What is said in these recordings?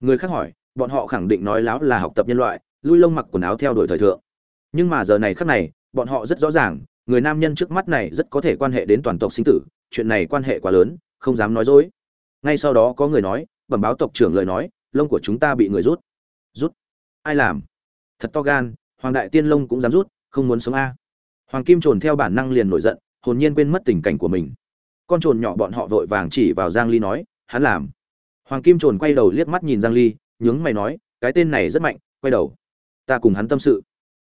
người khác hỏi, bọn họ khẳng định nói láo là học tập nhân loại, lui lông mặc quần áo theo đuổi thời thượng. Nhưng mà giờ này khác này, bọn họ rất rõ ràng, người nam nhân trước mắt này rất có thể quan hệ đến toàn tộc sinh tử, chuyện này quan hệ quá lớn, không dám nói dối. Ngay sau đó có người nói, bẩm báo tộc trưởng lời nói, lông của chúng ta bị người rút. Rút? Ai làm? Thật to gan, hoàng đại tiên lông cũng dám rút, không muốn sống a. Hoàng kim trồn theo bản năng liền nổi giận, hồn nhiên quên mất tình cảnh của mình. Con trồn nhỏ bọn họ vội vàng chỉ vào giang ly nói, hắn làm hoàng kim trồn quay đầu liếc mắt nhìn giang ly, nhướng mày nói, cái tên này rất mạnh, quay đầu. Ta cùng hắn tâm sự.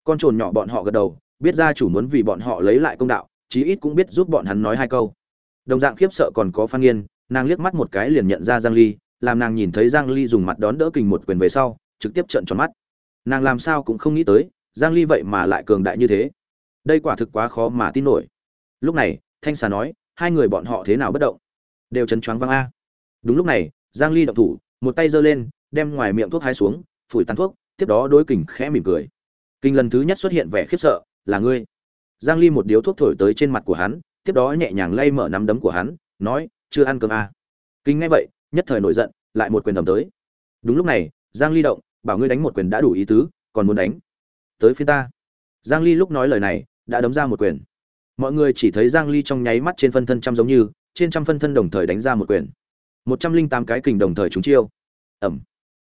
Con trồn nhỏ bọn họ gật đầu, biết gia chủ muốn vì bọn họ lấy lại công đạo, chí ít cũng biết giúp bọn hắn nói hai câu. Đồng dạng khiếp sợ còn có phan nghiên, nàng liếc mắt một cái liền nhận ra giang ly, làm nàng nhìn thấy giang ly dùng mặt đón đỡ kình một quyền về sau, trực tiếp trợn tròn mắt. Nàng làm sao cũng không nghĩ tới, giang ly vậy mà lại cường đại như thế. Đây quả thực quá khó mà tin nổi. Lúc này, thanh xà nói, hai người bọn họ thế nào bất động? Đều chấn choáng văng a. Đúng lúc này giang ly động thủ, một tay giơ lên, đem ngoài miệng thuốc hai xuống, phủi tàn thuốc, tiếp đó đối kình khẽ mỉm cười. Kinh lần thứ nhất xuất hiện vẻ khiếp sợ, là ngươi. Giang ly một điếu thuốc thổi tới trên mặt của hắn, tiếp đó nhẹ nhàng lay mở nắm đấm của hắn, nói, chưa ăn cơm à. kinh nghe vậy, nhất thời nổi giận, lại một quyền đầm tới. Đúng lúc này, giang ly động, bảo ngươi đánh một quyền đã đủ ý tứ, còn muốn đánh? Tới phía ta. Giang ly lúc nói lời này, đã đấm ra một quyền. Mọi người chỉ thấy giang ly trong nháy mắt trên phân thân trăm giống như, trên trăm phân thân đồng thời đánh ra một quyền một trăm linh tám cái kình đồng thời chúng chiêu. Ẩm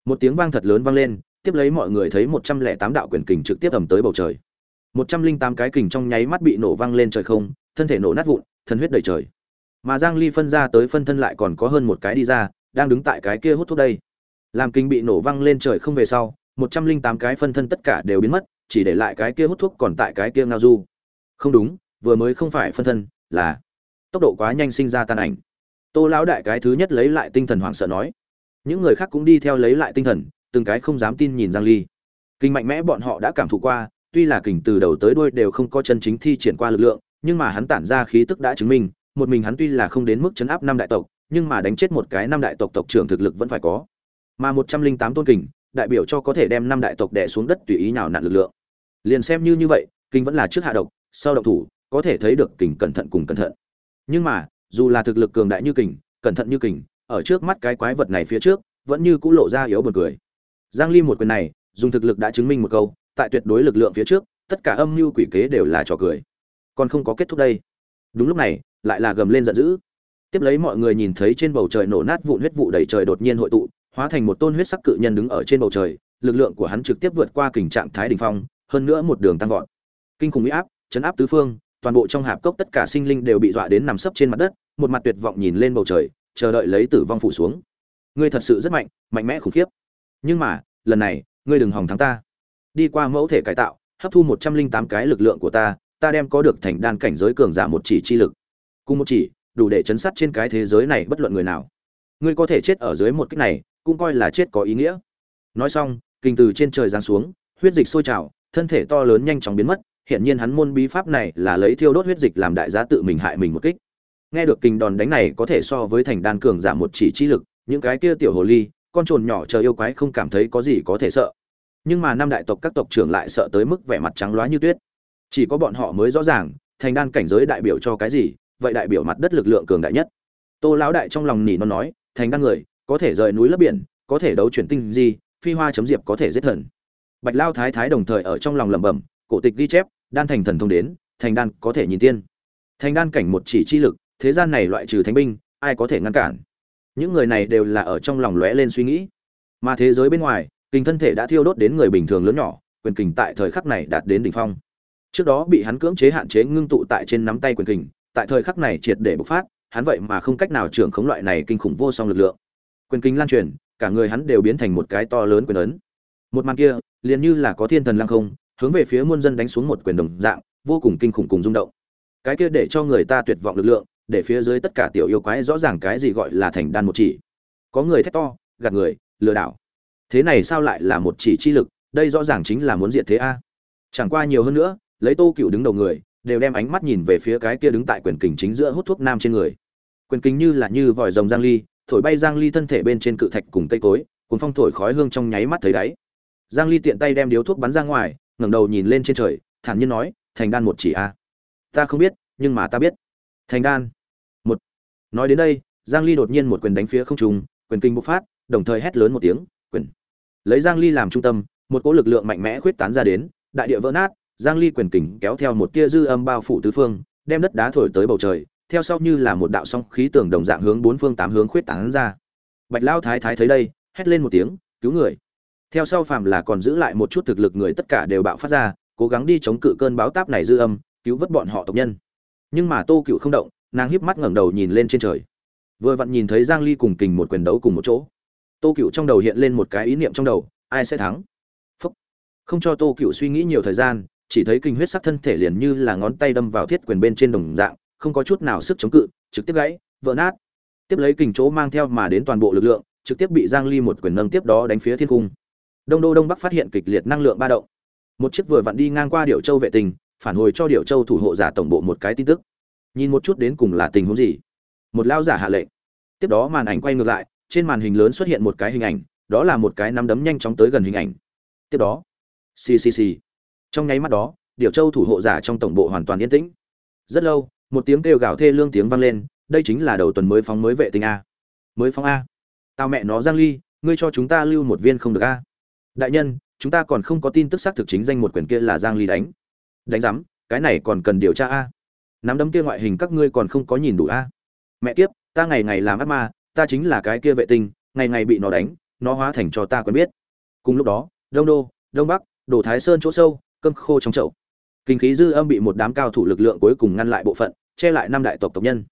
một tiếng vang thật lớn vang lên, tiếp lấy mọi người thấy một trăm lẻ tám đạo quyền kình trực tiếp ẩm tới bầu trời. Một trăm linh tám cái kình trong nháy mắt bị nổ vang lên trời không, thân thể nổ nát vụn thân huyết đầy trời. Mà giang ly phân ra tới phân thân lại còn có hơn một cái đi ra, đang đứng tại cái kia hút thuốc đây. Làm kinh bị nổ văng lên trời không về sau, một trăm linh tám cái phân thân tất cả đều biến mất, chỉ để lại cái kia hút thuốc còn tại cái kia ngao du. Không đúng, vừa mới không phải phân thân, là tốc độ quá nhanh sinh ra tan ảnh tô lão đại cái thứ nhất lấy lại tinh thần hoảng sợ nói. Những người khác cũng đi theo lấy lại tinh thần, từng cái không dám tin nhìn giang ly. Kinh mạnh mẽ bọn họ đã cảm thụ qua, tuy là kình từ đầu tới đuôi đều không có chân chính thi triển qua lực lượng, nhưng mà hắn tản ra khí tức đã chứng minh, một mình hắn tuy là không đến mức chấn áp năm đại tộc, nhưng mà đánh chết một cái năm đại tộc tộc trưởng thực lực vẫn phải có. Mà một trăm linh tám tôn kình, đại biểu cho có thể đem năm đại tộc đè xuống đất tùy ý nào nặn lực lượng. Liền xem như như vậy kinh vẫn là trước hạ độc, sau độc thủ, có thể thấy được kình cẩn thận cùng cẩn thận. Nhưng mà dù là thực lực cường đại như kình, cẩn thận như kình, ở trước mắt cái quái vật này phía trước, vẫn như cũ lộ ra yếu buồn cười. Giang ly một quyền này, dùng thực lực đã chứng minh một câu, tại tuyệt đối lực lượng phía trước, tất cả âm mưu quỷ kế đều là trò cười. Còn không có kết thúc đây. Đúng lúc này, lại là gầm lên giận dữ. Tiếp lấy mọi người nhìn thấy trên bầu trời nổ nát vụn huyết vụ đầy trời đột nhiên hội tụ, hóa thành một tôn huyết sắc cự nhân đứng ở trên bầu trời, lực lượng của hắn trực tiếp vượt qua kình trạng thái đỉnh phong, hơn nữa một đường tăng vọt. Kinh khủng uy áp, chấn áp tứ phương, toàn bộ trong hạp cốc tất cả sinh linh đều bị dọa đến nằm sấp trên mặt đất một mặt tuyệt vọng nhìn lên bầu trời, chờ đợi lấy tử vong phủ xuống. Ngươi thật sự rất mạnh mạnh mẽ khủng khiếp. Nhưng mà, lần này, ngươi đừng hòng thắng ta. Đi qua mẫu thể cải tạo, hấp thu một trăm linh tám cái lực lượng của ta ta đem có được thành đan cảnh giới cường giả một chỉ chi lực. Cùng một chỉ, đủ để chấn sát trên cái thế giới này bất luận người nào. Ngươi có thể chết ở dưới một cách này, cũng coi là chết có ý nghĩa. Nói xong, kinh từ trên trời giáng xuống, huyết dịch sôi trào, thân thể to lớn nhanh chóng biến mất hiện nhiên hắn môn bí pháp này là lấy thiêu đốt huyết dịch làm đại giá tự mình hại mình một kích nghe được kinh đòn đánh này có thể so với thành đan cường giảm một chỉ chi lực, những cái kia tiểu hồ ly, con trồn nhỏ chờ yêu quái không cảm thấy có gì có thể sợ. Nhưng mà năm đại tộc các tộc trưởng lại sợ tới mức vẻ mặt trắng loá như tuyết. Chỉ có bọn họ mới rõ ràng, thành đan cảnh giới đại biểu cho cái gì, vậy đại biểu mặt đất lực lượng cường đại nhất. Tô lão đại trong lòng nỉ nó nói, thành đan người, có thể rời núi lấp biển, có thể đấu chuyển tinh gì phi hoa chấm diệp có thể giết thần. Bạch lao thái thái đồng thời ở trong lòng lẩm bẩm, cổ tịch ghi chép, đan thành thần thông đến, thành đan có thể nhìn tiên. Thành đan cảnh một chỉ chi lực thế gian này loại trừ thánh binh, ai có thể ngăn cản? Những người này đều là ở trong lòng lóe lên suy nghĩ. Mà thế giới bên ngoài, kinh thân thể đã thiêu đốt đến người bình thường lớn nhỏ, quyền kình tại thời khắc này đạt đến đỉnh phong. Trước đó bị hắn cưỡng chế hạn chế ngưng tụ tại trên nắm tay quyền kình, tại thời khắc này triệt để bộc phát, hắn vậy mà không cách nào trưởng khống loại này kinh khủng vô song lực lượng. Quyền kinh lan truyền, cả người hắn đều biến thành một cái to lớn quyền ấn. Một màn kia, liền như là có thiên thần lăng không, hướng về phía muôn dân đánh xuống một quyền đồng dạng, vô cùng kinh khủng cùng rung động. Cái kia để cho người ta tuyệt vọng lực lượng để phía dưới tất cả tiểu yêu quái rõ ràng cái gì gọi là thành đan một chỉ. Có người thét to, gạt người, lừa đảo. Thế này sao lại là một chỉ chi lực? Đây rõ ràng chính là muốn diệt thế a. Chẳng qua nhiều hơn nữa, lấy tô cựu đứng đầu người, đều đem ánh mắt nhìn về phía cái kia đứng tại quyền kình chính giữa hút thuốc nam trên người. Quyền kình như là như vòi rồng giang ly, thổi bay giang ly thân thể bên trên cự thạch cùng cây cối, cuốn phong thổi khói hương trong nháy mắt thấy đáy. Giang ly tiện tay đem điếu thuốc bắn ra ngoài, ngẩng đầu nhìn lên trên trời, thản nhiên nói, thành đan một chỉ a. Ta không biết, nhưng mà ta biết. Thành đan? Nói đến đây, giang ly đột nhiên một quyền đánh phía không trung, quyền kinh bộc phát, đồng thời hét lớn một tiếng, quyền. Lấy giang ly làm trung tâm, một cỗ lực lượng mạnh mẽ khuyết tán ra đến, đại địa vỡ nát, giang ly quyền kình kéo theo một tia dư âm bao phủ tứ phương, đem đất đá thổi tới bầu trời, theo sau như là một đạo song khí tường đồng dạng hướng bốn phương tám hướng khuyết tán ra. Bạch lao thái thái thấy đây, hét lên một tiếng, cứu người! Theo sau phàm là còn giữ lại một chút thực lực người tất cả đều bạo phát ra, cố gắng đi chống cự cơn báo táp này dư âm, cứu vớt bọn họ tộc nhân. Nhưng mà tô cựu không động nàng híp mắt ngẩng đầu nhìn lên trên trời. Vừa vặn nhìn thấy giang ly cùng kình một quyền đấu cùng một chỗ. Tô cựu trong đầu hiện lên một cái ý niệm trong đầu, ai sẽ thắng? Phúc. không cho tô cựu suy nghĩ nhiều thời gian, chỉ thấy kinh huyết sắc thân thể liền như là ngón tay đâm vào thiết quyền bên trên đồng dạng, không có chút nào sức chống cự, trực tiếp gãy, vỡ nát. Tiếp lấy kình chỗ mang theo mà đến toàn bộ lực lượng, trực tiếp bị giang ly một quyền nâng tiếp đó đánh phía thiên cung. Đông đô đông bắc phát hiện kịch liệt năng lượng ba động. Một chiếc vừa vặn đi ngang qua điệu châu vệ tình, phản hồi cho điệu châu thủ hộ giả tổng bộ một cái tin tức nhìn một chút đến cùng là tình huống gì. Một lao giả hạ lệnh. Tiếp đó màn ảnh quay ngược lại, trên màn hình lớn xuất hiện một cái hình ảnh, đó là một cái nắm đấm nhanh chóng tới gần hình ảnh. Tiếp đó ccc trong nháy mắt đó điệu châu thủ hộ giả trong tổng bộ hoàn toàn yên tĩnh. Rất lâu, một tiếng kêu gào thê lương tiếng vang lên, đây chính là đầu tuần mới phóng mới vệ tinh a. Mới phóng a. Tao mẹ nó giang ly, ngươi cho chúng ta lưu một viên không được a. Đại nhân, chúng ta còn không có tin tức xác thực chính danh một quyền kia là giang ly đánh. Đánh giám, cái này còn cần điều tra a nắm đấm kia ngoại hình các ngươi còn không có nhìn đủ a? Mẹ kiếp, ta ngày ngày làm ác ma, ta chính là cái kia vệ tinh, ngày ngày bị nó đánh, nó hóa thành cho ta quen biết. Cùng lúc đó, đông đô, đông bắc, đổ thái sơn chỗ sâu, cơm khô trong chậu. Kinh khí dư âm bị một đám cao thủ lực lượng cuối cùng ngăn lại bộ phận, che lại năm đại tộc tộc nhân.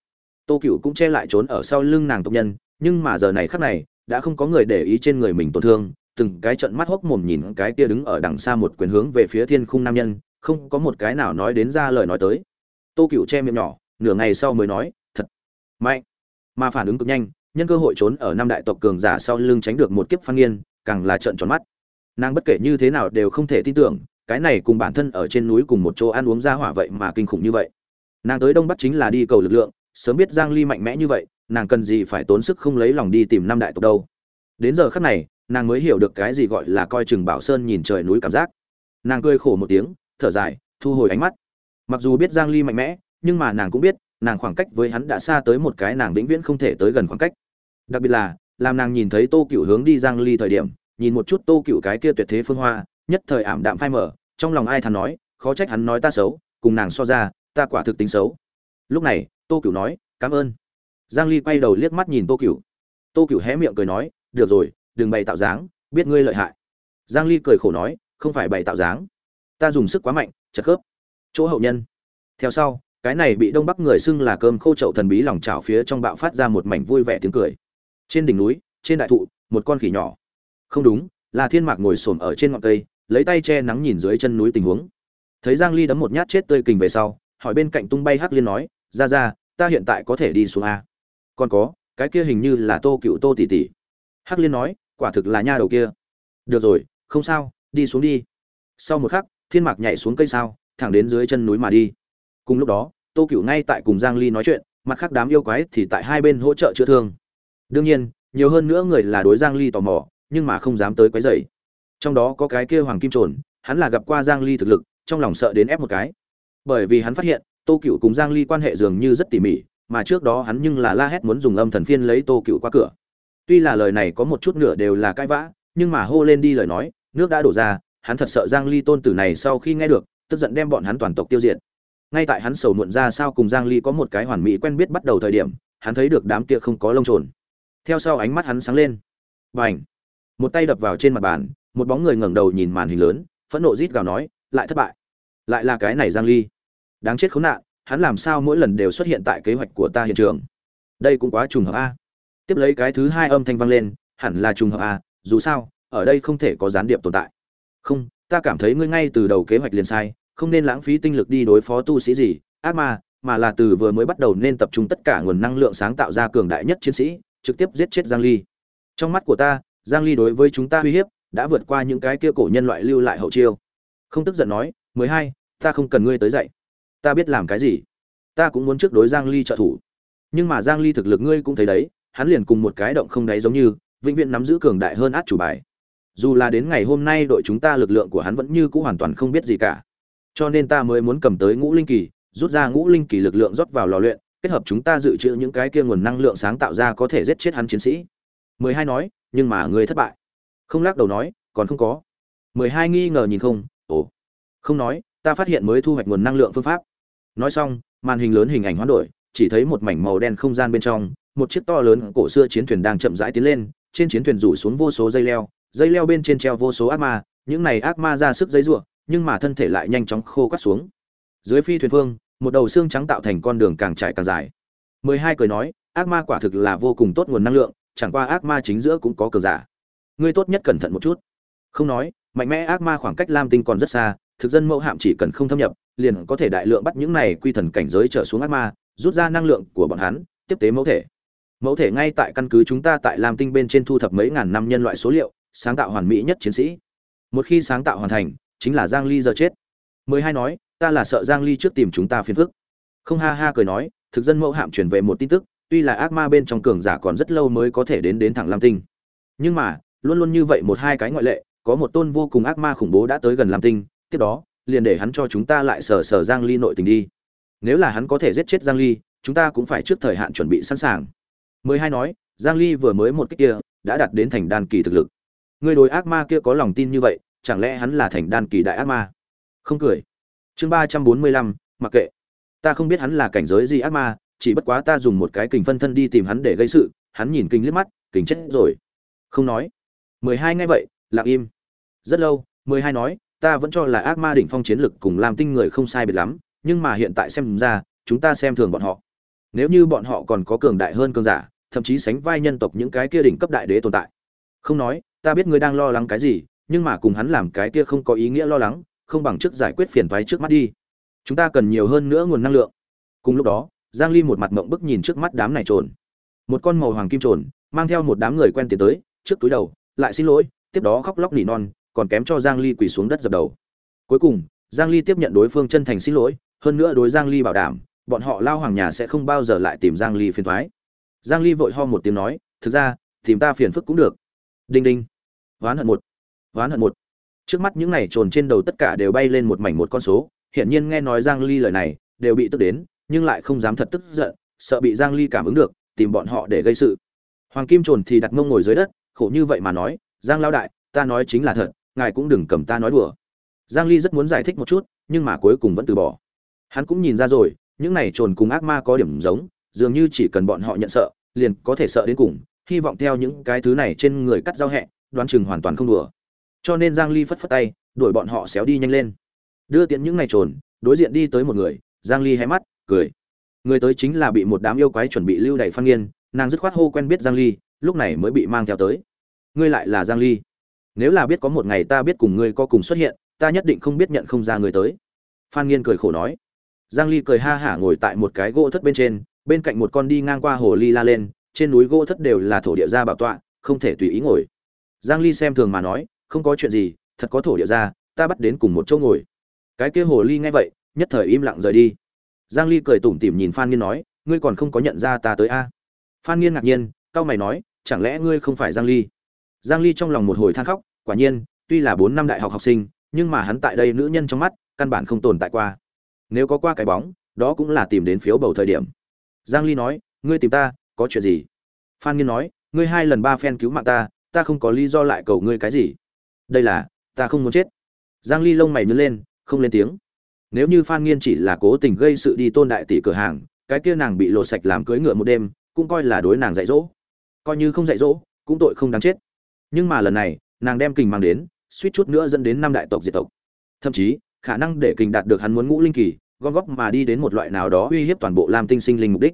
Tô cựu cũng che lại trốn ở sau lưng nàng tộc nhân, nhưng mà giờ này khắc này, đã không có người để ý trên người mình tổn thương, từng cái trận mắt hốc mồm nhìn cái kia đứng ở đằng xa một quyền hướng về phía thiên khung nam nhân, không có một cái nào nói đến ra lời nói tới tô cựu che miệng nhỏ, nửa ngày sau mới nói, thật mạnh. Mà phản ứng cực nhanh, nhân cơ hội trốn ở năm đại tộc cường giả sau lưng tránh được một kiếp phan nghiên, càng là trận tròn mắt. Nàng bất kể như thế nào đều không thể tin tưởng, cái này cùng bản thân ở trên núi cùng một chỗ ăn uống ra hỏa vậy mà kinh khủng như vậy. Nàng tới đông bắc chính là đi cầu lực lượng, sớm biết giang ly mạnh mẽ như vậy, nàng cần gì phải tốn sức không lấy lòng đi tìm năm đại tộc đâu. Đến giờ khắc này, nàng mới hiểu được cái gì gọi là coi chừng bảo sơn nhìn trời núi cảm giác. Nàng cười khổ một tiếng, thở dài, thu hồi ánh mắt mặc dù biết giang ly mạnh mẽ, nhưng mà nàng cũng biết, nàng khoảng cách với hắn đã xa tới một cái nàng vĩnh viễn không thể tới gần khoảng cách. Đặc biệt là, làm nàng nhìn thấy tô cựu hướng đi giang ly thời điểm, nhìn một chút tô cựu cái kia tuyệt thế phương hoa, nhất thời ảm đạm phai mở trong lòng ai thắn nói, khó trách hắn nói ta xấu, cùng nàng so ra, ta quả thực tính xấu. Lúc này, tô cựu nói, cảm ơn. Giang ly quay đầu liếc mắt nhìn tô cựu tô cựu hé miệng cười nói, được rồi, đừng bày tạo dáng, biết ngươi lợi hại. Giang ly cười khổ nói, không phải bày tạo dáng. Ta dùng sức quá mạnh, chật khớp chỗ hậu nhân. Theo sau, cái này bị đông bắc người xưng là cơm khô chậu thần bí lòng chảo phía trong bạo phát ra một mảnh vui vẻ tiếng cười. Trên đỉnh núi, trên đại thụ, một con khỉ nhỏ. Không đúng, là thiên mạc ngồi xổm ở trên ngọn cây, lấy tay che nắng nhìn dưới chân núi tình huống. Thấy giang ly đấm một nhát chết tươi kình về sau, hỏi bên cạnh tung bay hắc liên nói, ra ra, ta hiện tại có thể đi xuống a. Còn có, cái kia hình như là tô cựu tô tỷ tỷ. Hắc liên nói, quả thực là nha đầu kia. Được rồi, không sao, đi xuống đi. Sau một khắc, thiên mạc nhảy xuống cây sao thẳng đến dưới chân núi mà đi. Cùng lúc đó, tô cựu ngay tại cùng giang ly nói chuyện, mặt khác đám yêu quái thì tại hai bên hỗ trợ chữa thương. Đương nhiên, nhiều hơn nữa người là đối giang ly tò mò, nhưng mà không dám tới quấy rầy. Trong đó có cái kia hoàng kim trồn, hắn là gặp qua giang ly thực lực, trong lòng sợ đến ép một cái. Bởi vì hắn phát hiện, tô cựu cùng giang ly quan hệ dường như rất tỉ mỉ, mà trước đó hắn nhưng là la hét muốn dùng âm thần phiên lấy tô cựu qua cửa. Tuy là lời này có một chút nửa đều là cãi vã, nhưng mà hô lên đi lời nói, nước đã đổ ra, hắn thật sợ giang ly tôn tử này sau khi nghe được tức giận đem bọn hắn toàn tộc tiêu diệt. Ngay tại hắn sầu muộn ra sao cùng giang ly có một cái hoàn mỹ quen biết bắt đầu thời điểm, hắn thấy được đám kia không có lông trồn. Theo sau ánh mắt hắn sáng lên. Bành! Một tay đập vào trên mặt bàn, một bóng người ngẩng đầu nhìn màn hình lớn, phẫn nộ rít gào nói, lại thất bại. Lại là cái này giang ly. Đáng chết khốn nạn, hắn làm sao mỗi lần đều xuất hiện tại kế hoạch của ta hiện trường? Đây cũng quá trùng hợp a. Tiếp lấy cái thứ hai âm thanh vang lên, hẳn là trùng hợp a, dù sao, ở đây không thể có gián điệp tồn tại. Không ta cảm thấy ngươi ngay từ đầu kế hoạch liền sai không nên lãng phí tinh lực đi đối phó tu sĩ gì. Ác ma mà là từ vừa mới bắt đầu nên tập trung tất cả nguồn năng lượng sáng tạo ra cường đại nhất chiến sĩ trực tiếp giết chết giang ly. Trong mắt của ta giang ly đối với chúng ta uy hiếp đã vượt qua những cái kia cổ nhân loại lưu lại hậu chiêu. Không tức giận nói 12, ta không cần ngươi tới dạy. Ta biết làm cái gì. Ta cũng muốn trước đối giang ly trợ thủ. Nhưng mà giang ly thực lực ngươi cũng thấy đấy hắn liền cùng một cái động không đáy giống như vĩnh viễn nắm giữ cường đại hơn át chủ bài dù là đến ngày hôm nay đội chúng ta lực lượng của hắn vẫn như cũ hoàn toàn không biết gì cả. Cho nên ta mới muốn cầm tới ngũ linh kỳ, rút ra ngũ linh kỳ lực lượng rót vào lò luyện, kết hợp chúng ta dự trữ những cái kia nguồn năng lượng sáng tạo ra có thể giết chết hắn chiến sĩ. Mười hai nói, nhưng mà ngươi thất bại. Không lắc đầu nói, còn không có. Mười hai nghi ngờ nhìn không, ồ. Không nói, ta phát hiện mới thu hoạch nguồn năng lượng phương pháp. Nói xong, màn hình lớn hình ảnh hoán đổi, chỉ thấy một mảnh màu đen không gian bên trong, một chiếc to lớn cổ xưa chiến thuyền đang chậm rãi tiến lên, trên chiến thuyền rủ xuống vô số dây leo dây leo bên trên treo vô số ác ma, những này ác ma ra sức giấy ruộng nhưng mà thân thể lại nhanh chóng khô quắt xuống. Dưới phi thuyền phương, một đầu xương trắng tạo thành con đường càng trải càng dài. Mười hai cười nói, ác ma quả thực là vô cùng tốt nguồn năng lượng, chẳng qua ác ma chính giữa cũng có cờ giả. Ngươi tốt nhất cẩn thận một chút. Không nói, mạnh mẽ ác ma khoảng cách lam tinh còn rất xa, thực dân mẫu hạm chỉ cần không thâm nhập, liền có thể đại lượng bắt những này quy thần cảnh giới trở xuống ác ma, rút ra năng lượng của bọn hắn, tiếp tế mẫu thể. Mẫu thể ngay tại căn cứ chúng ta tại lam tinh bên trên thu thập mấy ngàn năm nhân loại số liệu sáng tạo hoàn mỹ nhất chiến sĩ. Một khi sáng tạo hoàn thành, chính là giang ly giờ chết. Mười hai nói, ta là sợ giang ly trước tìm chúng ta phiền phức. Không ha ha cười nói, thực dân mẫu hạm truyền về một tin tức, tuy là ác ma bên trong cường giả còn rất lâu mới có thể đến đến thẳng lam tinh. Nhưng mà, luôn luôn như vậy một hai cái ngoại lệ, có một tôn vô cùng ác ma khủng bố đã tới gần lam tinh, tiếp đó, liền để hắn cho chúng ta lại sờ sờ giang ly nội tình đi. Nếu là hắn có thể giết chết giang ly, chúng ta cũng phải trước thời hạn chuẩn bị sẵn sàng. Mười hai nói, giang ly vừa mới một cái kia, đã đạt đến thành đan kỳ thực lực. Ngươi đối ác ma kia có lòng tin như vậy, chẳng lẽ hắn là thành đan kỳ đại ác ma? Không cười. Chương ba trăm bốn mươi lăm, mặc kệ. Ta không biết hắn là cảnh giới gì ác ma, chỉ bất quá ta dùng một cái kình phân thân đi tìm hắn để gây sự, hắn nhìn kinh liếc mắt kình chết rồi. Không nói. Mười hai nghe vậy, lặng im. Rất lâu, mười hai nói, ta vẫn cho là ác ma đỉnh phong chiến lực cùng làm tinh người không sai biệt lắm, nhưng mà hiện tại xem ra, chúng ta xem thường bọn họ. Nếu như bọn họ còn có cường đại hơn cường giả, thậm chí sánh vai nhân tộc những cái kia đỉnh cấp đại đế tồn tại. Không nói ta biết ngươi đang lo lắng cái gì, nhưng mà cùng hắn làm cái kia không có ý nghĩa lo lắng, không bằng trước giải quyết phiền toái trước mắt đi. Chúng ta cần nhiều hơn nữa nguồn năng lượng. Cùng lúc đó, giang ly một mặt mộng bức nhìn trước mắt đám này trồn. Một con màu hoàng kim trồn, mang theo một đám người quen tiến tới, trước túi đầu, lại xin lỗi, tiếp đó khóc lóc nỉ non, còn kém cho giang ly quỳ xuống đất dập đầu. Cuối cùng, giang ly tiếp nhận đối phương chân thành xin lỗi, hơn nữa đối giang ly bảo đảm, bọn họ lao hoàng nhà sẽ không bao giờ lại tìm giang ly phiền thoái giang ly vội ho một tiếng nói, thực ra, tìm ta phiền phức cũng được. Đinh đinh ván hận một, ván hận một. Trước mắt những này trồn trên đầu tất cả đều bay lên một mảnh một con số hiện nhiên nghe nói giang ly lời này, đều bị tức đến, nhưng lại không dám thật tức giận, sợ bị giang ly cảm ứng được, tìm bọn họ để gây sự. Hoàng kim trồn thì đặt mông ngồi dưới đất, khổ như vậy mà nói, giang lao đại, ta nói chính là thật, ngài cũng đừng cầm ta nói đùa. Giang ly rất muốn giải thích một chút, nhưng mà cuối cùng vẫn từ bỏ. Hắn cũng nhìn ra rồi, những này trồn cùng ác ma có điểm giống, dường như chỉ cần bọn họ nhận sợ, liền có thể sợ đến cùng, hy vọng theo những cái thứ này trên người cắt giao hẹ đoán chừng hoàn toàn không đùa. Cho nên giang ly phất phất tay, đuổi bọn họ xéo đi nhanh lên. Đưa tiện những này trồn, đối diện đi tới một người, giang ly hé mắt, cười. Người tới chính là bị một đám yêu quái chuẩn bị lưu đày phan nghiên, nàng dứt khoát hô quen biết giang ly, lúc này mới bị mang theo tới. Ngươi lại là giang ly. Nếu là biết có một ngày ta biết cùng ngươi có cùng xuất hiện, ta nhất định không biết nhận không ra người tới. Phan nghiên cười khổ nói. Giang ly cười ha hả ngồi tại một cái gỗ thất bên trên, bên cạnh một con đi ngang qua hồ ly la lên, trên núi gỗ thất đều là thổ địa gia bảo tọa, không thể tùy ý ngồi giang ly xem thường mà nói không có chuyện gì thật có thổ địa ra, ta bắt đến cùng một chỗ ngồi. Cái kia hồ ly nghe vậy nhất thời im lặng rời đi. Giang ly cười tủm tỉm nhìn phan nghiên nói ngươi còn không có nhận ra ta tới a? Phan nghiên ngạc nhiên cao mày nói chẳng lẽ ngươi không phải giang ly? Giang ly trong lòng một hồi than khóc quả nhiên tuy là bốn năm đại học học sinh nhưng mà hắn tại đây nữ nhân trong mắt căn bản không tồn tại qua. Nếu có qua cái bóng đó cũng là tìm đến phiếu bầu thời điểm. Giang ly nói ngươi tìm ta có chuyện gì? Phan nghiên nói ngươi hai lần ba phen cứu mạng ta ta không có lý do lại cầu ngươi cái gì. Đây là, ta không muốn chết. Giang ly lông mày nhướng lên, không lên tiếng. Nếu như phan nghiên chỉ là cố tình gây sự đi tôn đại tỷ cửa hàng, cái kia nàng bị lột sạch làm cưới ngựa một đêm, cũng coi là đối nàng dạy dỗ. Coi như không dạy dỗ, cũng tội không đáng chết. Nhưng mà lần này, nàng đem kình mang đến, suýt chút nữa dẫn đến năm đại tộc diệt tộc. Thậm chí, khả năng để kình đạt được hắn muốn ngũ linh kỳ, gom góp mà đi đến một loại nào đó uy hiếp toàn bộ lam tinh sinh linh mục đích.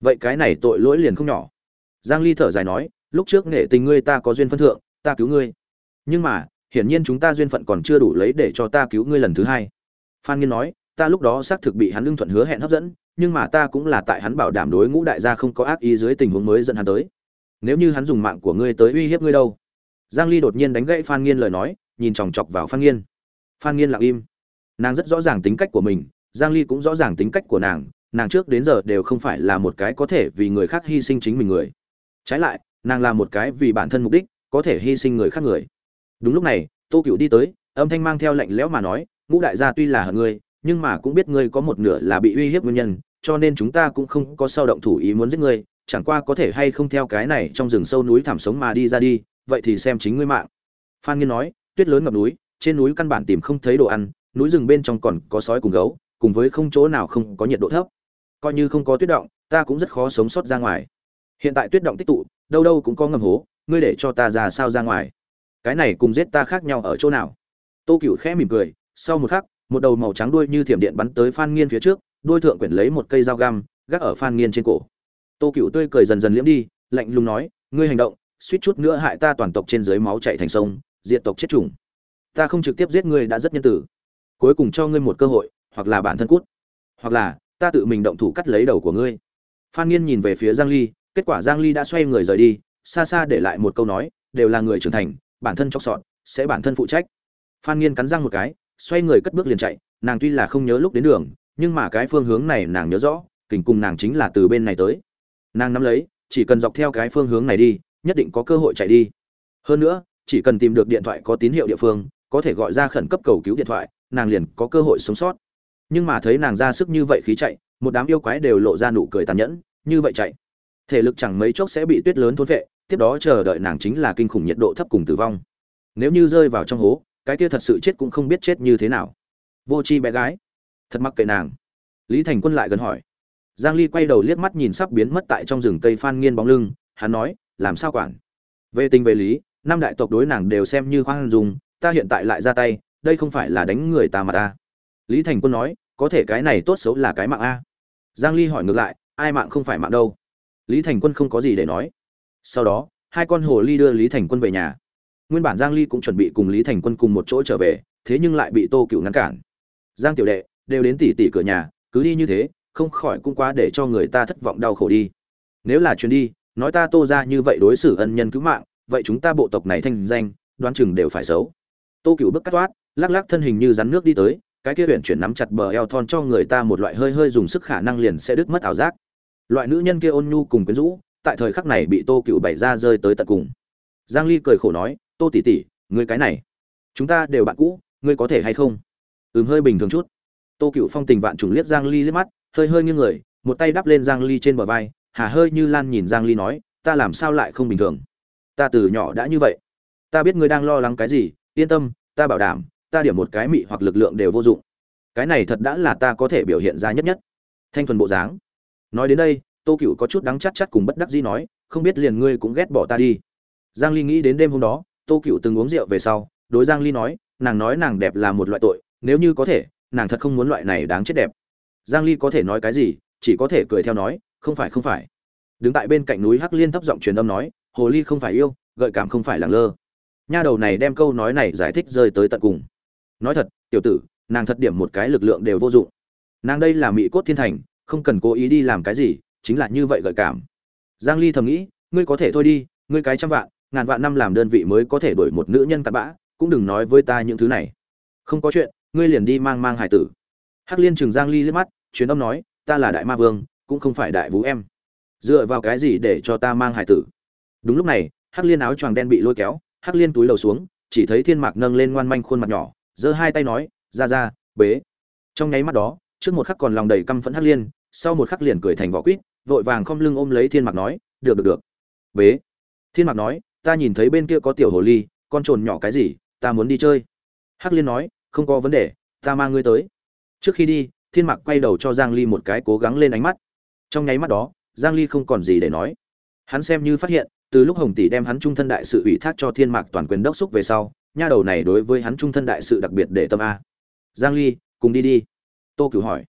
Vậy cái này tội lỗi liền không nhỏ. Giang ly thở dài nói lúc trước nghệ tình ngươi ta có duyên phân thượng, ta cứu ngươi. Nhưng mà, hiển nhiên chúng ta duyên phận còn chưa đủ lấy để cho ta cứu ngươi lần thứ hai. Phan nghiên nói, ta lúc đó xác thực bị hắn lương thuận hứa hẹn hấp dẫn, nhưng mà ta cũng là tại hắn bảo đảm đối ngũ đại gia không có ác ý dưới tình huống mới dẫn hắn tới. Nếu như hắn dùng mạng của ngươi tới uy hiếp ngươi đâu? Giang ly đột nhiên đánh gãy phan nghiên lời nói, nhìn chòng chọc vào phan nghiên. Phan nghiên lặng im. Nàng rất rõ ràng tính cách của mình, giang ly cũng rõ ràng tính cách của nàng nàng trước đến giờ đều không phải là một cái có thể vì người khác hy sinh chính mình người. Trái lại nàng là một cái vì bản thân mục đích, có thể hy sinh người khác người. Đúng lúc này, tô cựu đi tới, âm thanh mang theo lệnh lẽo mà nói, ngũ đại gia tuy là hận ngươi, nhưng mà cũng biết ngươi có một nửa là bị uy hiếp nguyên nhân, cho nên chúng ta cũng không có sao động thủ ý muốn giết ngươi, chẳng qua có thể hay không theo cái này trong rừng sâu núi thảm sống mà đi ra đi, vậy thì xem chính ngươi mạng. Phan nghiên nói, tuyết lớn ngập núi, trên núi căn bản tìm không thấy đồ ăn, núi rừng bên trong còn có sói cùng gấu, cùng với không chỗ nào không có nhiệt độ thấp. Coi như không có tuyết động, ta cũng rất khó sống sót ra ngoài. Hiện tại tuyết động tích tụ đâu đâu cũng có ngầm hố, ngươi để cho ta ra sao ra ngoài? Cái này cùng giết ta khác nhau ở chỗ nào? Tô cựu khẽ mỉm cười, sau một khắc, một đầu màu trắng đuôi như thiểm điện bắn tới phan nghiên phía trước, đuôi thượng quyển lấy một cây dao găm, gác ở phan nghiên trên cổ. Tô cựu tươi cười dần dần liễm đi, lạnh lùng nói, ngươi hành động, suýt chút nữa hại ta toàn tộc trên dưới máu chạy thành sông diện tộc chết chủng. Ta không trực tiếp giết ngươi đã rất nhân tử. Cuối cùng cho ngươi một cơ hội, hoặc là bản thân cút, hoặc là ta tự mình động thủ cắt lấy đầu của ngươi. Phan nghiên nhìn về phía giang ly kết quả giang ly đã xoay người rời đi, xa xa để lại một câu nói, đều là người trưởng thành, bản thân chọc sọt, sẽ bản thân phụ trách. Phan nghiên cắn răng một cái, xoay người cất bước liền chạy, nàng tuy là không nhớ lúc đến đường, nhưng mà cái phương hướng này nàng nhớ rõ kình cùng nàng chính là từ bên này tới. Nàng nắm lấy, chỉ cần dọc theo cái phương hướng này đi, nhất định có cơ hội chạy đi. Hơn nữa, chỉ cần tìm được điện thoại có tín hiệu địa phương, có thể gọi ra khẩn cấp cầu cứu điện thoại, nàng liền có cơ hội sống sót. Nhưng mà thấy nàng ra sức như vậy khí chạy, một đám yêu quái đều lộ ra nụ cười tàn nhẫn, như vậy chạy thể lực chẳng mấy chốc sẽ bị tuyết lớn thôn vệ, tiếp đó chờ đợi nàng chính là kinh khủng nhiệt độ thấp cùng tử vong. Nếu như rơi vào trong hố, cái kia thật sự chết cũng không biết chết như thế nào. Vô c h i bé gái. Thật mắc kệ nàng. Lý thành quân lại gần hỏi. Giang ly quay đầu liếc mắt nhìn sắp biến mất tại trong rừng cây phan nghiên bóng lưng, hắn nói, làm sao quản? Về tình về lý, năm đại tộc đối nàng đều xem như khoan dùng ta hiện tại lại ra tay, đây không phải là đánh người ta mà ta. Lý thành quân nói, có thể cái này tốt xấu là cái mạng a. Giang ly hỏi ngược lại, ai mạng không phải mạng đâu? Lý thành quân không có gì để nói. Sau đó, hai con hồ ly đưa lý thành quân về nhà. Nguyên bản giang ly cũng chuẩn bị cùng lý thành quân cùng một chỗ trở về, thế nhưng lại bị tô cựu ngăn cản. Giang tiểu đệ, đều đến tỉ tỉ cửa nhà, cứ đi như thế, không khỏi cũng quá để cho người ta thất vọng đau khổ đi. Nếu là chuyến đi, nói ta tô ra như vậy đối xử ân nhân cứu mạng, vậy chúng ta bộ tộc này thanh danh, đoán chừng đều phải xấu. Tô cựu bước cắt toát lắc lắc thân hình như rắn nước đi tới, cái kia huyền chuyển nắm chặt bờ eo thon cho người ta một loại hơi hơi dùng sức khả năng liền sẽ đứt mất ảo giác loại nữ nhân kia ôn nhu cùng quyến rũ, tại thời khắc này bị tô cựu bày ra rơi tới tận cùng. Giang ly cười khổ nói, tô tỷ tỷ, ngươi cái này, chúng ta đều bạn cũ, ngươi có thể hay không? Ừm, hơi bình thường chút. Tô cựu phong tình vạn trùng liếc giang ly liếc mắt, hơi hơi nghiêng người, một tay đắp lên giang ly trên bờ vai, hà hơi như lan nhìn giang ly nói, ta làm sao lại không bình thường? Ta từ nhỏ đã như vậy. Ta biết ngươi đang lo lắng cái gì, yên tâm, ta bảo đảm, ta điểm một cái mị hoặc lực lượng đều vô dụng. Cái này thật đã là ta có thể biểu hiện ra nhất nhất. Thanh thuần bộ dáng nói đến đây, tô cựu có chút đắng chắt chắt cùng bất đắc dĩ nói, không biết liền ngươi cũng ghét bỏ ta đi. Giang ly nghĩ đến đêm hôm đó, tô cựu từng uống rượu về sau, đối giang ly nói, nàng nói nàng đẹp là một loại tội, nếu như có thể, nàng thật không muốn loại này đáng chết đẹp. Giang ly có thể nói cái gì, chỉ có thể cười theo nói, không phải không phải. Đứng tại bên cạnh núi hắc liên thấp giọng truyền âm nói, hồ ly không phải yêu, gợi cảm không phải làng lơ. Nha đầu này đem câu nói này giải thích rơi tới tận cùng. Nói thật, tiểu tử, nàng thật điểm một cái lực lượng đều vô dụng. Nàng đây là mỹ cốt thiên thành không cần cố ý đi làm cái gì, chính là như vậy gợi cảm. Giang ly thầm nghĩ, ngươi có thể thôi đi, ngươi cái trăm vạn, ngàn vạn năm làm đơn vị mới có thể đổi một nữ nhân cặn bã, cũng đừng nói với ta những thứ này. Không có chuyện, ngươi liền đi mang mang hải tử. Hắc liên trường giang ly liếc mắt, truyền âm nói, ta là đại ma vương, cũng không phải đại vũ em. Dựa vào cái gì để cho ta mang hải tử? Đúng lúc này, hắc liên áo choàng đen bị lôi kéo, hắc liên túi lầu xuống, chỉ thấy thiên mạc nâng lên ngoan manh khuôn mặt nhỏ, giơ hai tay nói, ra ra, bế. Trong nháy mắt đó, trước một khắc còn lòng đầy căm phẫn hắc liên sau một khắc liền cười thành vỏ quýt, vội vàng khom lưng ôm lấy thiên Mặc nói, được được được. Bế. Thiên Mặc nói, ta nhìn thấy bên kia có tiểu hồ ly, con trồn nhỏ cái gì, ta muốn đi chơi. Hắc liên nói, không có vấn đề, ta mang ngươi tới. Trước khi đi, thiên Mặc quay đầu cho giang ly một cái cố gắng lên ánh mắt. Trong nháy mắt đó, giang ly không còn gì để nói. Hắn xem như phát hiện, từ lúc hồng tỷ đem hắn trung thân đại sự ủy thác cho thiên mạc toàn quyền đốc xúc về sau, nha đầu này đối với hắn trung thân đại sự đặc biệt để tâm a. Giang ly, cùng đi đi. Tô cửu hỏi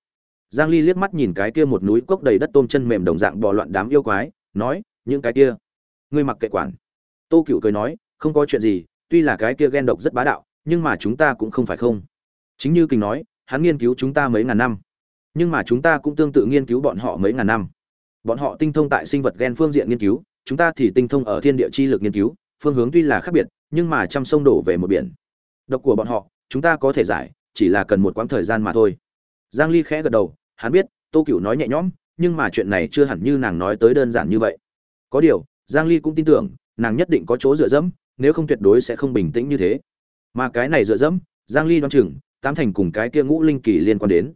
giang ly liếc mắt nhìn cái kia một núi cốc đầy đất tôm chân mềm đồng dạng bò loạn đám yêu quái, nói, những cái kia, ngươi mặc kệ quản. Tô cửu cười nói, không có chuyện gì, tuy là cái kia ghen độc rất bá đạo, nhưng mà chúng ta cũng không phải không. Chính như kình nói, hắn nghiên cứu chúng ta mấy ngàn năm, nhưng mà chúng ta cũng tương tự nghiên cứu bọn họ mấy ngàn năm. Bọn họ tinh thông tại sinh vật gen phương diện nghiên cứu, chúng ta thì tinh thông ở thiên địa chi lực nghiên cứu, phương hướng tuy là khác biệt, nhưng mà trăm sông đổ về một biển. Độc của bọn họ, chúng ta có thể giải, chỉ là cần một quãng thời gian mà thôi. Giang ly khẽ gật đầu hắn biết tô cửu nói nhẹ nhõm nhưng mà chuyện này chưa hẳn như nàng nói tới đơn giản như vậy. Có điều giang ly cũng tin tưởng nàng nhất định có chỗ dựa dẫm nếu không tuyệt đối sẽ không bình tĩnh như thế. Mà cái này dựa dẫm giang ly đoán chừng tám thành cùng cái kia ngũ linh kỳ liên quan đến.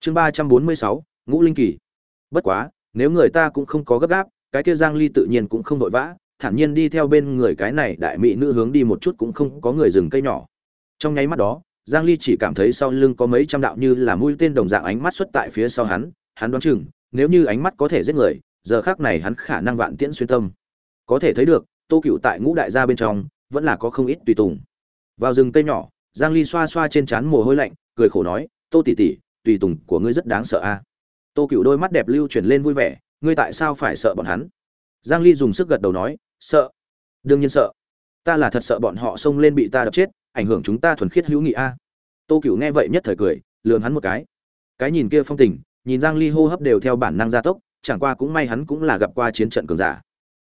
Chương 346, ngũ linh kỳ. Bất quá nếu người ta cũng không có gấp gáp cái kia giang ly tự nhiên cũng không vội vã thản nhiên đi theo bên người cái này đại mỹ nữ hướng đi một chút cũng không có người dừng cây nhỏ. Trong nháy mắt đó giang ly chỉ cảm thấy sau lưng có mấy trăm đạo như là mũi tên đồng dạng ánh mắt xuất tại phía sau hắn hắn đoán chừng, nếu như ánh mắt có thể giết người, giờ khắc này hắn khả năng vạn tiễn xuyên tâm. Có thể thấy được, tô cựu tại ngũ đại gia bên trong, vẫn là có không ít tùy tùng. Vào rừng cây nhỏ, giang ly xoa xoa trên trán mồ hôi lạnh, cười khổ nói, tô tỷ tỷ, tùy tùng của ngươi rất đáng sợ a. Tô cựu đôi mắt đẹp lưu chuyển lên vui vẻ, ngươi tại sao phải sợ bọn hắn? Giang ly dùng sức gật đầu nói, sợ. Đương nhiên sợ. Ta là thật sợ bọn họ xông lên bị ta đập chết ảnh hưởng chúng ta thuần khiết hữu nghị a. Tô cựu nghe vậy nhất thời cười lường hắn một cái. Cái nhìn kia phong tình, nhìn giang ly hô hấp đều theo bản năng gia tốc, chẳng qua cũng may hắn cũng là gặp qua chiến trận cường giả.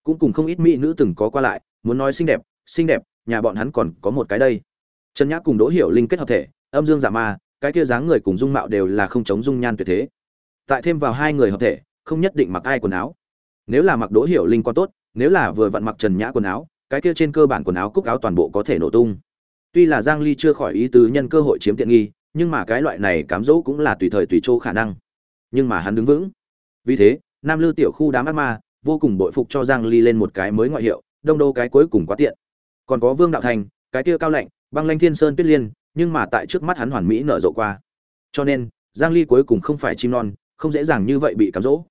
Cũng cùng không ít mỹ nữ từng có qua lại, muốn nói xinh đẹp xinh đẹp, nhà bọn hắn còn có một cái đây. Trần nhã cùng đỗ hiểu linh kết hợp thể, âm dương giả ma, cái kia dáng người cùng dung mạo đều là không chống dung nhan tuyệt thế. Tại thêm vào hai người hợp thể, không nhất định mặc ai quần áo. Nếu là mặc đỗ hiểu linh còn tốt, nếu là vừa vặn mặc trần nhã quần áo, cái kia trên cơ bản quần áo cúc áo toàn bộ có thể nổ tung tuy là giang ly chưa khỏi ý tứ nhân cơ hội chiếm tiện nghi, nhưng mà cái loại này cám dỗ cũng là tùy thời tùy chỗ khả năng. Nhưng mà hắn đứng vững. Vì thế, nam lư tiểu khu đám ác ma, vô cùng bội phục cho giang ly lên một cái mới ngoại hiệu, đông đô cái cuối cùng quá tiện. Còn có vương đạo thành, cái kia cao lạnh, băng lanh thiên sơn tuyết liên, nhưng mà tại trước mắt hắn hoàn mỹ nở rộ qua. Cho nên, giang ly cuối cùng không phải chim non, không dễ dàng như vậy bị cám dỗ.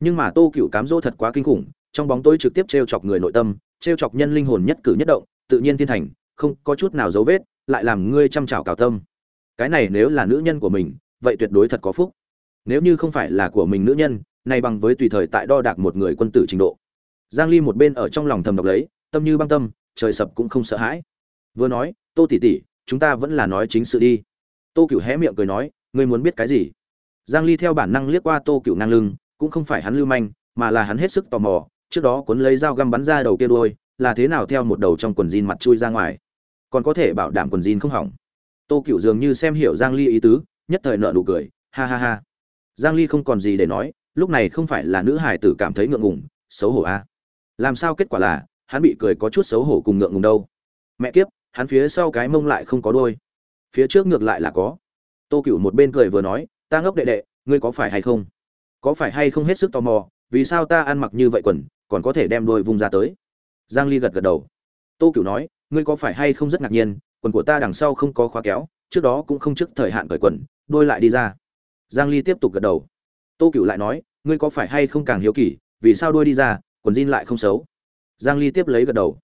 Nhưng mà tô cựu cám dỗ thật quá kinh khủng, trong bóng tối trực tiếp trêu chọc người nội tâm, trêu chọc nhân linh hồn nhất cử nhất động, tự nhiên thiên thành không có chút nào dấu vết, lại làm ngươi chăm chảo cào tâm. Cái này nếu là nữ nhân của mình, vậy tuyệt đối thật có phúc. Nếu như không phải là của mình nữ nhân nay bằng với tùy thời tại đo đạc một người quân tử trình độ. Giang ly một bên ở trong lòng thầm độc lấy, tâm như băng tâm, trời sập cũng không sợ hãi. Vừa nói, tô tỷ tỷ, chúng ta vẫn là nói chính sự đi. Tô cửu hé miệng cười nói, ngươi muốn biết cái gì? Giang ly theo bản năng liếc qua tô cửu ngang lưng, cũng không phải hắn lưu manh, mà là hắn hết sức tò mò, trước đó cuốn lấy dao găm bắn ra đầu kia đuôi là thế nào theo một đầu trong quần jean mặt chui ra ngoài? Còn có thể bảo đảm quần jean không hỏng. Tô cựu dường như xem hiểu giang ly ý tứ, nhất thời nợ nụ cười, ha ha ha. Giang ly không còn gì để nói, lúc này không phải là nữ hải tử cảm thấy ngượng ngùng, xấu hổ a à? làm sao kết quả là, hắn bị cười có chút xấu hổ cùng ngượng ngùng đâu? Mẹ kiếp, hắn phía sau cái mông lại không có đôi phía trước ngược lại là có. Tô cựu một bên cười vừa nói, ta ngốc đệ đệ, ngươi có phải hay không? Có phải hay không hết sức tò mò, vì sao ta ăn mặc như vậy quần, còn có thể đem đôi vùng ra tới? Giang ly gật gật đầu. Tô cửu nói, ngươi có phải hay không rất ngạc nhiên, quần của ta đằng sau không có khóa kéo, trước đó cũng không trước thời hạn cởi quần, đôi lại đi ra. Giang ly tiếp tục gật đầu. Tô cửu lại nói, ngươi có phải hay không càng hiếu kỳ, vì sao đôi đi ra, quần jean lại không xấu? Giang ly tiếp lấy gật đầu.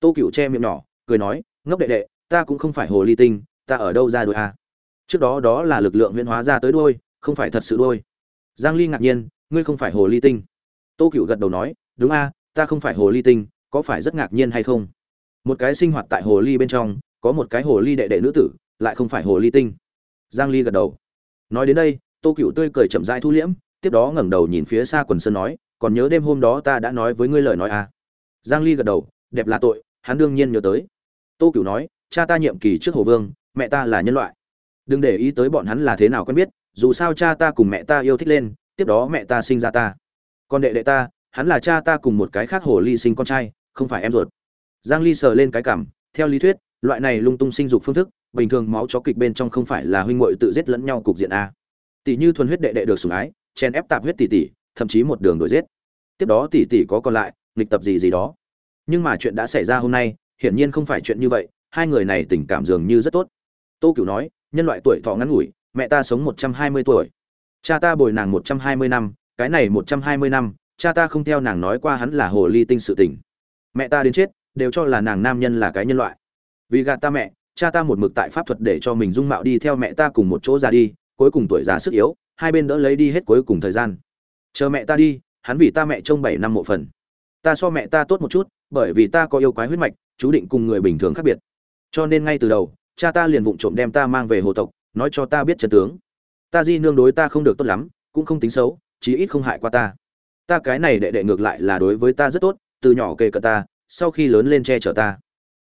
Tô cửu che miệng nhỏ, cười nói, ngốc đệ đệ, ta cũng không phải hồ ly tinh, ta ở đâu ra đôi à? trước đó đó là lực lượng huyễn hóa ra tới đôi, không phải thật sự đôi. Giang ly ngạc nhiên, ngươi không phải hồ ly tinh. Tô cửu gật đầu nói, đúng a, ta không phải hồ ly tinh có phải rất ngạc nhiên hay không? Một cái sinh hoạt tại hồ ly bên trong, có một cái hồ ly đệ đệ nữ tử, lại không phải hồ ly tinh. Giang ly gật đầu. Nói đến đây, tô cựu tươi cười chậm rãi thu liễm, tiếp đó ngẩng đầu nhìn phía xa quần sơn nói, còn nhớ đêm hôm đó ta đã nói với ngươi lời nói à? Giang ly gật đầu, đẹp là tội, hắn đương nhiên nhớ tới. Tô cựu nói, cha ta nhiệm kỳ trước hồ vương, mẹ ta là nhân loại. Đừng để ý tới bọn hắn là thế nào quen biết, dù sao cha ta cùng mẹ ta yêu thích lên, tiếp đó mẹ ta sinh ra ta. Còn đệ đệ ta, hắn là cha ta cùng một cái khác hồ ly sinh con trai không phải em ruột. Giang ly sờ lên cái cảm, theo lý thuyết, loại này lung tung sinh dục phương thức, bình thường máu chó kịch bên trong không phải là huynh muội tự giết lẫn nhau cục diện a. Tỷ như thuần huyết đệ đệ được sủng ái chen ép tạp huyết tỷ tỷ, thậm chí một đường đuổi giết. Tiếp đó tỷ tỷ có còn lại, nghịch tập gì gì đó. Nhưng mà chuyện đã xảy ra hôm nay, hiển nhiên không phải chuyện như vậy, hai người này tình cảm dường như rất tốt. Tô cửu nói, nhân loại tuổi thọ ngắn ngủi, mẹ ta sống một trăm hai mươi tuổi. Cha ta bồi nàng một trăm hai mươi năm, cái này một trăm hai mươi năm, cha ta không theo nàng nói qua hắn là hồ ly tinh sự tình mẹ ta đến chết, đều cho là nàng nam nhân là cái nhân loại. Vì gạt ta mẹ, cha ta một mực tại pháp thuật để cho mình dung mạo đi theo mẹ ta cùng một chỗ ra đi, cuối cùng tuổi già sức yếu, hai bên đỡ lấy đi hết cuối cùng thời gian. Chờ mẹ ta đi, hắn vì ta mẹ trông bảy năm mộ phần. Ta so mẹ ta tốt một chút, bởi vì ta có yêu quái huyết mạch, chú định cùng người bình thường khác biệt. Cho nên ngay từ đầu, cha ta liền vụng trộm đem ta mang về hồ tộc, nói cho ta biết chân tướng. Ta di nương đối ta không được tốt lắm, cũng không tính xấu, chí ít không hại qua ta. Ta cái này đệ đệ ngược lại là đối với ta rất tốt từ nhỏ kề cận ta, sau khi lớn lên che chở ta.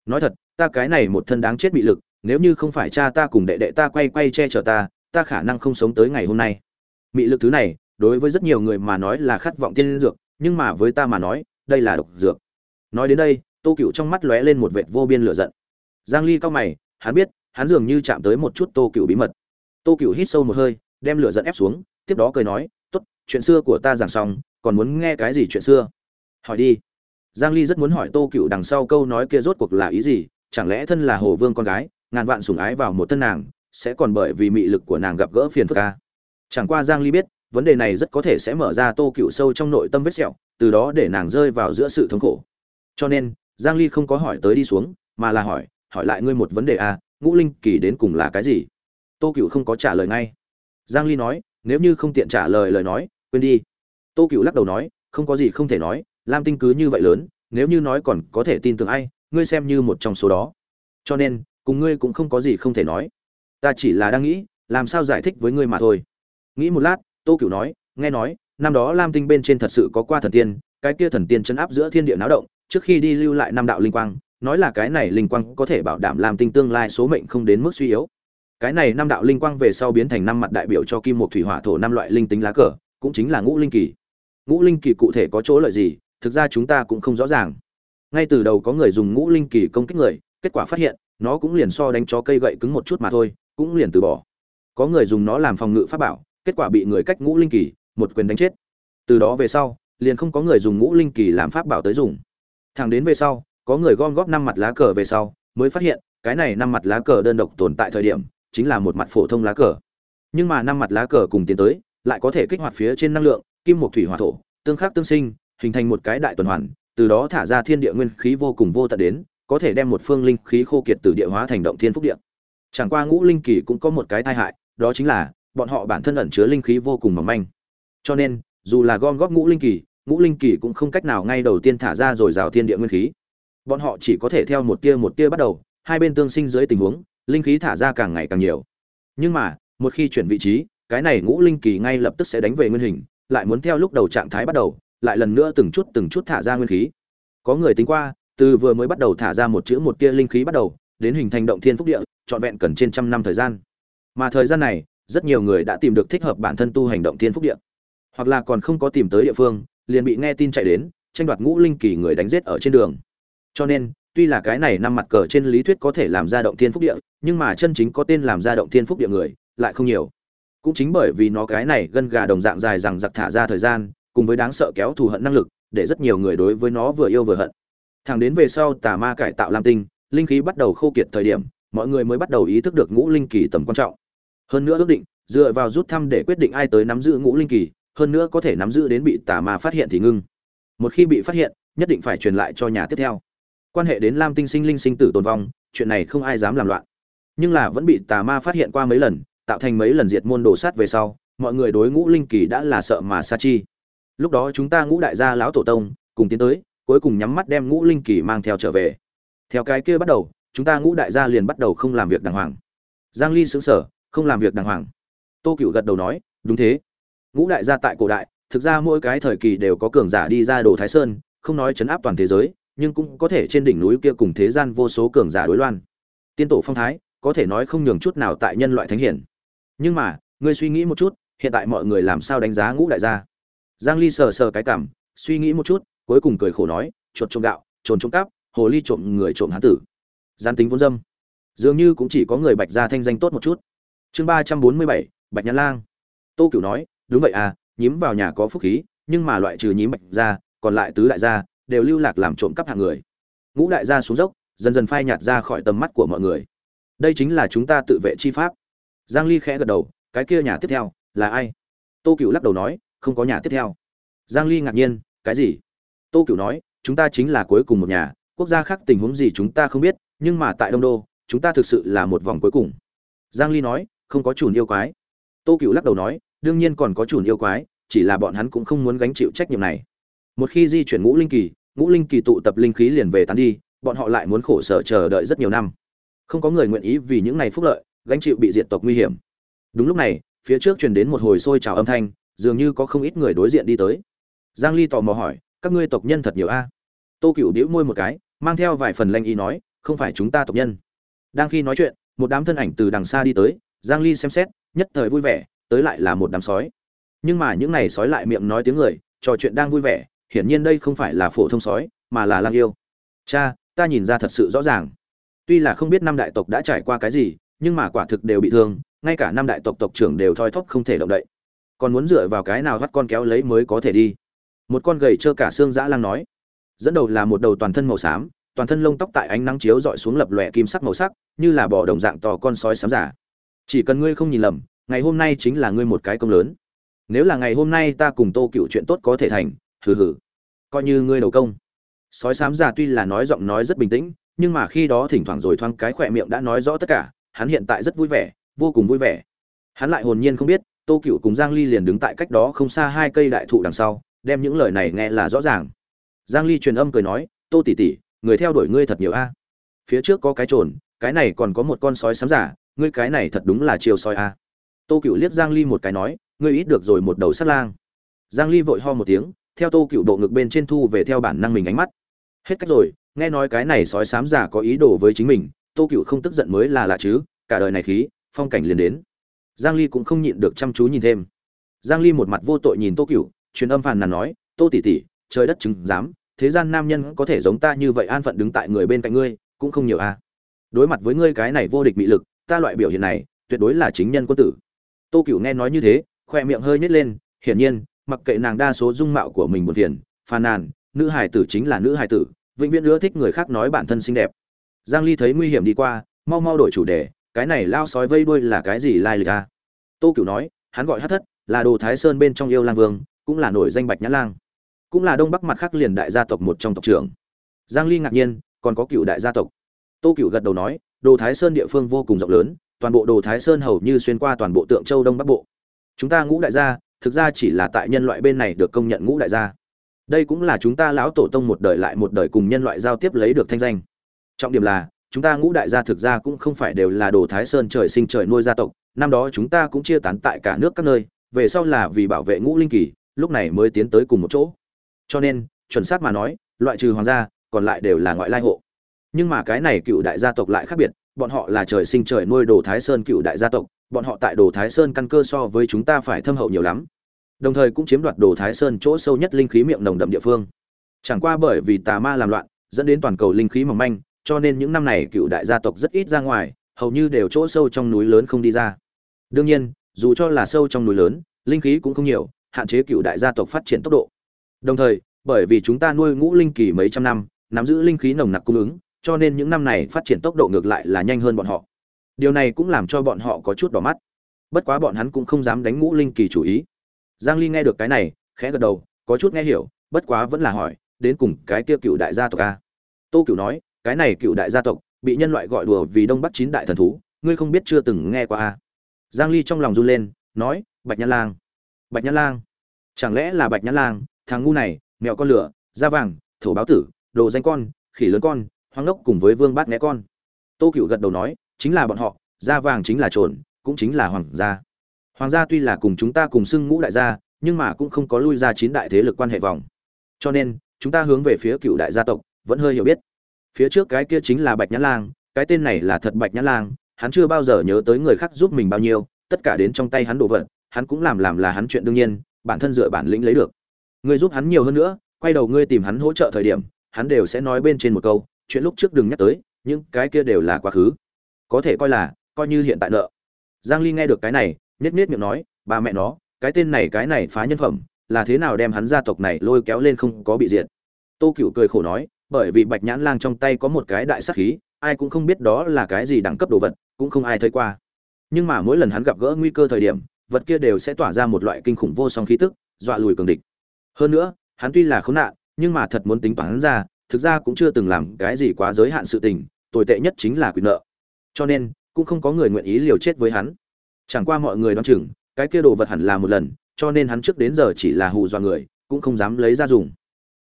Nói thật, ta cái này một thân đáng chết bị lực, nếu như không phải cha ta cùng đệ đệ ta quay quay che chở ta ta khả năng không sống tới ngày hôm nay. Mị lực thứ này, đối với rất nhiều người mà nói là khát vọng tiên dược, nhưng mà với ta mà nói, đây là độc dược. Nói đến đây, tô cựu trong mắt lóe lên một vệt vô biên lửa giận. Giang ly cao mày, hắn biết, hắn dường như chạm tới một chút tô cựu bí mật. Tô cựu hít sâu một hơi, đem lửa giận ép xuống, tiếp đó cười nói, tốt, chuyện xưa của ta giảng xong, còn muốn nghe cái gì chuyện xưa? Hỏi đi giang ly rất muốn hỏi tô cựu đằng sau câu nói kia rốt cuộc là ý gì chẳng lẽ thân là hồ vương con gái ngàn vạn sủng ái vào một thân nàng sẽ còn bởi vì mị lực của nàng gặp gỡ phiền phức ca chẳng qua giang ly biết vấn đề này rất có thể sẽ mở ra tô cựu sâu trong nội tâm vết sẹo từ đó để nàng rơi vào giữa sự thống khổ. Cho nên giang ly không có hỏi tới đi xuống mà là hỏi hỏi lại ngươi một vấn đề a à, ngũ linh kỳ đến cùng là cái gì? Tô cựu không có trả lời ngay. Giang ly nói nếu như không tiện trả lời lời nói quên đi. Tô cựu lắc đầu nói không có gì không thể nói lam tinh cứ như vậy lớn, nếu như nói còn có thể tin tưởng ai, ngươi xem như một trong số đó. Cho nên, cùng ngươi cũng không có gì không thể nói. Ta chỉ là đang nghĩ, làm sao giải thích với ngươi mà thôi. Nghĩ một lát, tô Cửu nói, nghe nói, năm đó lam tinh bên trên thật sự có qua thần tiên, cái kia thần tiên chấn áp giữa thiên địa náo động, trước khi đi lưu lại năm đạo linh quang, nói là cái này linh quang có thể bảo đảm lam tinh tương lai số mệnh không đến mức suy yếu. Cái này năm đạo linh quang về sau biến thành năm mặt đại biểu cho kim một thủy hỏa thổ năm loại linh tính lá cờ, cũng chính là ngũ linh kỳ. Ngũ linh kỳ cụ thể có chỗ lợi gì thực ra chúng ta cũng không rõ ràng. Ngay từ đầu có người dùng ngũ linh kỳ công kích người, kết quả phát hiện, nó cũng liền so đánh cho cây gậy cứng một chút mà thôi, cũng liền từ bỏ. Có người dùng nó làm phòng ngự pháp bảo, kết quả bị người cách ngũ linh kỳ, một quyền đánh chết. Từ đó về sau, liền không có người dùng ngũ linh kỳ làm pháp bảo tới dùng. Thẳng đến về sau, có người gom góp năm mặt lá cờ về sau, mới phát hiện, cái này năm mặt lá cờ đơn độc tồn tại thời điểm, chính là một mặt phổ thông lá cờ. Nhưng mà năm mặt lá cờ cùng tiến tới, lại có thể kích hoạt phía trên năng lượng, kim một thủy hỏa thổ, tương khắc tương sinh hình thành một cái đại tuần hoàn, từ đó thả ra thiên địa nguyên khí vô cùng vô tận đến, có thể đem một phương linh khí khô kiệt từ địa hóa thành động thiên phúc địa. Chẳng qua ngũ linh kỳ cũng có một cái tai hại, đó chính là, bọn họ bản thân ẩn chứa linh khí vô cùng mỏng manh. Cho nên, dù là gom góp ngũ linh kỳ, ngũ linh kỳ cũng không cách nào ngay đầu tiên thả ra rồi rào thiên địa nguyên khí. Bọn họ chỉ có thể theo một tia một tia bắt đầu, hai bên tương sinh dưới tình huống, linh khí thả ra càng ngày càng nhiều. Nhưng mà, một khi chuyển vị trí, cái này ngũ linh kỳ ngay lập tức sẽ đánh về nguyên hình, lại muốn theo lúc đầu trạng thái bắt đầu lại lần nữa từng chút từng chút thả ra nguyên khí. Có người tính qua, từ vừa mới bắt đầu thả ra một chữ một tia linh khí bắt đầu, đến hình thành động thiên phúc địa, trọn vẹn cần trên trăm năm thời gian. Mà thời gian này, rất nhiều người đã tìm được thích hợp bản thân tu hành động thiên phúc địa. Hoặc là còn không có tìm tới địa phương, liền bị nghe tin chạy đến, tranh đoạt ngũ linh kỳ người đánh giết ở trên đường. Cho nên, tuy là cái này năm mặt cờ trên lý thuyết có thể làm ra động thiên phúc địa, nhưng mà chân chính có tên làm ra động thiên phúc địa người, lại không nhiều. Cũng chính bởi vì nó cái này gân gà đồng dạng dài rằng giặc thả ra thời gian cùng với đáng sợ kéo thù hận năng lực, để rất nhiều người đối với nó vừa yêu vừa hận. Thẳng đến về sau, tà ma cải tạo lam tinh, linh khí bắt đầu khô kiệt thời điểm, mọi người mới bắt đầu ý thức được ngũ linh kỳ tầm quan trọng. Hơn nữa ước định, dựa vào rút thăm để quyết định ai tới nắm giữ ngũ linh kỳ, hơn nữa có thể nắm giữ đến bị tà ma phát hiện thì ngưng. Một khi bị phát hiện, nhất định phải truyền lại cho nhà tiếp theo. Quan hệ đến lam tinh sinh linh sinh tử tồn vong, chuyện này không ai dám làm loạn. Nhưng là vẫn bị tà ma phát hiện qua mấy lần, tạo thành mấy lần diệt môn đồ sát về sau, mọi người đối ngũ linh kỳ đã là sợ mà sa chi lúc đó chúng ta ngũ đại gia lão tổ tông, cùng tiến tới, cuối cùng nhắm mắt đem ngũ linh kỳ mang theo trở về. Theo cái kia bắt đầu, chúng ta ngũ đại gia liền bắt đầu không làm việc đàng hoàng. Giang ly sững sở không làm việc đàng hoàng. Tô cựu gật đầu nói, đúng thế. Ngũ đại gia tại cổ đại, thực ra mỗi cái thời kỳ đều có cường giả đi ra đồ thái sơn, không nói chấn áp toàn thế giới, nhưng cũng có thể trên đỉnh núi kia cùng thế gian vô số cường giả đối loan. Tiên tổ phong thái, có thể nói không nhường chút nào tại nhân loại thánh hiển. Nhưng mà, ngươi suy nghĩ một chút, hiện tại mọi người làm sao đánh giá ngũ đại gia? Giang ly sờ sờ cái cảm, suy nghĩ một chút, cuối cùng cười khổ nói, chuột trộm gạo, trồn trộm cắp, hồ ly trộm người trộm hán tử. Gian tính vốn dâm. Dường như cũng chỉ có người bạch gia thanh danh tốt một chút. Chương ba trăm bốn mươi bảy, bạch nhãn lang. Tô cửu nói, đúng vậy à nhím vào nhà có phúc khí, nhưng mà loại trừ nhím bạch gia, còn lại tứ đại gia, đều lưu lạc làm trộm cắp hạng người. Ngũ đại gia xuống dốc, dần dần phai nhạt ra khỏi tầm mắt của mọi người. Đây chính là chúng ta tự vệ chi pháp. Giang ly khẽ gật đầu, cái kia nhà tiếp theo, là ai? Tô cửu lắc đầu nói không có nhà tiếp theo. Giang ly ngạc nhiên, cái gì? Tô cửu nói, chúng ta chính là cuối cùng một nhà, quốc gia khác tình huống gì chúng ta không biết, nhưng mà tại đông đô, chúng ta thực sự là một vòng cuối cùng. Giang ly nói, không có chủ yêu quái. Tô cửu lắc đầu nói, đương nhiên còn có chủ yêu quái, chỉ là bọn hắn cũng không muốn gánh chịu trách nhiệm này. Một khi di chuyển ngũ linh kỳ, ngũ linh kỳ tụ tập linh khí liền về tán đi, bọn họ lại muốn khổ sở chờ đợi rất nhiều năm. Không có người nguyện ý vì những này phúc lợi, gánh chịu bị diệt tộc nguy hiểm. Đúng lúc này, phía trước truyền đến một hồi sôi trào âm thanh dường như có không ít người đối diện đi tới. Giang ly tò mò hỏi, các ngươi tộc nhân thật nhiều a? Tô cựu đĩu môi một cái, mang theo vài phần lanh ý nói, không phải chúng ta tộc nhân. Đang khi nói chuyện, một đám thân ảnh từ đằng xa đi tới, giang ly xem xét, nhất thời vui vẻ, tới lại là một đám sói. Nhưng mà những này sói lại miệng nói tiếng người, trò chuyện đang vui vẻ, hiển nhiên đây không phải là phổ thông sói, mà là lang yêu. Cha, ta nhìn ra thật sự rõ ràng. Tuy là không biết năm đại tộc đã trải qua cái gì, nhưng mà quả thực đều bị thương, ngay cả năm đại tộc tộc trưởng đều thoi thóp không thể động đậy còn muốn dựa vào cái nào vắt con kéo lấy mới có thể đi? Một con gầy trơ cả xương dã lang nói. Dẫn đầu là một đầu toàn thân màu xám, toàn thân lông tóc tại ánh nắng chiếu dọi xuống lập lòe kim sắc màu sắc, như là bò đồng dạng to con sói sám giả. Chỉ cần ngươi không nhìn lầm, ngày hôm nay chính là ngươi một cái công lớn. Nếu là ngày hôm nay ta cùng tô cựu chuyện tốt có thể thành, hừ hừ. Coi như ngươi đầu công. Sói sám giả tuy là nói giọng nói rất bình tĩnh, nhưng mà khi đó thỉnh thoảng rồi thoáng cái khỏe miệng đã nói rõ tất cả, hắn hiện tại rất vui vẻ, vô cùng vui vẻ. Hắn lại hồn nhiên không biết tô cựu cùng giang ly liền đứng tại cách đó không xa hai cây đại thụ đằng sau, đem những lời này nghe là rõ ràng. Giang ly truyền âm cười nói, tô tỷ tỷ, người theo đuổi ngươi thật nhiều a. Phía trước có cái trồn, cái này còn có một con sói sám giả, ngươi cái này thật đúng là chiều sói a. Tô cựu liếc giang ly một cái nói, ngươi ít được rồi một đầu sắt lang. Giang ly vội ho một tiếng, theo tô cựu độ ngực bên trên thu về theo bản năng mình ánh mắt. Hết cách rồi, nghe nói cái này sói sám giả có ý đồ với chính mình, tô cựu không tức giận mới là lạ chứ, cả đời này khí, phong cảnh liền đến giang ly cũng không nhịn được chăm chú nhìn thêm. Giang ly một mặt vô tội nhìn tô Cửu, truyền âm phàn nàn nói tô tỷ tỷ trời đất chứng dám thế gian nam nhân có thể giống ta như vậy an phận đứng tại người bên cạnh ngươi cũng không nhiều a à. đối mặt với ngươi cái này vô địch mị lực ta loại biểu hiện này tuyệt đối là chính nhân quân tử. Tô Cửu nghe nói như thế khoe miệng hơi nhếch lên hiển nhiên mặc kệ nàng đa số dung mạo của mình buồn phiền phàn nàn nữ hài tử chính là nữ hài tử vĩnh viễn ưa thích người khác nói bản thân xinh đẹp. Giang ly thấy nguy hiểm đi qua mau mau đổi chủ đề cái này lao sói vây đuôi là cái gì lai lịch a tô cửu nói, hắn gọi hát thất, là đồ thái sơn bên trong yêu lang vương, cũng là nổi danh bạch nhã lang. Cũng là đông bắc mặt khác liền đại gia tộc một trong tộc trưởng. Giang ly ngạc nhiên, còn có cựu đại gia tộc. Tô cửu gật đầu nói, đồ thái sơn địa phương vô cùng rộng lớn, toàn bộ đồ thái sơn hầu như xuyên qua toàn bộ tượng châu đông bắc bộ. Chúng ta ngũ đại gia, thực ra chỉ là tại nhân loại bên này được công nhận ngũ đại gia. Đây cũng là chúng ta lão tổ tông một đời lại một đời cùng nhân loại giao tiếp lấy được thanh danh. Trọng điểm là chúng ta ngũ đại gia thực ra cũng không phải đều là đồ thái sơn trời sinh trời nuôi gia tộc, năm đó chúng ta cũng chia tán tại cả nước các nơi, về sau là vì bảo vệ ngũ linh kỳ, lúc này mới tiến tới cùng một chỗ. Cho nên, chuẩn xác mà nói, loại trừ hoàng gia, còn lại đều là ngoại lai hộ. Nhưng mà cái này cựu đại gia tộc lại khác biệt, bọn họ là trời sinh trời nuôi đồ thái sơn cựu đại gia tộc, bọn họ tại đồ thái sơn căn cơ so với chúng ta phải thâm hậu nhiều lắm. Đồng thời cũng chiếm đoạt đồ thái sơn chỗ sâu nhất linh khí miệng nồng đậm địa phương. Chẳng qua bởi vì tà ma làm loạn, dẫn đến toàn cầu linh khí mỏng manh cho nên những năm này cựu đại gia tộc rất ít ra ngoài, hầu như đều chỗ sâu trong núi lớn không đi ra. Đương nhiên, dù cho là sâu trong núi lớn, linh khí cũng không nhiều, hạn chế cựu đại gia tộc phát triển tốc độ. Đồng thời, bởi vì chúng ta nuôi ngũ linh kỳ mấy trăm năm, nắm giữ linh khí nồng nặc cung ứng, cho nên những năm này phát triển tốc độ ngược lại là nhanh hơn bọn họ. Điều này cũng làm cho bọn họ có chút đỏ mắt. Bất quá bọn hắn cũng không dám đánh ngũ linh kỳ chủ ý. Giang ly nghe được cái này, khẽ gật đầu, có chút nghe hiểu, bất quá vẫn là hỏi, đến cùng cái kia cựu đại gia tộc a? Tô cửu nói cái này cựu đại gia tộc, bị nhân loại gọi đùa vì đông bắc chín đại thần thú, ngươi không biết chưa từng nghe qua à? Giang ly trong lòng run lên, nói, bạch nhã lang. Bạch nhã lang? Chẳng lẽ là bạch nhã lang? Thằng ngu này mèo con lửa, da vàng, thổ báo tử, đồ danh con, khỉ lớn con, hoang lốc cùng với vương bát nghe con. Tô cựu gật đầu nói, chính là bọn họ, da vàng chính là trồn, cũng chính là hoàng gia. Hoàng gia tuy là cùng chúng ta cùng xưng ngũ đại gia, nhưng mà cũng không có lui ra chín đại thế lực quan hệ vòng. Cho nên, chúng ta hướng về phía cựu đại gia tộc, vẫn hơi hiểu biết phía trước cái kia chính là bạch nhã lang, cái tên này là thật bạch nhã lang, hắn chưa bao giờ nhớ tới người khác giúp mình bao nhiêu, tất cả đến trong tay hắn đồ vật, hắn cũng làm làm là hắn chuyện đương nhiên, bản thân dựa bản lĩnh lấy được. Ngươi giúp hắn nhiều hơn nữa, quay đầu ngươi tìm hắn hỗ trợ thời điểm, hắn đều sẽ nói bên trên một câu, chuyện lúc trước đừng nhắc tới nhưng cái kia đều là quá khứ. Có thể coi là, coi như hiện tại nợ. Giang ly nghe được cái này, nhếch nhếch miệng nói bà mẹ nó, cái tên này, cái này phá nhân phẩm, là thế nào đem hắn gia tộc này lôi kéo lên không có bị diệt? Tô cửu cười khổ nói bởi vì bạch nhãn lang trong tay có một cái đại sát khí, ai cũng không biết đó là cái gì đẳng cấp đồ vật, cũng không ai thấy qua. Nhưng mà mỗi lần hắn gặp gỡ nguy cơ thời điểm, vật kia đều sẽ tỏa ra một loại kinh khủng vô song khí tức, dọa lùi cường địch. Hơn nữa, hắn tuy là khốn nạn, nhưng mà thật muốn tính toán ra, thực ra cũng chưa từng làm cái gì quá giới hạn sự tình, tồi tệ nhất chính là quyền nợ. Cho nên, cũng không có người nguyện ý liều chết với hắn. Chẳng qua mọi người đoán chừng, cái kia đồ vật hẳn là một lần, cho nên hắn trước đến giờ chỉ là hù dọa người, cũng không dám lấy ra dùng.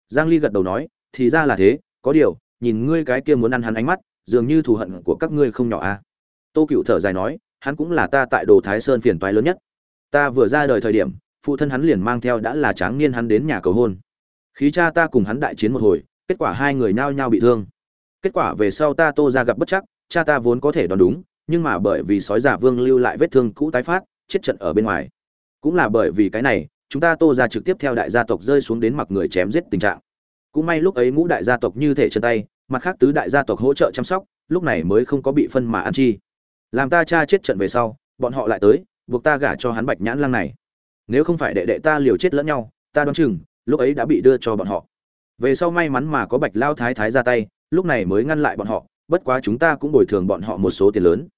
Giang ly gật đầu nói thì ra là thế, có điều, nhìn ngươi cái kia muốn ăn hắn ánh mắt, dường như thù hận của các ngươi không nhỏ a à. tô cựu thở dài nói, hắn cũng là ta tại đồ thái sơn phiền toái lớn nhất. Ta vừa ra đời thời điểm, phụ thân hắn liền mang theo đã là tráng niên hắn đến nhà cầu hôn. Khí cha ta cùng hắn đại chiến một hồi, kết quả hai người nhao nhao bị thương. Kết quả về sau ta tô ra gặp bất chắc, cha ta vốn có thể đoán đúng, nhưng mà bởi vì sói giả vương lưu lại vết thương cũ tái phát, chết trận ở bên ngoài. Cũng là bởi vì cái này, chúng ta tô ra trực tiếp theo đại gia tộc rơi xuống đến mặc người chém giết tình trạng cũng may lúc ấy ngũ đại gia tộc như thể chân tay, mặt khác tứ đại gia tộc hỗ trợ chăm sóc, lúc này mới không có bị phân mà ăn chi. Làm ta cha chết trận về sau, bọn họ lại tới, buộc ta gả cho hắn bạch nhãn lăng này. Nếu không phải đệ đệ ta liều chết lẫn nhau, ta đoán chừng, lúc ấy đã bị đưa cho bọn họ. Về sau may mắn mà có bạch lao thái thái ra tay, lúc này mới ngăn lại bọn họ, bất quá chúng ta cũng bồi thường bọn họ một số tiền lớn.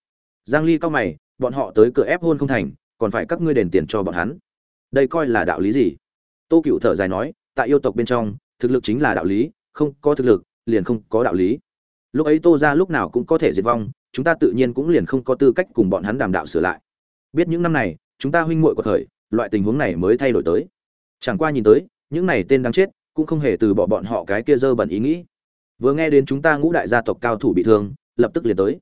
Giang ly cao mày, bọn họ tới cửa ép hôn không thành, còn phải các ngươi đền tiền cho bọn hắn. Đây coi là đạo lý gì? Tô cựu thở dài nói, tại yêu tộc bên trong thực lực chính là đạo lý, không có thực lực, liền không có đạo lý. Lúc ấy tô ra lúc nào cũng có thể diệt vong, chúng ta tự nhiên cũng liền không có tư cách cùng bọn hắn đàm đạo sửa lại. Biết những năm này, chúng ta huynh muội của thời, loại tình huống này mới thay đổi tới. Chẳng qua nhìn tới, những này tên đáng chết, cũng không hề từ bỏ bọn họ cái kia dơ bẩn ý nghĩ. Vừa nghe đến chúng ta ngũ đại gia tộc cao thủ bị thương, lập tức liền tới.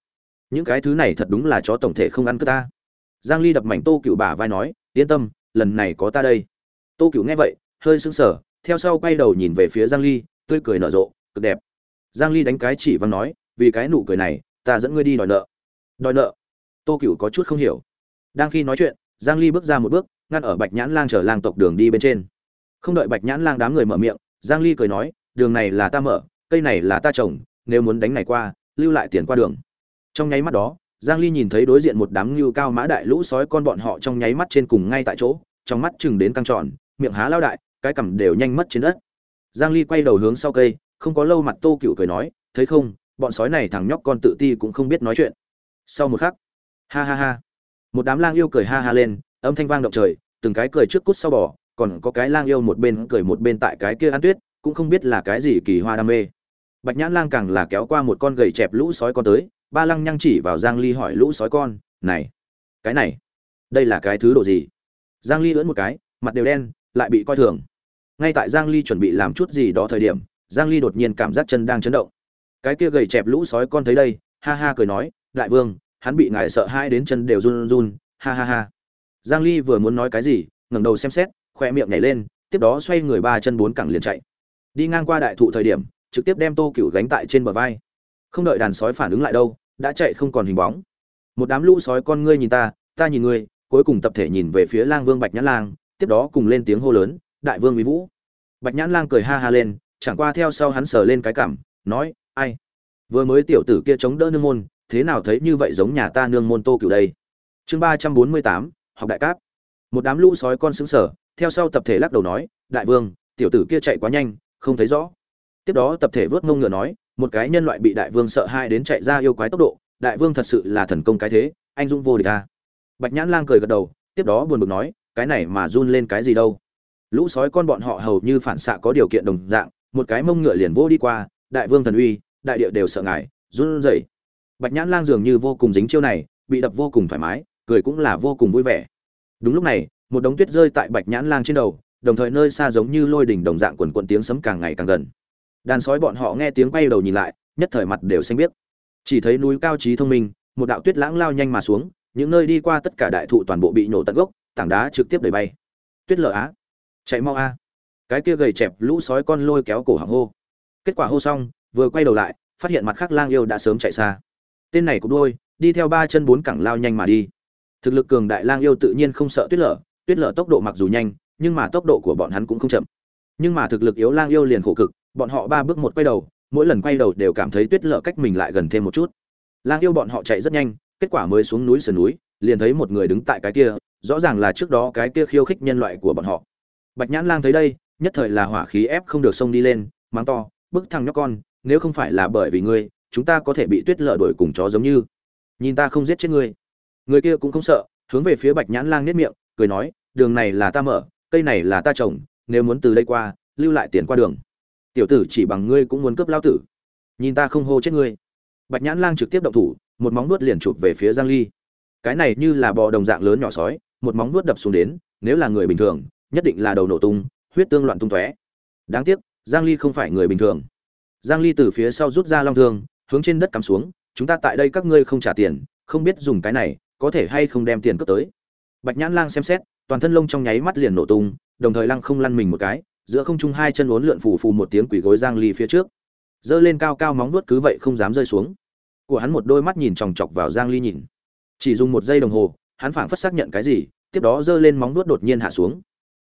Những cái thứ này thật đúng là chó tổng thể không ăn cướp ta. Giang ly đập mảnh tô cựu bả vai nói, yên tâm, lần này có ta đây. Tô cựu nghe vậy, hơi sững sờ theo sau quay đầu nhìn về phía giang ly, tươi cười nở rộ, cực đẹp. Giang ly đánh cái chỉ văng nói, vì cái nụ cười này, ta dẫn ngươi đi đòi nợ. Đòi nợ? Tô cựu có chút không hiểu. Đang khi nói chuyện, giang ly bước ra một bước, ngăn ở bạch nhãn lang trở lang tộc đường đi bên trên. Không đợi bạch nhãn lang đám người mở miệng, giang ly cười nói, đường này là ta mở, cây này là ta trồng, nếu muốn đánh này qua, lưu lại tiền qua đường. Trong nháy mắt đó, giang ly nhìn thấy đối diện một đám lưu cao mã đại lũ sói con bọn họ trong nháy mắt trên cùng ngay tại chỗ, trong mắt chừng đến căng tròn, miệng há lao đại cái cằm đều nhanh mất trên đất. Giang ly quay đầu hướng sau cây không có lâu mặt tô cựu cười nói thấy không bọn sói này thằng nhóc con tự ti cũng không biết nói chuyện. Sau một khắc ha ha ha một đám lang yêu cười ha ha lên âm thanh vang động trời từng cái cười trước cút sau bỏ, còn có cái lang yêu một bên cười một bên tại cái kia ăn tuyết cũng không biết là cái gì kỳ hoa đam mê. Bạch nhãn lang càng là kéo qua một con gầy chẹp lũ sói con tới ba lăng nhăng chỉ vào giang ly hỏi lũ sói con này cái này đây là cái thứ độ gì? Giang ly ưỡn một cái mặt đều đen lại bị coi thường. Ngay tại giang ly chuẩn bị làm chút gì đó thời điểm, giang ly đột nhiên cảm giác chân đang chấn động. Cái kia gầy chẹp lũ sói con thấy đây, ha ha cười nói, đại vương, hắn bị ngài sợ hãi đến chân đều run run, ha ha ha. Giang ly vừa muốn nói cái gì, ngẩng đầu xem xét, khoe miệng nhảy lên, tiếp đó xoay người ba chân bốn cẳng liền chạy. Đi ngang qua đại thụ thời điểm, trực tiếp đem tô cửu gánh tại trên bờ vai. Không đợi đàn sói phản ứng lại đâu, đã chạy không còn hình bóng. Một đám lũ sói con ngươi nhìn ta ta nhìn ngươi, cuối cùng tập thể nhìn về phía lang vương bạch nhã lang tiếp đó cùng lên tiếng hô lớn, đại vương mỹ vũ. Bạch nhãn lang cười ha ha lên, chẳng qua theo sau hắn sờ lên cái cảm, nói, ai? Vừa mới tiểu tử kia chống đỡ nương môn, thế nào thấy như vậy giống nhà ta nương môn tô cửu đây? Chương ba trăm bốn mươi tám, học đại cáp. Một đám lũ sói con xứng sở theo sau tập thể lắc đầu nói, đại vương, tiểu tử kia chạy quá nhanh, không thấy rõ. Tiếp đó tập thể vớt ngông ngựa nói, một cái nhân loại bị đại vương sợ hai đến chạy ra yêu quái tốc độ, đại vương thật sự là thần công cái thế, anh dũng vô địch ta bạch nhãn lang cười gật đầu, tiếp đó buồn bực nói cái này mà run lên cái gì đâu. Lũ sói con bọn họ hầu như phản xạ có điều kiện đồng dạng, một cái mông ngựa liền vô đi qua, đại vương thần uy, đại địa đều sợ ngài, run rẩy. Bạch nhãn lang dường như vô cùng dính chiêu này, bị đập vô cùng thoải mái, cười cũng là vô cùng vui vẻ. Đúng lúc này, một đống tuyết rơi tại bạch nhãn lang trên đầu, đồng thời nơi xa giống như lôi đỉnh đồng dạng quần quần tiếng sấm càng ngày càng gần. Đàn sói bọn họ nghe tiếng quay đầu nhìn lại, nhất thời mặt đều xanh biếc. Chỉ thấy núi cao trí thông minh, một đạo tuyết lãng lao nhanh mà xuống, những nơi đi qua tất cả đại thụ toàn bộ bị nổ tận gốc tảng đá trực tiếp đẩy bay. Tuyết lở á. Chạy mau a. Cái kia gầy chẹp lũ sói con lôi kéo cổ hàng hô. Kết quả hô xong, vừa quay đầu lại, phát hiện mặt khác lang yêu đã sớm chạy xa. Tên này cũng đôi đi theo ba chân bốn cẳng lao nhanh mà đi. Thực lực cường đại lang yêu tự nhiên không sợ tuyết lở tuyết lở tốc độ mặc dù nhanh, nhưng mà tốc độ của bọn hắn cũng không chậm. Nhưng mà thực lực yếu lang yêu liền khổ cực, bọn họ ba bước một quay đầu, mỗi lần quay đầu đều cảm thấy tuyết lở cách mình lại gần thêm một chút. Lang yêu bọn họ chạy rất nhanh, kết quả mới xuống núi sườn núi, liền thấy một người đứng tại cái kia rõ ràng là trước đó cái kia khiêu khích nhân loại của bọn họ. Bạch nhãn lang thấy đây, nhất thời là hỏa khí ép không được xông đi lên, mắng to, bức thằng nhóc con, nếu không phải là bởi vì ngươi, chúng ta có thể bị tuyết lở đuổi cùng chó giống như. Nhìn ta không giết chết ngươi. Người kia cũng không sợ, hướng về phía bạch nhãn lang nết miệng, cười nói, đường này là ta mở, cây này là ta trồng, nếu muốn từ đây qua, lưu lại tiền qua đường. Tiểu tử chỉ bằng ngươi cũng muốn cướp lao tử. Nhìn ta không hô chết ngươi. Bạch nhãn lang trực tiếp động thủ, một móng nuốt liền chụp về phía giang ly. Cái này như là bò đồng dạng lớn nhỏ sói một móng vuốt đập xuống đến, nếu là người bình thường, nhất định là đầu nổ tung, huyết tương loạn tung tóe. Đáng tiếc, giang ly không phải người bình thường. Giang ly từ phía sau rút ra long thương, hướng trên đất cắm xuống, chúng ta tại đây các ngươi không trả tiền, không biết dùng cái này, có thể hay không đem tiền cướp tới. Bạch nhãn lang xem xét, toàn thân lông trong nháy mắt liền nổ tung, đồng thời lăng không lăn mình một cái, giữa không trung hai chân uốn lượn phù phù một tiếng quỷ gối giang ly phía trước. Dơ lên cao cao móng vuốt cứ vậy không dám rơi xuống. Của hắn một đôi mắt nhìn chòng chọc vào giang ly nhìn. Chỉ dùng một giây đồng hồ hắn phảng phất xác nhận cái gì, tiếp đó giơ lên móng vuốt đột nhiên hạ xuống.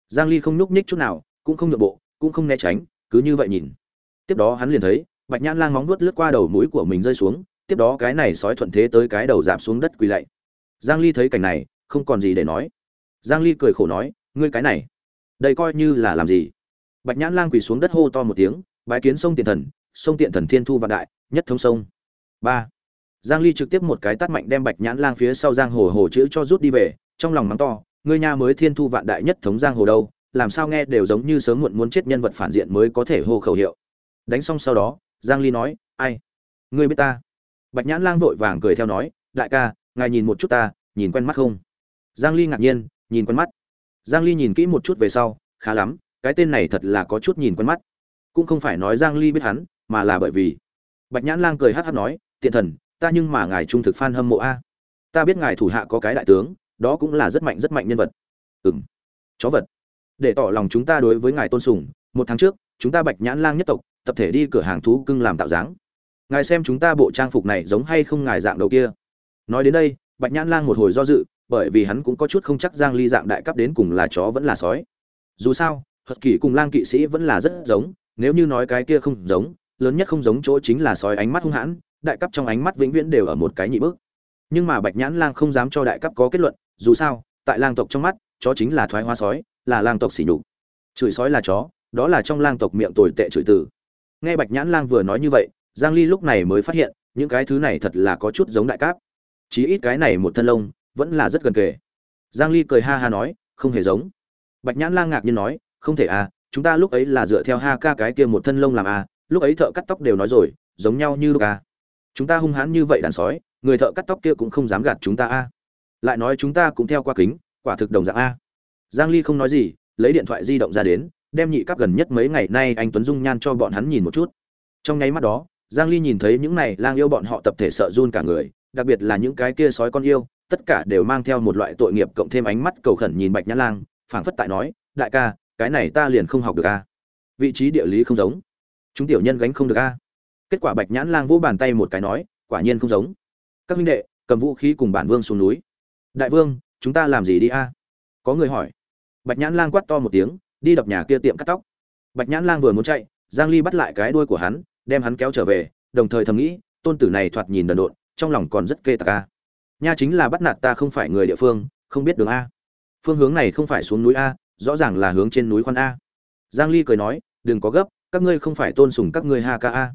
Giang ly không nhúc nhích chút nào, cũng không nhượng bộ, cũng không né tránh, cứ như vậy nhìn. Tiếp đó hắn liền thấy, bạch nhãn lang móng vuốt lướt qua đầu mũi của mình rơi xuống, tiếp đó cái này sói thuận thế tới cái đầu giảm xuống đất quỳ lạy. Giang ly thấy cảnh này, không còn gì để nói. Giang ly cười khổ nói, ngươi cái này, đây coi như là làm gì? Bạch nhãn lang quỳ xuống đất hô to một tiếng, bái kiến sông tiền thần, sông tiện thần thiên thu vạn đại, nhất thống sông. Ba giang ly trực tiếp một cái tát mạnh đem bạch nhãn lang phía sau giang hồ hồ chữ cho rút đi về, trong lòng mắng to, ngươi nha mới thiên thu vạn đại nhất thống giang hồ đâu, làm sao nghe đều giống như sớm muộn muốn chết nhân vật phản diện mới có thể hô khẩu hiệu. Đánh xong sau đó, giang ly nói, ai? Ngươi biết ta? Bạch nhãn lang vội vàng cười theo nói, đại ca, ngài nhìn một chút ta, nhìn quen mắt không? Giang ly ngạc nhiên, nhìn quen mắt. Giang ly nhìn kỹ một chút về sau, khá lắm, cái tên này thật là có chút nhìn quen mắt. Cũng không phải nói giang ly biết hắn, mà là bởi vì bạch nhãn lang cười hắc hắc nói, tiện thần ta nhưng mà ngài trung thực fan hâm mộ a. Ta biết ngài thủ hạ có cái đại tướng, đó cũng là rất mạnh rất mạnh nhân vật. Ừm. Chó vật. Để tỏ lòng chúng ta đối với ngài tôn sùng, một tháng trước, chúng ta bạch nhãn lang nhất tộc, tập thể đi cửa hàng thú cưng làm tạo dáng. Ngài xem chúng ta bộ trang phục này giống hay không ngài dạng đầu kia. Nói đến đây, bạch nhãn lang một hồi do dự, bởi vì hắn cũng có chút không chắc giang ly dạng đại cấp đến cùng là chó vẫn là sói. Dù sao hật kỷ cùng lang kỵ sĩ vẫn là rất giống, nếu như nói cái kia không giống, lớn nhất không giống chỗ chính là sói ánh mắt hung hãn đại cấp trong ánh mắt vĩnh viễn đều ở một cái nhị bước. Nhưng mà bạch nhãn lang không dám cho đại cấp có kết luận, dù sao, tại lang tộc trong mắt, chó chính là thoái hoa sói, là lang tộc xỉ nhục. Chửi sói là chó, đó là trong lang tộc miệng tồi tệ chửi từ. Nghe bạch nhãn lang vừa nói như vậy, giang ly lúc này mới phát hiện, những cái thứ này thật là có chút giống đại cáp chí ít cái này một thân lông, vẫn là rất gần kề. Giang ly cười ha ha nói, không hề giống. Bạch nhãn lang ngạc nhiên nói, không thể à chúng ta lúc ấy là dựa theo ha ca cái kia một thân lông làm à lúc ấy thợ cắt tóc đều nói rồi, giống nhau như lúc à chúng ta hung hãn như vậy đàn sói, người thợ cắt tóc kia cũng không dám gạt chúng ta à lại nói chúng ta cũng theo qua kính, quả thực đồng dạng a. Giang ly không nói gì, lấy điện thoại di động ra đến, đem nhị cấp gần nhất mấy ngày nay anh tuấn dung nhan cho bọn hắn nhìn một chút. Trong nháy mắt đó, giang ly nhìn thấy những này lang yêu bọn họ tập thể sợ run cả người, đặc biệt là những cái kia sói con yêu, tất cả đều mang theo một loại tội nghiệp cộng thêm ánh mắt cầu khẩn nhìn bạch nhã lang, phảng phất tại nói, đại ca, cái này ta liền không học được a. Vị trí địa lý không giống. Chúng tiểu nhân gánh không được a kết quả bạch nhãn lang vỗ bàn tay một cái nói, quả nhiên không giống. Các huynh đệ, cầm vũ khí cùng bản vương xuống núi. Đại vương, chúng ta làm gì đi a? Có người hỏi. Bạch nhãn lang quát to một tiếng, đi đập nhà kia tiệm cắt tóc. Bạch nhãn lang vừa muốn chạy, giang ly bắt lại cái đuôi của hắn, đem hắn kéo trở về, đồng thời thầm nghĩ, tôn tử này thoạt nhìn đần độn, trong lòng còn rất kê tạc a. Nha chính là bắt nạt ta không phải người địa phương, không biết đường a. Phương hướng này không phải xuống núi a, rõ ràng là hướng trên núi khoan a. Giang ly cười nói, đừng có gấp, các ngươi không phải tôn sùng các ngươi ha ca a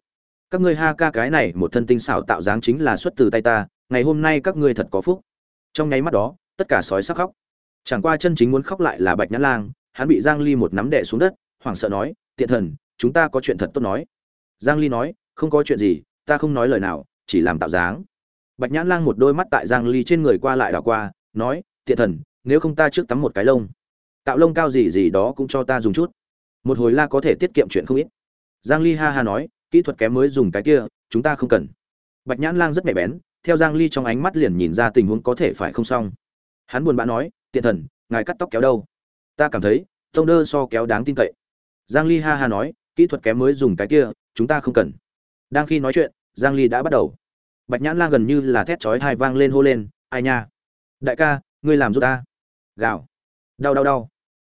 các ngươi ha ca cái này một thân tinh xảo tạo dáng chính là xuất từ tay ta, ngày hôm nay các ngươi thật có phúc. Trong nháy mắt đó, tất cả sói sắc khóc. Chẳng qua chân chính muốn khóc lại là bạch nhã lang, hắn bị giang ly một nắm đè xuống đất, hoảng sợ nói, tiện thần, chúng ta có chuyện thật tốt nói. Giang ly nói, không có chuyện gì, ta không nói lời nào, chỉ làm tạo dáng. Bạch nhã lang một đôi mắt tại giang ly trên người qua lại đảo qua, nói, tiện thần, nếu không ta trước tắm một cái lông, tạo lông cao gì gì đó cũng cho ta dùng chút. Một hồi la có thể tiết kiệm chuyện không ít. Giang ly ha ha nói kỹ thuật kém mới dùng cái kia, chúng ta không cần. Bạch nhãn lang rất nhạy bén, theo giang ly trong ánh mắt liền nhìn ra tình huống có thể phải không xong. Hắn buồn bã nói, tiện thần, ngài cắt tóc kéo đâu? Ta cảm thấy, tông đơ so kéo đáng tin cậy. Giang ly ha ha nói, kỹ thuật kém mới dùng cái kia, chúng ta không cần. Đang khi nói chuyện, giang ly đã bắt đầu. Bạch nhãn lang gần như là thét chói tai vang lên hô lên, ai nha? Đại ca, ngươi làm giúp ta. Gào. Đau đau đau.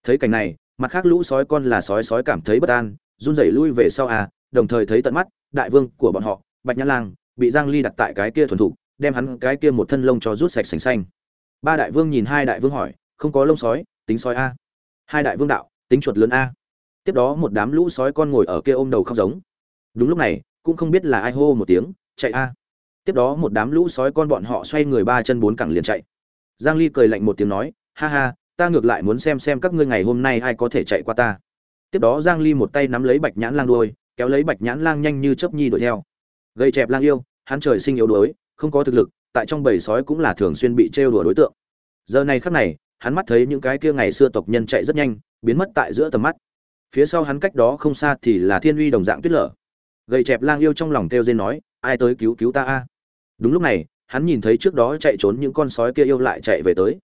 Thấy cảnh này, mặt khác lũ sói con là sói sói cảm thấy bất an, run rẩy lui về sau à đồng thời thấy tận mắt, đại vương của bọn họ, bạch nhãn lang, bị giang ly đặt tại cái kia thuần thủ, đem hắn cái kia một thân lông cho rút sạch sành xanh. Ba đại vương nhìn hai đại vương hỏi, không có lông sói, tính sói a? Hai đại vương đạo, tính chuột lớn a. Tiếp đó một đám lũ sói con ngồi ở kia ôm đầu khóc giống. Đúng lúc này, cũng không biết là ai hô một tiếng, chạy a. Tiếp đó một đám lũ sói con bọn họ xoay người ba chân bốn cẳng liền chạy. Giang ly cười lạnh một tiếng nói, ha ha, ta ngược lại muốn xem xem các ngươi ngày hôm nay ai có thể chạy qua ta. Tiếp đó giang ly một tay nắm lấy bạch nhãn lang đuôi kéo lấy bạch nhãn lang nhanh như chớp nhi đuổi theo. Gây chẹp lang yêu, hắn trời sinh yếu đuối, không có thực lực, tại trong bầy sói cũng là thường xuyên bị trêu đùa đối tượng. Giờ này khắc này, hắn mắt thấy những cái kia ngày xưa tộc nhân chạy rất nhanh, biến mất tại giữa tầm mắt. Phía sau hắn cách đó không xa thì là thiên uy đồng dạng tuyết lở. Gầy chẹp lang yêu trong lòng kêu dên nói, ai tới cứu cứu ta a? Đúng lúc này, hắn nhìn thấy trước đó chạy trốn những con sói kia yêu lại chạy về tới.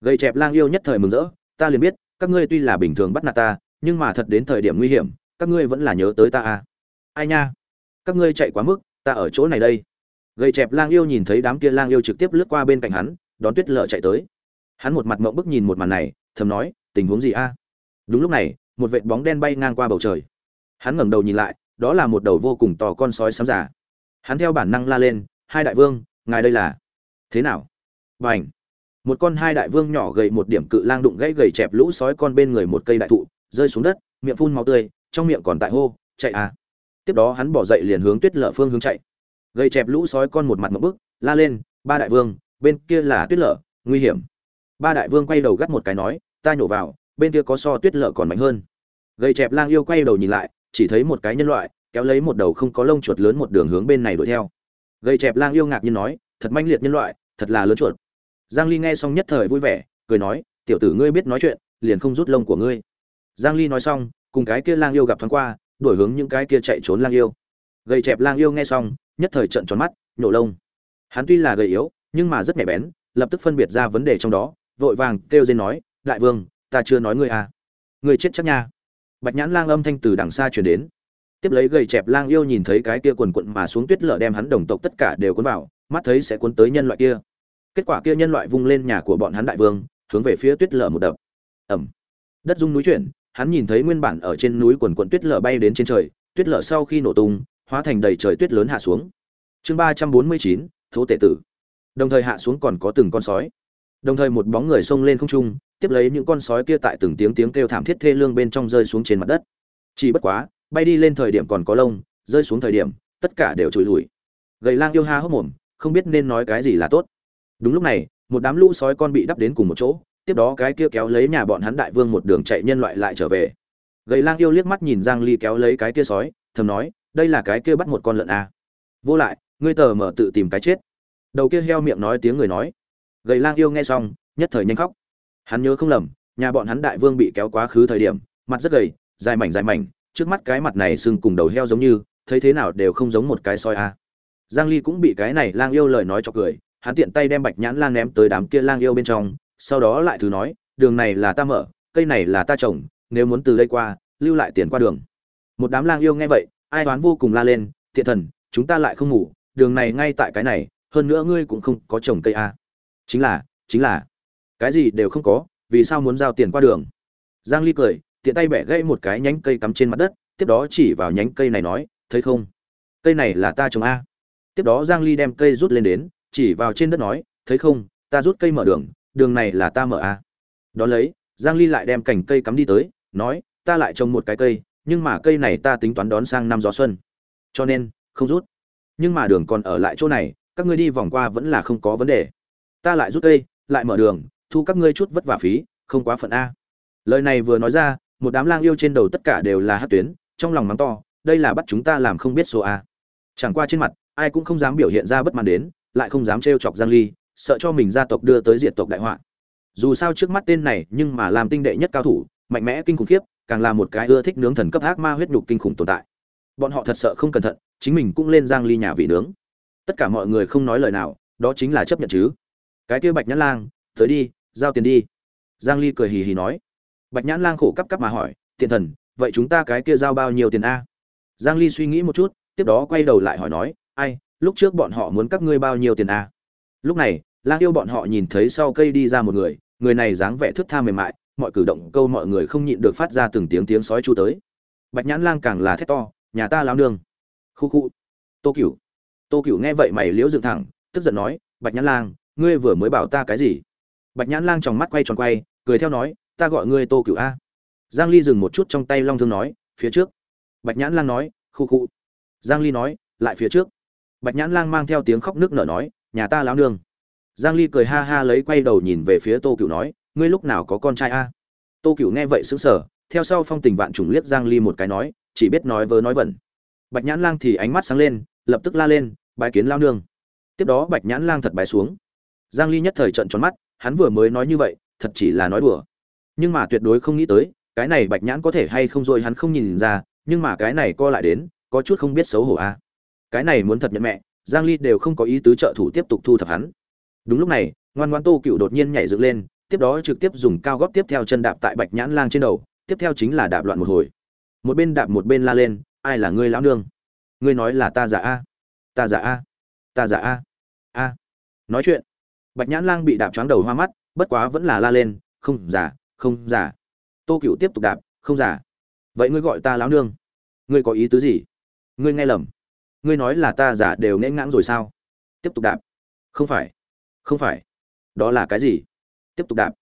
Gầy chẹp lang yêu nhất thời mừng rỡ, ta liền biết, các ngươi tuy là bình thường bắt nạt ta, nhưng mà thật đến thời điểm nguy hiểm các ngươi vẫn là nhớ tới ta à? ai nha? Các ngươi chạy quá mức, ta ở chỗ này đây. Gầy chẹp lang yêu nhìn thấy đám kia lang yêu trực tiếp lướt qua bên cạnh hắn, đón tuyết lợ chạy tới. Hắn một mặt mộng bức nhìn một màn này, thầm nói, tình huống gì a? Đúng lúc này, một vệt bóng đen bay ngang qua bầu trời. Hắn ngẩng đầu nhìn lại, đó là một đầu vô cùng to con sói sám giả hắn theo bản năng la lên, hai đại vương, ngài đây là thế nào? Và ảnh một con hai đại vương nhỏ gầy một điểm cự lang đụng gãy gầy chẹp lũ sói con bên người một cây đại thụ, rơi xuống đất, miệng phun máu tươi trong miệng còn tại hô, chạy à. Tiếp đó hắn bỏ dậy liền hướng tuyết lở phương hướng chạy. Gây chẹp lũ sói con một mặt một bước la lên, ba đại vương, bên kia là tuyết lở, nguy hiểm. Ba đại vương quay đầu gắt một cái nói, ta nhổ vào, bên kia có so tuyết lở còn mạnh hơn. Gây chẹp lang yêu quay đầu nhìn lại, chỉ thấy một cái nhân loại, kéo lấy một đầu không có lông chuột lớn một đường hướng bên này đuổi theo. Gây chẹp lang yêu ngạc nhiên nói, thật manh liệt nhân loại, thật là lớn chuột. Giang ly nghe xong nhất thời vui vẻ, cười nói, tiểu tử ngươi biết nói chuyện, liền không rút lông của ngươi. Giang ly nói xong cùng cái kia lang yêu gặp thoáng qua đuổi hướng những cái kia chạy trốn lang yêu. Gầy chẹp lang yêu nghe xong, nhất thời trợn tròn mắt, nhổ lông. Hắn tuy là gầy yếu, nhưng mà rất nhạy bén, lập tức phân biệt ra vấn đề trong đó, vội vàng kêu dên nói, đại vương, ta chưa nói ngươi à. Ngươi chết chắc nha. Bạch nhãn lang âm thanh từ đằng xa truyền đến. Tiếp lấy gầy chẹp lang yêu nhìn thấy cái kia quần quận mà xuống tuyết lở đem hắn đồng tộc tất cả đều cuốn vào, mắt thấy sẽ cuốn tới nhân loại kia. Kết quả kia nhân loại vung lên nhà của bọn hắn đại vương, hướng về phía tuyết lở một đập. Ẩm đất rung núi chuyển hắn nhìn thấy nguyên bản ở trên núi quần quần tuyết lở bay đến trên trời, tuyết lở sau khi nổ tung, hóa thành đầy trời tuyết lớn hạ xuống. Chương ba trăm bốn mươi chín, thố tể tử. Đồng thời hạ xuống còn có từng con sói. Đồng thời một bóng người xông lên không trung, tiếp lấy những con sói kia tại từng tiếng tiếng kêu thảm thiết thê lương bên trong rơi xuống trên mặt đất. Chỉ bất quá, bay đi lên thời điểm còn có lông, rơi xuống thời điểm, tất cả đều trùi lùi. Gầy lang yêu ha hốc mồm, không biết nên nói cái gì là tốt. Đúng lúc này, một đám lũ sói con bị đắp đến cùng một chỗ tiếp đó cái kia kéo lấy nhà bọn hắn đại vương một đường chạy nhân loại lại trở về gầy lang yêu liếc mắt nhìn giang ly kéo lấy cái kia sói, thầm nói, đây là cái kia bắt một con lợn à. vô lại, ngươi tờ mở tự tìm cái chết đầu kia heo miệng nói tiếng người nói gầy lang yêu nghe xong, nhất thời nhanh khóc hắn nhớ không lầm, nhà bọn hắn đại vương bị kéo quá khứ thời điểm, mặt rất gầy, dài mảnh dài mảnh, trước mắt cái mặt này sưng cùng đầu heo giống như, thấy thế nào đều không giống một cái soi à. giang ly cũng bị cái này lang yêu lời nói cho cười, hắn tiện tay đem bạch nhãn lang ném tới đám kia lang yêu bên trong sau đó lại thứ nói, đường này là ta mở, cây này là ta trồng, nếu muốn từ đây qua, lưu lại tiền qua đường. Một đám lang yêu nghe vậy, ai toán vô cùng la lên, thiện thần, chúng ta lại không ngủ, đường này ngay tại cái này, hơn nữa ngươi cũng không có trồng cây a chính là chính là. Cái gì đều không có, vì sao muốn giao tiền qua đường? Giang ly cười, tiện tay bẻ gãy một cái nhánh cây cắm trên mặt đất, tiếp đó chỉ vào nhánh cây này nói, thấy không? Cây này là ta trồng a tiếp đó giang ly đem cây rút lên đến, chỉ vào trên đất nói, thấy không? Ta rút cây mở đường đường này là ta mở a đó lấy, giang ly lại đem cành cây cắm đi tới, nói, ta lại trồng một cái cây, nhưng mà cây này ta tính toán đón sang năm gió xuân. Cho nên, không rút. Nhưng mà đường còn ở lại chỗ này, các ngươi đi vòng qua vẫn là không có vấn đề. Ta lại rút cây, lại mở đường, thu các ngươi chút vất vả phí, không quá phận a. Lời này vừa nói ra, một đám lang yêu trên đầu tất cả đều là hát tuyến, trong lòng mắng to, đây là bắt chúng ta làm không biết số a. Chẳng qua trên mặt, ai cũng không dám biểu hiện ra bất mãn đến, lại không dám trêu chọc giang ly sợ cho mình gia tộc đưa tới diệt tộc đại họa. Dù sao trước mắt tên này nhưng mà làm tinh đệ nhất cao thủ, mạnh mẽ kinh khủng khiếp, càng là một cái ưa thích nướng thần cấp ác ma huyết nhục kinh khủng tồn tại. Bọn họ thật sợ không cẩn thận, chính mình cũng lên giang ly nhà vị nướng. Tất cả mọi người không nói lời nào, đó chính là chấp nhận chứ. Cái kia bạch nhãn lang, tới đi, giao tiền đi. Giang ly cười hì hì nói. Bạch nhãn lang khổ cấp cấp mà hỏi tiền thần, vậy chúng ta cái kia giao bao nhiêu tiền a? Giang ly suy nghĩ một chút, tiếp đó quay đầu lại hỏi nói, ai, lúc trước bọn họ muốn các ngươi bao nhiêu tiền a? Lúc này, lang yêu bọn họ nhìn thấy sau cây đi ra một người người này dáng vẻ thướt tha mềm mại, mọi cử động câu mọi người không nhịn được phát ra từng tiếng tiếng sói chu tới. Bạch nhãn lang càng là thét to, nhà ta lao nương. Khu khu. Tô cửu. Tô cửu nghe vậy mày liễu dựng thẳng, tức giận nói, bạch nhãn lang, ngươi vừa mới bảo ta cái gì? Bạch nhãn lang tròng mắt quay tròn quay, cười theo nói, ta gọi ngươi tô cửu a. Giang ly dừng một chút trong tay long thương nói, phía trước. Bạch nhãn lang nói, khu khu. Giang ly nói, lại phía trước. Bạch nhãn lang mang theo tiếng khóc nước nở nói nhà ta lão nương. Giang ly cười ha ha lấy quay đầu nhìn về phía tô cửu nói, ngươi lúc nào có con trai a? Tô cửu nghe vậy sững sờ, theo sau phong tình vạn trùng liếc giang ly một cái nói, chỉ biết nói vớ nói vẩn. Bạch nhãn lang thì ánh mắt sáng lên, lập tức la lên bài kiến lao nương. Tiếp đó bạch nhãn lang thật bài xuống. Giang ly nhất thời trợn tròn mắt, hắn vừa mới nói như vậy, thật chỉ là nói đùa. Nhưng mà tuyệt đối không nghĩ tới, cái này bạch nhãn có thể hay không rồi hắn không nhìn ra, nhưng mà cái này co lại đến, có chút không biết xấu hổ a. Cái này muốn thật nhận mẹ giang ly đều không có ý tứ trợ thủ tiếp tục thu thập hắn. Đúng lúc này, ngoan ngoan tô cựu đột nhiên nhảy dựng lên, tiếp đó trực tiếp dùng cao góp tiếp theo chân đạp tại bạch nhãn lang trên đầu, tiếp theo chính là đạp loạn một hồi. Một bên đạp một bên la lên, ai là ngươi lão nương? Ngươi nói là ta giả a, ta giả a, ta giả a a. Nói chuyện, bạch nhãn lang bị đạp choáng đầu hoa mắt, bất quá vẫn là la lên, không giả không giả. Tô cựu tiếp tục đạp, không giả. Vậy ngươi gọi ta lão nương? Ngươi có ý tứ gì? Ngươi nghe lầm ngươi nói là ta giả đều nghẽn ngãng rồi sao? Tiếp tục đạp. Không phải. Không phải. Đó là cái gì? Tiếp tục đạp.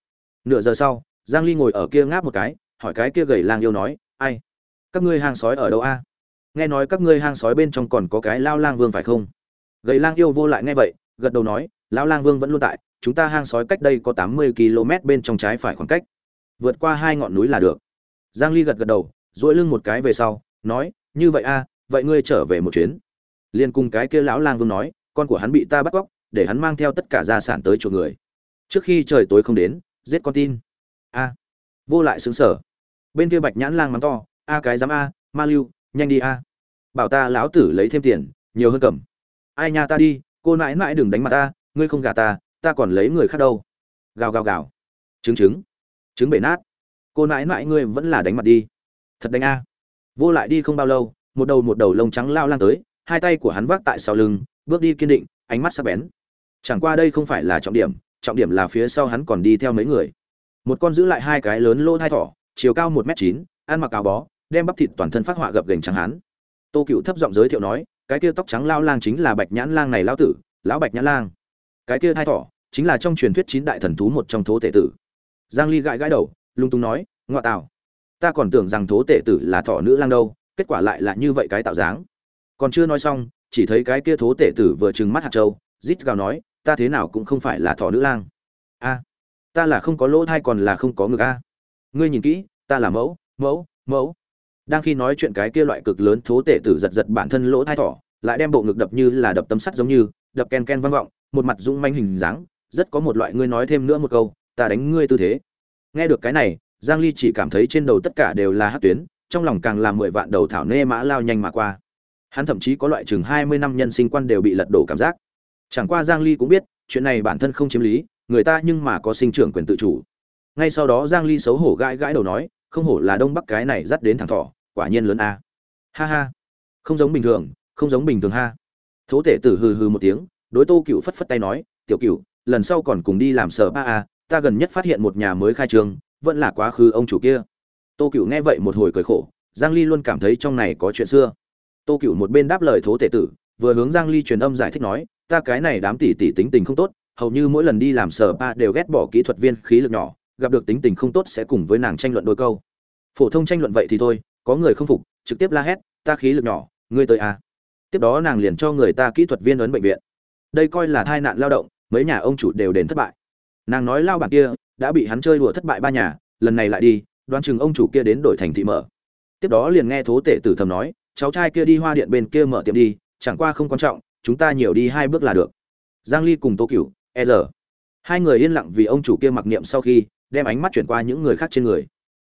Nửa giờ sau, giang ly ngồi ở kia ngáp một cái, hỏi cái kia gầy lang yêu nói, ai? Các ngươi hang sói ở đâu a? Nghe nói các ngươi hang sói bên trong còn có cái lao lang vương phải không? Gầy lang yêu vô lại nghe vậy, gật đầu nói, lão lang vương vẫn luôn tại, chúng ta hang sói cách đây có tám mươi km bên trong trái phải khoảng cách. Vượt qua hai ngọn núi là được. Giang ly gật gật đầu, duỗi lưng một cái về sau, nói, như vậy a, vậy ngươi trở về một chuyến liên cùng cái kia lão lang vương nói, con của hắn bị ta bắt cóc, để hắn mang theo tất cả gia sản tới chỗ người. Trước khi trời tối không đến, giết con tin. A. Vô lại xứng sở bên kia bạch nhãn lang mắng to, a cái dám a, ma lưu, nhanh đi a. Bảo ta lão tử lấy thêm tiền, nhiều hơn cầm. Ai nha ta đi, cô nãi nãi đừng đánh mặt ta, ngươi không gả ta ta còn lấy người khác đâu. Gào gào gào. Trứng trứng. Trứng bể nát. Cô nãi nãi ngươi vẫn là đánh mặt đi. Thật đánh a. Vô lại đi không bao lâu, một đầu một đầu lông trắng lao lang tới hai tay của hắn vác tại sau lưng, bước đi kiên định, ánh mắt sắc bén. Chẳng qua đây không phải là trọng điểm trọng điểm là phía sau hắn còn đi theo mấy người. Một con giữ lại hai cái lớn lô thai thỏ, chiều cao một m chín, ăn mặc áo bó, đem bắp thịt toàn thân phát họa gập gềnh trắng hán tô cựu thấp giọng giới thiệu nói, cái kia tóc trắng lao lang chính là bạch nhãn lang này lão tử, lão bạch nhãn lang. Cái kia thai thỏ chính là trong truyền thuyết chín đại thần thú một trong thố tể tử. Giang ly gãi gãi đầu, lung tung nói ngọa tạo ta còn tưởng rằng thố tể tử là thỏ nữ lang đâu, kết quả lại là như vậy cái tạo dáng còn chưa nói xong, chỉ thấy cái kia thố tể tử vừa trừng mắt hạt châu, rít gào nói, ta thế nào cũng không phải là thỏ nữ lang. A, ta là không có lỗ thai còn là không có ngực a. Ngươi nhìn kỹ, ta là mẫu mẫu mẫu. Đang khi nói chuyện cái kia loại cực lớn thố tể tử giật giật bản thân lỗ thai thỏ, lại đem bộ ngực đập như là đập tấm sắt giống như, đập ken ken vang vọng, một mặt dũng manh hình dáng, rất có một loại ngươi nói thêm nữa một câu, ta đánh ngươi tư thế. Nghe được cái này, giang ly chỉ cảm thấy trên đầu tất cả đều là hát tuyến, trong lòng càng là mười vạn đầu thảo nê mã lao nhanh mà qua hắn thậm chí có loại chừng 20 năm nhân sinh quan đều bị lật đổ cảm giác. Chẳng qua giang ly cũng biết, chuyện này bản thân không chiếm lý, người ta nhưng mà có sinh trưởng quyền tự chủ. Ngay sau đó giang ly xấu hổ gãi gãi đầu nói, không hổ là đông bắc cái này dắt đến thẳng thỏ, quả nhiên lớn a. Ha ha, không giống bình thường, không giống bình thường ha. Thố tể tử hừ hừ một tiếng, đối tô cựu phất phất tay nói, tiểu cựu lần sau còn cùng đi làm sở ba a, ta gần nhất phát hiện một nhà mới khai trương, vẫn là quá khứ ông chủ kia. Tô cựu nghe vậy một hồi cười khổ, giang ly luôn cảm thấy trong này có chuyện xưa tô cựu một bên đáp lời thố tể tử, vừa hướng giang ly truyền âm giải thích nói, ta cái này đám tỷ tỷ tính tình không tốt, hầu như mỗi lần đi làm sở ba đều ghét bỏ kỹ thuật viên khí lực nhỏ, gặp được tính tình không tốt sẽ cùng với nàng tranh luận đôi câu. Phổ thông tranh luận vậy thì thôi, có người không phục, trực tiếp la hét, ta khí lực nhỏ, ngươi tới à. tiếp đó nàng liền cho người ta kỹ thuật viên ấn bệnh viện. Đây coi là tai nạn lao động, mấy nhà ông chủ đều đến thất bại. Nàng nói lao bản kia, đã bị hắn chơi đùa thất bại ba nhà, lần này lại đi, đoán chừng ông chủ kia đến đổi thành thị mở. Tiếp đó liền nghe thố tể tử thầm nói cháu trai kia đi hoa điện bên kia mở tiệm đi, chẳng qua không quan trọng, chúng ta nhiều đi hai bước là được. Giang ly cùng tô cửu e giờ. Hai người yên lặng vì ông chủ kia mặc niệm sau khi, đem ánh mắt chuyển qua những người khác trên người.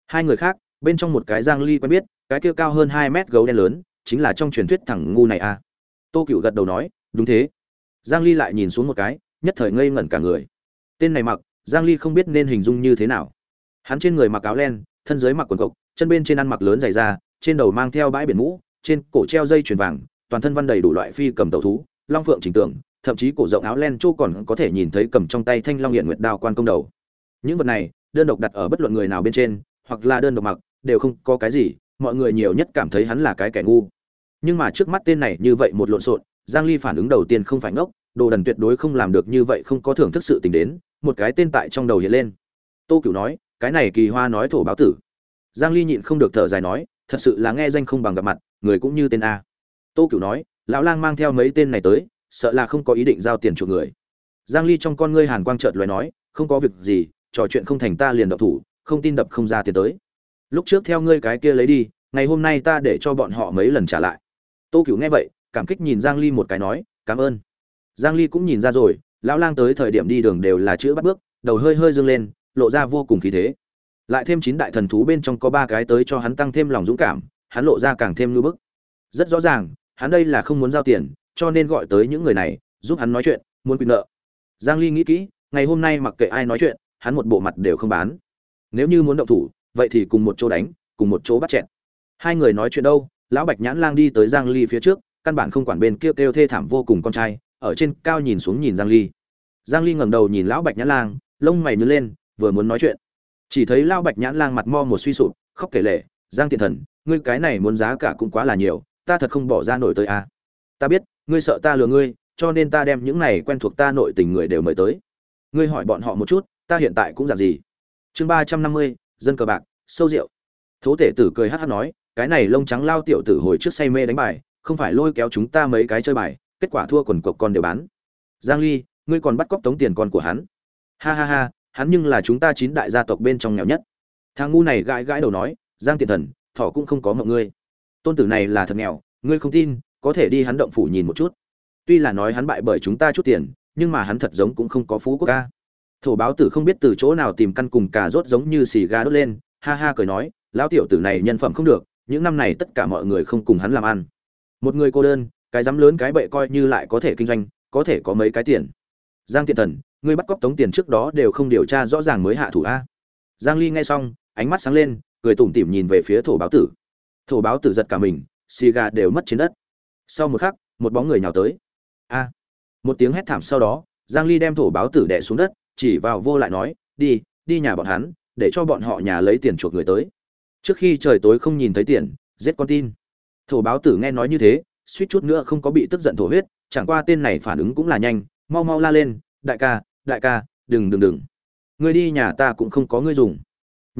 Hai người khác, bên trong một cái giang ly quen biết, cái kia cao hơn 2 mét gấu đen lớn, chính là trong truyền thuyết thẳng ngu này à. Tô Cửu gật đầu nói, đúng thế. Giang ly lại nhìn xuống một cái, nhất thời ngây ngẩn cả người. Tên này mặc, giang ly không biết nên hình dung như thế nào. Hắn trên người mặc áo len, thân dưới mặc quần cộc, chân bên trên ăn mặc lớn dày da, trên đầu mang theo bãi biển mũ trên cổ treo dây chuyền vàng, toàn thân văn đầy đủ loại phi cầm tẩu thú, long phượng chỉnh tượng, thậm chí cổ rộng áo len châu còn có thể nhìn thấy cầm trong tay thanh long hiện nguyệt đao quan công đầu. Những vật này, đơn độc đặt ở bất luận người nào bên trên, hoặc là đơn độc mặc, đều không có cái gì, mọi người nhiều nhất cảm thấy hắn là cái kẻ ngu. Nhưng mà trước mắt tên này như vậy một lộn xộn, giang ly phản ứng đầu tiên không phải ngốc, đồ đần tuyệt đối không làm được như vậy không có thưởng thức sự tình đến, một cái tên tại trong đầu hiện lên. Tô cửu nói, cái này kỳ hoa nói thổ báo tử. Giang ly nhịn không được thở dài nói, thật sự là nghe danh không bằng gặp mặt người cũng như tên a. Tô cửu nói, lão lang mang theo mấy tên này tới, sợ là không có ý định giao tiền chuộc người. Giang ly trong con ngươi hàn quang chợt lóe nói, không có việc gì, trò chuyện không thành ta liền động thủ, không tin đập không ra tiền tới. Lúc trước theo ngươi cái kia lấy đi, ngày hôm nay ta để cho bọn họ mấy lần trả lại. Tô cửu nghe vậy, cảm kích nhìn giang ly một cái nói, cảm ơn. Giang ly cũng nhìn ra rồi, lão lang tới thời điểm đi đường đều là chữ bắt bước, đầu hơi hơi dương lên, lộ ra vô cùng khí thế. Lại thêm chín đại thần thú bên trong có ba cái tới cho hắn tăng thêm lòng dũng cảm hắn lộ ra càng thêm lưu bức. Rất rõ ràng, hắn đây là không muốn giao tiền, cho nên gọi tới những người này, giúp hắn nói chuyện, muốn quy nợ. Giang ly nghĩ kỹ, ngày hôm nay mặc kệ ai nói chuyện, hắn một bộ mặt đều không bán. Nếu như muốn động thủ, vậy thì cùng một chỗ đánh, cùng một chỗ bắt chẹt. hai người nói chuyện đâu, lão bạch nhãn lang đi tới giang ly phía trước, căn bản không quản bên kia kêu thê thảm vô cùng con trai, ở trên cao nhìn xuống nhìn giang ly. Giang ly ngẩng đầu nhìn lão bạch nhãn lang, lông mày nhướng lên, vừa muốn nói chuyện. Chỉ thấy lão bạch nhãn lang mặt mo một suy sụp, khóc kể lể, giang tiện thần ngươi cái này muốn giá cả cũng quá là nhiều, ta thật không bỏ ra nổi tới a à. ta biết, ngươi sợ ta lừa ngươi, cho nên ta đem những này quen thuộc ta nội tình người đều mời tới. Ngươi hỏi bọn họ một chút, ta hiện tại cũng dạng gì? Chương ba trăm năm mươi, dân cờ bạc, sâu rượu. Thố tể tử cười hát hát nói, cái này lông trắng lao tiểu tử hồi trước say mê đánh bài, không phải lôi kéo chúng ta mấy cái chơi bài, kết quả thua quần cộc con đều bán. Giang ly, ngươi còn bắt cóc tống tiền con của hắn. Ha ha ha, hắn nhưng là chúng ta chín đại gia tộc bên trong nghèo nhất. Thằng ngu này gãi gãi đầu nói, giang tiền thần thỏ cũng không có mộng ngươi. Tôn tử này là thật nghèo, ngươi không tin, có thể đi hắn động phủ nhìn một chút. Tuy là nói hắn bại bởi chúng ta chút tiền, nhưng mà hắn thật giống cũng không có phú quốc ca. Thổ báo tử không biết từ chỗ nào tìm căn cùng cà rốt giống như xì gà đốt lên, ha ha cười nói, lão tiểu tử này nhân phẩm không được, những năm này tất cả mọi người không cùng hắn làm ăn. Một người cô đơn, cái dám lớn cái bệ coi như lại có thể kinh doanh, có thể có mấy cái tiền. Giang tiện thần, ngươi bắt cóc tống tiền trước đó đều không điều tra rõ ràng mới hạ thủ a. Giang ly nghe xong, ánh mắt sáng lên cười tủm tỉm nhìn về phía thổ báo tử. Thổ báo tử giật cả mình, xì gà đều mất trên đất. Sau một khắc, một bóng người nhào tới. A! Một tiếng hét thảm sau đó, giang ly đem thổ báo tử đè xuống đất, chỉ vào vô lại nói, đi đi nhà bọn hắn, để cho bọn họ nhà lấy tiền chuộc người tới. Trước khi trời tối không nhìn thấy tiền, giết con tin. Thổ báo tử nghe nói như thế, suýt chút nữa không có bị tức giận thổ huyết, chẳng qua tên này phản ứng cũng là nhanh, mau mau la lên, đại ca đại ca, đừng đừng đừng. Ngươi đi nhà ta cũng không có ngươi dùng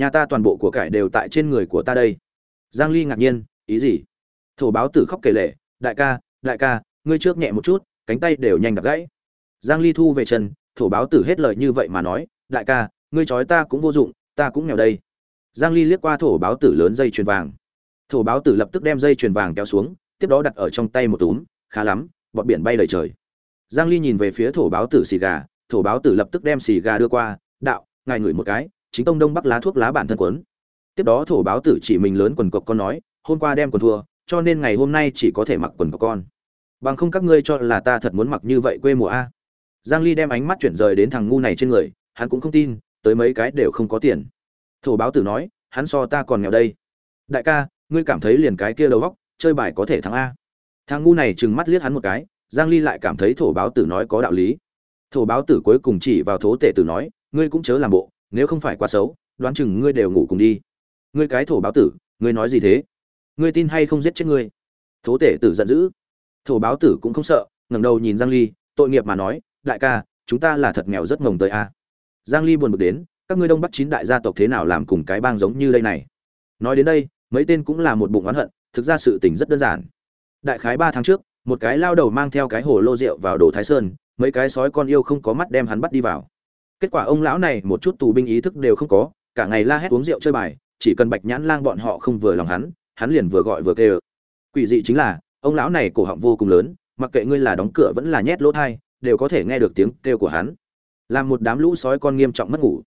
nhà ta toàn bộ của cải đều tại trên người của ta đây. Giang ly ngạc nhiên, ý gì? Thổ báo tử khóc kể lệ đại ca đại ca, ngươi trước nhẹ một chút, cánh tay đều nhanh đập gãy. Giang ly thu về chân, thổ báo tử hết lời như vậy mà nói, đại ca, ngươi chói ta cũng vô dụng, ta cũng nghèo đây. Giang ly liếc qua thổ báo tử lớn dây chuyền vàng. Thổ báo tử lập tức đem dây chuyền vàng kéo xuống, tiếp đó đặt ở trong tay một túm, khá lắm bọt biển bay đầy trời. Giang ly nhìn về phía thổ báo tử xì gà, thổ báo tử lập tức đem xì gà đưa qua, đạo, ngài ngửi một cái chính tông đông bắc lá thuốc lá bản thân quấn tiếp đó thổ báo tử chỉ mình lớn quần cộc con nói, hôm qua đem quần thua, cho nên ngày hôm nay chỉ có thể mặc quần cộc con. Bằng không các ngươi cho là ta thật muốn mặc như vậy quê mùa a. Giang ly đem ánh mắt chuyển rời đến thằng ngu này trên người, hắn cũng không tin, tới mấy cái đều không có tiền. Thổ báo tử nói, hắn so ta còn nghèo đây. Đại ca, ngươi cảm thấy liền cái kia đầu góc chơi bài có thể thắng a. Thằng ngu này trừng mắt liếc hắn một cái, giang ly lại cảm thấy thổ báo tử nói có đạo lý. Thổ báo tử cuối cùng chỉ vào thố tể tử nói, ngươi cũng chớ làm bộ nếu không phải quá xấu, đoán chừng ngươi đều ngủ cùng đi. Ngươi cái thổ báo tử, ngươi nói gì thế? Ngươi tin hay không giết chết ngươi? Thố tể tử giận dữ. Thổ báo tử cũng không sợ, ngẩng đầu nhìn giang ly, tội nghiệp mà nói, đại ca, chúng ta là thật nghèo rất ngồng tới a. Giang ly buồn bực đến, các ngươi đông bắc chín đại gia tộc thế nào làm cùng cái bang giống như đây này? Nói đến đây, mấy tên cũng là một bụng oán hận, thực ra sự tình rất đơn giản. Đại khái ba tháng trước, một cái lao đầu mang theo cái hồ lô rượu vào đồ thái sơn, mấy cái sói con yêu không có mắt đem hắn bắt đi vào kết quả ông lão này một chút tù binh ý thức đều không có, cả ngày la hét uống rượu chơi bài, chỉ cần bạch nhãn lang bọn họ không vừa lòng hắn hắn liền vừa gọi vừa kêu. Quỷ dị chính là, ông lão này cổ họng vô cùng lớn, mặc kệ ngươi là đóng cửa vẫn là nhét lỗ thai, đều có thể nghe được tiếng kêu của hắn. Làm một đám lũ sói con nghiêm trọng mất ngủ.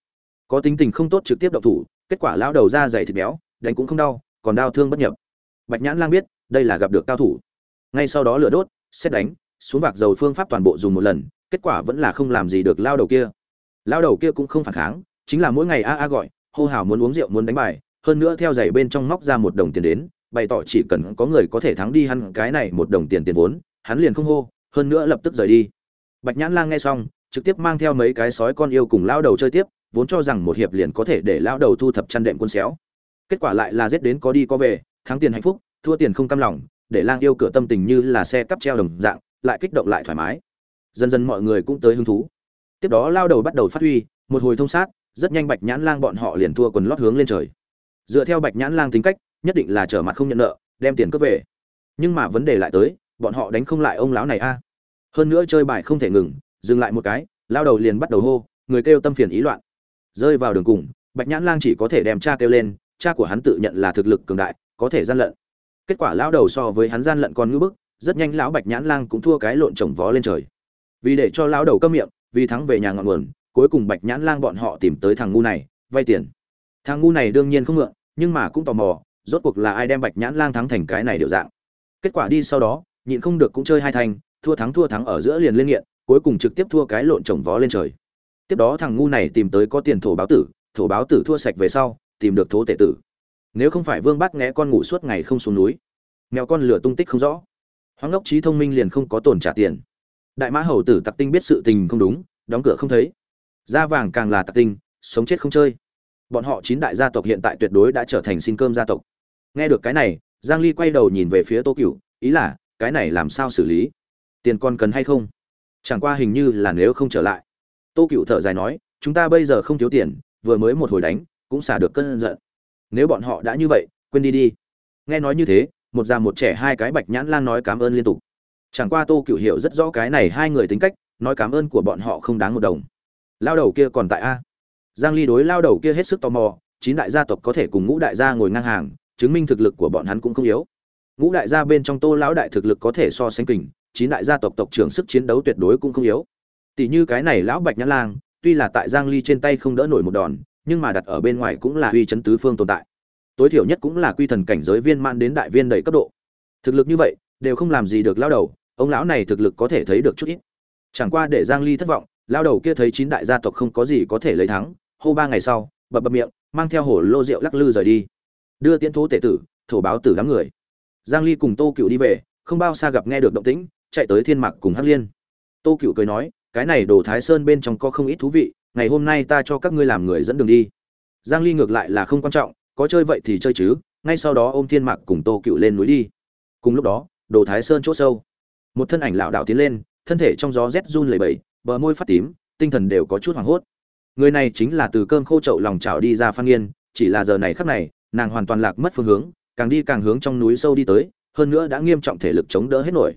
Có tính tình không tốt trực tiếp đậu thủ, kết quả lão đầu ra dày thịt béo, đánh cũng không đau, còn đau thương bất nhập. Bạch nhãn lang biết, đây là gặp được cao thủ. Ngay sau đó lửa đốt, xét đánh, xuống vạc dầu phương pháp toàn bộ dùng một lần, kết quả vẫn là không làm gì được lao đầu kia lao đầu kia cũng không phản kháng, chính là mỗi ngày a a gọi, hô hào muốn uống rượu muốn đánh bài, hơn nữa theo giày bên trong móc ra một đồng tiền đến, bày tỏ chỉ cần có người có thể thắng đi hắn cái này một đồng tiền tiền vốn, hắn liền không hô, hơn nữa lập tức rời đi. Bạch nhãn lang nghe xong, trực tiếp mang theo mấy cái sói con yêu cùng lao đầu chơi tiếp, vốn cho rằng một hiệp liền có thể để lao đầu thu thập chăn đệm quân xéo. Kết quả lại là giết đến có đi có về, thắng tiền hạnh phúc, thua tiền không cam lòng, để lang yêu cửa tâm tình như là xe cắp treo đồng dạng, lại kích động lại thoải mái. Dần dần mọi người cũng tới hứng thú tiếp đó lao đầu bắt đầu phát huy, một hồi thông sát, rất nhanh bạch nhãn lang bọn họ liền thua quần lót hướng lên trời. Dựa theo bạch nhãn lang tính cách, nhất định là trở mặt không nhận nợ, đem tiền cướp về. Nhưng mà vấn đề lại tới, bọn họ đánh không lại ông lão này a. Hơn nữa chơi bài không thể ngừng, dừng lại một cái, lao đầu liền bắt đầu hô, người kêu tâm phiền ý loạn. Rơi vào đường cùng, bạch nhãn lang chỉ có thể đem cha kêu lên, cha của hắn tự nhận là thực lực cường đại, có thể gian lận. Kết quả lão đầu so với hắn gian lận còn ngưỡng bức, rất nhanh lão bạch nhãn lang cũng thua cái lộn trồng vó lên trời. Vì để cho lão đầu câm miệng vì thắng về nhà ngọn nguồn, cuối cùng bạch nhãn lang bọn họ tìm tới thằng ngu này, vay tiền. Thằng ngu này đương nhiên không mượn nhưng mà cũng tò mò, rốt cuộc là ai đem bạch nhãn lang thắng thành cái này điều dạng. Kết quả đi sau đó, nhịn không được cũng chơi hai thành thua thắng thua thắng ở giữa liền lên nghiện, cuối cùng trực tiếp thua cái lộn trồng vó lên trời. Tiếp đó thằng ngu này tìm tới có tiền thổ báo tử, thổ báo tử thua sạch về sau, tìm được thố tệ tử. Nếu không phải vương bát nghe con ngủ suốt ngày không xuống núi, mèo con lửa tung tích không rõ. Hoáng ngốc trí thông minh liền không có tổn trả tiền đại mã hầu tử tặc tinh biết sự tình không đúng, đóng cửa không thấy. Da vàng càng là tặc tinh, sống chết không chơi. Bọn họ chín đại gia tộc hiện tại tuyệt đối đã trở thành xin cơm gia tộc. Nghe được cái này, giang ly quay đầu nhìn về phía tô cửu, ý là, cái này làm sao xử lý? Tiền còn cần hay không? Chẳng qua hình như là nếu không trở lại. Tô cửu thở dài nói, chúng ta bây giờ không thiếu tiền, vừa mới một hồi đánh, cũng xả được cơn giận. Nếu bọn họ đã như vậy, quên đi đi. Nghe nói như thế, một già một trẻ hai cái bạch nhãn lang nói cảm ơn liên tục chẳng qua tô cựu hiểu rất rõ cái này hai người tính cách, nói cảm ơn của bọn họ không đáng một đồng. Lao đầu kia còn tại a. Giang ly đối lao đầu kia hết sức tò mò, chín đại gia tộc có thể cùng ngũ đại gia ngồi ngang hàng, chứng minh thực lực của bọn hắn cũng không yếu. Ngũ đại gia bên trong tô lão đại thực lực có thể so sánh kình, chín đại gia tộc tộc trưởng sức chiến đấu tuyệt đối cũng không yếu. Tỷ như cái này lão bạch nhã lang, tuy là tại giang ly trên tay không đỡ nổi một đòn, nhưng mà đặt ở bên ngoài cũng là uy chấn tứ phương tồn tại. Tối thiểu nhất cũng là quy thần cảnh giới viên man đến đại viên đầy cấp độ. Thực lực như vậy, đều không làm gì được lao đầu ông lão này thực lực có thể thấy được chút ít. Chẳng qua để giang ly thất vọng lão đầu kia thấy chín đại gia tộc không có gì có thể lấy thắng, hô ba ngày sau, bập bập miệng, mang theo hổ lô rượu lắc lư rời đi. Đưa tiễn thố tể tử, thổ báo tử đám người. Giang ly cùng tô cựu đi về, không bao xa gặp nghe được động tĩnh, chạy tới thiên mạc cùng hắc liên. Tô cựu cười nói, cái này đồ thái sơn bên trong có không ít thú vị, ngày hôm nay ta cho các ngươi làm người dẫn đường đi. Giang ly ngược lại là không quan trọng, có chơi vậy thì chơi chứ, ngay sau đó ôm thiên mạc cùng tô cựu lên núi đi. Cùng lúc đó, đồ thái sơn chỗ sâu một thân ảnh lảo đảo tiến lên, thân thể trong gió rét run lẩy bẩy, bờ môi phát tím, tinh thần đều có chút hoảng hốt. Người này chính là từ cơm khô chậu lòng chảo đi ra phan nghiên, chỉ là giờ này khắc này, nàng hoàn toàn lạc mất phương hướng, càng đi càng hướng trong núi sâu đi tới, hơn nữa đã nghiêm trọng thể lực chống đỡ hết nổi.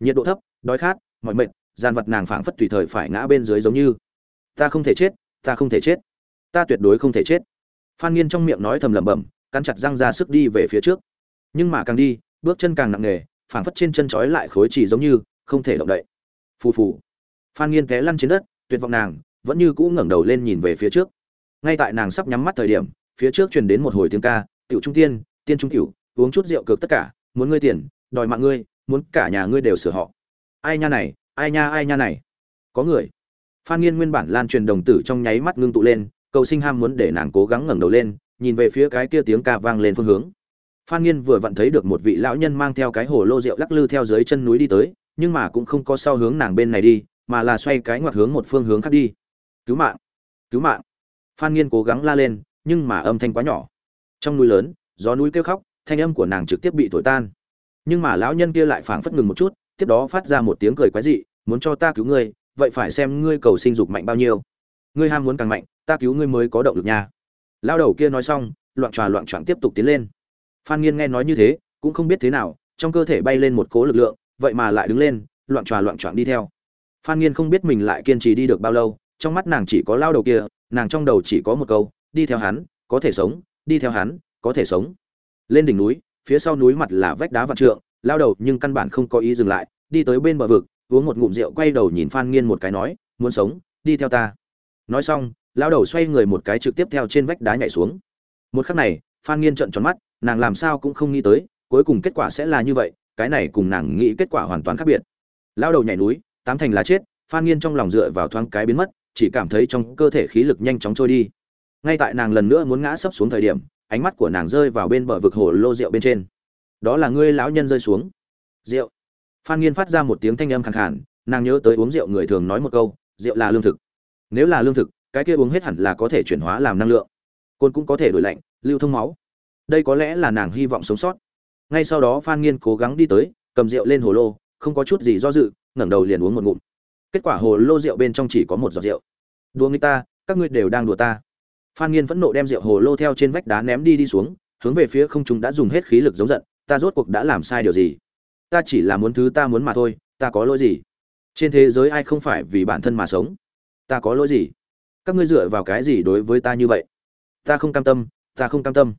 Nhiệt độ thấp, đói khát mọi mệt, gian vật nàng phảng phất tùy thời phải ngã bên dưới giống như. Ta không thể chết, ta không thể chết. Ta tuyệt đối không thể chết. Phan nghiên trong miệng nói thầm lẩm bẩm, cắn chặt răng ra sức đi về phía trước. Nhưng mà càng đi, bước chân càng nặng nề phảng phất trên chân trói lại khối chỉ giống như, không thể động đậy. Phù phù. Phan nghiên té lăn trên đất, tuyệt vọng nàng, vẫn như cũ ngẩng đầu lên nhìn về phía trước. Ngay tại nàng sắp nhắm mắt thời điểm, phía trước truyền đến một hồi tiếng ca, tiểu trung tiên tiên trung tiểu, uống chút rượu cược tất cả, muốn ngươi tiền, đòi mạng ngươi, muốn cả nhà ngươi đều sửa họ. Ai nha này, ai nha ai nha này. Có người. Phan nghiên nguyên bản lan truyền đồng tử trong nháy mắt ngưng tụ lên, cầu sinh ham muốn để nàng cố gắng ngẩng đầu lên, nhìn về phía cái kia tiếng ca vang lên phương hướng phan nghiên vừa vặn thấy được một vị lão nhân mang theo cái hồ lô rượu lắc lư theo dưới chân núi đi tới, nhưng mà cũng không có sau hướng nàng bên này đi, mà là xoay cái ngoặt hướng một phương hướng khác đi. Cứu mạng cứu mạng. Phan nghiên cố gắng la lên, nhưng mà âm thanh quá nhỏ. Trong núi lớn, gió núi kêu khóc, thanh âm của nàng trực tiếp bị thổi tan. Nhưng mà lão nhân kia lại phảng phất ngừng một chút, tiếp đó phát ra một tiếng cười quái dị, muốn cho ta cứu ngươi, vậy phải xem ngươi cầu sinh dục mạnh bao nhiêu. Ngươi ham muốn càng mạnh, ta cứu ngươi mới có động lực nha. Lão đầu kia nói xong, loạn trò loạn trọn tiếp tục tiến lên phan nghiên nghe nói như thế, cũng không biết thế nào, trong cơ thể bay lên một cố lực lượng, vậy mà lại đứng lên, loạn tròa loạn choạng đi theo. Phan nghiên không biết mình lại kiên trì đi được bao lâu, trong mắt nàng chỉ có lao đầu kia, nàng trong đầu chỉ có một câu, đi theo hắn, có thể sống, đi theo hắn, có thể sống. Lên đỉnh núi, phía sau núi mặt là vách đá vạn trượng, lao đầu nhưng căn bản không có ý dừng lại, đi tới bên bờ vực, uống một ngụm rượu quay đầu nhìn phan nghiên một cái nói, muốn sống, đi theo ta. Nói xong, lao đầu xoay người một cái trực tiếp theo trên vách đá nhảy xuống. Một khắc này phan nghiên trợn tròn mắt, nàng làm sao cũng không nghĩ tới, cuối cùng kết quả sẽ là như vậy, cái này cùng nàng nghĩ kết quả hoàn toàn khác biệt. Lao đầu nhảy núi, tám thành là chết, phan nghiên trong lòng dựa vào thoáng cái biến mất, chỉ cảm thấy trong cơ thể khí lực nhanh chóng trôi đi. Ngay tại nàng lần nữa muốn ngã sấp xuống thời điểm, ánh mắt của nàng rơi vào bên bờ vực hồ lô rượu bên trên. Đó là ngươi lão nhân rơi xuống. Rượu? Phan nghiên phát ra một tiếng thanh âm khàn khàn, nàng nhớ tới uống rượu người thường nói một câu, rượu là lương thực. Nếu là lương thực, cái kia uống hết hẳn là có thể chuyển hóa làm năng lượng côn cũng có thể đổi lạnh, lưu thông máu. Đây có lẽ là nàng hy vọng sống sót. Ngay sau đó phan nghiên cố gắng đi tới, cầm rượu lên hồ lô, không có chút gì do dự, ngẩng đầu liền uống một ngụm. Kết quả hồ lô rượu bên trong chỉ có một giọt rượu. Đùa người ta, các ngươi đều đang đùa ta. Phan nghiên phẫn nộ đem rượu hồ lô theo trên vách đá ném đi đi xuống, hướng về phía không trung đã dùng hết khí lực giống giận, ta rốt cuộc đã làm sai điều gì? Ta chỉ là muốn thứ ta muốn mà thôi, ta có lỗi gì? Trên thế giới ai không phải vì bản thân mà sống? Ta có lỗi gì? Các ngươi dựa vào cái gì đối với ta như vậy? Ta không cam tâm, ta không cam tâm.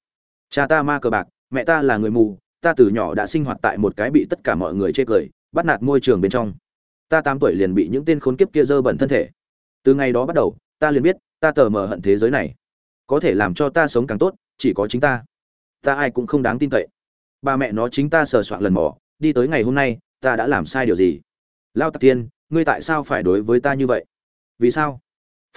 Cha ta ma cờ bạc, mẹ ta là người mù, ta từ nhỏ đã sinh hoạt tại một cái bị tất cả mọi người chê cười, bắt nạt môi trường bên trong. Ta tám tuổi liền bị những tên khốn kiếp kia dơ bẩn thân thể. Từ ngày đó bắt đầu, ta liền biết, ta tờ mờ hận thế giới này. Có thể làm cho ta sống càng tốt, chỉ có chính ta. Ta ai cũng không đáng tin cậy. Ba mẹ nó chính ta sờ soạn lần mỏ đi tới ngày hôm nay, ta đã làm sai điều gì? Lao tạc tiên ngươi tại sao phải đối với ta như vậy? Vì sao?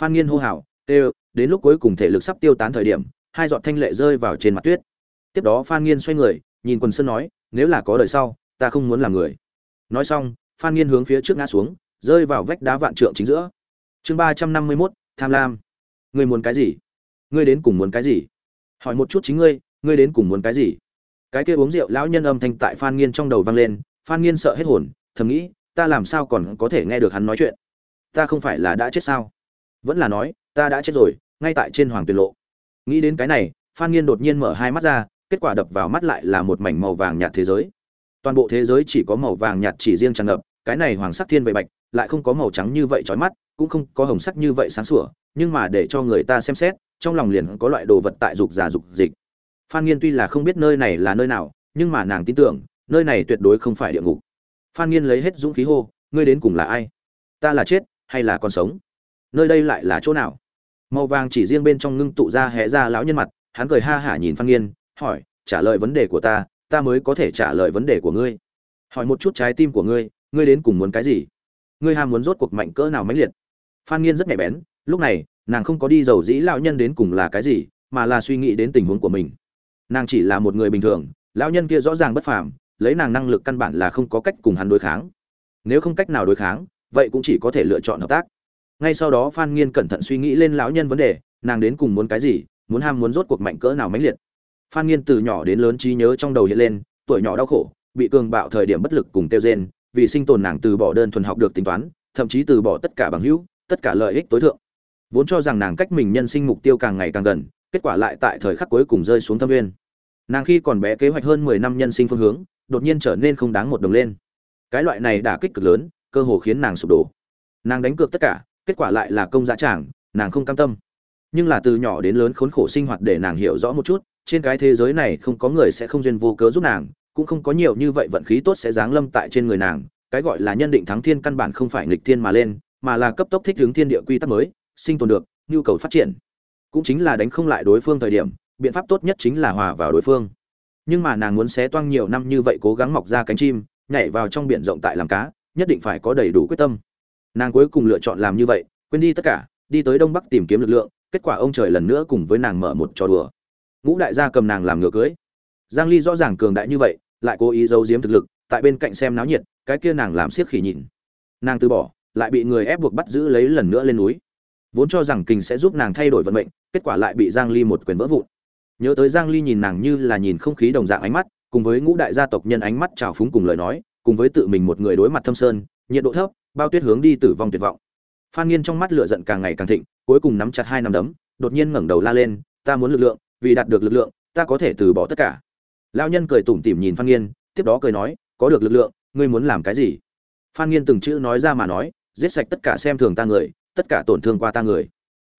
Phan nghiên hô hào tê đến lúc cuối cùng thể lực sắp tiêu tán thời điểm, hai giọt thanh lệ rơi vào trên mặt tuyết. Tiếp đó phan nghiên xoay người, nhìn quần sơn nói, nếu là có đời sau, ta không muốn làm người. Nói xong, phan nghiên hướng phía trước ngã xuống, rơi vào vách đá vạn trượng chính giữa. Chương ba trăm năm mươi mốt, tham lam. Ngươi muốn cái gì? Ngươi đến cùng muốn cái gì? Hỏi một chút chính ngươi ngươi đến cùng muốn cái gì? Cái kia uống rượu lão nhân âm thanh tại phan nghiên trong đầu vang lên, phan nghiên sợ hết hồn, thầm nghĩ, ta làm sao còn có thể nghe được hắn nói chuyện? Ta không phải là đã chết sao? Vẫn là nói ta đã chết rồi, ngay tại trên hoàng tuyệt lộ. Nghĩ đến cái này, phan nghiên đột nhiên mở hai mắt ra, kết quả đập vào mắt lại là một mảnh màu vàng nhạt thế giới. Toàn bộ thế giới chỉ có màu vàng nhạt chỉ riêng tràn ngập, cái này hoàng sắc thiên vệ bạch, lại không có màu trắng như vậy chói mắt, cũng không có hồng sắc như vậy sáng sủa, nhưng mà để cho người ta xem xét, trong lòng liền có loại đồ vật tại dục giả dục dịch. Phan nghiên tuy là không biết nơi này là nơi nào, nhưng mà nàng tin tưởng, nơi này tuyệt đối không phải địa ngục. Phan nghiên lấy hết dũng khí hô, ngươi đến cùng là ai? Ta là chết hay là còn sống? Nơi đây lại là chỗ nào? Màu vàng chỉ riêng bên trong ngưng tụ ra hé ra lão nhân mặt, hắn cười ha hả nhìn phan nghiên, hỏi, trả lời vấn đề của ta ta mới có thể trả lời vấn đề của ngươi. Hỏi một chút trái tim của ngươi ngươi đến cùng muốn cái gì? Ngươi ham muốn rốt cuộc mạnh cỡ nào mãnh liệt? Phan nghiên rất nhạy bén, lúc này, nàng không có đi dầu dĩ lão nhân đến cùng là cái gì, mà là suy nghĩ đến tình huống của mình. Nàng chỉ là một người bình thường, lão nhân kia rõ ràng bất phàm, lấy nàng năng lực căn bản là không có cách cùng hắn đối kháng. Nếu không cách nào đối kháng, vậy cũng chỉ có thể lựa chọn hợp tác ngay sau đó phan nghiên cẩn thận suy nghĩ lên lão nhân vấn đề, nàng đến cùng muốn cái gì, muốn ham muốn rốt cuộc mạnh cỡ nào mãnh liệt. Phan nghiên từ nhỏ đến lớn trí nhớ trong đầu hiện lên, tuổi nhỏ đau khổ, bị cường bạo thời điểm bất lực cùng tiêu diệt, vì sinh tồn nàng từ bỏ đơn thuần học được tính toán, thậm chí từ bỏ tất cả bằng hữu, tất cả lợi ích tối thượng. Vốn cho rằng nàng cách mình nhân sinh mục tiêu càng ngày càng gần, kết quả lại tại thời khắc cuối cùng rơi xuống thâm nguyên nàng khi còn bé kế hoạch hơn mười năm nhân sinh phương hướng, đột nhiên trở nên không đáng một đồng lên. Cái loại này đả kích cực lớn, cơ hồ khiến nàng sụp đổ. Nàng đánh cược tất cả kết quả lại là công giá tràng, nàng không cam tâm. Nhưng là từ nhỏ đến lớn khốn khổ sinh hoạt để nàng hiểu rõ một chút, trên cái thế giới này không có người sẽ không duyên vô cớ giúp nàng, cũng không có nhiều như vậy vận khí tốt sẽ giáng lâm tại trên người nàng. Cái gọi là nhân định thắng thiên căn bản không phải nghịch thiên mà lên, mà là cấp tốc thích hướng thiên địa quy tắc mới, sinh tồn được, nhu cầu phát triển. Cũng chính là đánh không lại đối phương thời điểm, biện pháp tốt nhất chính là hòa vào đối phương. Nhưng mà nàng muốn xé toang nhiều năm như vậy cố gắng mọc ra cánh chim, nhảy vào trong biển rộng tại làm cá, nhất định phải có đầy đủ quyết tâm nàng cuối cùng lựa chọn làm như vậy, quên đi tất cả, đi tới đông bắc tìm kiếm lực lượng, kết quả ông trời lần nữa cùng với nàng mở một trò đùa. Ngũ đại gia cầm nàng làm ngựa cưới. Giang ly rõ ràng cường đại như vậy, lại cố ý giấu giếm thực lực, tại bên cạnh xem náo nhiệt, cái kia nàng làm siết khỉ nhìn nàng từ bỏ, lại bị người ép buộc bắt giữ lấy lần nữa lên núi. Vốn cho rằng kình sẽ giúp nàng thay đổi vận mệnh, kết quả lại bị giang ly một quyền vỡ vụn. Nhớ tới giang ly nhìn nàng như là nhìn không khí đồng dạng ánh mắt, cùng với ngũ đại gia tộc nhân ánh mắt trào phúng cùng lời nói, cùng với tự mình một người đối mặt thâm sơn, nhiệt độ thấp bao tuyết hướng đi tử vong tuyệt vọng. Phan nghiên trong mắt lửa giận càng ngày càng thịnh, cuối cùng nắm chặt hai nắm đấm, đột nhiên ngẩng đầu la lên, ta muốn lực lượng, vì đạt được lực lượng, ta có thể từ bỏ tất cả. Lão nhân cười tủm tỉm nhìn phan nghiên, tiếp đó cười nói, có được lực lượng, ngươi muốn làm cái gì? Phan nghiên từng chữ nói ra mà nói, giết sạch tất cả xem thường ta người, tất cả tổn thương qua ta người.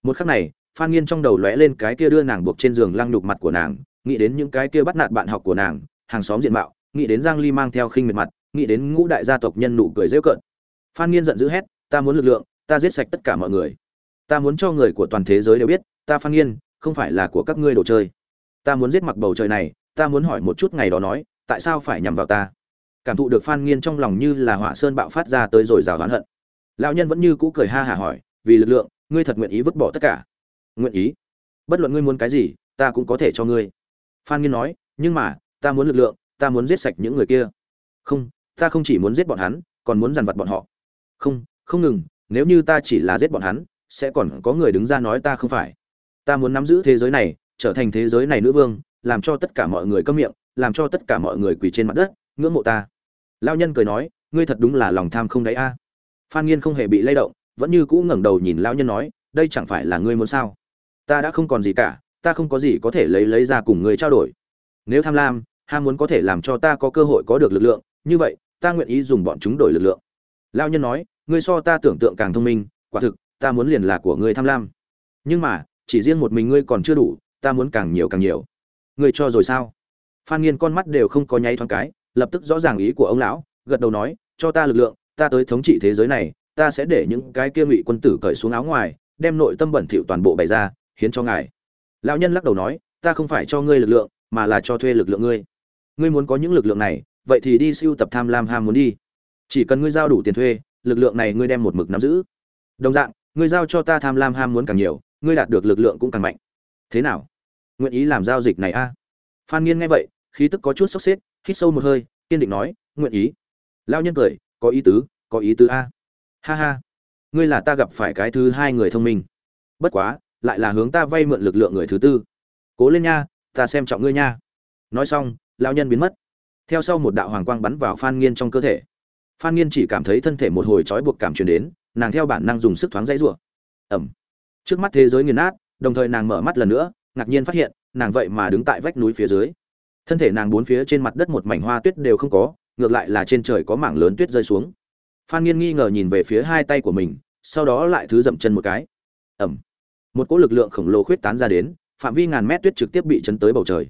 Một khắc này, phan nghiên trong đầu lóe lên cái kia đưa nàng buộc trên giường lăng nhục mặt của nàng, nghĩ đến những cái kia bắt nạt bạn học của nàng, hàng xóm diện mạo, nghĩ đến giang ly mang theo khinh miệt mặt, nghĩ đến ngũ đại gia tộc nhân nụ cười rêu cợt phan nghiên giận dữ hét, ta muốn lực lượng, ta giết sạch tất cả mọi người. Ta muốn cho người của toàn thế giới đều biết, ta phan nghiên, không phải là của các ngươi đồ chơi. Ta muốn giết mặc bầu trời này, ta muốn hỏi một chút ngày đó nói, tại sao phải nhằm vào ta? Cảm thụ được phan nghiên trong lòng như là hỏa sơn bạo phát ra tới rồi rào oán hận. Lão nhân vẫn như cũ cười ha hả hỏi, vì lực lượng, ngươi thật nguyện ý vứt bỏ tất cả? Nguyện ý? Bất luận ngươi muốn cái gì, ta cũng có thể cho ngươi. Phan nghiên nói, nhưng mà, ta muốn lực lượng, ta muốn giết sạch những người kia. Không, ta không chỉ muốn giết bọn hắn, còn muốn dằn vặt bọn họ không không ngừng, nếu như ta chỉ là giết bọn hắn, sẽ còn có người đứng ra nói ta không phải. Ta muốn nắm giữ thế giới này, trở thành thế giới này nữ vương, làm cho tất cả mọi người câm miệng, làm cho tất cả mọi người quỳ trên mặt đất, ngưỡng mộ ta. Lao nhân cười nói, ngươi thật đúng là lòng tham không đáy a. Phan nghiên không hề bị lay động, vẫn như cũ ngẩng đầu nhìn lao nhân nói, đây chẳng phải là ngươi muốn sao? Ta đã không còn gì cả, ta không có gì có thể lấy lấy ra cùng ngươi trao đổi. Nếu tham lam, ham muốn có thể làm cho ta có cơ hội có được lực lượng, như vậy, ta nguyện ý dùng bọn chúng đổi lực lượng lao nhân nói, ngươi so ta tưởng tượng càng thông minh, quả thực, ta muốn liền là của ngươi tham lam. Nhưng mà, chỉ riêng một mình ngươi còn chưa đủ, ta muốn càng nhiều càng nhiều. Ngươi cho rồi sao? Phan nghiên con mắt đều không có nháy thoáng cái, lập tức rõ ràng ý của ông lão, gật đầu nói, cho ta lực lượng, ta tới thống trị thế giới này, ta sẽ để những cái kia ngụy quân tử cởi xuống áo ngoài, đem nội tâm bẩn thỉu toàn bộ bày ra, hiến cho ngài. Lão nhân lắc đầu nói, ta không phải cho ngươi lực lượng, mà là cho thuê lực lượng ngươi. Ngươi muốn có những lực lượng này, vậy thì đi siêu tập tham lam ham muốn đi chỉ cần ngươi giao đủ tiền thuê, lực lượng này ngươi đem một mực nắm giữ. Đồng dạng, ngươi giao cho ta tham lam ham muốn càng nhiều, ngươi đạt được lực lượng cũng càng mạnh. Thế nào? Nguyện ý làm giao dịch này a? Phan nghiên nghe vậy, khí tức có chút sốc xếp, hít sâu một hơi, kiên định nói, nguyện ý. Lao nhân cười, có ý tứ, có ý tứ a. Ha ha, ngươi là ta gặp phải cái thứ hai người thông minh. Bất quá, lại là hướng ta vay mượn lực lượng người thứ tư. Cố lên nha, ta xem trọng ngươi nha. Nói xong lao nhân biến mất. Theo sau một đạo hoàng quang bắn vào phan nghiên trong cơ thể phan nghiên chỉ cảm thấy thân thể một hồi trói buộc cảm truyền đến, nàng theo bản năng dùng sức thoáng dãy rủa. Ẩm trước mắt thế giới nghiền nát, đồng thời nàng mở mắt lần nữa, ngạc nhiên phát hiện, nàng vậy mà đứng tại vách núi phía dưới. Thân thể nàng bốn phía trên mặt đất một mảnh hoa tuyết đều không có, ngược lại là trên trời có mảng lớn tuyết rơi xuống. Phan nghiên nghi ngờ nhìn về phía hai tay của mình, sau đó lại thứ dậm chân một cái. Ẩm một cỗ lực lượng khổng lồ khuyết tán ra đến, phạm vi ngàn mét tuyết trực tiếp bị chấn tới bầu trời.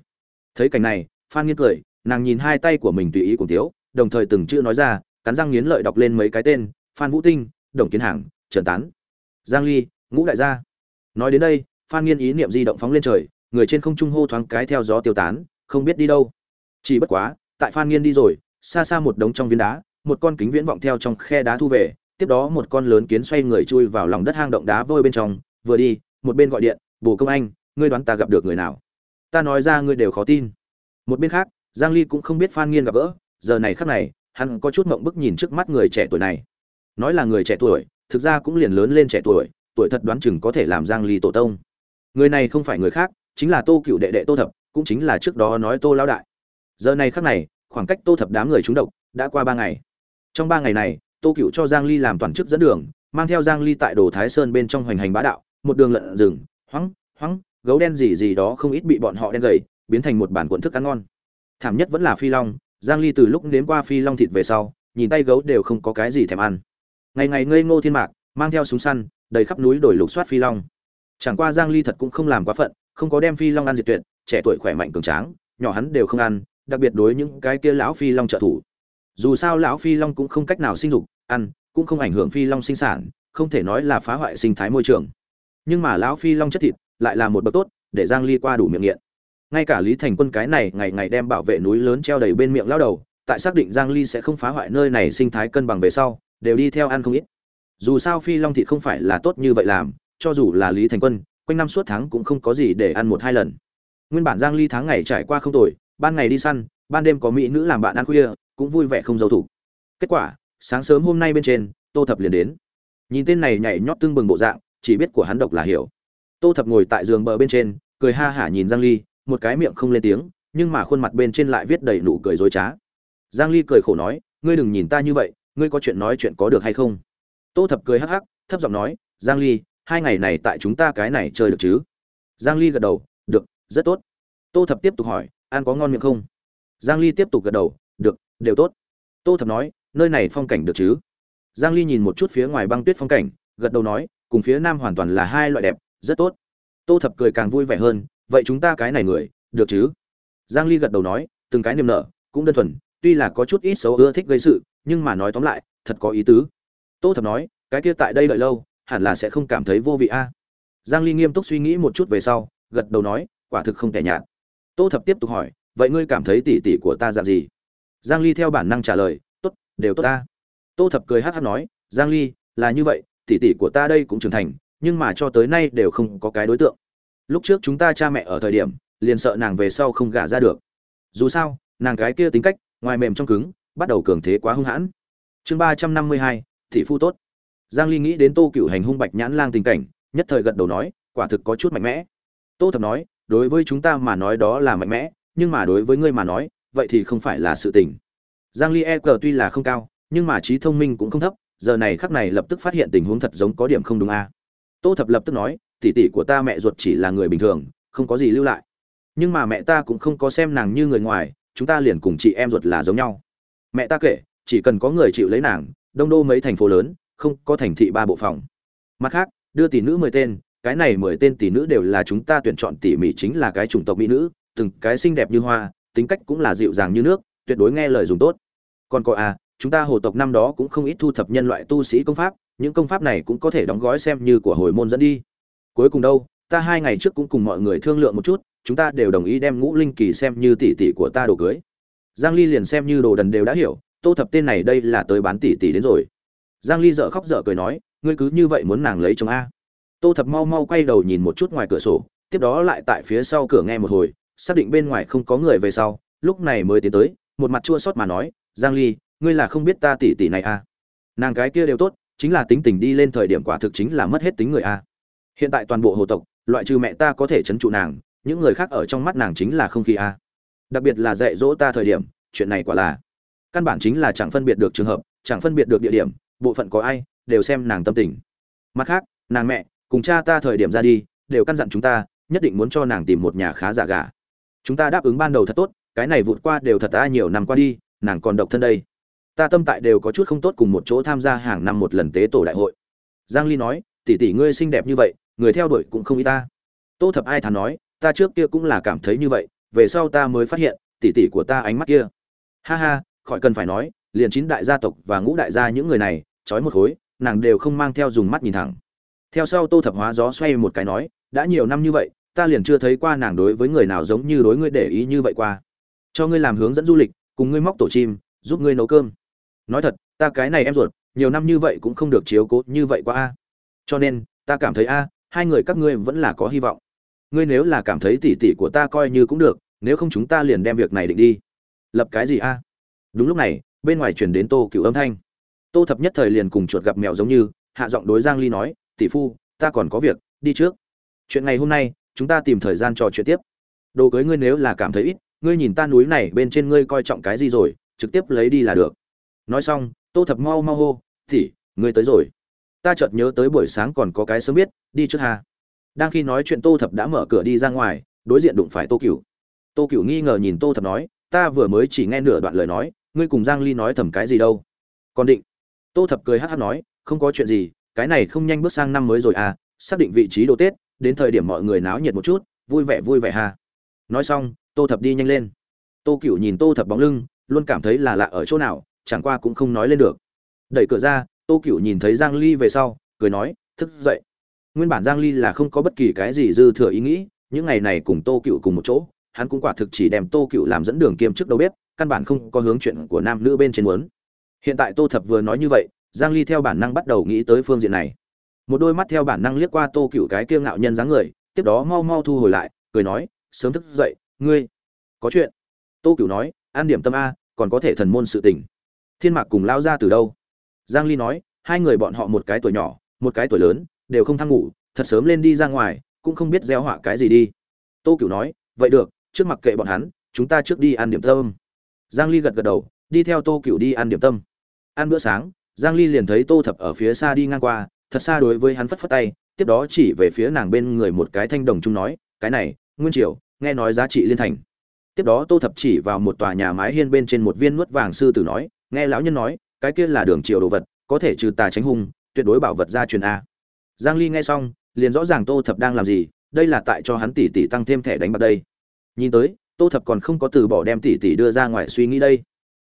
Thấy cảnh này, phan nghiên cười, nàng nhìn hai tay của mình tùy ý cùng tiếu đồng thời từng chữ nói ra cắn răng nghiến lợi đọc lên mấy cái tên, phan vũ tinh, đồng kiến hàng, trần tán, giang ly, ngũ đại gia. Nói đến đây, phan nghiên ý niệm di động phóng lên trời, người trên không trung hô thoáng cái theo gió tiêu tán, không biết đi đâu. Chỉ bất quá, tại phan nghiên đi rồi, xa xa một đống trong viên đá, một con kính viễn vọng theo trong khe đá thu về, tiếp đó một con lớn kiến xoay người chui vào lòng đất hang động đá vôi bên trong, vừa đi, một bên gọi điện, bồ công anh, ngươi đoán ta gặp được người nào? Ta nói ra ngươi đều khó tin. Một bên khác, giang ly cũng không biết phan nghiên gặp gỡ, giờ này khắc này hắn có chút mộng bức nhìn trước mắt người trẻ tuổi này. Nói là người trẻ tuổi, thực ra cũng liền lớn lên trẻ tuổi tuổi thật đoán chừng có thể làm giang ly tổ tông. Người này không phải người khác, chính là tô cựu đệ đệ tô thập, cũng chính là trước đó nói tô lão đại. Giờ này khắc này, khoảng cách tô thập đám người trúng độc đã qua ba ngày. Trong ba ngày này, tô cựu cho giang ly làm toàn chức dẫn đường, mang theo giang ly tại đồ thái sơn bên trong hoành hành bá đạo, một đường lợn rừng hoắng hoắng gấu đen gì gì đó không ít bị bọn họ đen gầy, biến thành một bản cuộn thức ăn ngon. Thảm nhất vẫn là phi long giang ly từ lúc nếm qua phi long thịt về sau, nhìn tay gấu đều không có cái gì thèm ăn. Ngày ngày ngây ngô thiên mạc, mang theo súng săn, đầy khắp núi đổi lục soát phi long. Chẳng qua giang ly thật cũng không làm quá phận, không có đem phi long ăn diệt tuyệt, trẻ tuổi khỏe mạnh cường tráng, nhỏ hắn đều không ăn, đặc biệt đối những cái kia lão phi long trợ thủ. Dù sao lão phi long cũng không cách nào sinh dục, ăn, cũng không ảnh hưởng phi long sinh sản, không thể nói là phá hoại sinh thái môi trường. Nhưng mà lão phi long chất thịt lại là một bậc tốt, để giang ly qua đủ miệng nghiện ngay cả lý thành quân cái này ngày ngày đem bảo vệ núi lớn treo đầy bên miệng lao đầu, tại xác định giang ly sẽ không phá hoại nơi này sinh thái cân bằng về sau, đều đi theo ăn không ít. Dù sao phi long thị không phải là tốt như vậy làm, cho dù là lý thành quân, quanh năm suốt tháng cũng không có gì để ăn một hai lần. Nguyên bản giang ly tháng ngày trải qua không tồi, ban ngày đi săn, ban đêm có mỹ nữ làm bạn ăn khuya, cũng vui vẻ không giấu thủ. Kết quả, sáng sớm hôm nay bên trên, tô thập liền đến. Nhìn tên này nhảy nhót tương bừng bộ dạng, chỉ biết của hắn độc là hiểu. Tô thập ngồi tại giường bờ bên trên, cười ha hả nhìn giang ly một cái miệng không lên tiếng, nhưng mà khuôn mặt bên trên lại viết đầy nụ cười dối trá. Giang ly cười khổ nói, ngươi đừng nhìn ta như vậy, ngươi có chuyện nói chuyện có được hay không? Tô thập cười hắc hắc, thấp giọng nói, giang ly, hai ngày này tại chúng ta cái này chơi được chứ? Giang ly gật đầu, được, rất tốt. Tô thập tiếp tục hỏi, ăn có ngon miệng không? Giang ly tiếp tục gật đầu, được, đều tốt. Tô thập nói, nơi này phong cảnh được chứ? Giang ly nhìn một chút phía ngoài băng tuyết phong cảnh, gật đầu nói, cùng phía nam hoàn toàn là hai loại đẹp, rất tốt. Tô thập cười càng vui vẻ hơn vậy chúng ta cái này người, được chứ? Giang ly gật đầu nói, từng cái niềm nở, cũng đơn thuần, tuy là có chút ít xấu ưa thích gây sự, nhưng mà nói tóm lại, thật có ý tứ. Tô thập nói, cái kia tại đây đợi lâu, hẳn là sẽ không cảm thấy vô vị a. Giang ly nghiêm túc suy nghĩ một chút về sau, gật đầu nói, quả thực không thể nhạt. Tô thập tiếp tục hỏi, vậy ngươi cảm thấy tỷ tỷ của ta dạng gì? Giang ly theo bản năng trả lời, tốt, đều tốt ta. Tô thập cười hát hát nói, giang ly, là như vậy tỷ tỷ của ta đây cũng trưởng thành, nhưng mà cho tới nay đều không có cái đối tượng lúc trước chúng ta cha mẹ ở thời điểm, liền sợ nàng về sau không gả ra được. Dù sao, nàng gái kia tính cách, ngoài mềm trong cứng, bắt đầu cường thế quá hung hãn. Chương ba trăm năm mươi hai, thị phu tốt. Giang ly nghĩ đến tô cựu hành hung bạch nhãn lang tình cảnh, nhất thời gật đầu nói, quả thực có chút mạnh mẽ. Tô thập nói, đối với chúng ta mà nói đó là mạnh mẽ, nhưng mà đối với ngươi mà nói, vậy thì không phải là sự tình. Giang ly e cờ tuy là không cao, nhưng mà trí thông minh cũng không thấp, giờ này khắc này lập tức phát hiện tình huống thật giống có điểm không đúng a. Tô thập lập tức nói tỷ tỷ của ta mẹ ruột chỉ là người bình thường, không có gì lưu lại. Nhưng mà mẹ ta cũng không có xem nàng như người ngoài, chúng ta liền cùng chị em ruột là giống nhau. Mẹ ta kể, chỉ cần có người chịu lấy nàng, đông đô mấy thành phố lớn, không có thành thị ba bộ phòng. Mặt khác, đưa tỷ nữ mười tên, cái này mười tên tỷ nữ đều là chúng ta tuyển chọn tỉ mỉ chính là cái chủng tộc mỹ nữ, từng cái xinh đẹp như hoa, tính cách cũng là dịu dàng như nước, tuyệt đối nghe lời dùng tốt. Còn có à chúng ta hồ tộc năm đó cũng không ít thu thập nhân loại tu sĩ công pháp, những công pháp này cũng có thể đóng gói xem như của hồi môn dẫn đi cuối cùng đâu, ta hai ngày trước cũng cùng mọi người thương lượng một chút, chúng ta đều đồng ý đem ngũ linh kỳ xem như tỷ tỷ của ta đồ cưới. Giang ly liền xem như đồ đần đều đã hiểu, tô thập tên này đây là tới bán tỷ tỷ đến rồi. Giang ly dở khóc dở cười nói, ngươi cứ như vậy muốn nàng lấy chồng a. Tô thập mau mau quay đầu nhìn một chút ngoài cửa sổ, tiếp đó lại tại phía sau cửa nghe một hồi, xác định bên ngoài không có người về sau, lúc này mới tiến tới, một mặt chua xót mà nói, giang ly, ngươi là không biết ta tỷ tỷ này a. Nàng cái kia đều tốt, chính là tính tình đi lên thời điểm quả thực chính là mất hết tính người a hiện tại toàn bộ hồ tộc, loại trừ mẹ ta có thể chấn trụ nàng, những người khác ở trong mắt nàng chính là không khí a. Đặc biệt là dạy dỗ ta thời điểm, chuyện này quả là căn bản chính là chẳng phân biệt được trường hợp, chẳng phân biệt được địa điểm, bộ phận có ai, đều xem nàng tâm tình. Mặt khác, nàng mẹ, cùng cha ta thời điểm ra đi, đều căn dặn chúng ta, nhất định muốn cho nàng tìm một nhà khá giả gà. Chúng ta đáp ứng ban đầu thật tốt, cái này vụt qua đều thật ta nhiều năm qua đi, nàng còn độc thân đây. Ta tâm tại đều có chút không tốt cùng một chỗ tham gia hàng năm một lần tế tổ đại hội. Giang ly nói, tỷ tỷ ngươi xinh đẹp như vậy người theo đuổi cũng không ý ta. Tô thập ai thà nói, ta trước kia cũng là cảm thấy như vậy, về sau ta mới phát hiện, tỷ tỷ của ta ánh mắt kia. Ha ha, khỏi cần phải nói, liền chín đại gia tộc và ngũ đại gia những người này, trói một khối, nàng đều không mang theo dùng mắt nhìn thẳng. Theo sau tô thập hóa gió xoay một cái nói, đã nhiều năm như vậy, ta liền chưa thấy qua nàng đối với người nào giống như đối ngươi để ý như vậy qua. Cho ngươi làm hướng dẫn du lịch, cùng ngươi móc tổ chim, giúp ngươi nấu cơm. Nói thật, ta cái này em ruột, nhiều năm như vậy cũng không được chiếu cố như vậy qua a. Cho nên, ta cảm thấy a hai người các ngươi vẫn là có hy vọng. Ngươi nếu là cảm thấy tỉ tỉ của ta coi như cũng được, nếu không chúng ta liền đem việc này định đi. Lập cái gì a? Đúng lúc này, bên ngoài chuyển đến tô cựu âm thanh. Tô thập nhất thời liền cùng chuột gặp mèo giống như, hạ giọng đối giang ly nói, tỷ phu, ta còn có việc, đi trước. Chuyện ngày hôm nay, chúng ta tìm thời gian trò chuyện tiếp. Đồ cưới ngươi nếu là cảm thấy ít, ngươi nhìn ta núi này bên trên ngươi coi trọng cái gì rồi, trực tiếp lấy đi là được. Nói xong, tô thập mau mau hô, tỷ, ngươi tới rồi ta chợt nhớ tới buổi sáng còn có cái sớm biết, đi trước hà đang khi nói chuyện tô thập đã mở cửa đi ra ngoài, đối diện đụng phải tô cửu. Tô cửu nghi ngờ nhìn tô thập nói, ta vừa mới chỉ nghe nửa đoạn lời nói, ngươi cùng giang ly nói thầm cái gì đâu? Còn định. Tô thập cười hắc hắc nói, không có chuyện gì, cái này không nhanh bước sang năm mới rồi à xác định vị trí đồ tết, đến thời điểm mọi người náo nhiệt một chút, vui vẻ vui vẻ ha. Nói xong, tô thập đi nhanh lên. Tô cửu nhìn tô thập bóng lưng, luôn cảm thấy là lạ ở chỗ nào, chẳng qua cũng không nói lên được. Đẩy cửa ra tô cửu nhìn thấy giang ly về sau, cười nói, thức dậy. Nguyên bản giang ly là không có bất kỳ cái gì dư thừa ý nghĩ, những ngày này cùng tô cửu cùng một chỗ, hắn cũng quả thực chỉ đem tô cửu làm dẫn đường kiêm trước đầu bếp, căn bản không có hướng chuyện của nam nữ bên trên muốn. Hiện tại tô thập vừa nói như vậy, giang ly theo bản năng bắt đầu nghĩ tới phương diện này. Một đôi mắt theo bản năng liếc qua tô cửu cái kiêu ngạo nhân dáng người, tiếp đó mau mau thu hồi lại, cười nói, sớm thức dậy, ngươi, có chuyện. Tô cửu nói, an điểm tâm a, còn có thể thần môn sự tình. Thiên mạc cùng lao ra từ đâu? Giang ly nói, hai người bọn họ một cái tuổi nhỏ, một cái tuổi lớn, đều không thăng ngủ, thật sớm lên đi ra ngoài, cũng không biết gieo họa cái gì đi. Tô cửu nói, vậy được, trước mặc kệ bọn hắn, chúng ta trước đi ăn điểm tâm. Giang ly gật gật đầu, đi theo tô cửu đi ăn điểm tâm. Ăn bữa sáng, giang ly liền thấy tô thập ở phía xa đi ngang qua, thật xa đối với hắn phất phất tay, tiếp đó chỉ về phía nàng bên người một cái thanh đồng trung nói, cái này, nguyên triều, nghe nói giá trị liên thành. Tiếp đó tô thập chỉ vào một tòa nhà mái hiên bên trên một viên nuốt vàng sư tử nói, nghe lão nhân nói cái kia là đường triều đồ vật, có thể trừ tà tránh hung, tuyệt đối bảo vật gia truyền a. Giang ly nghe xong, liền rõ ràng tô thập đang làm gì, đây là tại cho hắn tỷ tỷ tăng thêm thẻ đánh bạc đây. Nhìn tới, tô thập còn không có từ bỏ đem tỷ tỷ đưa ra ngoài suy nghĩ đây.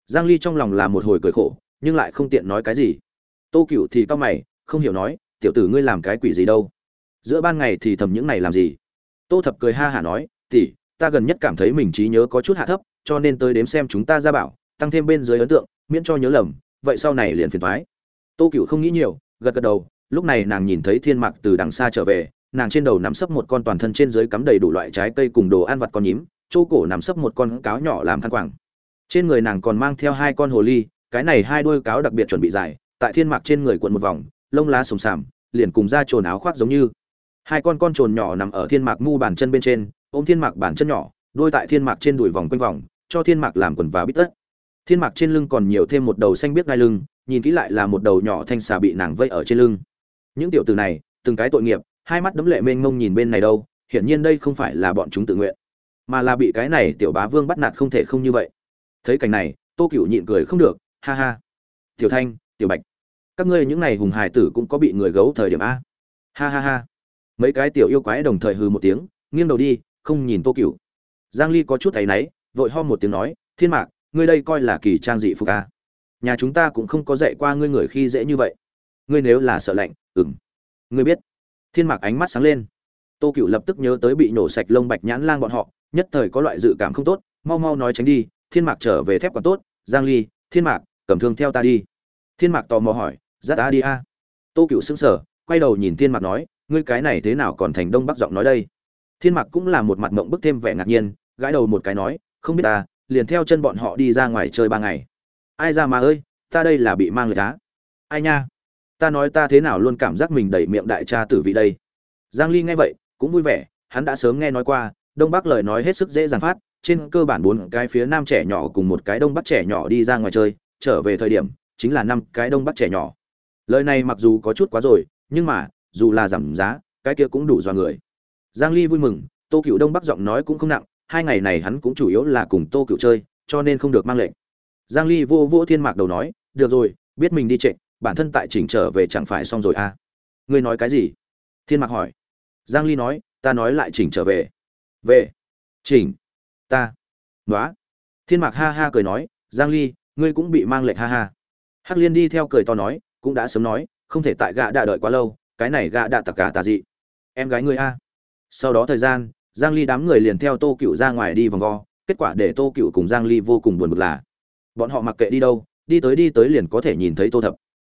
Giang ly trong lòng là một hồi cười khổ, nhưng lại không tiện nói cái gì. Tô cựu thì cao mày, không hiểu nói, tiểu tử ngươi làm cái quỷ gì đâu? Giữa ban ngày thì thầm những này làm gì? Tô thập cười ha hả nói, tỷ, ta gần nhất cảm thấy mình trí nhớ có chút hạ thấp, cho nên tới đếm xem chúng ta ra bảo, tăng thêm bên dưới ấn tượng, miễn cho nhớ lầm vậy sau này liền phiền thoái. Tô cựu không nghĩ nhiều, gật gật đầu, lúc này nàng nhìn thấy thiên mạc từ đằng xa trở về, nàng trên đầu nắm sấp một con toàn thân trên dưới cắm đầy đủ loại trái cây cùng đồ ăn vặt con nhím, chỗ cổ nắm sấp một con cáo nhỏ làm khăn quàng. Trên người nàng còn mang theo hai con hồ ly, cái này hai đôi cáo đặc biệt chuẩn bị dài, tại thiên mạc trên người cuộn một vòng, lông lá sùng sàm, liền cùng ra trồn áo khoác giống như. Hai con con trồn nhỏ nằm ở thiên mạc mu bàn chân bên trên, ôm thiên mạc bàn chân nhỏ, đôi tại thiên mạc trên đùi vòng quanh vòng, cho thiên mạc làm quần và bít tất thiên mạc trên lưng còn nhiều thêm một đầu xanh biết ngai lưng, nhìn kỹ lại là một đầu nhỏ thanh xà bị nàng vây ở trên lưng. Những tiểu tử này, từng cái tội nghiệp, hai mắt đấm lệ mênh mông nhìn bên này đâu, hiển nhiên đây không phải là bọn chúng tự nguyện, mà là bị cái này tiểu bá vương bắt nạt không thể không như vậy. Thấy cảnh này, tô cựu nhịn cười không được, ha ha. Tiểu thanh, tiểu bạch, các ngươi những này hùng hài tử cũng có bị người gấu thời điểm a. Ha ha ha. Mấy cái tiểu yêu quái đồng thời hừ một tiếng, nghiêng đầu đi, không nhìn tô cựu giang ly có chút thấy náy, vội ho một tiếng nói, thiên mạc ngươi đây coi là kỳ trang dị phục à. nhà chúng ta cũng không có dạy qua ngươi người khi dễ như vậy. Ngươi nếu là sợ lạnh ừng ngươi biết. Thiên mạc ánh mắt sáng lên. Tô cựu lập tức nhớ tới bị nổ sạch lông bạch nhãn lang bọn họ, nhất thời có loại dự cảm không tốt, mau mau nói tránh đi, thiên mạc trở về thép còn tốt, giang ly, thiên mạc, cầm thương theo ta đi. Thiên mạc tò mò hỏi, ra ta đi a. Tô cựu sững sờ, quay đầu nhìn thiên mạc nói, ngươi cái này thế nào còn thành đông bắc giọng nói đây? Thiên mạc cũng là một mặt mộng bức thêm vẻ ngạc nhiên, gãi đầu một cái nói, không biết ta liền theo chân bọn họ đi ra ngoài chơi ba ngày. Ai ra mà ơi, ta đây là bị mang người cá ai nha? Ta nói ta thế nào luôn cảm giác mình đẩy miệng đại cha tử vị đây. Giang ly nghe vậy, cũng vui vẻ, hắn đã sớm nghe nói qua, đông bắc lời nói hết sức dễ dàng phát, trên cơ bản bốn cái phía nam trẻ nhỏ cùng một cái đông bắc trẻ nhỏ đi ra ngoài chơi, trở về thời điểm, chính là năm cái đông bắc trẻ nhỏ. Lời này mặc dù có chút quá rồi, nhưng mà, dù là giảm giá, cái kia cũng đủ do người. Giang ly vui mừng, tô cựu đông bắc giọng nói cũng không nặng hai ngày này hắn cũng chủ yếu là cùng tô cựu chơi cho nên không được mang lệnh. Giang ly vô vô thiên mạc đầu nói được rồi biết mình đi trệ, bản thân tại chỉnh trở về chẳng phải xong rồi à? Ngươi nói cái gì? Thiên mạc hỏi. Giang ly nói ta nói lại chỉnh trở về. Về? Chỉnh? Ta? Nói thiên mạc ha ha cười nói giang ly ngươi cũng bị mang lệnh ha ha. Hắc liên đi theo cười to nói cũng đã sớm nói không thể tại gạ đã đợi quá lâu cái này gạ đã tặc cả tà dị. Em gái ngươi a. Sau đó thời gian giang ly đám người liền theo tô cựu ra ngoài đi vòng vo, kết quả để tô cựu cùng giang ly vô cùng buồn bực là, bọn họ mặc kệ đi đâu, đi tới đi tới liền có thể nhìn thấy tô thập.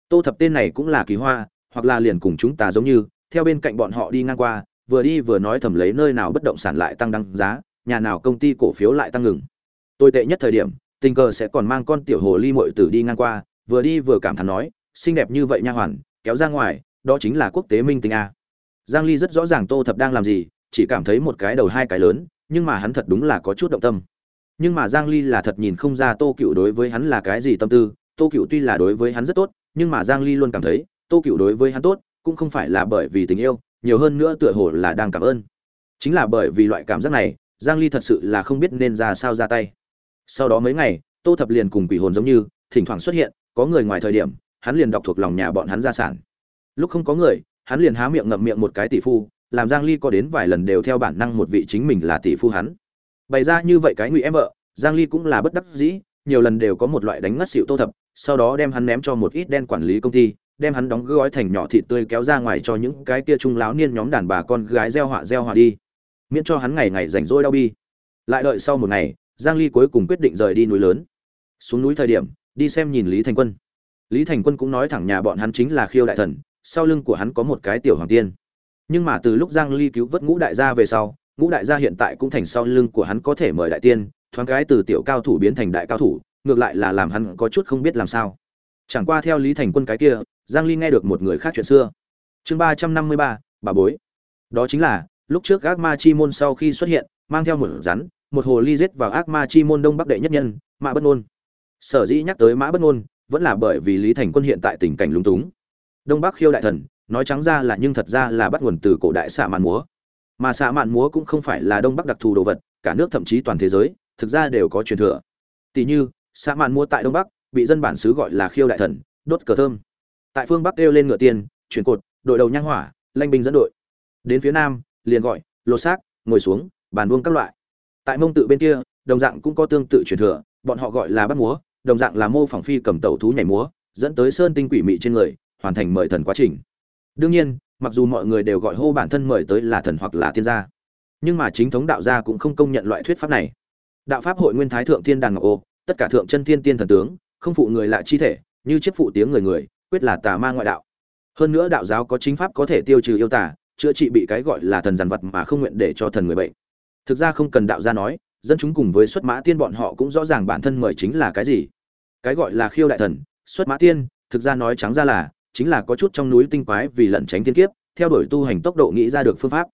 Tô thập tên này cũng là kỳ hoa, hoặc là liền cùng chúng ta giống như, theo bên cạnh bọn họ đi ngang qua, vừa đi vừa nói thầm lấy nơi nào bất động sản lại tăng đăng giá, nhà nào công ty cổ phiếu lại tăng ngừng. Tồi tệ nhất thời điểm, tình cờ sẽ còn mang con tiểu hồ ly muội tử đi ngang qua, vừa đi vừa cảm thán nói, xinh đẹp như vậy nha hoàn, kéo ra ngoài, đó chính là quốc tế minh tinh a. Giang ly rất rõ ràng tô thập đang làm gì chỉ cảm thấy một cái đầu hai cái lớn, nhưng mà hắn thật đúng là có chút động tâm. Nhưng mà giang ly là thật nhìn không ra tô cựu đối với hắn là cái gì tâm tư, tô cựu tuy là đối với hắn rất tốt, nhưng mà giang ly luôn cảm thấy, tô cựu đối với hắn tốt, cũng không phải là bởi vì tình yêu, nhiều hơn nữa tựa hồ là đang cảm ơn. Chính là bởi vì loại cảm giác này, giang ly thật sự là không biết nên ra sao ra tay. Sau đó mấy ngày, tô thập liền cùng quỷ hồn giống như, thỉnh thoảng xuất hiện, có người ngoài thời điểm, hắn liền đọc thuộc lòng nhà bọn hắn gia sản. Lúc không có người, hắn liền há miệng ngậm miệng một cái tỷ phu làm giang ly có đến vài lần đều theo bản năng một vị chính mình là tỷ phu hắn. Bày ra như vậy cái ngụy em vợ, giang ly cũng là bất đắc dĩ, nhiều lần đều có một loại đánh ngất xỉu tô thập, sau đó đem hắn ném cho một ít đen quản lý công ty, đem hắn đóng gói thành nhỏ thịt tươi kéo ra ngoài cho những cái kia trung láo niên nhóm đàn bà con gái gieo họa gieo họa đi, miễn cho hắn ngày ngày rảnh rỗi đau bi. Lại đợi sau một ngày, giang ly cuối cùng quyết định rời đi núi lớn. Xuống núi thời điểm, đi xem nhìn lý thành quân. Lý thành quân cũng nói thẳng nhà bọn hắn chính là khiêu đại thần, sau lưng của hắn có một cái tiểu hoàng tiên nhưng mà từ lúc giang ly cứu vớt ngũ đại gia về sau ngũ đại gia hiện tại cũng thành sau lưng của hắn có thể mời đại tiên thoáng cái từ tiểu cao thủ biến thành đại cao thủ ngược lại là làm hắn có chút không biết làm sao. Chẳng qua theo lý thành quân cái kia giang ly nghe được một người khác chuyện xưa. Chương 353, bà bối. Đó chính là lúc trước ác ma chi môn sau khi xuất hiện mang theo một rắn một hồ ly giết vào ác ma chi môn đông bắc đệ nhất nhân mã bất ngôn. Sở dĩ nhắc tới mã bất ngôn vẫn là bởi vì lý thành quân hiện tại tình cảnh lúng túng. Đông bắc khiêu đại thần nói trắng ra là nhưng thật ra là bắt nguồn từ cổ đại xạ mạn múa. Mà xạ mạn múa cũng không phải là đông bắc đặc thù đồ vật, cả nước thậm chí toàn thế giới, thực ra đều có truyền thừa. Tỷ như, xạ mạn múa tại đông bắc, bị dân bản xứ gọi là khiêu đại thần, đốt cờ thơm. Tại phương bắc kêu lên ngựa tiền chuyển cột, đội đầu nhang hỏa, lanh binh dẫn đội. Đến phía nam, liền gọi, lột xác, ngồi xuống, bàn vuông các loại. Tại mông tự bên kia, đồng dạng cũng có tương tự truyền thừa, bọn họ gọi là bắt múa, đồng dạng là mô phỏng phi cầm tẩu thú nhảy múa, dẫn tới sơn tinh quỷ mị trên người, hoàn thành mời thần quá trình đương nhiên, mặc dù mọi người đều gọi hô bản thân mời tới là thần hoặc là tiên gia, nhưng mà chính thống đạo gia cũng không công nhận loại thuyết pháp này. Đạo pháp hội nguyên thái thượng thiên đàn ngọc ô, tất cả thượng chân thiên tiên thần tướng, không phụ người lạ chi thể, như chiếc phụ tiếng người người, quyết là tà ma ngoại đạo. Hơn nữa đạo giáo có chính pháp có thể tiêu trừ yêu tà, chữa trị bị cái gọi là thần giàn vật mà không nguyện để cho thần người bệnh. Thực ra không cần đạo gia nói, dân chúng cùng với xuất mã tiên bọn họ cũng rõ ràng bản thân mời chính là cái gì. Cái gọi là khiêu đại thần, xuất mã tiên, thực ra nói trắng ra là chính là có chút trong núi tinh quái vì lẩn tránh tiên kiếp, theo đuổi tu hành tốc độ nghĩ ra được phương pháp.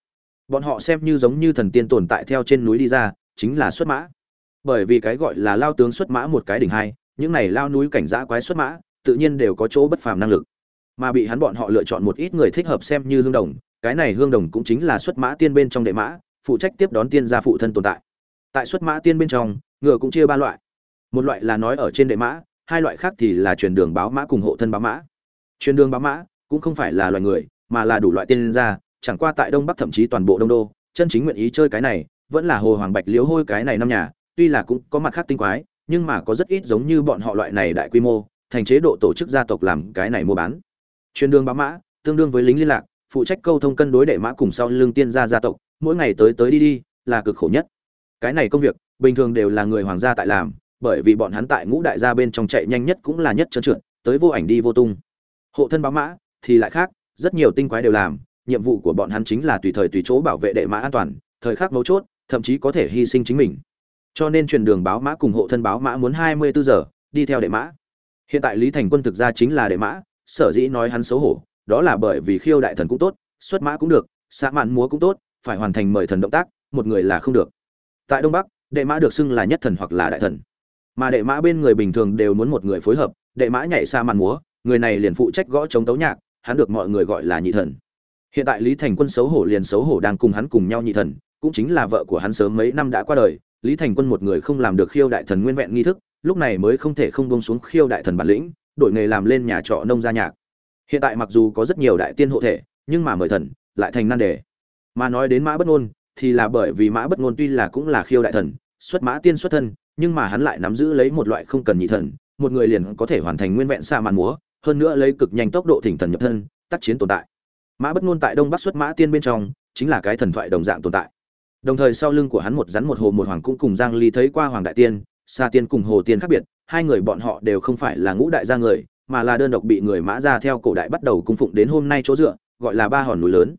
Bọn họ xem như giống như thần tiên tồn tại theo trên núi đi ra, chính là xuất mã. Bởi vì cái gọi là lao tướng xuất mã một cái đỉnh hai, những này lao núi cảnh dã quái xuất mã, tự nhiên đều có chỗ bất phàm năng lực. Mà bị hắn bọn họ lựa chọn một ít người thích hợp xem như hương đồng, cái này hương đồng cũng chính là xuất mã tiên bên trong đệ mã, phụ trách tiếp đón tiên gia phụ thân tồn tại. Tại xuất mã tiên bên trong, ngựa cũng chia ba loại. Một loại là nói ở trên đệ mã, hai loại khác thì là truyền đường báo mã cùng hộ thân báo mã truyền đường bá mã, cũng không phải là loài người, mà là đủ loại tiên gia, chẳng qua tại đông bắc thậm chí toàn bộ đông đô, chân chính nguyện ý chơi cái này, vẫn là hồ hoàng bạch liếu hôi cái này năm nhà, tuy là cũng có mặt khác tinh quái, nhưng mà có rất ít giống như bọn họ loại này đại quy mô, thành chế độ tổ chức gia tộc làm cái này mua bán. Truyền đường bá mã, tương đương với lính liên lạc, phụ trách câu thông cân đối đệ mã cùng sau lưng tiên gia gia tộc, mỗi ngày tới tới đi đi, là cực khổ nhất. Cái này công việc, bình thường đều là người hoàng gia tại làm, bởi vì bọn hắn tại ngũ đại gia bên trong chạy nhanh nhất cũng là nhất trơn trượt, tới vô ảnh đi vô tung hộ thân báo mã, thì lại khác, rất nhiều tinh quái đều làm, nhiệm vụ của bọn hắn chính là tùy thời tùy chỗ bảo vệ đệ mã an toàn, thời khắc mấu chốt, thậm chí có thể hy sinh chính mình. Cho nên truyền đường báo mã cùng hộ thân báo mã muốn hai mươi bốn giờ, đi theo đệ mã. Hiện tại lý thành quân thực ra chính là đệ mã, sở dĩ nói hắn xấu hổ, đó là bởi vì khiêu đại thần cũng tốt, xuất mã cũng được xã mạn múa cũng tốt, phải hoàn thành mời thần động tác, một người là không được. Tại đông bắc, đệ mã được xưng là nhất thần hoặc là đại thần. Mà đệ mã bên người bình thường đều muốn một người phối hợp, đệ mã nhảy xa màn múa người này liền phụ trách gõ chống tấu nhạc, hắn được mọi người gọi là nhị thần. Hiện tại lý thành quân xấu hổ liền xấu hổ đang cùng hắn cùng nhau nhị thần, cũng chính là vợ của hắn sớm mấy năm đã qua đời, lý thành quân một người không làm được khiêu đại thần nguyên vẹn nghi thức, lúc này mới không thể không bông xuống khiêu đại thần bản lĩnh, đổi nghề làm lên nhà trọ nông gia nhạc. Hiện tại mặc dù có rất nhiều đại tiên hộ thể, nhưng mà mời thần, lại thành nan đề. Mà nói đến mã bất ngôn, thì là bởi vì mã bất ngôn tuy là cũng là khiêu đại thần, xuất mã tiên xuất thân, nhưng mà hắn lại nắm giữ lấy một loại không cần nhị thần, một người liền có thể hoàn thành nguyên vẹn xa màn múa hơn nữa lấy cực nhanh tốc độ thỉnh thần nhập thân, tác chiến tồn tại. Mã bất ngôn tại đông bắc xuất mã tiên bên trong, chính là cái thần thoại đồng dạng tồn tại. Đồng thời sau lưng của hắn một rắn một hồ một hoàng cũng cùng giang ly thấy qua hoàng đại tiên xa tiên cùng hồ tiên khác biệt, hai người bọn họ đều không phải là ngũ đại gia người, mà là đơn độc bị người mã ra theo cổ đại bắt đầu cung phụng đến hôm nay chỗ dựa, gọi là ba hòn núi lớn.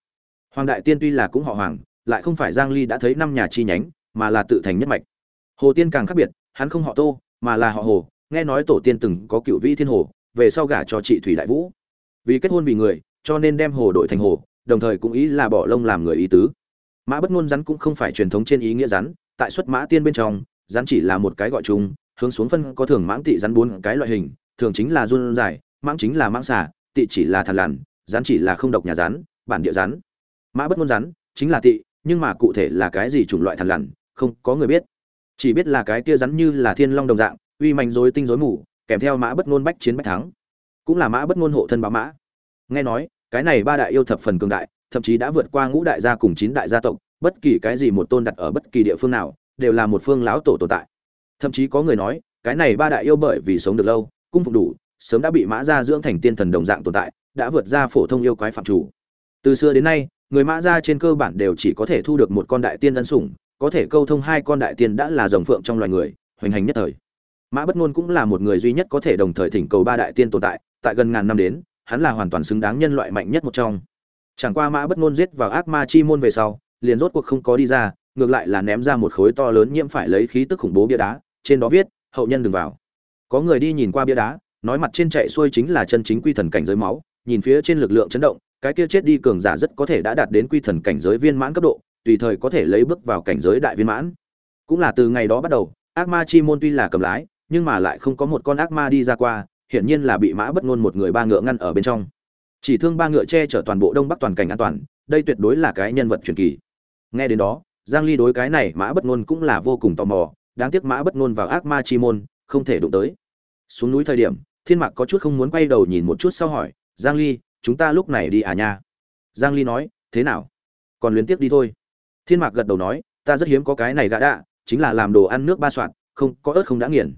Hoàng đại tiên tuy là cũng họ hoàng, lại không phải giang ly đã thấy năm nhà chi nhánh, mà là tự thành nhất mạch. Hồ tiên càng khác biệt, hắn không họ tô, mà là họ hồ, nghe nói tổ tiên từng có cựu vĩ thiên hồ về sau gả cho chị thủy đại vũ. Vì kết hôn vì người, cho nên đem hồ đổi thành hồ, đồng thời cũng ý là bỏ lông làm người ý tứ. Mã bất ngôn rắn cũng không phải truyền thống trên ý nghĩa rắn, tại xuất mã tiên bên trong, rắn chỉ là một cái gọi chung, hướng xuống phân có thường mãng tị rắn bốn cái loại hình, thường chính là run dài, mãng chính là mãng xà, tị chỉ là thằn lằn, rắn chỉ là không độc nhà rắn, bản địa rắn. Mã bất ngôn rắn chính là tị, nhưng mà cụ thể là cái gì chủng loại thằn lằn, không có người biết. Chỉ biết là cái kia rắn như là thiên long đồng dạng, uy mạnh rối tinh rối mù kèm theo mã bất ngôn bách chiến bách thắng. Cũng là mã bất ngôn hộ thân báo mã. Nghe nói, cái này ba đại yêu thập phần cường đại, thậm chí đã vượt qua ngũ đại gia cùng chín đại gia tộc, bất kỳ cái gì một tôn đặt ở bất kỳ địa phương nào, đều là một phương lão tổ tồn tại. Thậm chí có người nói, cái này ba đại yêu bởi vì sống được lâu, cung phục đủ, sớm đã bị mã gia dưỡng thành tiên thần đồng dạng tồn tại, đã vượt ra phổ thông yêu quái phạm chủ. Từ xưa đến nay, người mã gia trên cơ bản đều chỉ có thể thu được một con đại tiên ân sủng, có thể câu thông hai con đại tiên đã là rồng phượng trong loài người, hoành hành nhất thời mã bất ngôn cũng là một người duy nhất có thể đồng thời thỉnh cầu ba đại tiên tồn tại tại gần ngàn năm đến, hắn là hoàn toàn xứng đáng nhân loại mạnh nhất một trong. Chẳng qua mã bất ngôn giết vào ác ma chi môn về sau, liền rốt cuộc không có đi ra, ngược lại là ném ra một khối to lớn nhiễm phải lấy khí tức khủng bố bia đá, trên đó viết, hậu nhân đừng vào. Có người đi nhìn qua bia đá, nói mặt trên chạy xuôi chính là chân chính quy thần cảnh giới máu, nhìn phía trên lực lượng chấn động, cái kia chết đi cường giả rất có thể đã đạt đến quy thần cảnh giới viên mãn cấp độ, tùy thời có thể lấy bước vào cảnh giới đại viên mãn. Cũng là từ ngày đó bắt đầu, ác ma chi môn tuy là cầm lái nhưng mà lại không có một con ác ma đi ra qua, hiển nhiên là bị mã bất ngôn một người ba ngựa ngăn ở bên trong. Chỉ thương ba ngựa che chở toàn bộ đông bắc toàn cảnh an toàn, đây tuyệt đối là cái nhân vật truyền kỳ. Nghe đến đó, giang ly đối cái này mã bất ngôn cũng là vô cùng tò mò, đáng tiếc mã bất ngôn vào ác ma chi môn, không thể đụng tới. Xuống núi thời điểm, thiên mạc có chút không muốn quay đầu nhìn một chút sau hỏi, giang ly, chúng ta lúc này đi à nha? Giang ly nói, thế nào? Còn luyến tiếp đi thôi. Thiên mạc gật đầu nói, ta rất hiếm có cái này gã đạ, chính là làm đồ ăn nước ba soạn, không, có ớt không đã nghiền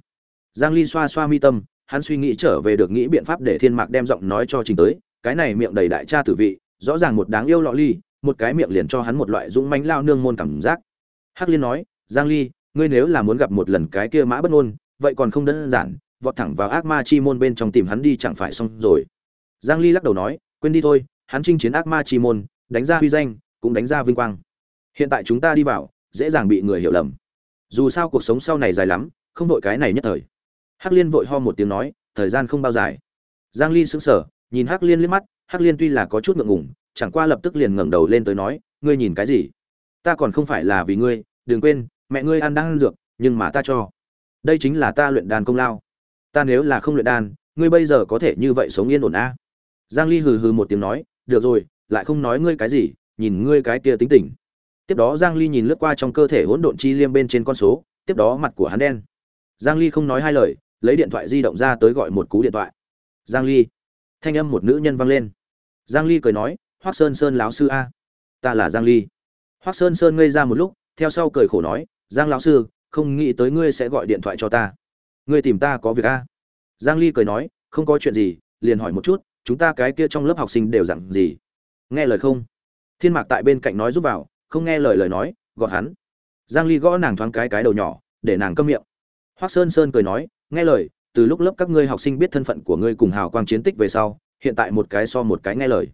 giang ly xoa xoa mi tâm, hắn suy nghĩ trở về được nghĩ biện pháp để thiên mạc đem giọng nói cho trình tới, cái này miệng đầy đại cha tử vị, rõ ràng một đáng yêu lọ ly, một cái miệng liền cho hắn một loại dũng mãnh lao nương môn cảm giác. Hắc liên nói, giang ly, ngươi nếu là muốn gặp một lần cái kia mã bất ngôn, vậy còn không đơn giản, vọt thẳng vào ác ma chi môn bên trong tìm hắn đi chẳng phải xong rồi. Giang ly lắc đầu nói, quên đi thôi, hắn chinh chiến ác ma chi môn, đánh ra huy danh, cũng đánh ra vinh quang. Hiện tại chúng ta đi vào, dễ dàng bị người hiểu lầm. Dù sao cuộc sống sau này dài lắm, không vội cái này nhất thời hắc liên vội ho một tiếng nói, thời gian không bao dài. Giang ly sững sờ, nhìn hắc liên liếc mắt, hắc liên tuy là có chút ngượng ngùng, chẳng qua lập tức liền ngẩng đầu lên tới nói, ngươi nhìn cái gì? Ta còn không phải là vì ngươi, đừng quên, mẹ ngươi ăn đang ăn dược, nhưng mà ta cho. Đây chính là ta luyện đan công lao. Ta nếu là không luyện đan, ngươi bây giờ có thể như vậy sống yên ổn a à? giang ly hừ hừ một tiếng nói, được rồi, lại không nói ngươi cái gì, nhìn ngươi cái kia tính tình. Tiếp đó giang ly nhìn lướt qua trong cơ thể hỗn độn chi liêm bên trên con số, tiếp đó mặt của hắn đen. Giang ly không nói hai lời lấy điện thoại di động ra tới gọi một cú điện thoại. Giang ly. Thanh âm một nữ nhân vang lên. Giang ly cười nói, hoắc sơn sơn lão sư a. Ta là giang ly. Hoắc sơn sơn ngây ra một lúc, theo sau cười khổ nói, giang lão sư, không nghĩ tới ngươi sẽ gọi điện thoại cho ta. Ngươi tìm ta có việc a. Giang ly cười nói, không có chuyện gì, liền hỏi một chút, chúng ta cái kia trong lớp học sinh đều dặn gì? Nghe lời không? Thiên mạc tại bên cạnh nói giúp vào, không nghe lời lời nói, gọt hắn. Giang ly gõ nàng thoáng cái cái đầu nhỏ, để nàng câm miệng. Hoắc sơn sơn cười nói nghe lời, từ lúc lớp các ngươi học sinh biết thân phận của ngươi cùng hào quang chiến tích về sau, hiện tại một cái so một cái nghe lời.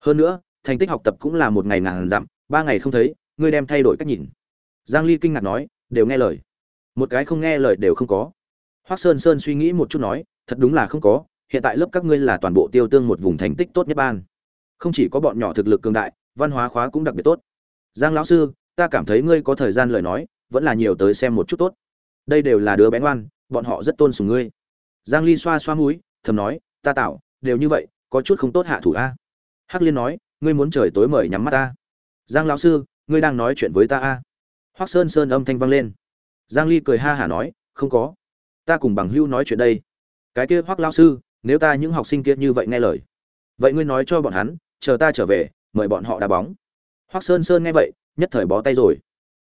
Hơn nữa, thành tích học tập cũng là một ngày ngàn dặm, ba ngày không thấy, ngươi đem thay đổi cách nhìn. Giang ly kinh ngạc nói, đều nghe lời. Một cái không nghe lời đều không có. Hoắc sơn sơn suy nghĩ một chút nói, thật đúng là không có, hiện tại lớp các ngươi là toàn bộ tiêu tương một vùng thành tích tốt nhất ban. Không chỉ có bọn nhỏ thực lực cường đại, văn hóa khóa cũng đặc biệt tốt. Giang lão sư, ta cảm thấy ngươi có thời gian lời nói, vẫn là nhiều tới xem một chút tốt. Đây đều là đứa bé ngoan bọn họ rất tôn sùng ngươi. Giang ly xoa xoa mũi, thầm nói, ta tạo, đều như vậy, có chút không tốt hạ thủ a. Hắc liên nói, ngươi muốn trời tối mời nhắm mắt ta. Giang lão sư, ngươi đang nói chuyện với ta a. Hoắc sơn sơn âm thanh vang lên. Giang ly cười ha hả nói, không có. Ta cùng bằng hưu nói chuyện đây. Cái kia Hoắc Lão sư, nếu ta những học sinh kia như vậy nghe lời, vậy ngươi nói cho bọn hắn, chờ ta trở về, mời bọn họ đá bóng. Hoắc sơn sơn nghe vậy, nhất thời bó tay rồi.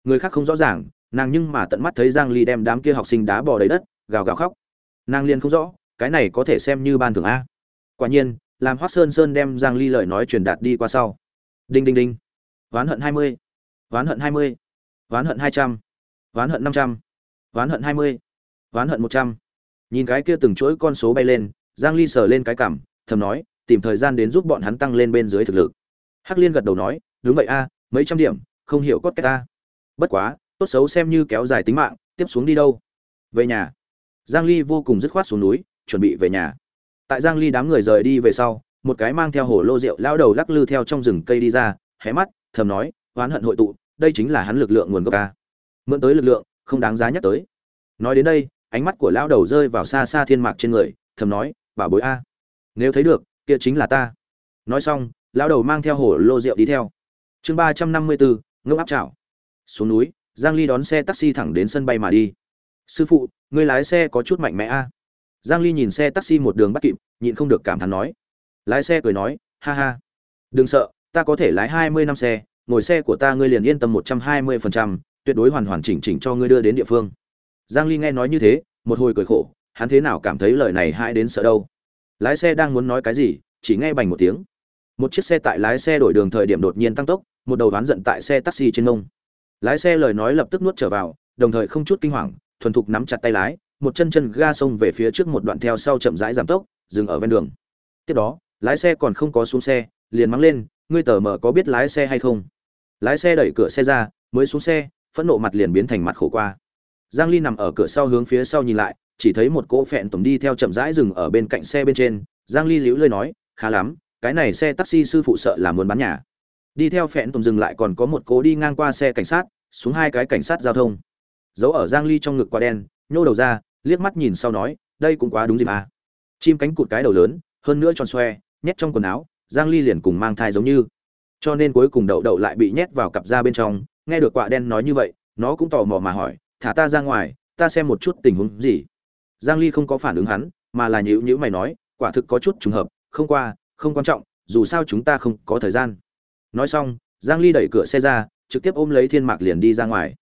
Người khác không rõ ràng nàng nhưng mà tận mắt thấy giang ly đem đám kia học sinh đá bò đầy đất gào gào khóc nàng liền không rõ cái này có thể xem như ban thưởng a quả nhiên làm Hoắc sơn sơn đem giang ly lời nói truyền đạt đi qua sau đinh đinh đinh ván hận 20. ván hận 20. ván hận 200. ván hận 500. ván hận 20. ván hận 100. nhìn cái kia từng chuỗi con số bay lên giang ly sờ lên cái cảm, thầm nói tìm thời gian đến giúp bọn hắn tăng lên bên dưới thực lực hắc liên gật đầu nói đúng vậy a mấy trăm điểm không hiểu cốt cái ta bất quá tốt xấu xem như kéo dài tính mạng, tiếp xuống đi đâu? Về nhà. Giang ly vô cùng dứt khoát xuống núi, chuẩn bị về nhà. Tại giang ly đám người rời đi về sau, một cái mang theo hồ lô rượu lao đầu lắc lư theo trong rừng cây đi ra, hé mắt, thầm nói, oán hận hội tụ, đây chính là hắn lực lượng nguồn gốc ca mượn tới lực lượng, không đáng giá nhắc tới. Nói đến đây, ánh mắt của lão đầu rơi vào xa xa thiên mạc trên người, thầm nói bảo bối a, nếu thấy được, kia chính là ta. Nói xong, lão đầu mang theo hồ lô rượu đi theo. Chương ba trăm năm mươi bốn ngốc áp chảo xuống núi giang ly đón xe taxi thẳng đến sân bay mà đi. Sư phụ người lái xe có chút mạnh mẽ a. Giang ly nhìn xe taxi một đường bắt kịp nhịn không được cảm thán nói. Lái xe cười nói ha ha. Đừng sợ ta có thể lái 20 năm xe ngồi xe của ta ngươi liền yên tâm 120%, tuyệt đối hoàn hoàn chỉnh chỉnh cho ngươi đưa đến địa phương. Giang ly nghe nói như thế một hồi cười khổ hắn thế nào cảm thấy lời này hại đến sợ đâu. Lái xe đang muốn nói cái gì chỉ nghe bành một tiếng. Một chiếc xe tại lái xe đổi đường thời điểm đột nhiên tăng tốc một đầu đoán giận tại xe taxi trên ngông lái xe lời nói lập tức nuốt trở vào, đồng thời không chút kinh hoàng, thuần thục nắm chặt tay lái, một chân chân ga xông về phía trước một đoạn theo sau chậm rãi giảm tốc, dừng ở ven đường. Tiếp đó, lái xe còn không có xuống xe, liền mắng lên, ngươi tờ mờ có biết lái xe hay không? Lái xe đẩy cửa xe ra, mới xuống xe, phẫn nộ mặt liền biến thành mặt khổ qua. Giang ly nằm ở cửa sau hướng phía sau nhìn lại, chỉ thấy một cỗ phẹn tổng đi theo chậm rãi dừng ở bên cạnh xe bên trên. Giang ly liễu lơi nói, khá lắm, cái này xe taxi sư phụ sợ là muốn bán nhà đi theo phẹn tùng dừng lại còn có một cố đi ngang qua xe cảnh sát, xuống hai cái cảnh sát giao thông. Giấu ở giang ly trong ngực quả đen, nhô đầu ra, liếc mắt nhìn sau nói, đây cũng quá đúng dịp à. Chim cánh cụt cái đầu lớn, hơn nữa tròn xoe, nhét trong quần áo, giang ly liền cùng mang thai giống như. Cho nên cuối cùng đậu đậu lại bị nhét vào cặp da bên trong, nghe được quả đen nói như vậy, nó cũng tò mò mà hỏi, thả ta ra ngoài, ta xem một chút tình huống gì? Giang ly không có phản ứng hắn, mà là nhữ nhữ mày nói, quả thực có chút trùng hợp, không qua, không quan trọng, dù sao chúng ta không có thời gian nói xong, giang ly đẩy cửa xe ra, trực tiếp ôm lấy thiên mạc liền đi ra ngoài.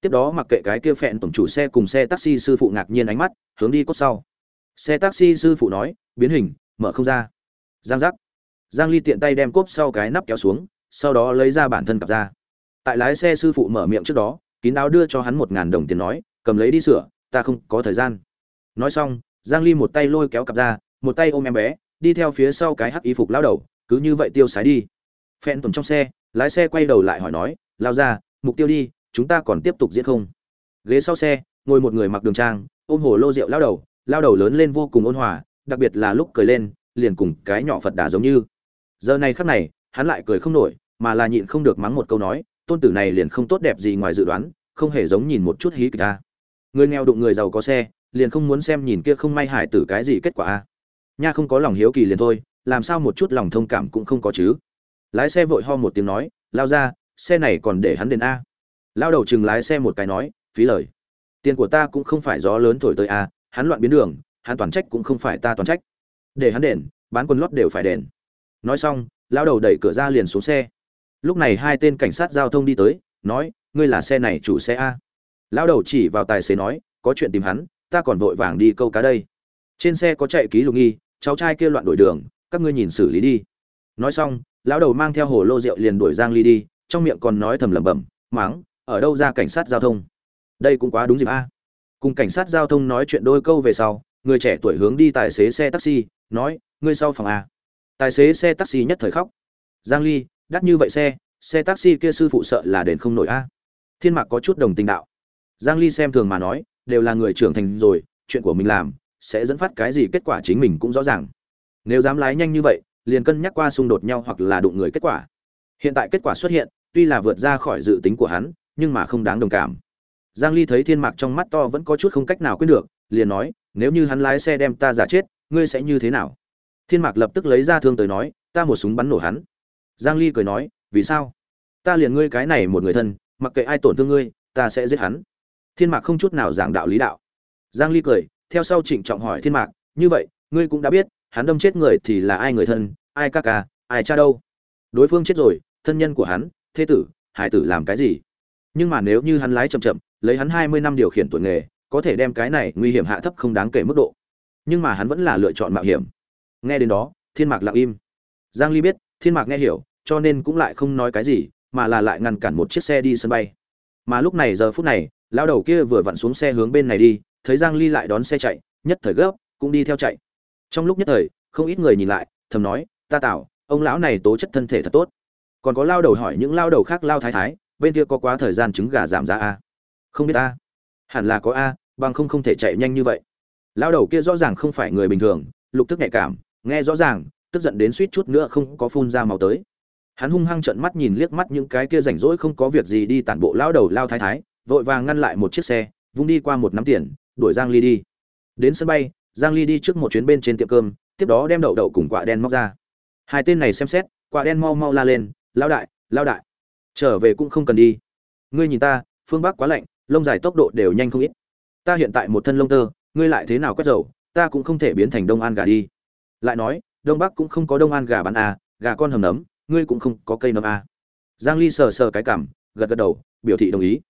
Tiếp đó mặc kệ cái kia phẹn tổng chủ xe cùng xe taxi sư phụ ngạc nhiên ánh mắt, hướng đi cốt sau. Xe taxi sư phụ nói, biến hình, mở không ra. Giang giác. Giang ly tiện tay đem cốp sau cái nắp kéo xuống, sau đó lấy ra bản thân cặp ra. Tại lái xe sư phụ mở miệng trước đó, kín đáo đưa cho hắn một ngàn đồng tiền nói, cầm lấy đi sửa, ta không có thời gian. Nói xong, giang ly một tay lôi kéo cặp ra, một tay ôm em bé, đi theo phía sau cái hắc y phục lao đầu, cứ như vậy tiêu sái đi phen tuần trong xe, lái xe quay đầu lại hỏi nói, lao ra, mục tiêu đi, chúng ta còn tiếp tục diễn không? Ghế sau xe, ngồi một người mặc đường trang, ôm hồ lô rượu lao đầu lao đầu lớn lên vô cùng ôn hòa, đặc biệt là lúc cười lên, liền cùng cái nhỏ phật đà giống như. Giờ này khắc này, hắn lại cười không nổi, mà là nhịn không được mắng một câu nói, tôn tử này liền không tốt đẹp gì ngoài dự đoán, không hề giống nhìn một chút hí kịch ta người nghèo đụng người giàu có xe, liền không muốn xem nhìn kia không may hải tử cái gì kết quả a. Nha không có lòng hiếu kỳ liền thôi, làm sao một chút lòng thông cảm cũng không có chứ lái xe vội ho một tiếng nói, lao ra, xe này còn để hắn đền a. Lao đầu chừng lái xe một cái nói, phí lời. Tiền của ta cũng không phải gió lớn thổi tới a, hắn loạn biến đường, hắn toàn trách cũng không phải ta toàn trách. Để hắn đền, bán quần lót đều phải đền. Nói xong, lao đầu đẩy cửa ra liền xuống xe. Lúc này hai tên cảnh sát giao thông đi tới, nói, ngươi là xe này chủ xe a. Lao đầu chỉ vào tài xế nói, có chuyện tìm hắn, ta còn vội vàng đi câu cá đây. Trên xe có chạy ký lục nghi, cháu trai kia loạn đổi đường, các ngươi nhìn xử lý đi. Nói xong lão đầu mang theo hồ lô rượu liền đuổi giang ly đi, trong miệng còn nói thầm lẩm bẩm, máng, ở đâu ra cảnh sát giao thông? Đây cũng quá đúng dịp a. Cùng cảnh sát giao thông nói chuyện đôi câu về sau, người trẻ tuổi hướng đi tài xế xe taxi, nói, ngươi sau phòng a. Tài xế xe taxi nhất thời khóc. Giang ly, đắt như vậy xe xe taxi kia sư phụ sợ là đền không nổi a. Thiên mạc có chút đồng tình đạo. Giang ly xem thường mà nói, đều là người trưởng thành rồi, chuyện của mình làm, sẽ dẫn phát cái gì kết quả chính mình cũng rõ ràng. Nếu dám lái nhanh như vậy liền cân nhắc qua xung đột nhau hoặc là đụng người kết quả. Hiện tại kết quả xuất hiện, tuy là vượt ra khỏi dự tính của hắn, nhưng mà không đáng đồng cảm. Giang ly thấy thiên mạc trong mắt to vẫn có chút không cách nào quyết được, liền nói, nếu như hắn lái xe đem ta giả chết, ngươi sẽ như thế nào? Thiên mạc lập tức lấy ra thương tới nói, ta một súng bắn nổ hắn. Giang ly cười nói, vì sao? Ta liền ngươi cái này một người thân, mặc kệ ai tổn thương ngươi, ta sẽ giết hắn. Thiên mạc không chút nào giảng đạo lý đạo. Giang ly cười, theo sau trịnh trọng hỏi thiên mạc, như vậy, ngươi cũng đã biết hắn đâm chết người thì là ai người thân, ai ca ca, ai cha đâu? Đối phương chết rồi, thân nhân của hắn thế tử, hải tử làm cái gì? Nhưng mà nếu như hắn lái chậm chậm, lấy hắn 20 năm điều khiển tuổi nghề, có thể đem cái này nguy hiểm hạ thấp không đáng kể mức độ. Nhưng mà hắn vẫn là lựa chọn mạo hiểm. Nghe đến đó, thiên mạc lặng im. Giang ly biết, thiên mạc nghe hiểu, cho nên cũng lại không nói cái gì, mà là lại ngăn cản một chiếc xe đi sân bay. Mà lúc này giờ phút này, lão đầu kia vừa vặn xuống xe hướng bên này đi, thấy giang ly lại đón xe chạy, nhất thời gấp, cũng đi theo chạy trong lúc nhất thời, không ít người nhìn lại, thầm nói, ta tạo ông lão này tố chất thân thể thật tốt. Còn có lao đầu hỏi những lao đầu khác lao thái thái, bên kia có quá thời gian trứng gà giảm giá a không biết a hẳn là có a, bằng không không thể chạy nhanh như vậy. Lao đầu kia rõ ràng không phải người bình thường, lục tức nhạy cảm, nghe rõ ràng, tức giận đến suýt chút nữa không có phun ra màu tới. Hắn hung hăng trợn mắt nhìn liếc mắt những cái kia rảnh rỗi không có việc gì đi tản bộ lao đầu lao thái thái, vội vàng ngăn lại một chiếc xe, vung đi qua một nắm tiền, đuổi giang ly đi. Đến sân bay giang ly đi trước một chuyến bên trên tiệm cơm tiếp đó đem đậu đậu cùng quả đen móc ra. Hai tên này xem xét quả đen mau mau la lên lao đại lao đại trở về cũng không cần đi. Ngươi nhìn ta phương bắc quá lạnh lông dài tốc độ đều nhanh không ít. Ta hiện tại một thân lông tơ ngươi lại thế nào quét dầu ta cũng không thể biến thành đông an gà đi. Lại nói đông bắc cũng không có đông an gà bán à, gà con hầm nấm ngươi cũng không có cây nấm à. giang ly sờ sờ cái cảm gật gật đầu biểu thị đồng ý.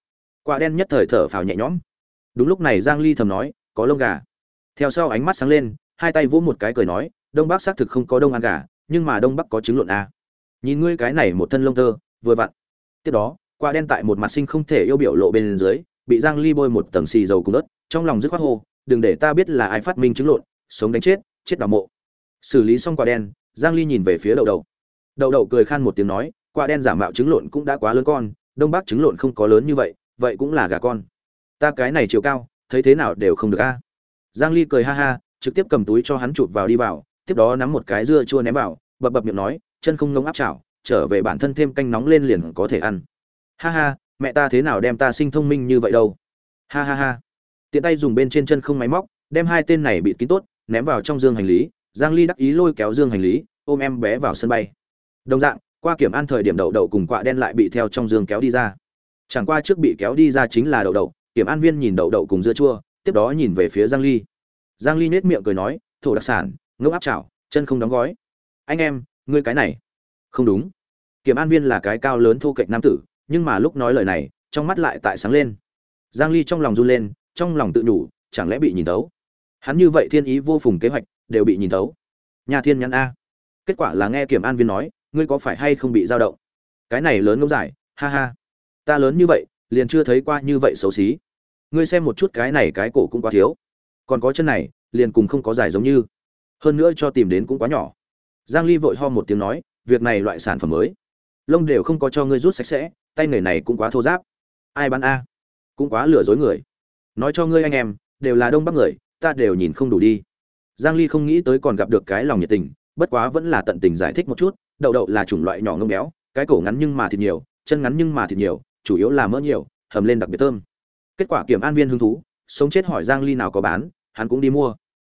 Quả đen nhất thời thở phào nhẹ nhõm. Đúng lúc này giang ly thầm nói có lông gà theo sau ánh mắt sáng lên, hai tay vỗ một cái cười nói, đông bắc xác thực không có đông ăn gà, nhưng mà đông bắc có trứng lộn à. nhìn ngươi cái này một thân lông tơ, vừa vặn. Tiếp đó, quả đen tại một mặt sinh không thể yêu biểu lộ bên dưới, bị giang ly bôi một tầng xì dầu cùng ớt trong lòng dứt khoát hô, đừng để ta biết là ai phát minh trứng lộn, sống đánh chết chết đào mộ. Xử lý xong quả đen, giang ly nhìn về phía đậu đậu. Đậu đậu cười khan một tiếng nói, quả đen giả mạo trứng lộn cũng đã quá lớn con, đông bắc trứng lộn không có lớn như vậy vậy cũng là gà con. Ta cái này chiều cao, thấy thế nào đều không được a giang ly cười ha ha, trực tiếp cầm túi cho hắn chụp vào đi vào, tiếp đó nắm một cái dưa chua ném vào, bập bập miệng nói, chân không ngông áp chảo, trở về bản thân thêm canh nóng lên liền có thể ăn. Ha ha, mẹ ta thế nào đem ta sinh thông minh như vậy đâu? Ha ha ha. Tiện tay dùng bên trên chân không máy móc, đem hai tên này bị kín tốt, ném vào trong dương hành lý, giang ly đắc ý lôi kéo dương hành lý, ôm em bé vào sân bay. Đồng dạng, qua kiểm an thời điểm đậu đậu cùng quạ đen lại bị theo trong dương kéo đi ra. Chẳng qua trước bị kéo đi ra chính là đậu đậu, kiểm an viên nhìn đậu đậu cùng dưa chua tiếp đó nhìn về phía giang ly. Giang ly nết miệng cười nói thổ đặc sản ngốc áp chảo chân không đóng gói. Anh em ngươi cái này. Không đúng. Kiểm an viên là cái cao lớn thô kệch nam tử nhưng mà lúc nói lời này trong mắt lại tại sáng lên. Giang ly trong lòng run lên trong lòng tự đủ, chẳng lẽ bị nhìn tấu hắn như vậy thiên ý vô phùng kế hoạch đều bị nhìn tấu nhà thiên nhắn a. Kết quả là nghe kiểm an viên nói ngươi có phải hay không bị dao động? Cái này lớn ngốc dài ha ha. Ta lớn như vậy liền chưa thấy qua như vậy xấu xí ngươi xem một chút cái này cái cổ cũng quá thiếu. Còn có chân này, liền cùng không có dài giống như. Hơn nữa cho tìm đến cũng quá nhỏ. Giang ly vội ho một tiếng nói, việc này loại sản phẩm mới. Lông đều không có cho ngươi rút sạch sẽ, tay nghề này cũng quá thô giáp. Ai bán a? Cũng quá lừa dối người. Nói cho ngươi anh em, đều là đông bắc người, ta đều nhìn không đủ đi. Giang ly không nghĩ tới còn gặp được cái lòng nhiệt tình, bất quá vẫn là tận tình giải thích một chút, đậu đậu là chủng loại nhỏ ngông béo, cái cổ ngắn nhưng mà thịt nhiều, chân ngắn nhưng mà thịt nhiều, chủ yếu là mỡ nhiều, hầm lên đặc biệt thơm kết quả kiểm an viên hứng thú, sống chết hỏi giang ly nào có bán, hắn cũng đi mua.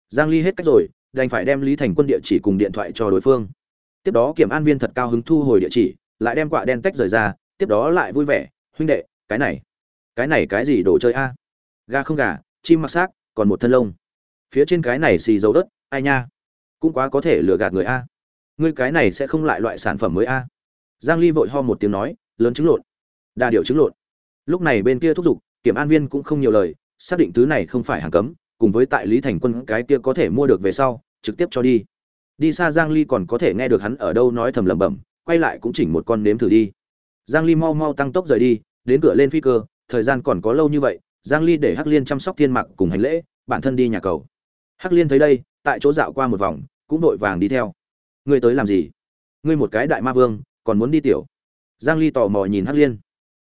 Giang ly hết cách rồi, đành phải đem lý thành quân địa chỉ cùng điện thoại cho đối phương. Tiếp đó kiểm an viên thật cao hứng thu hồi địa chỉ, lại đem quả đen tách rời ra, tiếp đó lại vui vẻ, huynh đệ, cái này cái này cái gì đồ chơi a? Gà không gà, chim mặc xác, còn một thân lông. Phía trên cái này xì dấu đất, ai nha? Cũng quá có thể lừa gạt người a. Ngươi cái này sẽ không lại loại sản phẩm mới a. Giang ly vội ho một tiếng nói, lớn trứng lộn, đa điều trứng lộn. Lúc này bên kia thúc giục kiểm an viên cũng không nhiều lời, xác định thứ này không phải hàng cấm, cùng với tại lý thành quân cái kia có thể mua được về sau, trực tiếp cho đi. Đi xa giang ly còn có thể nghe được hắn ở đâu nói thầm lẩm bẩm, quay lại cũng chỉnh một con nếm thử đi. Giang ly mau mau tăng tốc rời đi, đến cửa lên phi cơ, thời gian còn có lâu như vậy, giang ly để hắc liên chăm sóc thiên mặc cùng hành lễ, bản thân đi nhà cầu. Hắc liên thấy đây, tại chỗ dạo qua một vòng, cũng vội vàng đi theo. Ngươi tới làm gì? Ngươi một cái đại ma vương, còn muốn đi tiểu? Giang ly tò mò nhìn hắc liên.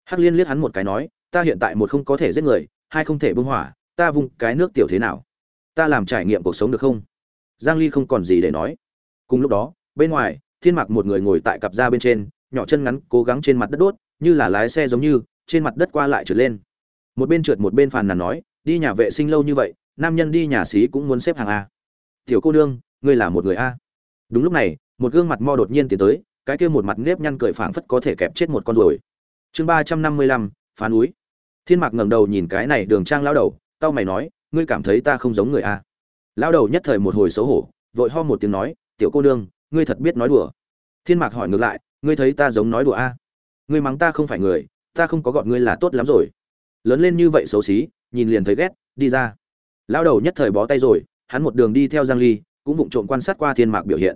Hắc liên liếc hắn một cái nói ta hiện tại một không có thể giết người, hai không thể bưng hỏa, ta vung cái nước tiểu thế nào? Ta làm trải nghiệm cuộc sống được không? Giang ly không còn gì để nói. Cùng lúc đó, bên ngoài, thiên mặc một người ngồi tại cặp da bên trên, nhỏ chân ngắn, cố gắng trên mặt đất đốt, như là lái xe giống như, trên mặt đất qua lại trượt lên. Một bên trượt một bên phàn nàn nói, đi nhà vệ sinh lâu như vậy, nam nhân đi nhà xí cũng muốn xếp hàng a. Tiểu cô nương, ngươi là một người a. Đúng lúc này, một gương mặt mo đột nhiên tiến tới, cái kia một mặt nếp nhăn cười phảng phất có thể kẹp chết một con rồi chương ba trăm năm mươi lăm, phá núi thiên mạc ngẩng đầu nhìn cái này đường trang lão đầu tao mày nói, ngươi cảm thấy ta không giống người a à? lão đầu nhất thời một hồi xấu hổ, vội ho một tiếng nói, tiểu cô nương, ngươi thật biết nói đùa. Thiên mạc hỏi ngược lại, ngươi thấy ta giống nói đùa a à? ngươi mắng ta không phải người, ta không có gọn ngươi là tốt lắm rồi. Lớn lên như vậy xấu xí, nhìn liền thấy ghét, đi ra. Lão đầu nhất thời bó tay rồi, hắn một đường đi theo giang ly, cũng vụng trộm quan sát qua thiên mạc biểu hiện.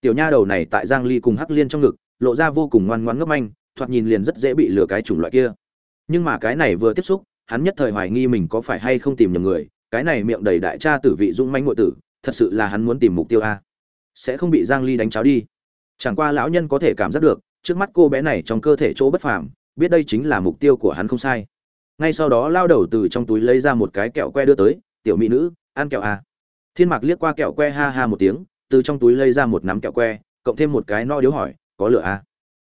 Tiểu nha đầu này tại giang ly cùng hắc liên trong ngực, lộ ra vô cùng ngoan ngoãn ngấp anh thoạt nhìn liền rất dễ bị lừa cái chủng loại kia nhưng mà cái này vừa tiếp xúc, hắn nhất thời hoài nghi mình có phải hay không tìm nhầm người, cái này miệng đầy đại cha tử vị dung manh ngội tử, thật sự là hắn muốn tìm mục tiêu a sẽ không bị giang ly đánh cháo đi chẳng qua lão nhân có thể cảm giác được, trước mắt cô bé này trong cơ thể chỗ bất phàm, biết đây chính là mục tiêu của hắn không sai ngay sau đó lao đầu từ trong túi lấy ra một cái kẹo que đưa tới, tiểu mỹ nữ, ăn kẹo à. thiên mạc liếc qua kẹo que ha ha một tiếng, từ trong túi lấy ra một nắm kẹo que, cộng thêm một cái no điếu hỏi, có lửa à.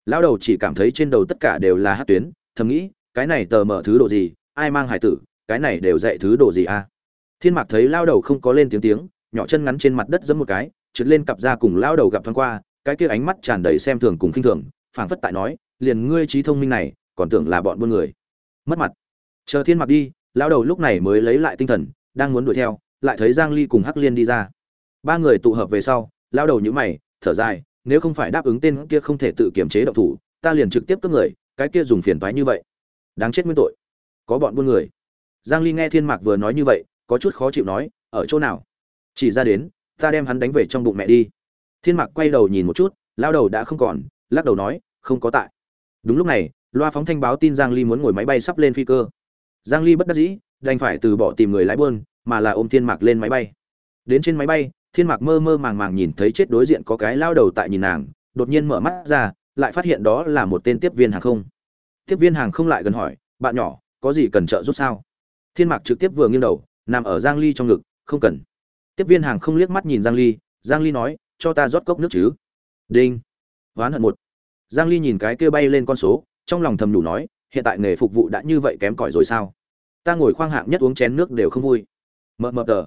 lao đầu chỉ cảm thấy trên đầu tất cả đều là hát tuyến, thầm nghĩ cái này tờ mở thứ đồ gì, ai mang hải tử, cái này đều dạy thứ đồ gì à. thiên mạc thấy lao đầu không có lên tiếng tiếng, nhỏ chân ngắn trên mặt đất giẫm một cái, trượt lên cặp ra cùng lao đầu gặp thoáng qua, cái kia ánh mắt tràn đầy xem thường cùng khinh thường, phảng phất tại nói, liền ngươi trí thông minh này, còn tưởng là bọn buôn người. Mất mặt. Chờ thiên mặc đi, lao đầu lúc này mới lấy lại tinh thần, đang muốn đuổi theo, lại thấy giang ly cùng hắc liên đi ra. Ba người tụ hợp về sau, lao đầu nhíu mày, thở dài, nếu không phải đáp ứng tên kia không thể tự kiểm chế động thủ, ta liền trực tiếp cướp người, cái kia dùng phiền toái như vậy đáng chết nguyên tội. Có bọn buôn người. Giang ly nghe thiên mạc vừa nói như vậy, có chút khó chịu nói, ở chỗ nào? Chỉ ra đến, ta đem hắn đánh về trong bụng mẹ đi. Thiên mạc quay đầu nhìn một chút, lao đầu đã không còn, lắc đầu nói, không có tại. Đúng lúc này, loa phóng thanh báo tin giang ly muốn ngồi máy bay sắp lên phi cơ. Giang ly bất đắc dĩ, đành phải từ bỏ tìm người lái buôn, mà là ôm thiên mạc lên máy bay. Đến trên máy bay, thiên mạc mơ mơ màng màng nhìn thấy chết đối diện có cái lao đầu tại nhìn nàng, đột nhiên mở mắt ra, lại phát hiện đó là một tên tiếp viên hàng không tiếp viên hàng không lại gần hỏi, bạn nhỏ, có gì cần trợ giúp sao? Thiên mạc trực tiếp vừa nghiêng đầu, nằm ở giang ly trong ngực, không cần. Tiếp viên hàng không liếc mắt nhìn giang ly giang ly nói, cho ta rót cốc nước chứ. Đinh. Ván hận một. Giang ly nhìn cái kia bay lên con số, trong lòng thầm đủ nói, hiện tại nghề phục vụ đã như vậy kém cỏi rồi sao? Ta ngồi khoang hạng nhất uống chén nước đều không vui. Mờ mờ tờ.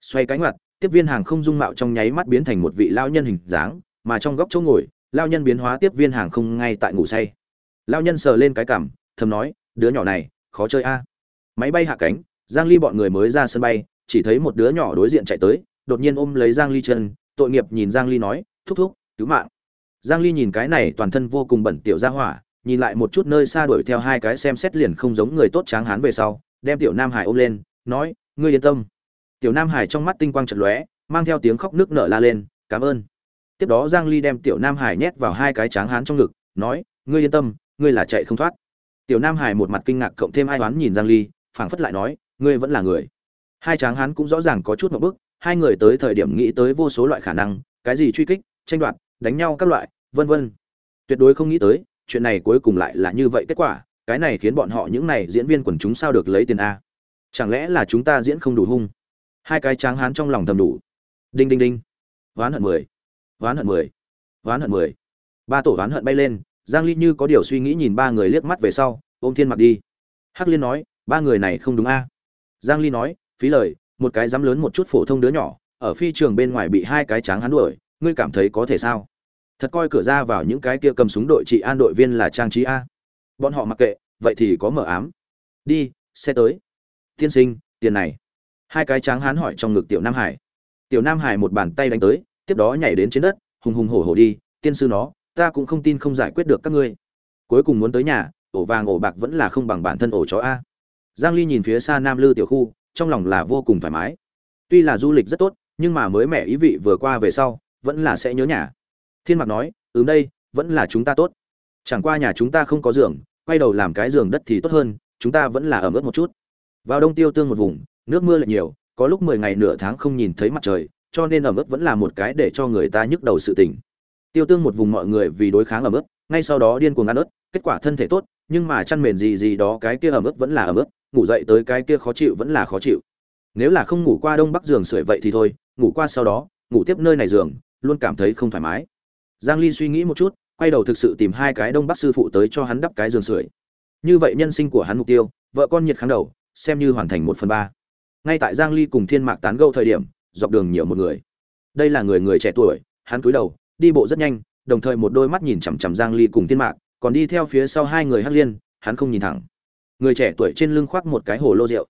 Xoay cánh mặt tiếp viên hàng không dung mạo trong nháy mắt biến thành một vị lao nhân hình dáng, mà trong góc chỗ ngồi, lao nhân biến hóa tiếp viên hàng không ngay tại ngủ say lao nhân sờ lên cái cằm, thầm nói, đứa nhỏ này, khó chơi a. Máy bay hạ cánh, giang ly bọn người mới ra sân bay, chỉ thấy một đứa nhỏ đối diện chạy tới, đột nhiên ôm lấy giang ly chân, tội nghiệp nhìn giang ly nói, thúc thúc, cứu mạng. Giang ly nhìn cái này toàn thân vô cùng bẩn tiểu ra hỏa, nhìn lại một chút nơi xa đuổi theo hai cái xem xét liền không giống người tốt tráng hán về sau, đem tiểu nam hải ôm lên, nói, ngươi yên tâm. Tiểu nam hải trong mắt tinh quang chật lóe, mang theo tiếng khóc nước nở la lên, cảm ơn. Tiếp đó giang ly đem tiểu nam hải nhét vào hai cái tráng hán trong ngực, nói, ngươi yên tâm ngươi là chạy không thoát. Tiểu nam hải một mặt kinh ngạc cộng thêm ai đoán nhìn giang ly, phảng phất lại nói, ngươi vẫn là người. Hai tráng hán cũng rõ ràng có chút một bước, hai người tới thời điểm nghĩ tới vô số loại khả năng, cái gì truy kích, tranh đoạt, đánh nhau các loại, vân vân. Tuyệt đối không nghĩ tới, chuyện này cuối cùng lại là như vậy kết quả, cái này khiến bọn họ những này diễn viên quần chúng sao được lấy tiền a. Chẳng lẽ là chúng ta diễn không đủ hung? Hai cái tráng hán trong lòng thầm đủ. Đinh đinh đinh. Ván hận mười. Ván hận mười. Ván hận mười. Ba tổ ván hận bay lên giang ly như có điều suy nghĩ nhìn ba người liếc mắt về sau, ôm thiên mặc đi. Hắc liên nói, ba người này không đúng a. Giang ly nói, phí lời, một cái dám lớn một chút phổ thông đứa nhỏ, ở phi trường bên ngoài bị hai cái tráng hán đuổi, ngươi cảm thấy có thể sao? Thật coi cửa ra vào những cái kia cầm súng đội trị an đội viên là trang trí a. Bọn họ mặc kệ, vậy thì có mở ám. Đi, xe tới. Tiên sinh, tiền này. Hai cái tráng hán hỏi trong ngực tiểu nam hải. Tiểu nam hải một bàn tay đánh tới, tiếp đó nhảy đến trên đất, hùng hùng hổ hổ đi, tiên sư nó ta cũng không tin không giải quyết được các ngươi. Cuối cùng muốn tới nhà, ổ vàng ổ bạc vẫn là không bằng bản thân ổ chó a. Giang ly nhìn phía xa nam lư tiểu khu, trong lòng là vô cùng thoải mái. Tuy là du lịch rất tốt, nhưng mà mới mẻ ý vị vừa qua về sau, vẫn là sẽ nhớ nhà. Thiên mặc nói ứng đây, vẫn là chúng ta tốt. Chẳng qua nhà chúng ta không có giường, quay đầu làm cái giường đất thì tốt hơn, chúng ta vẫn là ẩm ướt một chút. Vào đông tiêu tương một vùng, nước mưa lại nhiều, có lúc mười ngày nửa tháng không nhìn thấy mặt trời, cho nên ẩm ướt vẫn là một cái để cho người ta nhức đầu sự tình tiêu tương một vùng mọi người vì đối kháng ẩm ướt, ngay sau đó điên cuồng ăn ớt kết quả thân thể tốt, nhưng mà chăn mền gì gì đó cái kia ẩm ướt vẫn là ẩm ướt, ngủ dậy tới cái kia khó chịu vẫn là khó chịu. Nếu là không ngủ qua đông bắc giường sưởi vậy thì thôi, ngủ qua sau đó, ngủ tiếp nơi này giường, luôn cảm thấy không thoải mái. Giang ly suy nghĩ một chút, quay đầu thực sự tìm hai cái đông bắc sư phụ tới cho hắn đắp cái giường sưởi. Như vậy nhân sinh của hắn mục tiêu, vợ con nhiệt kháng đầu, xem như hoàn thành một phần ba. Ngay tại giang ly cùng thiên mạc tán gẫu thời điểm, dọc đường nhiều một người. Đây là người người trẻ tuổi, hắn cúi đầu đi bộ rất nhanh, đồng thời một đôi mắt nhìn chằm chằm giang ly cùng thiên mạc, còn đi theo phía sau hai người hắc liên, hắn không nhìn thẳng. Người trẻ tuổi trên lưng khoác một cái hồ lô rượu.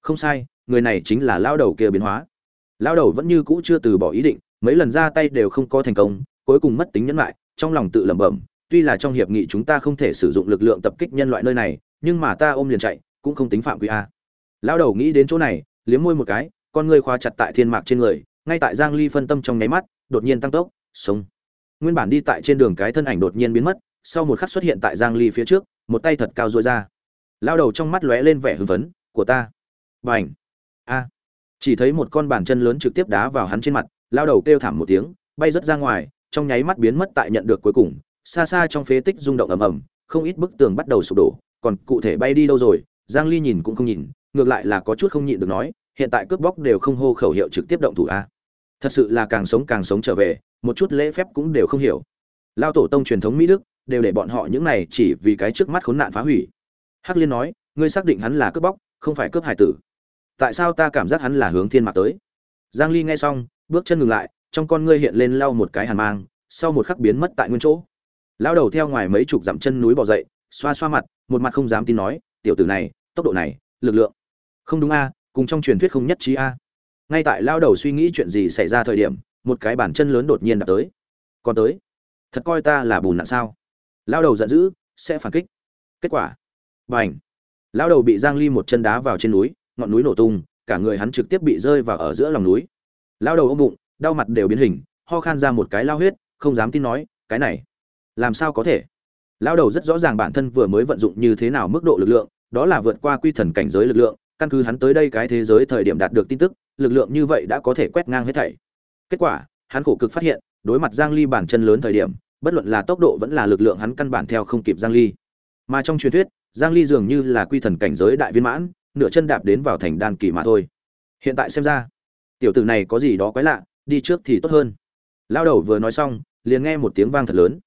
Không sai, người này chính là Lão đầu kia biến hóa. Lão đầu vẫn như cũ chưa từ bỏ ý định, mấy lần ra tay đều không có thành công, cuối cùng mất tính nhẫn lại, trong lòng tự lẩm bẩm, tuy là trong hiệp nghị chúng ta không thể sử dụng lực lượng tập kích nhân loại nơi này, nhưng mà ta ôm liền chạy, cũng không tính phạm quy a. Lão đầu nghĩ đến chỗ này, liếm môi một cái, con ngươi khóa chặt tại thiên mạc trên người, ngay tại giang ly phân tâm trong nháy mắt, đột nhiên tăng tốc sống. Nguyên bản đi tại trên đường cái thân ảnh đột nhiên biến mất, sau một khắc xuất hiện tại giang ly phía trước, một tay thật cao dội ra. Lao đầu trong mắt lóe lên vẻ hưng phấn, của ta. Bảnh a. Chỉ thấy một con bàn chân lớn trực tiếp đá vào hắn trên mặt, lao đầu kêu thảm một tiếng, bay rất ra ngoài, trong nháy mắt biến mất tại nhận được cuối cùng. Xa xa trong phế tích rung động ầm ầm, không ít bức tường bắt đầu sụp đổ, còn cụ thể bay đi đâu rồi, giang ly nhìn cũng không nhìn, ngược lại là có chút không nhịn được nói, hiện tại cướp bóc đều không hô khẩu hiệu trực tiếp động thủ a. Thật sự là càng sống càng sống trở về một chút lễ phép cũng đều không hiểu. Lao tổ tông truyền thống mỹ đức, đều để bọn họ những này chỉ vì cái trước mắt khốn nạn phá hủy. Hắc liên nói, ngươi xác định hắn là cướp bóc, không phải cướp hải tử. Tại sao ta cảm giác hắn là hướng thiên mạc tới? Giang ly nghe xong, bước chân ngừng lại, trong con ngươi hiện lên lau một cái hàn mang, sau một khắc biến mất tại nguyên chỗ. Lao đầu theo ngoài mấy chục dặm chân núi bò dậy, xoa xoa mặt, một mặt không dám tin nói, tiểu tử này, tốc độ này, lực lượng. Không đúng a, cùng trong truyền thuyết không nhất trí a. Ngay tại lao đầu suy nghĩ chuyện gì xảy ra thời điểm một cái bàn chân lớn đột nhiên đạp tới. Còn tới. Thật coi ta là bùn nạn sao? Lao đầu giận dữ, sẽ phản kích. Kết quả. B à n h lao đầu bị giang ly một chân đá vào trên núi, ngọn núi nổ tung, cả người hắn trực tiếp bị rơi vào ở giữa lòng núi. Lao đầu ôm bụng, đau mặt đều biến hình, ho khan ra một cái lao huyết, không dám tin nói, cái này, làm sao có thể? Lao đầu rất rõ ràng bản thân vừa mới vận dụng như thế nào mức độ lực lượng, đó là vượt qua quy thần cảnh giới lực lượng, căn cứ hắn tới đây cái thế giới thời điểm đạt được tin tức, lực lượng như vậy đã có thể quét ngang hết thảy kết quả, hắn khổ cực phát hiện, đối mặt giang ly bản chân lớn thời điểm, bất luận là tốc độ vẫn là lực lượng hắn căn bản theo không kịp giang ly. Mà trong truyền thuyết, giang ly dường như là quy thần cảnh giới đại viên mãn, nửa chân đạp đến vào thành đan kỳ mà thôi. Hiện tại xem ra, tiểu tử này có gì đó quái lạ, đi trước thì tốt hơn. Lao đầu vừa nói xong, liền nghe một tiếng vang thật lớn.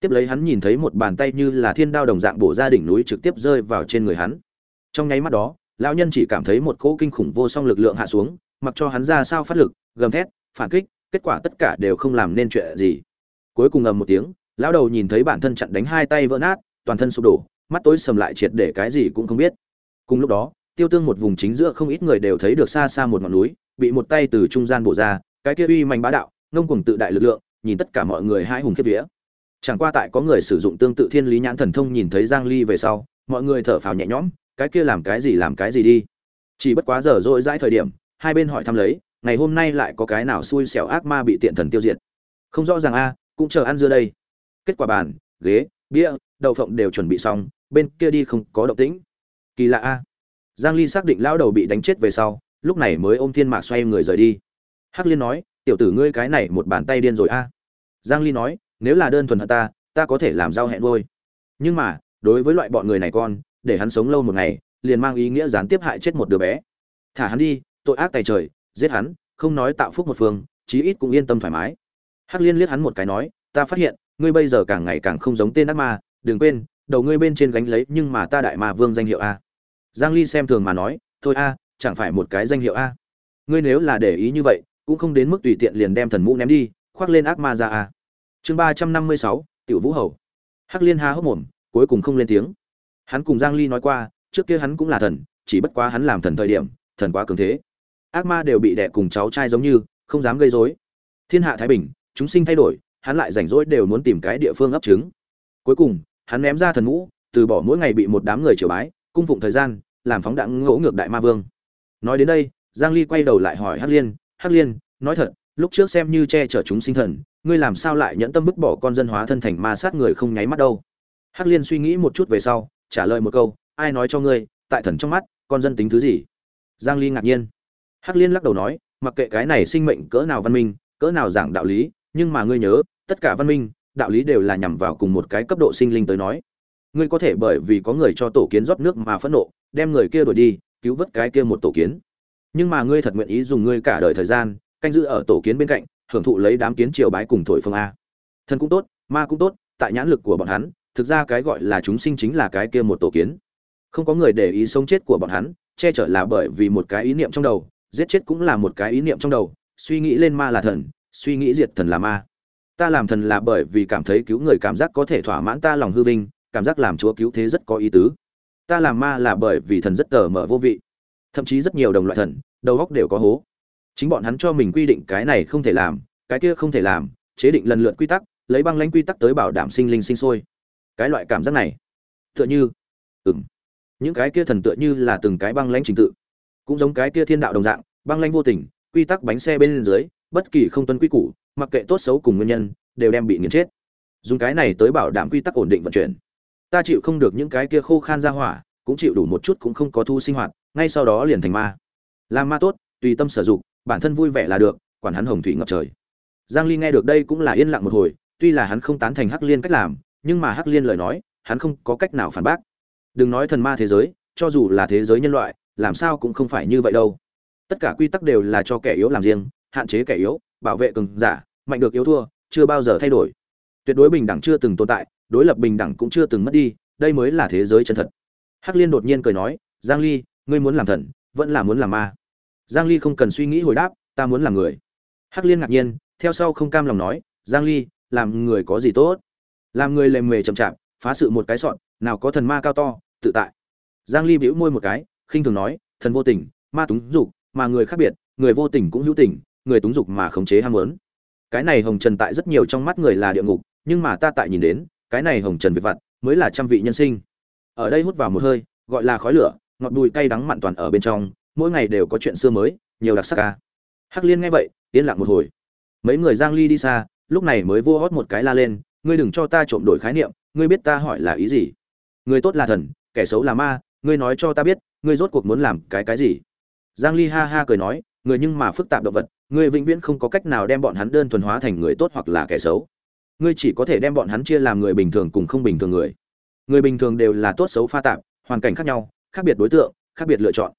Tiếp lấy hắn nhìn thấy một bàn tay như là thiên đao đồng dạng bổ ra đỉnh núi trực tiếp rơi vào trên người hắn. Trong nháy mắt đó, lão nhân chỉ cảm thấy một cỗ kinh khủng vô song lực lượng hạ xuống, mặc cho hắn ra sao phát lực, gầm thét phản kích, kết quả tất cả đều không làm nên chuyện gì. Cuối cùng ầm một tiếng, lão đầu nhìn thấy bản thân chặn đánh hai tay vỡ nát, toàn thân sụp đổ, mắt tối sầm lại triệt để cái gì cũng không biết. Cùng lúc đó, tiêu tương một vùng chính giữa không ít người đều thấy được xa xa một ngọn núi, bị một tay từ trung gian bổ ra, cái kia uy mạnh bá đạo, ngông cùng tự đại lực lượng, nhìn tất cả mọi người hai hùng khiếp vía. Chẳng qua tại có người sử dụng tương tự thiên lý nhãn thần thông nhìn thấy giang ly về sau, mọi người thở phào nhẹ nhõm, cái kia làm cái gì làm cái gì đi. Chỉ bất quá giờ rồi dãi thời điểm, hai bên hỏi thăm lấy ngày hôm nay lại có cái nào xui xẻo ác ma bị tiện thần tiêu diệt? Không rõ ràng a, cũng chờ ăn dưa đây. Kết quả bàn, ghế, bia, đậu phộng đều chuẩn bị xong, bên kia đi không có động tĩnh. Kỳ lạ a. Giang ly xác định lão đầu bị đánh chết về sau, lúc này mới ôm thiên mạc xoay người rời đi. Hắc liên nói, tiểu tử ngươi cái này một bàn tay điên rồi a. Giang ly nói, nếu là đơn thuần hận ta ta có thể làm giao hẹn vôi nhưng mà, đối với loại bọn người này con, để hắn sống lâu một ngày, liền mang ý nghĩa gián tiếp hại chết một đứa bé. Thả hắn đi, tội ác tài trời giết hắn, không nói tạo phúc một phương, chí ít cũng yên tâm thoải mái. Hắc liên liếc hắn một cái nói, ta phát hiện, ngươi bây giờ càng ngày càng không giống tên ác ma, đừng quên, đầu ngươi bên trên gánh lấy nhưng mà ta đại ma vương danh hiệu a. Giang ly xem thường mà nói, thôi a, chẳng phải một cái danh hiệu a. Ngươi nếu là để ý như vậy, cũng không đến mức tùy tiện liền đem thần mũ ném đi, khoác lên ác ma ra a. Chương ba trăm năm mươi sáu, tiểu vũ hầu. Hắc liên há hốc mồm, cuối cùng không lên tiếng. Hắn cùng giang ly nói qua, trước kia hắn cũng là thần, chỉ bất quá hắn làm thần thời điểm, thần quá cường thế ác ma đều bị đẻ cùng cháu trai giống như, không dám gây rối. Thiên hạ thái bình, chúng sinh thay đổi, hắn lại rảnh rỗi đều muốn tìm cái địa phương ấp trứng. Cuối cùng, hắn ném ra thần ngũ từ bỏ mỗi ngày bị một đám người triều bái, cung phụng thời gian, làm phóng đặng ngỗ ngược đại ma vương. Nói đến đây, giang ly quay đầu lại hỏi hắc liên hắc liên, nói thật, lúc trước xem như che chở chúng sinh thần, ngươi làm sao lại nhẫn tâm vứt bỏ con dân hóa thân thành ma sát người không nháy mắt đâu? Hắc liên suy nghĩ một chút về sau, trả lời một câu, ai nói cho ngươi, tại thần trong mắt, con dân tính thứ gì? Giang ly ngạc nhiên hắc liên lắc đầu nói, mặc kệ cái này sinh mệnh cỡ nào văn minh, cỡ nào giảng đạo lý, nhưng mà ngươi nhớ, tất cả văn minh, đạo lý đều là nhằm vào cùng một cái cấp độ sinh linh tới nói. Ngươi có thể bởi vì có người cho tổ kiến rót nước mà phẫn nộ, đem người kia đuổi đi, cứu vớt cái kia một tổ kiến. Nhưng mà ngươi thật nguyện ý dùng ngươi cả đời thời gian, canh giữ ở tổ kiến bên cạnh, hưởng thụ lấy đám kiến triều bái cùng thổi phương a. Thân cũng tốt, ma cũng tốt, tại nhãn lực của bọn hắn, thực ra cái gọi là chúng sinh chính là cái kia một tổ kiến. Không có người để ý sống chết của bọn hắn, che chở là bởi vì một cái ý niệm trong đầu giết chết cũng là một cái ý niệm trong đầu, suy nghĩ lên ma là thần, suy nghĩ diệt thần là ma. Ta làm thần là bởi vì cảm thấy cứu người cảm giác có thể thỏa mãn ta lòng hư vinh, cảm giác làm chúa cứu thế rất có ý tứ. Ta làm ma là bởi vì thần rất tờ mở vô vị. Thậm chí rất nhiều đồng loại thần, đầu góc đều có hố. Chính bọn hắn cho mình quy định cái này không thể làm, cái kia không thể làm, chế định lần lượt quy tắc, lấy băng lãnh quy tắc tới bảo đảm sinh linh sinh sôi. Cái loại cảm giác này, tựa như ừng những cái kia thần tựa như là từng cái băng lãnh trình tự cũng giống cái kia thiên đạo đồng dạng, băng lanh vô tình, quy tắc bánh xe bên dưới, bất kỳ không tuân quy củ, mặc kệ tốt xấu cùng nguyên nhân, đều đem bị nghiền chết. Dùng cái này tới bảo đảm quy tắc ổn định vận chuyển. Ta chịu không được những cái kia khô khan ra hỏa, cũng chịu đủ một chút cũng không có thu sinh hoạt, ngay sau đó liền thành ma. Làm ma tốt, tùy tâm sử dụng, bản thân vui vẻ là được, quản hắn hồng thủy ngập trời. Giang ly nghe được đây cũng là yên lặng một hồi, tuy là hắn không tán thành hắc liên cách làm, nhưng mà hắc liên lời nói, hắn không có cách nào phản bác. Đừng nói thần ma thế giới, cho dù là thế giới nhân loại làm sao cũng không phải như vậy đâu. Tất cả quy tắc đều là cho kẻ yếu làm riêng, hạn chế kẻ yếu, bảo vệ cường giả, mạnh được yếu thua, chưa bao giờ thay đổi. Tuyệt đối bình đẳng chưa từng tồn tại, đối lập bình đẳng cũng chưa từng mất đi, đây mới là thế giới chân thật. Hắc liên đột nhiên cười nói, giang ly, ngươi muốn làm thần, vẫn là muốn làm ma. Giang ly không cần suy nghĩ hồi đáp, ta muốn làm người. Hắc liên ngạc nhiên, theo sau không cam lòng nói, giang ly, làm người có gì tốt? Làm người lề mề chậm chạp, phá sự một cái sọn, nào có thần ma cao to, tự tại. Giang ly bĩu môi một cái khinh thường nói, thần vô tình, ma túng dục, mà người khác biệt, người vô tình cũng hữu tình, người túng dục mà khống chế ham muốn. Cái này hồng trần tại rất nhiều trong mắt người là địa ngục, nhưng mà ta tại nhìn đến, cái này hồng trần việt vặt, mới là trăm vị nhân sinh. Ở đây hút vào một hơi, gọi là khói lửa, ngọt bùi cay đắng mặn toàn ở bên trong, mỗi ngày đều có chuyện xưa mới, nhiều đặc sắc ca. Hắc liên nghe vậy, yên lặng một hồi. Mấy người giang ly đi xa, lúc này mới vô hót một cái la lên, ngươi đừng cho ta trộm đổi khái niệm, ngươi biết ta hỏi là ý gì? Người tốt là thần, kẻ xấu là ma ngươi nói cho ta biết, ngươi rốt cuộc muốn làm cái cái gì? Giang ly ha ha cười nói, người nhưng mà phức tạp động vật, ngươi vĩnh viễn không có cách nào đem bọn hắn đơn thuần hóa thành người tốt hoặc là kẻ xấu. Ngươi chỉ có thể đem bọn hắn chia làm người bình thường cùng không bình thường người. Người bình thường đều là tốt xấu pha tạp, hoàn cảnh khác nhau, khác biệt đối tượng, khác biệt lựa chọn.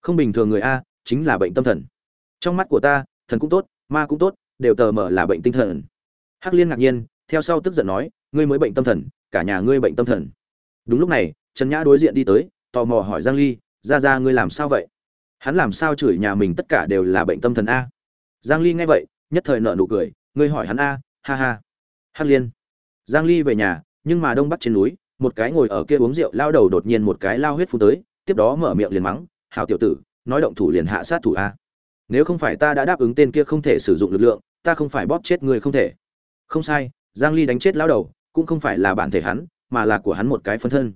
Không bình thường người a, chính là bệnh tâm thần. Trong mắt của ta, thần cũng tốt, ma cũng tốt, đều tờ mở là bệnh tinh thần. Hắc liên ngạc nhiên, theo sau tức giận nói, ngươi mới bệnh tâm thần, cả nhà ngươi bệnh tâm thần. Đúng lúc này, trần nhã đối diện đi tới tò mò hỏi giang ly ra ra ngươi làm sao vậy? Hắn làm sao chửi nhà mình tất cả đều là bệnh tâm thần a? Giang ly nghe vậy, nhất thời nở nụ cười, ngươi hỏi hắn a, ha ha. Hắc liên. Giang ly về nhà, nhưng mà đông bắc trên núi, một cái ngồi ở kia uống rượu lao đầu đột nhiên một cái lao huyết phun tới, tiếp đó mở miệng liền mắng, hảo tiểu tử, nói động thủ liền hạ sát thủ a. Nếu không phải ta đã đáp ứng tên kia không thể sử dụng lực lượng, ta không phải bóp chết người không thể. Không sai, giang ly đánh chết lao đầu, cũng không phải là bản thể hắn, mà là của hắn một cái phân thân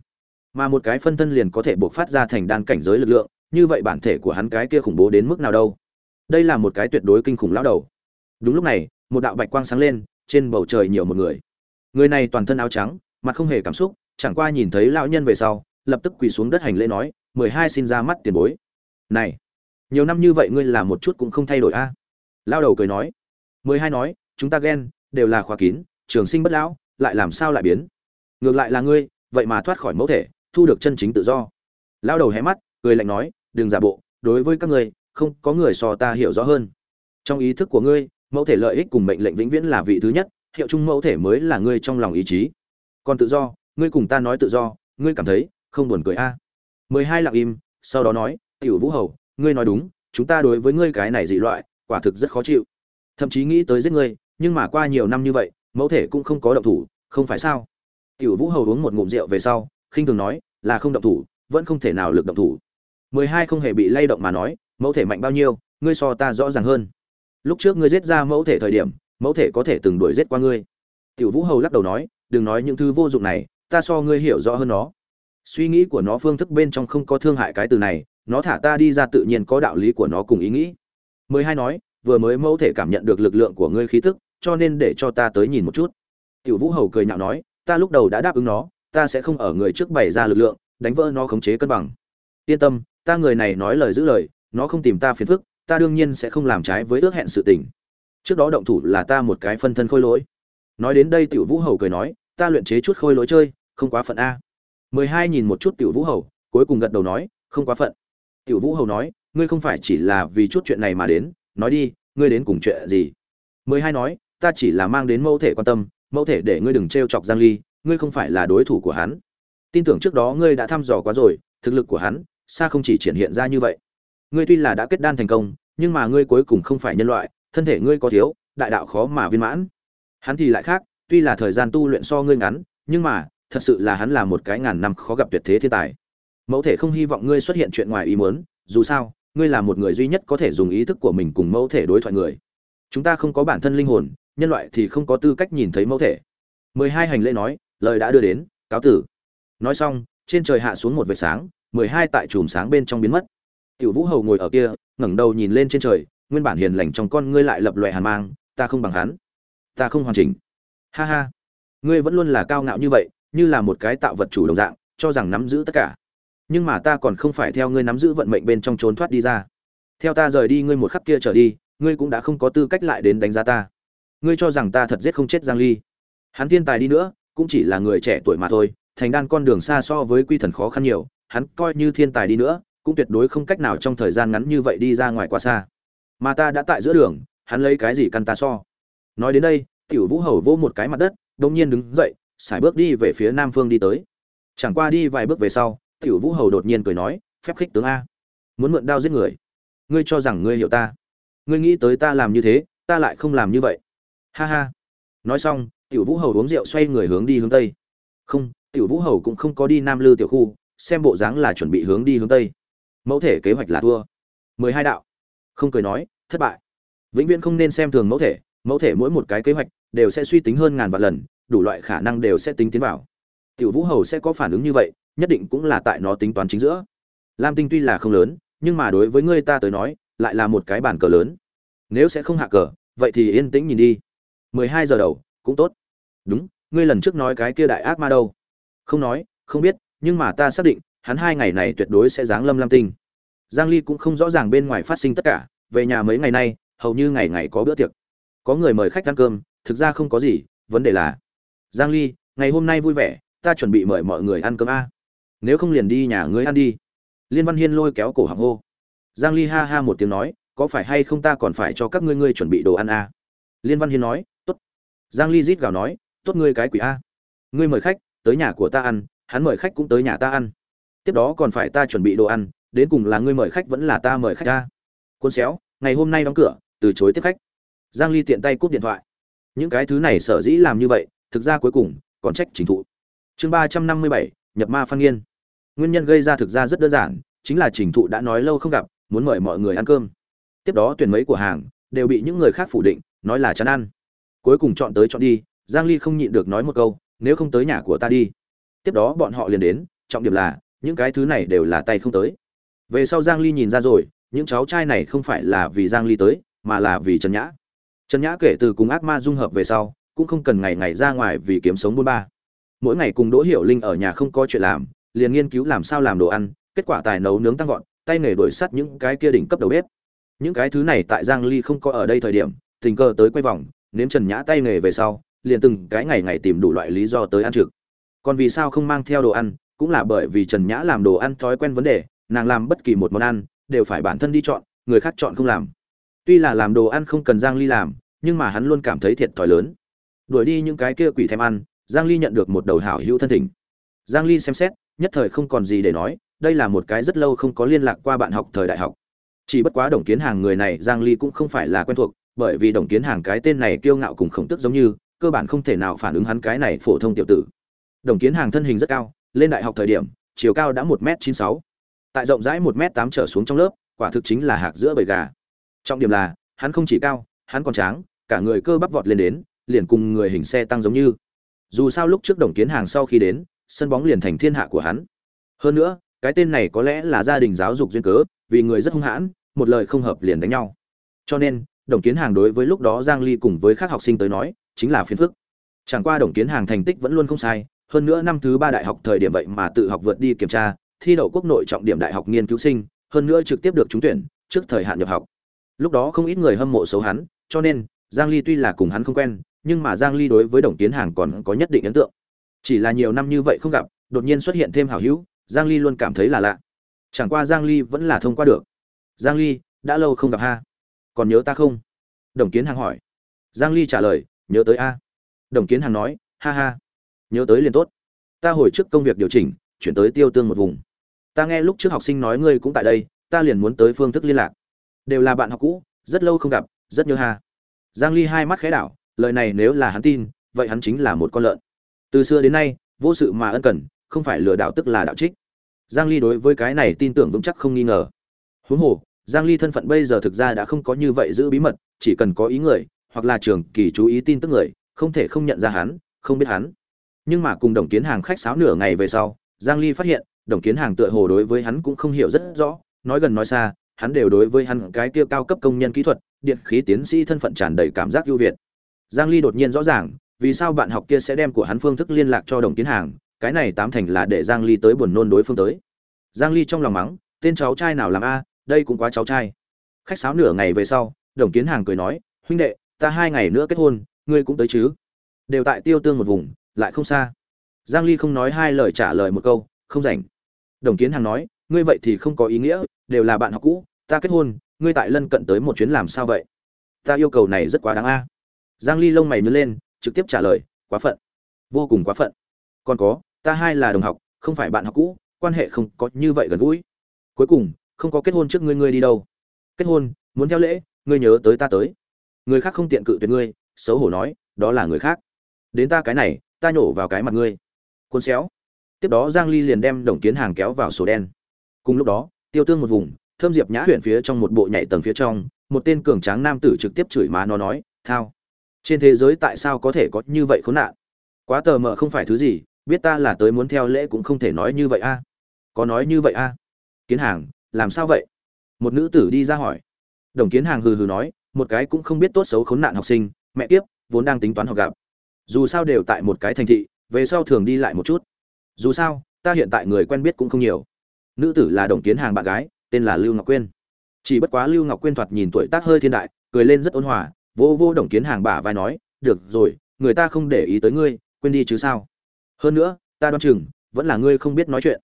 mà một cái phân thân liền có thể buộc phát ra thành đan cảnh giới lực lượng, như vậy bản thể của hắn cái kia khủng bố đến mức nào đâu? Đây là một cái tuyệt đối kinh khủng lão đầu. Đúng lúc này, một đạo bạch quang sáng lên, trên bầu trời nhiều một người. Người này toàn thân áo trắng, mặt không hề cảm xúc, chẳng qua nhìn thấy lão nhân về sau, lập tức quỳ xuống đất hành lễ nói, mười hai xin ra mắt tiền bối. Này, nhiều năm như vậy ngươi làm một chút cũng không thay đổi a? Lao đầu cười nói. Mười hai nói, chúng ta ghen, đều là khóa kín, trường sinh bất lão, lại làm sao lại biến? Ngược lại là ngươi, vậy mà thoát khỏi mẫu thể thu được chân chính tự do. Lao đầu hé mắt, cười lạnh nói, đừng giả bộ, đối với các ngươi, không có người so ta hiểu rõ hơn. Trong ý thức của ngươi, mẫu thể lợi ích cùng mệnh lệnh vĩnh viễn là vị thứ nhất, hiệu chung mẫu thể mới là ngươi trong lòng ý chí. Còn tự do, ngươi cùng ta nói tự do, ngươi cảm thấy không buồn cười a? Mười hai lặng im, sau đó nói, tiểu vũ hầu, ngươi nói đúng, chúng ta đối với ngươi cái này dị loại, quả thực rất khó chịu. Thậm chí nghĩ tới giết ngươi, nhưng mà qua nhiều năm như vậy, mẫu thể cũng không có động thủ, không phải sao? Tiểu vũ hầu uống một ngụm rượu về sau, khinh thường nói là không động thủ, vẫn không thể nào lực động thủ. mười hai không hề bị lay động mà nói, mẫu thể mạnh bao nhiêu, ngươi so ta rõ ràng hơn. Lúc trước ngươi giết ra mẫu thể thời điểm, mẫu thể có thể từng đuổi giết qua ngươi. Tiểu vũ hầu lắc đầu nói, đừng nói những thứ vô dụng này, ta so ngươi hiểu rõ hơn nó. Suy nghĩ của nó phương thức bên trong không có thương hại cái từ này, nó thả ta đi ra tự nhiên có đạo lý của nó cùng ý nghĩ. mười hai nói, vừa mới mẫu thể cảm nhận được lực lượng của ngươi khí tức, cho nên để cho ta tới nhìn một chút. Tiểu vũ hầu cười nhạo nói, ta lúc đầu đã đáp ứng nó ta sẽ không ở người trước bày ra lực lượng, đánh vỡ nó khống chế cân bằng. Yên tâm, ta người này nói lời giữ lời, nó không tìm ta phiền phức, ta đương nhiên sẽ không làm trái với ước hẹn sự tình. Trước đó động thủ là ta một cái phân thân khôi lỗi. Nói đến đây tiểu vũ hầu cười nói, ta luyện chế chút khôi lỗi chơi, không quá phận a. Mười hai nhìn một chút tiểu vũ hầu, cuối cùng gật đầu nói, không quá phận. Tiểu vũ hầu nói, ngươi không phải chỉ là vì chút chuyện này mà đến, nói đi, ngươi đến cùng chuyện gì? Mười hai nói, ta chỉ là mang đến mẫu thể quan tâm, mẫu thể để ngươi đừng t chọc giang ly ngươi không phải là đối thủ của hắn. Tin tưởng trước đó ngươi đã thăm dò quá rồi, thực lực của hắn, xa không chỉ triển hiện ra như vậy. Ngươi tuy là đã kết đan thành công, nhưng mà ngươi cuối cùng không phải nhân loại, thân thể ngươi có thiếu, đại đạo khó mà viên mãn. Hắn thì lại khác, tuy là thời gian tu luyện so ngươi ngắn, nhưng mà, thật sự là hắn là một cái ngàn năm khó gặp tuyệt thế thiên tài. Mẫu thể không hy vọng ngươi xuất hiện chuyện ngoài ý muốn, dù sao, ngươi là một người duy nhất có thể dùng ý thức của mình cùng mẫu thể đối thoại người. Chúng ta không có bản thân linh hồn, nhân loại thì không có tư cách nhìn thấy mẫu thể. Mười hai hành lễ nói lời đã đưa đến, cáo tử. Nói xong, trên trời hạ xuống một vệt sáng, mười hai tại chùm sáng bên trong biến mất. Tiểu vũ hầu ngồi ở kia, ngẩng đầu nhìn lên trên trời, nguyên bản hiền lành trong con ngươi lại lập loè hàn mang, ta không bằng hắn. Ta không hoàn chỉnh. Ha ha. Ngươi vẫn luôn là cao ngạo như vậy, như là một cái tạo vật chủ đồng dạng, cho rằng nắm giữ tất cả. Nhưng mà ta còn không phải theo ngươi nắm giữ vận mệnh bên trong trốn thoát đi ra. Theo ta rời đi ngươi một khắc kia trở đi, ngươi cũng đã không có tư cách lại đến đánh giá ta. Ngươi cho rằng ta thật giết không chết giang ly. Hắn thiên tài đi nữa cũng chỉ là người trẻ tuổi mà thôi, thành đan con đường xa so với quy thần khó khăn nhiều, hắn coi như thiên tài đi nữa, cũng tuyệt đối không cách nào trong thời gian ngắn như vậy đi ra ngoài quá xa. Mà ta đã tại giữa đường, hắn lấy cái gì căn ta so? Nói đến đây, tiểu vũ hầu vô một cái mặt đất đông nhiên đứng dậy sải bước đi về phía nam phương đi tới. Chẳng qua đi vài bước về sau, tiểu vũ hầu đột nhiên cười nói, phép khích tướng a, muốn mượn đao giết người. Ngươi cho rằng ngươi hiểu ta. Ngươi nghĩ tới ta làm như thế, ta lại không làm như vậy. Ha ha. Nói xong tiểu vũ hầu uống rượu xoay người hướng đi hướng tây. Không, tiểu vũ hầu cũng không có đi nam lư tiểu khu, xem bộ dáng là chuẩn bị hướng đi hướng tây. Mẫu thể kế hoạch là thua. Mười hai đạo. Không cười nói, thất bại. Vĩnh viễn không nên xem thường mẫu thể mẫu thể mỗi một cái kế hoạch đều sẽ suy tính hơn ngàn vạn lần, đủ loại khả năng đều sẽ tính tiến vào. Tiểu vũ hầu sẽ có phản ứng như vậy, nhất định cũng là tại nó tính toán chính giữa. Lam tinh tuy là không lớn, nhưng mà đối với ngươi ta tới nói, lại là một cái bàn cờ lớn. Nếu sẽ không hạ cờ, vậy thì yên tĩnh nhìn đi. Mười hai giờ đầu cũng tốt. Đúng, ngươi lần trước nói cái kia đại ác ma đâu? Không nói, không biết, nhưng mà ta xác định, hắn hai ngày này tuyệt đối sẽ giáng lâm lam tinh. Giang ly cũng không rõ ràng bên ngoài phát sinh tất cả, về nhà mấy ngày nay, hầu như ngày ngày có bữa tiệc. Có người mời khách ăn cơm, thực ra không có gì, vấn đề là, giang ly, ngày hôm nay vui vẻ, ta chuẩn bị mời mọi người ăn cơm a. Nếu không liền đi nhà ngươi ăn đi. Liên văn hiên lôi kéo cổ họng hô. Giang ly ha ha một tiếng nói, có phải hay không ta còn phải cho các ngươi ngươi chuẩn bị đồ ăn a? Liên văn hiên nói giang ly rít gào nói tốt ngươi cái quỷ a. Ngươi mời khách tới nhà của ta ăn hắn mời khách cũng tới nhà ta ăn. Tiếp đó còn phải ta chuẩn bị đồ ăn đến cùng là ngươi mời khách vẫn là ta mời khách ta côn xéo ngày hôm nay đóng cửa từ chối tiếp khách. Giang ly tiện tay cúp điện thoại. Những cái thứ này sở dĩ làm như vậy thực ra cuối cùng còn trách chính thụ. Chương 357, nhập ma phan nghiên. Nguyên nhân gây ra thực ra rất đơn giản chính là trình thụ đã nói lâu không gặp muốn mời mọi người ăn cơm. Tiếp đó tuyển mấy của hàng đều bị những người khác phủ định nói là chán ăn cuối cùng chọn tới chọn đi, giang ly không nhịn được nói một câu, nếu không tới nhà của ta đi. Tiếp đó bọn họ liền đến, trọng điểm là, những cái thứ này đều là tay không tới. Về sau giang ly nhìn ra rồi, những cháu trai này không phải là vì giang ly tới, mà là vì trần nhã. Trần nhã kể từ cùng ác ma dung hợp về sau, cũng không cần ngày ngày ra ngoài vì kiếm sống buôn ba. Mỗi ngày cùng đỗ hiểu linh ở nhà không có chuyện làm, liền nghiên cứu làm sao làm đồ ăn, kết quả tài nấu nướng tăng vọt, tay nghề đổi sắt những cái kia đỉnh cấp đầu bếp. Những cái thứ này tại giang ly không có ở đây thời điểm, tình cờ tới quay vòng nếm trần nhã tay nghề về sau, liền từng cái ngày ngày tìm đủ loại lý do tới ăn trực. Còn vì sao không mang theo đồ ăn, cũng là bởi vì trần nhã làm đồ ăn thói quen vấn đề, nàng làm bất kỳ một món ăn, đều phải bản thân đi chọn, người khác chọn không làm. Tuy là làm đồ ăn không cần giang ly làm, nhưng mà hắn luôn cảm thấy thiệt thòi lớn. Đuổi đi những cái kia quỷ thèm ăn, giang ly nhận được một đầu hảo hữu thân thỉnh. Giang ly xem xét, nhất thời không còn gì để nói, đây là một cái rất lâu không có liên lạc qua bạn học thời đại học. Chỉ bất quá đồng kiến hàng người này giang ly cũng không phải là quen thuộc bởi vì đồng kiến hàng cái tên này kiêu ngạo cùng khổng tức giống như, cơ bản không thể nào phản ứng hắn cái này phổ thông tiểu tử. Đồng kiến hàng thân hình rất cao, lên đại học thời điểm, chiều cao đã một m chín sáu, tại rộng rãi một m tám trở xuống trong lớp, quả thực chính là hạc giữa bầy gà. Trọng điểm là, hắn không chỉ cao, hắn còn tráng, cả người cơ bắp vọt lên đến, liền cùng người hình xe tăng giống như. Dù sao lúc trước đồng kiến hàng sau khi đến, sân bóng liền thành thiên hạ của hắn. Hơn nữa, cái tên này có lẽ là gia đình giáo dục duyên cớ, vì người rất hung hãn, một lời không hợp liền đánh nhau. Cho nên đồng kiến hàng đối với lúc đó giang ly cùng với các học sinh tới nói, chính là phiền phức. Chẳng qua đồng kiến hàng thành tích vẫn luôn không sai, hơn nữa năm thứ ba đại học thời điểm vậy mà tự học vượt đi kiểm tra, thi đậu quốc nội trọng điểm đại học nghiên cứu sinh, hơn nữa trực tiếp được trúng tuyển, trước thời hạn nhập học. Lúc đó không ít người hâm mộ xấu hắn, cho nên, giang ly tuy là cùng hắn không quen, nhưng mà giang ly đối với đồng kiến hàng còn có nhất định ấn tượng. Chỉ là nhiều năm như vậy không gặp, đột nhiên xuất hiện thêm hảo hữu, giang ly luôn cảm thấy là lạ. Chẳng qua giang ly vẫn là thông qua được. Giang ly, đã lâu không gặp ha còn nhớ ta không? Đồng kiến hàng hỏi. Giang ly trả lời, nhớ tới a. Đồng kiến hàng nói, ha ha. Nhớ tới liền tốt. Ta hồi trước công việc điều chỉnh, chuyển tới tiêu tương một vùng. Ta nghe lúc trước học sinh nói ngươi cũng tại đây, ta liền muốn tới phương thức liên lạc. Đều là bạn học cũ, rất lâu không gặp, rất nhớ ha. Giang ly hai mắt khẽ đảo, lời này nếu là hắn tin, vậy hắn chính là một con lợn. Từ xưa đến nay, vô sự mà ân cần, không phải lừa đảo tức là đạo trích. Giang ly đối với cái này tin tưởng vững chắc không nghi ngờ. Huống hồ giang ly thân phận bây giờ thực ra đã không có như vậy giữ bí mật, chỉ cần có ý người, hoặc là trường kỳ chú ý tin tức người, không thể không nhận ra hắn, không biết hắn. Nhưng mà cùng đồng kiến hàng khách sáo nửa ngày về sau, giang ly phát hiện, đồng kiến hàng tựa hồ đối với hắn cũng không hiểu rất rõ, nói gần nói xa, hắn đều đối với hắn cái kia cao cấp công nhân kỹ thuật, điện khí tiến sĩ thân phận tràn đầy cảm giác ưu việt. Giang ly đột nhiên rõ ràng, vì sao bạn học kia sẽ đem của hắn phương thức liên lạc cho đồng kiến hàng, cái này tám thành là để giang ly tới buồn nôn đối phương tới. Giang ly trong lòng mắng, tên cháu trai nào làm a đây cũng quá cháu trai. Khách sáo nửa ngày về sau, đồng kiến hàng cười nói, huynh đệ, ta hai ngày nữa kết hôn, ngươi cũng tới chứ? Đều tại tiêu tương một vùng, lại không xa. Giang ly không nói hai lời trả lời một câu, không rảnh. Đồng kiến hàng nói, ngươi vậy thì không có ý nghĩa, đều là bạn học cũ, ta kết hôn, ngươi tại lân cận tới một chuyến làm sao vậy? Ta yêu cầu này rất quá đáng a. Giang ly lông mày nhướng lên, trực tiếp trả lời, quá phận. Vô cùng quá phận. Còn có, ta hai là đồng học, không phải bạn học cũ, quan hệ không có như vậy gần gũi. Cuối cùng không có kết hôn trước ngươi ngươi đi đâu? Kết hôn, muốn theo lễ, ngươi nhớ tới ta tới. Người khác không tiện cự tuyệt ngươi, xấu hổ nói, đó là người khác. Đến ta cái này, ta nhổ vào cái mặt ngươi. Côn xéo. Tiếp đó giang ly liền đem đồng kiến hàng kéo vào sổ đen. Cùng lúc đó, tiêu tương một vùng, thơm diệp nhã huyện phía trong một bộ nhảy tầng phía trong, một tên cường tráng nam tử trực tiếp chửi má nó nói, thao. Trên thế giới tại sao có thể có như vậy khốn nạn? Quá tờ mờ không phải thứ gì, biết ta là tới muốn theo lễ cũng không thể nói như vậy a. Có nói như vậy a? Kiến hàng làm sao vậy? Một nữ tử đi ra hỏi. Đồng kiến hàng hừ hừ nói, một cái cũng không biết tốt xấu khốn nạn học sinh, mẹ kiếp, vốn đang tính toán học gặp. Dù sao đều tại một cái thành thị, về sau thường đi lại một chút. Dù sao, ta hiện tại người quen biết cũng không nhiều. Nữ tử là đồng kiến hàng bạn gái, tên là lưu ngọc quyên. Chỉ bất quá lưu ngọc quyên thoạt nhìn tuổi tác hơi thiên đại, cười lên rất ôn hòa vô vô đồng kiến hàng bả vai nói, được rồi, người ta không để ý tới ngươi, quên đi chứ sao? Hơn nữa, ta đoán chừng, vẫn là ngươi không biết nói chuyện.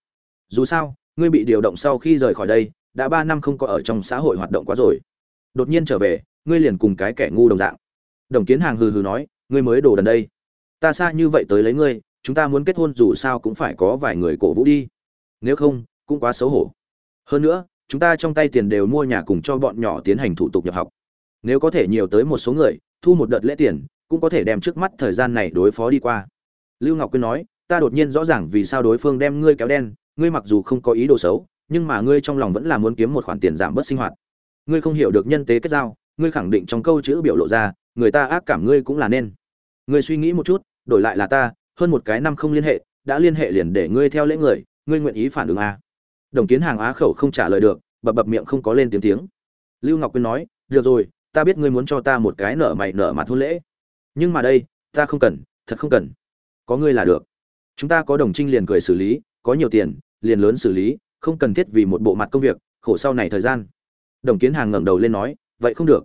Dù sao ngươi bị điều động sau khi rời khỏi đây, đã ba năm không có ở trong xã hội hoạt động quá rồi. Đột nhiên trở về, ngươi liền cùng cái kẻ ngu đồng dạng. Đồng kiến hàng hừ hừ nói, ngươi mới đổ đần đây. Ta xa như vậy tới lấy ngươi, chúng ta muốn kết hôn dù sao cũng phải có vài người cổ vũ đi. Nếu không, cũng quá xấu hổ. Hơn nữa, chúng ta trong tay tiền đều mua nhà cùng cho bọn nhỏ tiến hành thủ tục nhập học. Nếu có thể nhiều tới một số người, thu một đợt lễ tiền, cũng có thể đem trước mắt thời gian này đối phó đi qua. Lưu ngọc quyên nói, ta đột nhiên rõ ràng vì sao đối phương đem ngươi kéo đen ngươi mặc dù không có ý đồ xấu, nhưng mà ngươi trong lòng vẫn là muốn kiếm một khoản tiền giảm bớt sinh hoạt. Ngươi không hiểu được nhân tế kết giao, ngươi khẳng định trong câu chữ biểu lộ ra, người ta ác cảm ngươi cũng là nên. Ngươi suy nghĩ một chút, đổi lại là ta, hơn một cái năm không liên hệ, đã liên hệ liền để ngươi theo lễ người, ngươi nguyện ý phản ứng à. đồng kiến hàng á khẩu không trả lời được, bập bập miệng không có lên tiếng tiếng. Lưu ngọc quyên nói, được rồi, ta biết ngươi muốn cho ta một cái nở mày nở mặt hôn lễ. Nhưng mà đây, ta không cần, thật không cần. Có ngươi là được. Chúng ta có đồng trinh liền cười xử lý có nhiều tiền, liền lớn xử lý, không cần thiết vì một bộ mặt công việc, khổ sau này thời gian. Đồng kiến hàng ngẩng đầu lên nói, vậy không được.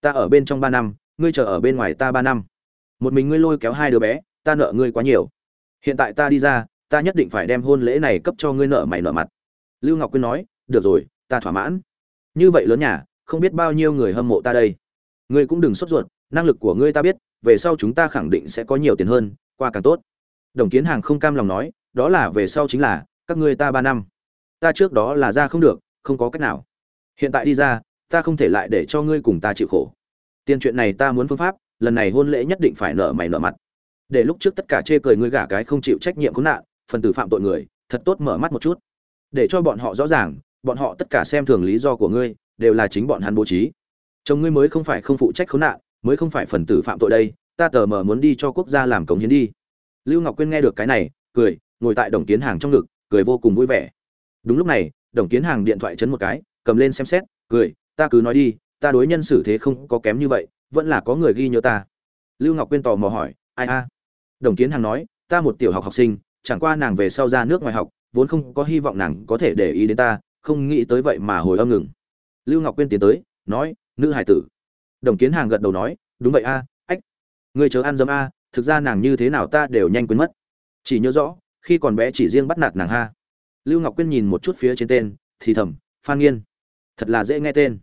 Ta ở bên trong ba năm, ngươi chờ ở bên ngoài ta ba năm. Một mình ngươi lôi kéo hai đứa bé, ta nợ ngươi quá nhiều. Hiện tại ta đi ra, ta nhất định phải đem hôn lễ này cấp cho ngươi nợ mày nợ mặt. Lưu ngọc quyên nói, được rồi, ta thỏa mãn. Như vậy lớn nhà, không biết bao nhiêu người hâm mộ ta đây. Ngươi cũng đừng sốt ruột, năng lực của ngươi ta biết, về sau chúng ta khẳng định sẽ có nhiều tiền hơn, qua càng tốt. Đồng kiến hàng không cam lòng nói đó là về sau chính là, các ngươi ta ba năm. Ta trước đó là ra không được, không có cách nào. Hiện tại đi ra, ta không thể lại để cho ngươi cùng ta chịu khổ. Tiền chuyện này ta muốn phương pháp, lần này hôn lễ nhất định phải nợ mày nợ mặt. Để lúc trước tất cả chê cười ngươi gả cái không chịu trách nhiệm khốn nạn, phần tử phạm tội người, thật tốt mở mắt một chút. Để cho bọn họ rõ ràng, bọn họ tất cả xem thường lý do của ngươi, đều là chính bọn hắn bố trí. Chồng ngươi mới không phải không phụ trách khốn nạn, mới không phải phần tử phạm tội đây, ta tờ mờ muốn đi cho quốc gia làm cống hiến đi. Lưu ngọc quyên nghe được cái này, cười ngồi tại đồng kiến hàng trong ngực, cười vô cùng vui vẻ. Đúng lúc này, đồng kiến hàng điện thoại chấn một cái, cầm lên xem xét, cười, ta cứ nói đi, ta đối nhân xử thế không có kém như vậy, vẫn là có người ghi nhớ ta. Lưu ngọc quyên tò mò hỏi, ai a? Đồng kiến hàng nói, ta một tiểu học học sinh, chẳng qua nàng về sau ra nước ngoài học, vốn không có hy vọng nàng có thể để ý đến ta, không nghĩ tới vậy mà hồi âm ngừng. Lưu ngọc quyên tiến tới, nói, nữ hải tử. Đồng kiến hàng gật đầu nói, đúng vậy a, ách người chớ ăn dấm a, thực ra nàng như thế nào ta đều nhanh quên mất. Chỉ nhớ rõ khi còn bé chỉ riêng bắt nạt nàng ha. Lưu ngọc quyên nhìn một chút phía trên tên, thì thầm, phan nghiên, thật là dễ nghe tên.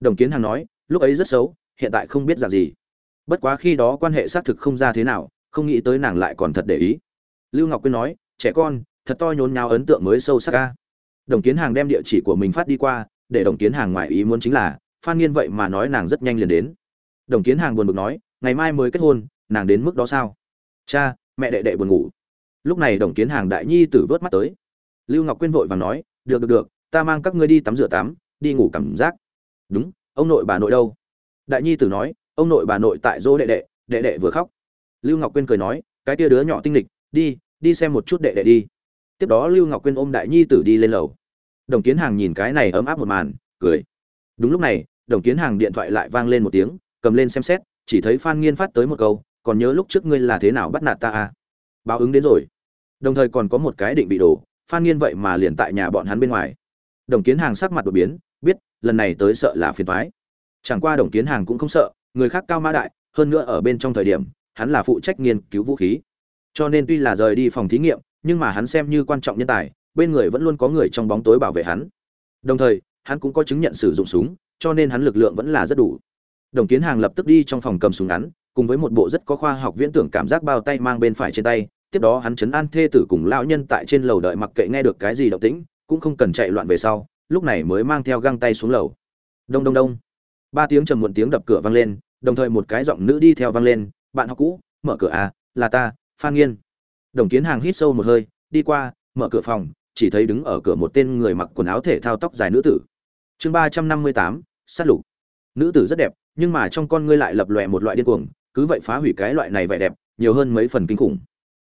Đồng kiến hàng nói, lúc ấy rất xấu, hiện tại không biết giả gì. Bất quá khi đó quan hệ xác thực không ra thế nào, không nghĩ tới nàng lại còn thật để ý. Lưu ngọc quyên nói, trẻ con, thật to nhốn nháo ấn tượng mới sâu sắc ca đồng kiến hàng đem địa chỉ của mình phát đi qua, để đồng kiến hàng ngoài ý muốn chính là, phan nghiên vậy mà nói nàng rất nhanh liền đến. Đồng kiến hàng buồn bực nói, ngày mai mới kết hôn, nàng đến mức đó sao? Cha, mẹ đệ đệ buồn ngủ lúc này đồng kiến hàng đại nhi tử vớt mắt tới. Lưu ngọc quyên vội vàng nói, được được được, ta mang các ngươi đi tắm rửa tắm, đi ngủ cảm giác. Đúng, ông nội bà nội đâu? Đại nhi tử nói, ông nội bà nội tại dỗ đệ đệ đệ đệ vừa khóc. Lưu ngọc quyên cười nói, cái tia đứa nhỏ tinh lịch đi đi xem một chút đệ đệ đi. Tiếp đó lưu ngọc quyên ôm đại nhi tử đi lên lầu. Đồng kiến hàng nhìn cái này ấm áp một màn, cười. Đúng lúc này, đồng kiến hàng điện thoại lại vang lên một tiếng, cầm lên xem xét, chỉ thấy phan nghiên phát tới một câu, còn nhớ lúc trước ngươi là thế nào bắt nạt ta à? Báo ứng đến rồi. Đồng thời còn có một cái định vị đồ, phan nghiên vậy mà liền tại nhà bọn hắn bên ngoài. Đồng kiến hàng sắc mặt đột biến, biết, lần này tới sợ là phiền toái. Chẳng qua đồng kiến hàng cũng không sợ, người khác cao mã đại, hơn nữa ở bên trong thời điểm, hắn là phụ trách nghiên cứu vũ khí. Cho nên tuy là rời đi phòng thí nghiệm, nhưng mà hắn xem như quan trọng nhân tài, bên người vẫn luôn có người trong bóng tối bảo vệ hắn. Đồng thời, hắn cũng có chứng nhận sử dụng súng, cho nên hắn lực lượng vẫn là rất đủ. Đồng kiến hàng lập tức đi trong phòng cầm súng ngắn cùng với một bộ rất có khoa học viễn tưởng cảm giác bao tay mang bên phải trên tay, tiếp đó hắn chấn an thê tử cùng lão nhân tại trên lầu đợi mặc kệ nghe được cái gì động tĩnh, cũng không cần chạy loạn về sau, lúc này mới mang theo găng tay xuống lầu. Đông đông đông. Ba tiếng trầm muộn tiếng đập cửa vang lên, đồng thời một cái giọng nữ đi theo vang lên, bạn học cũ, mở cửa à là ta, phan nghiên. Đồng kiến hàng hít sâu một hơi, đi qua, mở cửa phòng, chỉ thấy đứng ở cửa một tên người mặc quần áo thể thao tóc dài nữ tử. Chương ba trăm năm mươi tám, sát lục. Nữ tử rất đẹp, nhưng mà trong con ngươi lại lập lòe một loại điên cuồng cứ vậy phá hủy cái loại này vẻ đẹp, nhiều hơn mấy phần kinh khủng.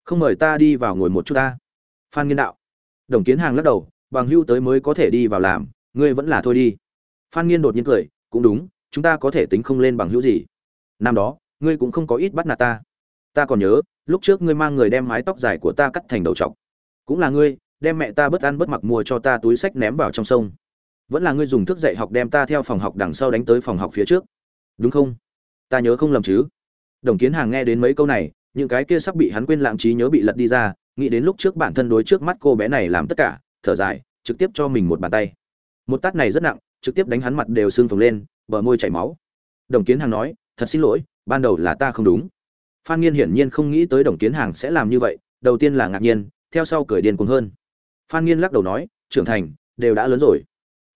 Không mời ta đi vào ngồi một chút ta. Phan nghiên đạo. Đồng kiến hàng lắc đầu, bằng hưu tới mới có thể đi vào làm, ngươi vẫn là thôi đi. Phan nghiên đột nhiên cười, cũng đúng, chúng ta có thể tính không lên bằng hữu gì. Năm đó, ngươi cũng không có ít bắt nạt ta. Ta còn nhớ, lúc trước ngươi mang người đem mái tóc dài của ta cắt thành đầu trọc. Cũng là ngươi, đem mẹ ta bất ăn bất mặc mua cho ta túi sách ném vào trong sông. Vẫn là ngươi dùng thức dạy học đem ta theo phòng học đằng sau đánh tới phòng học phía trước. Đúng không? Ta nhớ không lầm chứ? Đồng kiến hàng nghe đến mấy câu này, những cái kia sắp bị hắn quên lãng trí nhớ bị lật đi ra, nghĩ đến lúc trước bản thân đối trước mắt cô bé này làm tất cả, thở dài, trực tiếp cho mình một bàn tay. Một tát này rất nặng, trực tiếp đánh hắn mặt đều sưng phồng lên, bờ môi chảy máu. Đồng kiến hàng nói, thật xin lỗi, ban đầu là ta không đúng. Phan nghiên hiển nhiên không nghĩ tới đồng kiến hàng sẽ làm như vậy, đầu tiên là ngạc nhiên, theo sau cười điên cuồng hơn. Phan nghiên lắc đầu nói, trưởng thành, đều đã lớn rồi.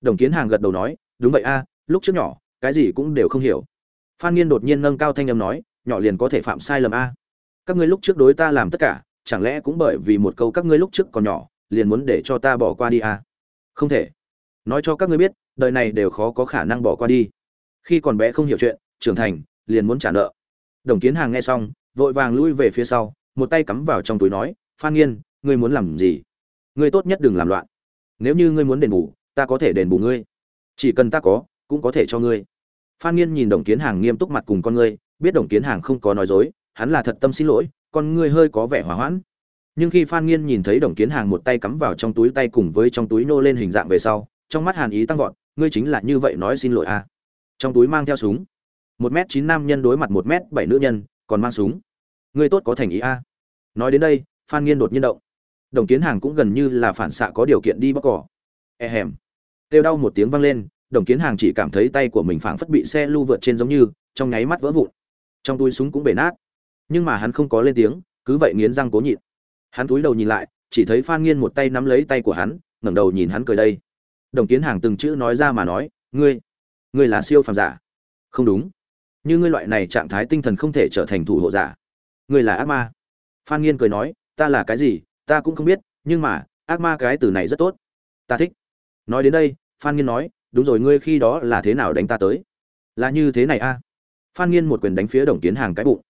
Đồng kiến hàng gật đầu nói, đúng vậy a, lúc trước nhỏ, cái gì cũng đều không hiểu. Phan nghiên đột nhiên nâng cao thanh âm nói nhỏ liền có thể phạm sai lầm a. Các ngươi lúc trước đối ta làm tất cả, chẳng lẽ cũng bởi vì một câu các ngươi lúc trước còn nhỏ, liền muốn để cho ta bỏ qua đi a? Không thể. Nói cho các ngươi biết, đời này đều khó có khả năng bỏ qua đi. Khi còn bé không hiểu chuyện, trưởng thành, liền muốn trả nợ. Đồng kiến hàng nghe xong, vội vàng lui về phía sau, một tay cắm vào trong túi nói, phan nghiên, ngươi muốn làm gì? Ngươi tốt nhất đừng làm loạn. Nếu như ngươi muốn đền bù, ta có thể đền bù ngươi. Chỉ cần ta có, cũng có thể cho ngươi. Phan nghiên nhìn đồng kiến hàng nghiêm túc mặt cùng con ngươi biết đồng kiến hàng không có nói dối, hắn là thật tâm xin lỗi, con ngươi hơi có vẻ hòa hoãn. Nhưng khi phan nghiên nhìn thấy đồng kiến hàng một tay cắm vào trong túi tay cùng với trong túi nô lên hình dạng về sau, trong mắt hàn ý tăng vọt, ngươi chính là như vậy nói xin lỗi à. trong túi mang theo súng. Một m chín nam nhân đối mặt một m bảy nữ nhân, còn mang súng. Ngươi tốt có thành ý a nói đến đây, phan nghiên đột nhiên động. Đồng kiến hàng cũng gần như là phản xạ có điều kiện đi bóc cỏ. E hèm. Kêu đau một tiếng vang lên, đồng kiến hàng chỉ cảm thấy tay của mình phảng phất bị xe lưu vượt trên giống như, trong nháy mắt vỡ vụn trong túi súng cũng bể nát. Nhưng mà hắn không có lên tiếng, cứ vậy nghiến răng cố nhịn. Hắn túi đầu nhìn lại, chỉ thấy phan nghiên một tay nắm lấy tay của hắn, ngẩng đầu nhìn hắn cười đây. Đồng kiến hàng từng chữ nói ra mà nói, ngươi ngươi là siêu phàm giả. Không đúng. Như ngươi loại này trạng thái tinh thần không thể trở thành thủ hộ giả. Ngươi là ác ma. Phan nghiên cười nói, ta là cái gì, ta cũng không biết, nhưng mà, ác ma cái từ này rất tốt. Ta thích. Nói đến đây, phan nghiên nói, đúng rồi, ngươi khi đó là thế nào đánh ta tới? Là như thế này a phan nghiên một quyền đánh phía đồng kiến hàng cái bụng.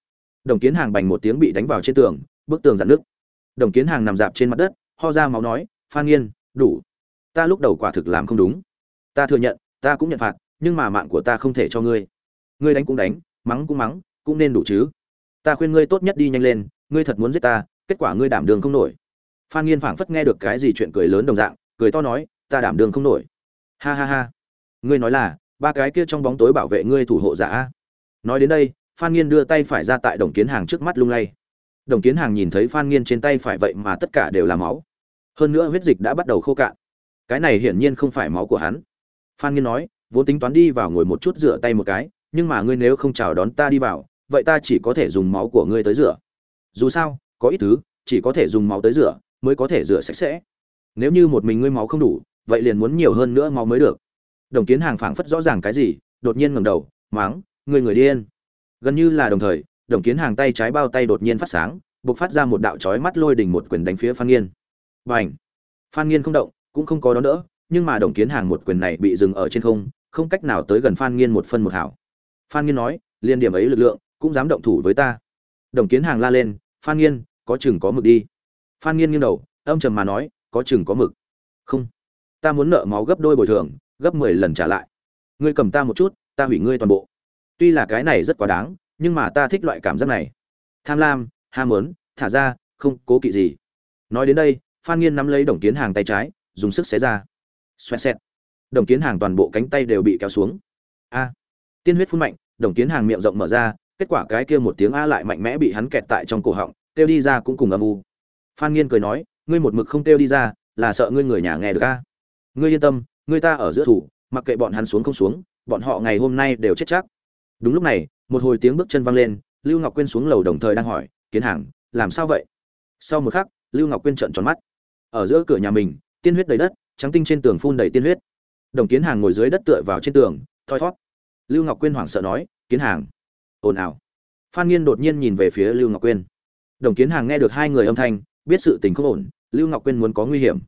Đồng kiến hàng bành một tiếng bị đánh vào trên tường, bức tường dạn nước đồng kiến hàng nằm dạp trên mặt đất, ho ra máu nói, phan nghiên, đủ. Ta lúc đầu quả thực làm không đúng. Ta thừa nhận, ta cũng nhận phạt, nhưng mà mạng của ta không thể cho ngươi. Ngươi đánh cũng đánh, mắng cũng mắng, cũng nên đủ chứ. Ta khuyên ngươi tốt nhất đi nhanh lên, ngươi thật muốn giết ta, kết quả ngươi đảm đường không nổi. Phan nghiên phảng phất nghe được cái gì chuyện cười lớn đồng dạng, cười to nói, ta đảm đường không nổi. Ha ha ha. Ngươi nói là, ba cái kia trong bóng tối bảo vệ ngươi thủ hộ giả nói đến đây, phan nghiên đưa tay phải ra tại đồng kiến hàng trước mắt lung lay. Đồng kiến hàng nhìn thấy phan nghiên trên tay phải vậy mà tất cả đều là máu. Hơn nữa huyết dịch đã bắt đầu khô cạn. Cái này hiển nhiên không phải máu của hắn. Phan nghiên nói, vốn tính toán đi vào ngồi một chút rửa tay một cái, nhưng mà ngươi nếu không chào đón ta đi vào, vậy ta chỉ có thể dùng máu của ngươi tới rửa. Dù sao, có ít thứ, chỉ có thể dùng máu tới rửa, mới có thể rửa sạch sẽ. Nếu như một mình ngươi máu không đủ, vậy liền muốn nhiều hơn nữa máu mới được. Đồng kiến hàng phảng phất rõ ràng cái gì, đột nhiên ngẩng đầu máng người người điên gần như là đồng thời, đồng kiến hàng tay trái bao tay đột nhiên phát sáng, bộc phát ra một đạo chói mắt lôi đỉnh một quyền đánh phía phan nghiên. Và ảnh phan nghiên không động, cũng không có đón đỡ, nhưng mà đồng kiến hàng một quyền này bị dừng ở trên không không cách nào tới gần phan nghiên một phân một hảo. Phan nghiên nói, liên điểm ấy lực lượng, cũng dám động thủ với ta. Đồng kiến hàng la lên, phan nghiên, có chừng có mực đi. Phan nghiên nghiêng đầu, âm trầm mà nói, có chừng có mực. Không, ta muốn nợ máu gấp đôi bồi thường, gấp mười lần trả lại. Ngươi cầm ta một chút, ta hủy ngươi toàn bộ tuy là cái này rất quá đáng, nhưng mà ta thích loại cảm giác này. Tham lam, ham muốn, thả ra, không cố kỵ gì. Nói đến đây, phan nghiên nắm lấy đồng kiến hàng tay trái, dùng sức xé ra. Xoẹt xẹt. Đồng kiến hàng toàn bộ cánh tay đều bị kéo xuống. A. Tiên huyết phun mạnh, đồng kiến hàng miệng rộng mở ra, kết quả cái kia một tiếng a lại mạnh mẽ bị hắn kẹt tại trong cổ họng, kêu đi ra cũng cùng âm u. Phan nghiên cười nói, ngươi một mực không kêu đi ra, là sợ ngươi người nhà nghe được a. Ngươi yên tâm, ngươi ta ở giữa thủ, mặc kệ bọn hắn xuống không xuống, bọn họ ngày hôm nay đều chết chắc đúng lúc này, một hồi tiếng bước chân vang lên, lưu ngọc quyên xuống lầu đồng thời đang hỏi, kiến hàng, làm sao vậy? Sau một khắc, lưu ngọc quyên trợn tròn mắt. Ở giữa cửa nhà mình, tiên huyết đầy đất, trắng tinh trên tường phun đầy tiên huyết. Đồng kiến hàng ngồi dưới đất tựa vào trên tường, thoi thót lưu ngọc quyên hoảng sợ nói, kiến hàng, ồn ào. Phan nghiên đột nhiên nhìn về phía lưu ngọc quyên. Đồng kiến hàng nghe được hai người âm thanh, biết sự tình không ổn, lưu ngọc quyên muốn có nguy hiểm.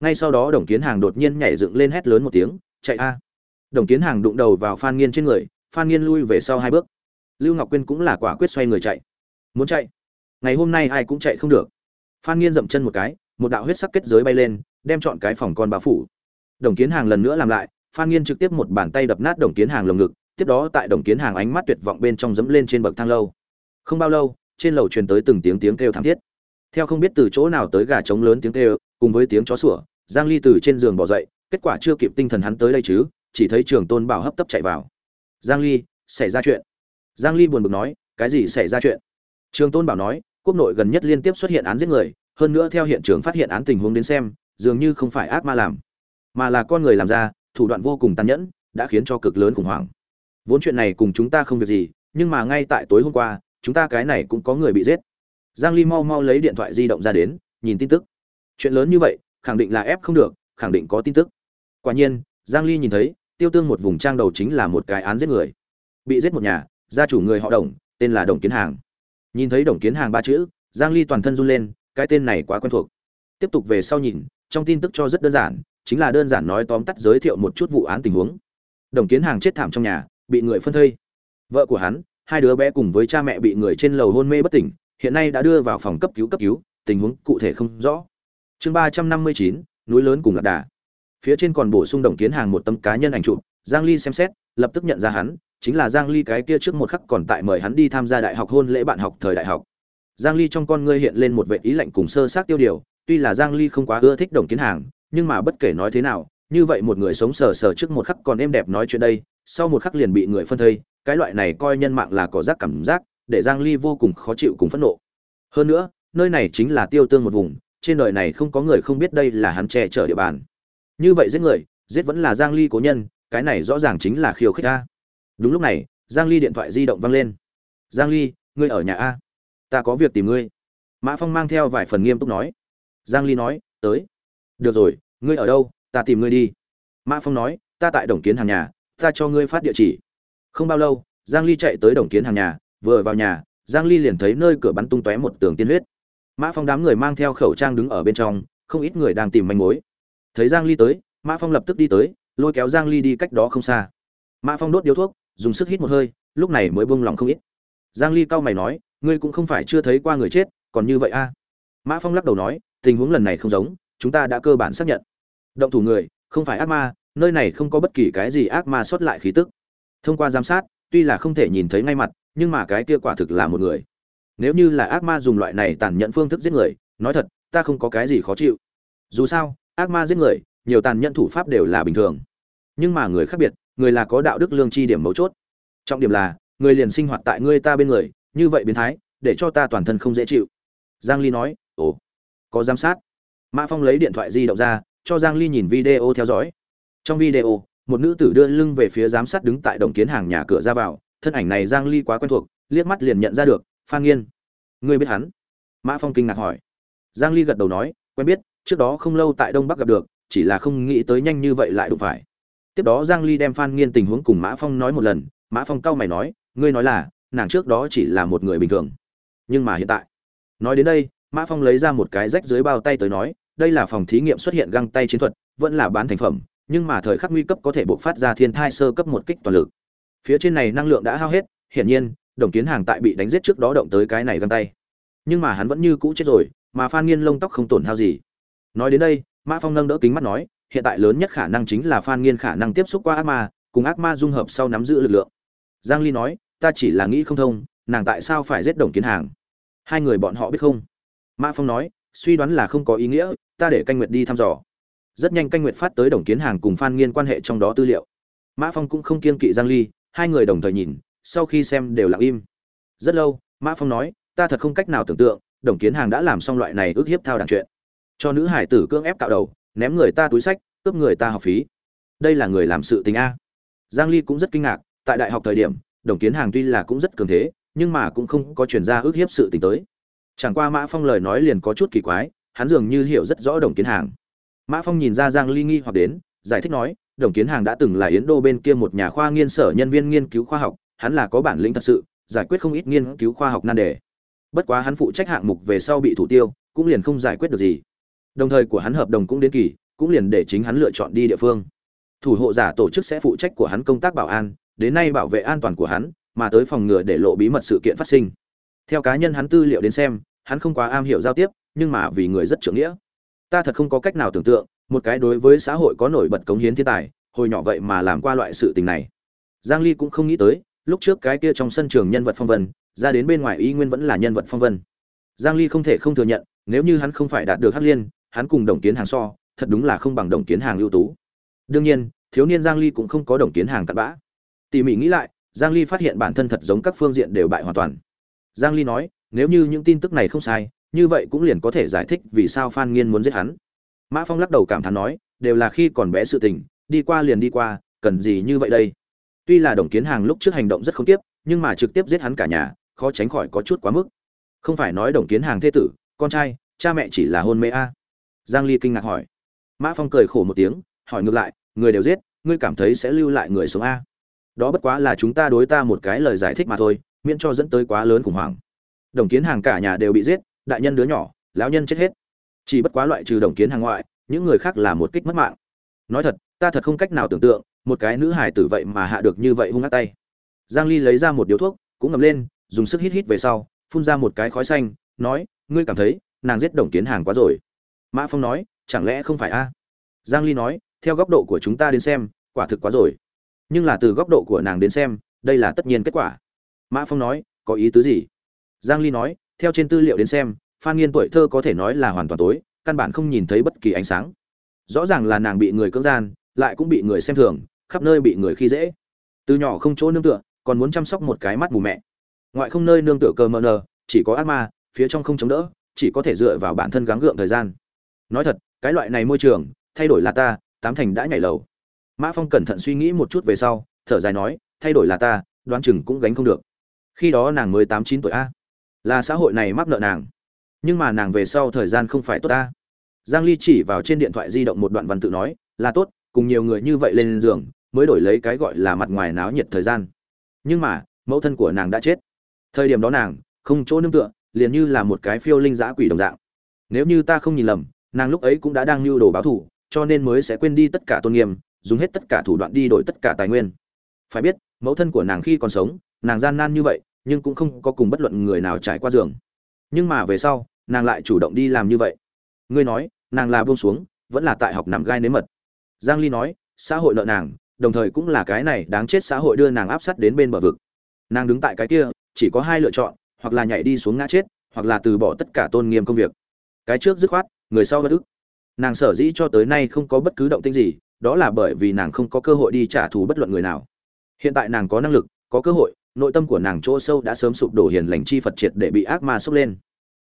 Ngay sau đó đồng kiến hàng đột nhiên nhảy dựng lên hét lớn một tiếng, chạy a! Đồng kiến hàng đụng đầu vào phan nghiên trên người phan nghiên lui về sau hai bước. Lưu ngọc quyên cũng là quả quyết xoay người chạy. Muốn chạy? Ngày hôm nay ai cũng chạy không được. Phan nghiên dậm chân một cái, một đạo huyết sắc kết giới bay lên, đem chọn cái phòng con bao phủ. Đồng kiến hàng lần nữa làm lại, phan nghiên trực tiếp một bàn tay đập nát đồng kiến hàng lồng ngực, tiếp đó tại đồng kiến hàng ánh mắt tuyệt vọng bên trong dẫm lên trên bậc thang lâu. Không bao lâu, trên lầu truyền tới từng tiếng tiếng kêu thảm thiết. Theo không biết từ chỗ nào tới gà trống lớn tiếng kêu, cùng với tiếng chó sủa, giang ly từ trên giường bỏ dậy, kết quả chưa kịp tinh thần hắn tới đây chứ, chỉ thấy trường tôn bảo hấp tấp chạy vào giang ly, xảy ra chuyện. Giang ly buồn bực nói, cái gì xảy ra chuyện? Trường tôn bảo nói, quốc nội gần nhất liên tiếp xuất hiện án giết người, hơn nữa theo hiện trường phát hiện án tình huống đến xem, dường như không phải ác ma làm, mà là con người làm ra, thủ đoạn vô cùng tàn nhẫn, đã khiến cho cực lớn khủng hoảng. Vốn chuyện này cùng chúng ta không việc gì, nhưng mà ngay tại tối hôm qua, chúng ta cái này cũng có người bị giết. Giang ly mau mau lấy điện thoại di động ra đến, nhìn tin tức. Chuyện lớn như vậy, khẳng định là ép không được, khẳng định có tin tức. Quả nhiên, giang ly nhìn thấy tiêu tương một vùng trang đầu chính là một cái án giết người. Bị giết một nhà, gia chủ người họ đồng, tên là đồng kiến hàng. Nhìn thấy đồng kiến hàng ba chữ, giang ly toàn thân run lên, cái tên này quá quen thuộc. Tiếp tục về sau nhìn, trong tin tức cho rất đơn giản, chính là đơn giản nói tóm tắt giới thiệu một chút vụ án tình huống. Đồng kiến hàng chết thảm trong nhà, bị người phân thây. Vợ của hắn, hai đứa bé cùng với cha mẹ bị người trên lầu hôn mê bất tỉnh, hiện nay đã đưa vào phòng cấp cứu cấp cứu, tình huống cụ thể không rõ. Chương ba trăm năm mươi chín, núi lớn cùng lạc đà phía trên còn bổ sung đồng kiến hàng một tấm cá nhân ảnh chụp, giang ly xem xét, lập tức nhận ra hắn, chính là giang ly cái kia trước một khắc còn tại mời hắn đi tham gia đại học hôn lễ bạn học thời đại học. Giang ly trong con ngươi hiện lên một vệ ý lạnh cùng sơ sát tiêu điều, tuy là giang ly không quá ưa thích đồng kiến hàng, nhưng mà bất kể nói thế nào, như vậy một người sống sờ sờ trước một khắc còn êm đẹp nói chuyện đây, sau một khắc liền bị người phân thây, cái loại này coi nhân mạng là có giác cảm giác, để giang ly vô cùng khó chịu cùng phẫn nộ. Hơn nữa, nơi này chính là tiêu tương một vùng, trên đời này không có người không biết đây là hắn che chở địa bàn như vậy giết người, giết vẫn là giang ly cố nhân, cái này rõ ràng chính là khiêu khích a đúng lúc này, giang ly điện thoại di động vang lên. Giang ly, ngươi ở nhà a? Ta có việc tìm ngươi. Mã phong mang theo vài phần nghiêm túc nói. Giang ly nói, tới. Được rồi, ngươi ở đâu? Ta tìm ngươi đi. Mã phong nói, ta tại đồng kiến hàng nhà, ta cho ngươi phát địa chỉ. Không bao lâu, giang ly chạy tới đồng kiến hàng nhà, vừa vào nhà, giang ly liền thấy nơi cửa bắn tung tóe một tường tiên huyết. Mã phong đám người mang theo khẩu trang đứng ở bên trong, không ít người đang tìm manh mối thấy giang ly tới, mã phong lập tức đi tới, lôi kéo giang ly đi cách đó không xa. Mã phong đốt điếu thuốc, dùng sức hít một hơi, lúc này mới buông lòng không ít. Giang ly cau mày nói, ngươi cũng không phải chưa thấy qua người chết, còn như vậy a? Mã phong lắc đầu nói, tình huống lần này không giống, chúng ta đã cơ bản xác nhận. Động thủ người, không phải ác ma, nơi này không có bất kỳ cái gì ác ma xuất lại khí tức. Thông qua giám sát, tuy là không thể nhìn thấy ngay mặt, nhưng mà cái kia quả thực là một người. Nếu như là ác ma dùng loại này tàn nhẫn phương thức giết người, nói thật, ta không có cái gì khó chịu. Dù sao ác ma giết người, nhiều tàn nhẫn thủ pháp đều là bình thường. Nhưng mà người khác biệt, người là có đạo đức lương chi điểm mấu chốt. Trọng điểm là, người liền sinh hoạt tại ngươi ta bên người, như vậy biến thái, để cho ta toàn thân không dễ chịu. Giang ly nói, ồ, có giám sát. Mã phong lấy điện thoại di động ra, cho giang ly nhìn video theo dõi. Trong video, một nữ tử đưa lưng về phía giám sát đứng tại đồng kiến hàng nhà cửa ra vào. Thân ảnh này giang ly quá quen thuộc, liếc mắt liền nhận ra được, phan nghiên. Ngươi biết hắn? Mã phong kinh ngạc hỏi. Giang ly gật đầu nói, quen biết trước đó không lâu tại đông bắc gặp được, chỉ là không nghĩ tới nhanh như vậy lại đụng phải. Tiếp đó giang ly đem phan nghiên tình huống cùng mã phong nói một lần, mã phong cau mày nói, ngươi nói là, nàng trước đó chỉ là một người bình thường. Nhưng mà hiện tại. Nói đến đây, mã phong lấy ra một cái rách dưới bao tay tới nói, đây là phòng thí nghiệm xuất hiện găng tay chiến thuật, vẫn là bán thành phẩm, nhưng mà thời khắc nguy cấp có thể bộc phát ra thiên thai sơ cấp một kích toàn lực. Phía trên này năng lượng đã hao hết, hiển nhiên, đồng kiến hàng tại bị đánh giết trước đó động tới cái này găng tay. Nhưng mà hắn vẫn như cũ chết rồi, mà phan nghiên lông tóc không tổn hao gì nói đến đây, mã phong nâng đỡ kính mắt nói, hiện tại lớn nhất khả năng chính là phan nghiên khả năng tiếp xúc qua ác ma, cùng ác ma dung hợp sau nắm giữ lực lượng. Giang ly nói, ta chỉ là nghĩ không thông, nàng tại sao phải giết đồng kiến hàng? Hai người bọn họ biết không? Mã phong nói, suy đoán là không có ý nghĩa, ta để canh nguyệt đi thăm dò. Rất nhanh canh nguyệt phát tới đồng kiến hàng cùng phan nghiên quan hệ trong đó tư liệu. Mã phong cũng không kiên kỵ giang ly, hai người đồng thời nhìn, sau khi xem đều lặng im. Rất lâu, mã phong nói, ta thật không cách nào tưởng tượng, đồng kiến hàng đã làm xong loại này ước hiếp thao đàn chuyện cho nữ hải tử cưỡng ép cạo đầu, ném người ta túi sách, cướp người ta học phí. Đây là người làm sự tình a. Giang ly cũng rất kinh ngạc, tại đại học thời điểm, đồng kiến hàng tuy là cũng rất cường thế, nhưng mà cũng không có chuyển ra ước hiếp sự tình tới. Chẳng qua mã phong lời nói liền có chút kỳ quái, hắn dường như hiểu rất rõ đồng kiến hàng. Mã phong nhìn ra giang ly nghi hoặc đến, giải thích nói, đồng kiến hàng đã từng là yến đô bên kia một nhà khoa nghiên sở nhân viên nghiên cứu khoa học, hắn là có bản lĩnh thật sự, giải quyết không ít nghiên cứu khoa học nan đề. Bất quá hắn phụ trách hạng mục về sau bị thủ tiêu, cũng liền không giải quyết được gì đồng thời của hắn hợp đồng cũng đến kỳ, cũng liền để chính hắn lựa chọn đi địa phương. Thủ hộ giả tổ chức sẽ phụ trách của hắn công tác bảo an, đến nay bảo vệ an toàn của hắn, mà tới phòng ngừa để lộ bí mật sự kiện phát sinh. Theo cá nhân hắn tư liệu đến xem, hắn không quá am hiểu giao tiếp, nhưng mà vì người rất trưởng nghĩa. Ta thật không có cách nào tưởng tượng, một cái đối với xã hội có nổi bật cống hiến thiên tài, hồi nhỏ vậy mà làm qua loại sự tình này. Giang ly cũng không nghĩ tới, lúc trước cái kia trong sân trường nhân vật phong vân, ra đến bên ngoài y nguyên vẫn là nhân vật phong vân. Giang ly không thể không thừa nhận, nếu như hắn không phải đạt được hắc liên hắn cùng đồng kiến hàng so, thật đúng là không bằng đồng kiến hàng ưu tú. Đương nhiên, thiếu niên giang ly cũng không có đồng kiến hàng cặn bã. Tỉ mỉ nghĩ lại, giang ly phát hiện bản thân thật giống các phương diện đều bại hoàn toàn. Giang ly nói, nếu như những tin tức này không sai, như vậy cũng liền có thể giải thích vì sao phan nghiên muốn giết hắn. Mã phong lắc đầu cảm thán nói, đều là khi còn bé sự tình, đi qua liền đi qua, cần gì như vậy đây? Tuy là đồng kiến hàng lúc trước hành động rất không tiếp nhưng mà trực tiếp giết hắn cả nhà, khó tránh khỏi có chút quá mức. Không phải nói đồng kiến hàng thế tử, con trai, cha mẹ chỉ là hôn mê a giang ly kinh ngạc hỏi. Mã phong cười khổ một tiếng, hỏi ngược lại, người đều giết, ngươi cảm thấy sẽ lưu lại người sống a? Đó bất quá là chúng ta đối ta một cái lời giải thích mà thôi, miễn cho dẫn tới quá lớn khủng hoảng. Đồng kiến hàng cả nhà đều bị giết, đại nhân đứa nhỏ, lão nhân chết hết. Chỉ bất quá loại trừ đồng kiến hàng ngoại, những người khác là một kích mất mạng. Nói thật, ta thật không cách nào tưởng tượng, một cái nữ hài tử vậy mà hạ được như vậy hung ác tay. Giang ly lấy ra một điếu thuốc, cũng ngậm lên, dùng sức hít hít về sau, phun ra một cái khói xanh, nói, ngươi cảm thấy, nàng giết đồng kiến hàng quá rồi mã phong nói, chẳng lẽ không phải a? Giang ly nói, theo góc độ của chúng ta đến xem, quả thực quá rồi. Nhưng là từ góc độ của nàng đến xem, đây là tất nhiên kết quả. Mã phong nói, có ý tứ gì? Giang ly nói, theo trên tư liệu đến xem, phan nghiên tuổi thơ có thể nói là hoàn toàn tối, căn bản không nhìn thấy bất kỳ ánh sáng. Rõ ràng là nàng bị người cưỡng gian, lại cũng bị người xem thường, khắp nơi bị người khi dễ. Từ nhỏ không chỗ nương tựa, còn muốn chăm sóc một cái mắt mù mẹ. Ngoại không nơi nương tựa cơ mờ nờ, chỉ có ác ma, phía trong không chống đỡ, chỉ có thể dựa vào bản thân gắng gượng thời gian nói thật, cái loại này môi trường, thay đổi là ta, tám thành đã nhảy lầu. Mã phong cẩn thận suy nghĩ một chút về sau, thở dài nói, thay đổi là ta, đoán chừng cũng gánh không được. Khi đó nàng mới tám chín tuổi a. Là xã hội này mắc nợ nàng. Nhưng mà nàng về sau thời gian không phải tốt ta giang ly chỉ vào trên điện thoại di động một đoạn văn tự nói, là tốt, cùng nhiều người như vậy lên giường, mới đổi lấy cái gọi là mặt ngoài náo nhiệt thời gian. Nhưng mà, mẫu thân của nàng đã chết. Thời điểm đó nàng, không chỗ nương tựa, liền như là một cái phiêu linh giã quỷ đồng dạng. Nếu như ta không nhìn lầm nàng lúc ấy cũng đã đang lưu đồ báo thủ, cho nên mới sẽ quên đi tất cả tôn nghiêm dùng hết tất cả thủ đoạn đi đổi tất cả tài nguyên. Phải biết mẫu thân của nàng khi còn sống nàng gian nan như vậy nhưng cũng không có cùng bất luận người nào trải qua giường. Nhưng mà về sau nàng lại chủ động đi làm như vậy. Ngươi nói nàng là buông xuống vẫn là tại học nằm gai nếm mật. Giang ly nói xã hội nợ nàng đồng thời cũng là cái này đáng chết xã hội đưa nàng áp sát đến bên bờ vực. Nàng đứng tại cái kia chỉ có hai lựa chọn hoặc là nhảy đi xuống ngã chết hoặc là từ bỏ tất cả tôn nghiêm công việc. Cái trước dứt khoát người sau bất ức. Nàng sở dĩ cho tới nay không có bất cứ động tĩnh gì, đó là bởi vì nàng không có cơ hội đi trả thù bất luận người nào. Hiện tại nàng có năng lực, có cơ hội, nội tâm của nàng chỗ sâu đã sớm sụp đổ hiền lành chi phật triệt để bị ác ma sốc lên.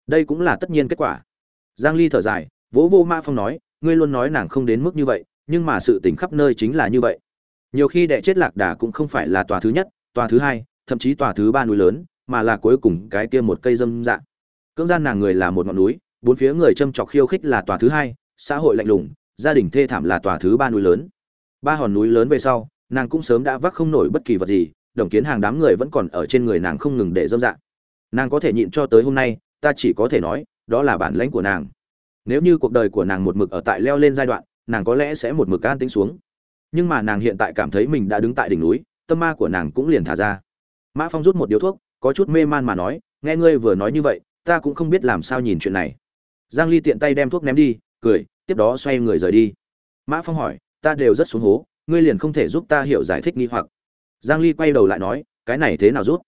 Đây cũng là tất nhiên kết quả. Giang ly thở dài, vỗ vô ma phong nói, ngươi luôn nói nàng không đến mức như vậy, nhưng mà sự tình khắp nơi chính là như vậy. Nhiều khi đệ chết lạc đà cũng không phải là tòa thứ nhất, tòa thứ hai, thậm chí tòa thứ ba núi lớn, mà là cuối cùng cái kia một cây dâm dạng cưỡng gian nàng người là một ngọn núi bốn phía người châm chọc khiêu khích là tòa thứ hai, xã hội lạnh lùng, gia đình thê thảm là tòa thứ ba núi lớn. Ba hòn núi lớn về sau, nàng cũng sớm đã vác không nổi bất kỳ vật gì, đồng kiến hàng đám người vẫn còn ở trên người nàng không ngừng để dâm dạng nàng có thể nhịn cho tới hôm nay, ta chỉ có thể nói, đó là bản lãnh của nàng. Nếu như cuộc đời của nàng một mực ở tại leo lên giai đoạn, nàng có lẽ sẽ một mực an tính xuống. Nhưng mà nàng hiện tại cảm thấy mình đã đứng tại đỉnh núi, tâm ma của nàng cũng liền thả ra. Mã phong rút một điếu thuốc, có chút mê man mà nói, nghe ngươi vừa nói như vậy, ta cũng không biết làm sao nhìn chuyện này giang ly tiện tay đem thuốc ném đi, cười, tiếp đó xoay người rời đi. Mã phong hỏi, ta đều rất xuống hố, ngươi liền không thể giúp ta hiểu giải thích nghi hoặc. Giang ly quay đầu lại nói, cái này thế nào rút?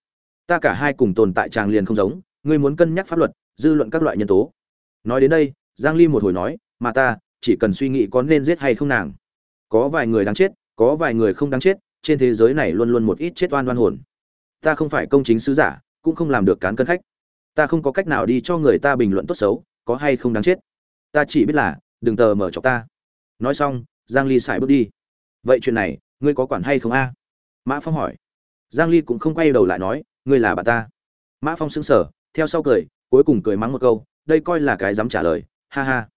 Ta cả hai cùng tồn tại tràng liền không giống, ngươi muốn cân nhắc pháp luật, dư luận các loại nhân tố. Nói đến đây, giang ly một hồi nói, mà ta, chỉ cần suy nghĩ có nên giết hay không nàng. Có vài người đáng chết, có vài người không đáng chết, trên thế giới này luôn luôn một ít chết oan oan hồn. Ta không phải công chính sứ giả, cũng không làm được cán cân khách. Ta không có cách nào đi cho người ta bình luận tốt xấu có hay không đáng chết? Ta chỉ biết là, đừng tờ mở cho ta. Nói xong, giang ly xài bước đi. Vậy chuyện này, ngươi có quản hay không a? Mã phong hỏi. Giang ly cũng không quay đầu lại nói, ngươi là bà ta. Mã phong sững sờ, theo sau cười, cuối cùng cười mắng một câu, đây coi là cái dám trả lời, ha ha.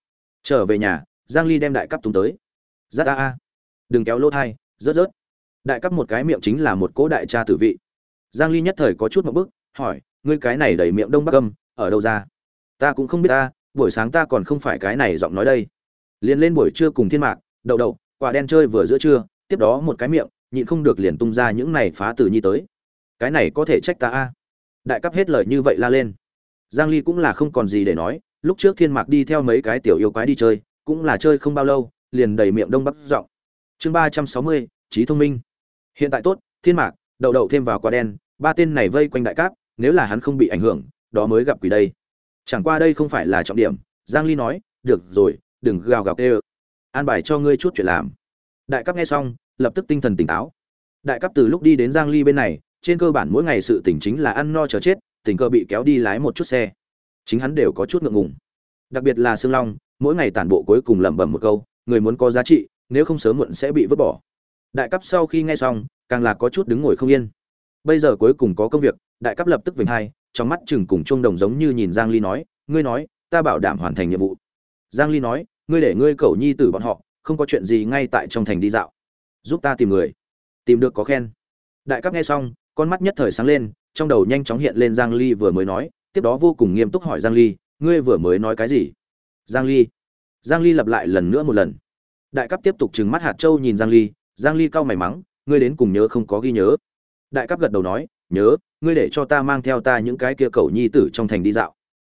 Trở về nhà, giang ly đem đại cấp tung tới. Rất a a. Đừng kéo lỗ thai, rớt rớt. Đại cấp một cái miệng chính là một cỗ đại cha tử vị. Giang ly nhất thời có chút một bức, hỏi, ngươi cái này đầy miệng đông bắc âm, ở đâu ra? Ta cũng không biết ta buổi sáng ta còn không phải cái này giọng nói đây. Liền lên buổi trưa cùng thiên mạc đậu đậu quả đen chơi vừa giữa trưa tiếp đó một cái miệng nhịn không được liền tung ra những này phá tử nhi tới. Cái này có thể trách ta a? Đại cấp hết lời như vậy la lên. Giang ly cũng là không còn gì để nói lúc trước thiên mạc đi theo mấy cái tiểu yêu quái đi chơi cũng là chơi không bao lâu liền đầy miệng đông bắc giọng. Chương 360, trí thông minh. Hiện tại tốt thiên mạc đậu đậu thêm vào quả đen ba tên này vây quanh đại cáp nếu là hắn không bị ảnh hưởng đó mới gặp quỷ đây chẳng qua đây không phải là trọng điểm, giang ly nói, được rồi, đừng gào gào kêu. An bài cho ngươi chút chuyện làm. Đại cấp nghe xong, lập tức tinh thần tỉnh táo. Đại cấp từ lúc đi đến giang ly bên này, trên cơ bản mỗi ngày sự tỉnh chính là ăn no chờ chết, tình cờ bị kéo đi lái một chút xe. Chính hắn đều có chút ngượng ngùng. Đặc biệt là sương long, mỗi ngày tản bộ cuối cùng lẩm bẩm một câu, người muốn có giá trị, nếu không sớm muộn sẽ bị vứt bỏ. Đại cấp sau khi nghe xong, càng là có chút đứng ngồi không yên. Bây giờ cuối cùng có công việc, đại cấp lập tức vinh hai trong mắt chừng cùng trung đồng giống như nhìn giang ly nói, ngươi nói, ta bảo đảm hoàn thành nhiệm vụ. Giang ly nói, ngươi để ngươi cầu nhi tử bọn họ, không có chuyện gì ngay tại trong thành đi dạo. Giúp ta tìm người. Tìm được có khen. Đại cấp nghe xong, con mắt nhất thời sáng lên, trong đầu nhanh chóng hiện lên giang ly vừa mới nói, tiếp đó vô cùng nghiêm túc hỏi giang ly, ngươi vừa mới nói cái gì? Giang ly. Giang ly lặp lại lần nữa một lần. Đại cấp tiếp tục trừng mắt hạt châu nhìn giang ly giang ly cau mày mắng, ngươi đến cùng nhớ không có ghi nhớ? Đại cấp gật đầu nói, nhớ ngươi để cho ta mang theo ta những cái kia cầu nhi tử trong thành đi dạo.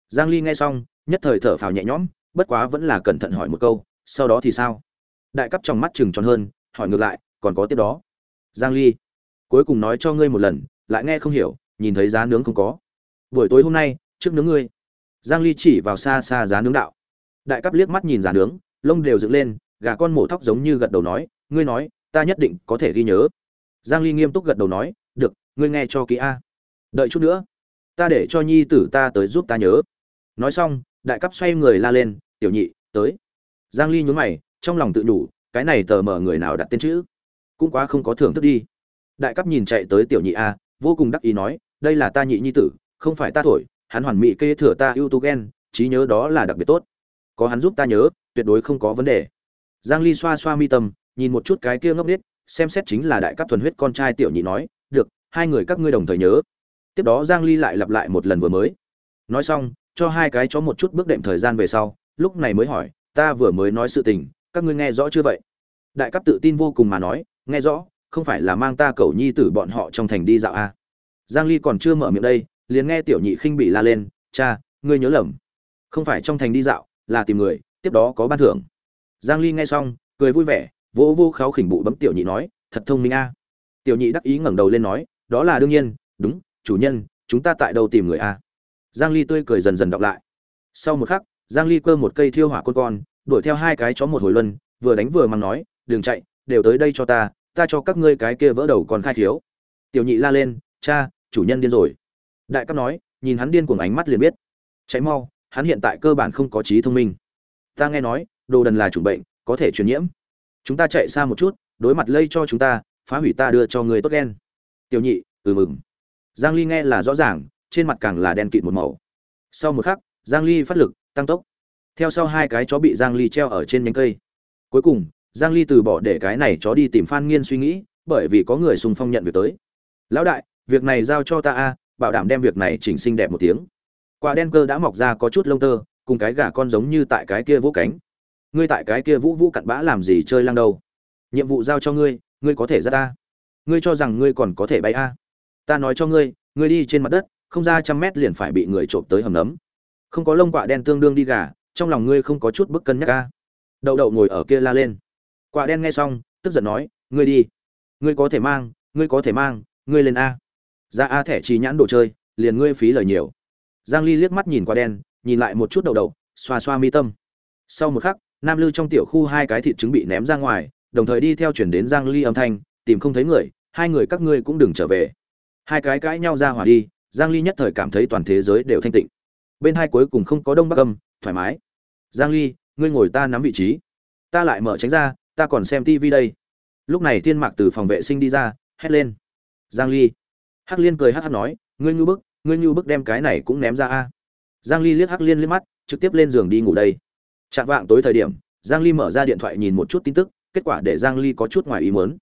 Giang ly nghe xong, nhất thời thở phào nhẹ nhõm, bất quá vẫn là cẩn thận hỏi một câu, sau đó thì sao? Đại cấp trong mắt chừng tròn hơn, hỏi ngược lại, còn có tiếp đó. Giang ly, cuối cùng nói cho ngươi một lần, lại nghe không hiểu, nhìn thấy giá nướng không có. Buổi tối hôm nay, trước nướng ngươi. Giang ly chỉ vào xa xa giá nướng đạo. Đại cấp liếc mắt nhìn giá nướng, lông đều dựng lên, gà con mổ thóc giống như gật đầu nói, ngươi nói, ta nhất định có thể ghi nhớ. Giang ly nghiêm túc gật đầu nói, được, ngươi nghe cho kỹ a đợi chút nữa, ta để cho nhi tử ta tới giúp ta nhớ. Nói xong, đại cấp xoay người la lên, tiểu nhị, tới. Giang ly nhún mày, trong lòng tự đủ cái này tờ mở người nào đặt tên chữ? Cũng quá không có thưởng thức đi. Đại cấp nhìn chạy tới tiểu nhị a, vô cùng đắc ý nói, đây là ta nhị nhi tử, không phải ta thổi, hắn hoàn mỹ kê thừa ta ưu tú ghen trí nhớ đó là đặc biệt tốt. Có hắn giúp ta nhớ, tuyệt đối không có vấn đề. Giang ly xoa xoa mi tâm, nhìn một chút cái kia ngốc nết xem xét chính là đại cấp thuần huyết con trai tiểu nhị nói, được, hai người các ngươi đồng thời nhớ tiếp đó giang ly lại lặp lại một lần vừa mới. Nói xong, cho hai cái chó một chút bước đệm thời gian về sau, lúc này mới hỏi, ta vừa mới nói sự tình, các ngươi nghe rõ chưa vậy? Đại cấp tự tin vô cùng mà nói, nghe rõ, không phải là mang ta cầu nhi tử bọn họ trong thành đi dạo à. giang ly còn chưa mở miệng đây, liền nghe tiểu nhị khinh bị la lên, cha, ngươi nhớ lầm. Không phải trong thành đi dạo, là tìm người, tiếp đó có ban thưởng. Giang ly nghe xong, cười vui vẻ vô vô kháo khỉnh bụ bấm tiểu nhị nói, thật thông minh a. Tiểu nhị đắc ý ngẩng đầu lên nói, đó là đương nhiên, đúng chủ nhân, chúng ta tại đâu tìm người a giang ly tươi cười dần dần đọc lại. Sau một khắc, giang ly cơ một cây thiêu hỏa côn con, đuổi theo hai cái chó một hồi luân, vừa đánh vừa mắng nói, đừng chạy, đều tới đây cho ta ta cho các ngươi cái kia vỡ đầu còn khai thiếu. Tiểu nhị la lên, cha, chủ nhân điên rồi. Đại cấp nói, nhìn hắn điên cuồng ánh mắt liền biết. Cháy mau, hắn hiện tại cơ bản không có trí thông minh. Ta nghe nói, đồ đần là chủng bệnh, có thể truyền nhiễm. Chúng ta chạy xa một chút, đối mặt lây cho chúng ta, phá hủy ta đưa cho người tốt ghen. Tiểu nhị ừ mừng giang ly nghe là rõ ràng, trên mặt càng là đen kịt một màu. Sau một khắc, giang ly phát lực, tăng tốc. Theo sau hai cái chó bị giang ly treo ở trên nhánh cây. Cuối cùng, giang ly từ bỏ để cái này chó đi tìm phan nghiên suy nghĩ, bởi vì có người xung phong nhận việc tới. Lão đại, việc này giao cho ta a, bảo đảm đem việc này chỉnh xinh đẹp một tiếng. Quả đen cơ đã mọc ra có chút lông tơ, cùng cái gà con giống như tại cái kia vũ cánh. Ngươi tại cái kia vũ vũ cặn bã làm gì chơi lăng đầu? nhiệm vụ giao cho ngươi ngươi có thể ra ta. Ngươi cho rằng ngươi còn có thể bay a? Ta nói cho ngươi ngươi đi trên mặt đất, không ra trăm mét liền phải bị người trộm tới hầm nấm. Không có lông quạ đen tương đương đi gà, trong lòng ngươi không có chút bức cân nhắc ca. Đậu đậu ngồi ở kia la lên. Quạ đen nghe xong, tức giận nói, ngươi đi. Ngươi có thể mang, ngươi có thể mang, ngươi lên a. Ra a thẻ trì nhãn đồ chơi, liền ngươi phí lời nhiều. Giang ly liếc mắt nhìn qua đen, nhìn lại một chút đầu đầu xoa xoa mi tâm. Sau một khắc, nam lư trong tiểu khu hai cái thịt trứng bị ném ra ngoài, đồng thời đi theo chuyển đến giang ly âm thanh, tìm không thấy người, hai người các ngươi cũng đừng trở về hai cái cãi nhau ra hỏa đi, giang ly nhất thời cảm thấy toàn thế giới đều thanh tịnh. Bên hai cuối cùng không có đông bắc âm, thoải mái. Giang ly, ngươi ngồi ta nắm vị trí. Ta lại mở tránh ra, ta còn xem tivi đây. Lúc này thiên mạc từ phòng vệ sinh đi ra, hét lên. Giang ly. Hắc liên cười hắc hắc nói, ngươi nhu bức, ngươi nhu bức đem cái này cũng ném ra a. Giang ly liếc hắc liên liếc mắt, trực tiếp lên giường đi ngủ đây. Chạm vạng tối thời điểm, giang ly mở ra điện thoại nhìn một chút tin tức, kết quả để giang ly có chút ngoài ý muốn.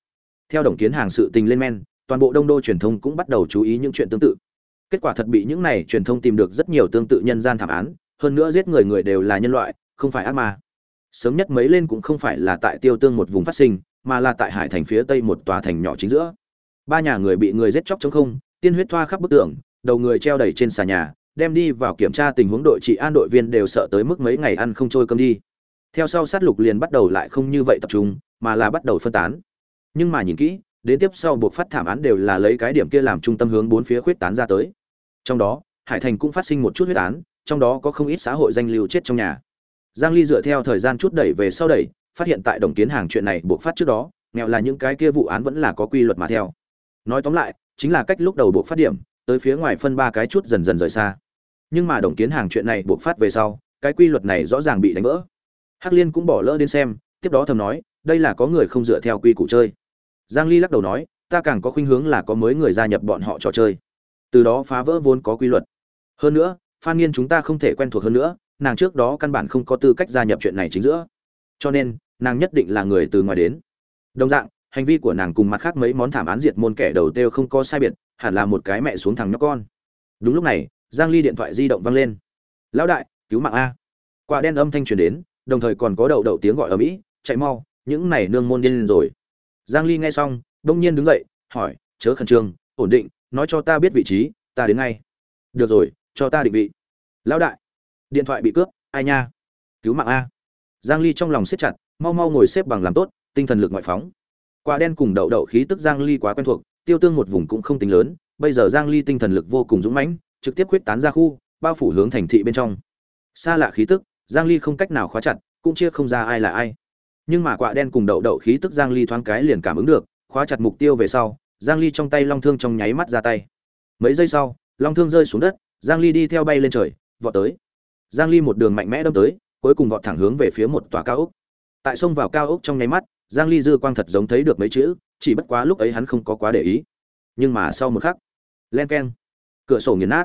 Theo đồng kiến hàng sự tình lên men toàn bộ đông đô truyền thông cũng bắt đầu chú ý những chuyện tương tự. Kết quả thật bị những này truyền thông tìm được rất nhiều tương tự nhân gian thảm án, hơn nữa giết người người đều là nhân loại, không phải ác ma. Sớm nhất mấy lên cũng không phải là tại tiêu tương một vùng phát sinh, mà là tại hải thành phía tây một tòa thành nhỏ chính giữa. Ba nhà người bị người giết chóc chống không, tiên huyết thoa khắp bức tường, đầu người treo đầy trên xà nhà, đem đi vào kiểm tra tình huống đội trị an đội viên đều sợ tới mức mấy ngày ăn không trôi cơm đi. Theo sau sát lục liền bắt đầu lại không như vậy tập trung, mà là bắt đầu phân tán. Nhưng mà nhìn kỹ đến tiếp sau buộc phát thảm án đều là lấy cái điểm kia làm trung tâm hướng bốn phía khuyết tán ra tới. Trong đó, hải thành cũng phát sinh một chút huyết án, trong đó có không ít xã hội danh lưu chết trong nhà. Giang ly dựa theo thời gian chút đẩy về sau đẩy, phát hiện tại đồng kiến hàng chuyện này buộc phát trước đó, nghèo là những cái kia vụ án vẫn là có quy luật mà theo. Nói tóm lại, chính là cách lúc đầu buộc phát điểm, tới phía ngoài phân ba cái chút dần dần rời xa. Nhưng mà đồng kiến hàng chuyện này buộc phát về sau, cái quy luật này rõ ràng bị đánh vỡ. Hắc liên cũng bỏ lỡ đến xem, tiếp đó thầm nói, đây là có người không dựa theo quy củ chơi giang ly lắc đầu nói, ta càng có khuynh hướng là có mới người gia nhập bọn họ trò chơi. Từ đó phá vỡ vốn có quy luật. Hơn nữa, phan nghiên chúng ta không thể quen thuộc hơn nữa, nàng trước đó căn bản không có tư cách gia nhập chuyện này chính giữa. Cho nên, nàng nhất định là người từ ngoài đến. Đồng dạng, hành vi của nàng cùng mặt khác mấy món thảm án diệt môn kẻ đầu tiêu không có sai biệt, hẳn là một cái mẹ xuống thằng nhóc con. Đúng lúc này, giang ly điện thoại di động vang lên. Lão đại, cứu mạng a. Quả đen âm thanh truyền đến, đồng thời còn có đầu đầu tiếng gọi ở mỹ, chạy mau, những này nương môn điên rồi giang ly nghe xong, đông nhiên đứng dậy, hỏi, chớ khẩn trương, ổn định, nói cho ta biết vị trí, ta đến ngay. Được rồi, cho ta định vị. Lão đại. Điện thoại bị cướp, ai nha? Cứu mạng a. Giang ly trong lòng siết chặt, mau mau ngồi xếp bằng làm tốt, tinh thần lực ngoại phóng. Quả đen cùng đậu đậu khí tức giang ly quá quen thuộc, tiêu tương một vùng cũng không tính lớn, bây giờ giang ly tinh thần lực vô cùng dũng mãnh, trực tiếp quyết tán ra khu, bao phủ hướng thành thị bên trong. Xa lạ khí tức, giang ly không cách nào khóa chặt, cũng chia không ra ai là ai nhưng mà quả đen cùng đậu đậu khí tức giang ly thoáng cái liền cảm ứng được, khóa chặt mục tiêu về sau, giang ly trong tay long thương trong nháy mắt ra tay. Mấy giây sau, long thương rơi xuống đất, giang ly đi theo bay lên trời, vọt tới. Giang ly một đường mạnh mẽ đâm tới, cuối cùng vọt thẳng hướng về phía một tòa cao ốc. Tại sông vào cao ốc trong nháy mắt, giang ly dư quang thật giống thấy được mấy chữ, chỉ bất quá lúc ấy hắn không có quá để ý. Nhưng mà sau một khắc, len keng, cửa sổ nghiền nát.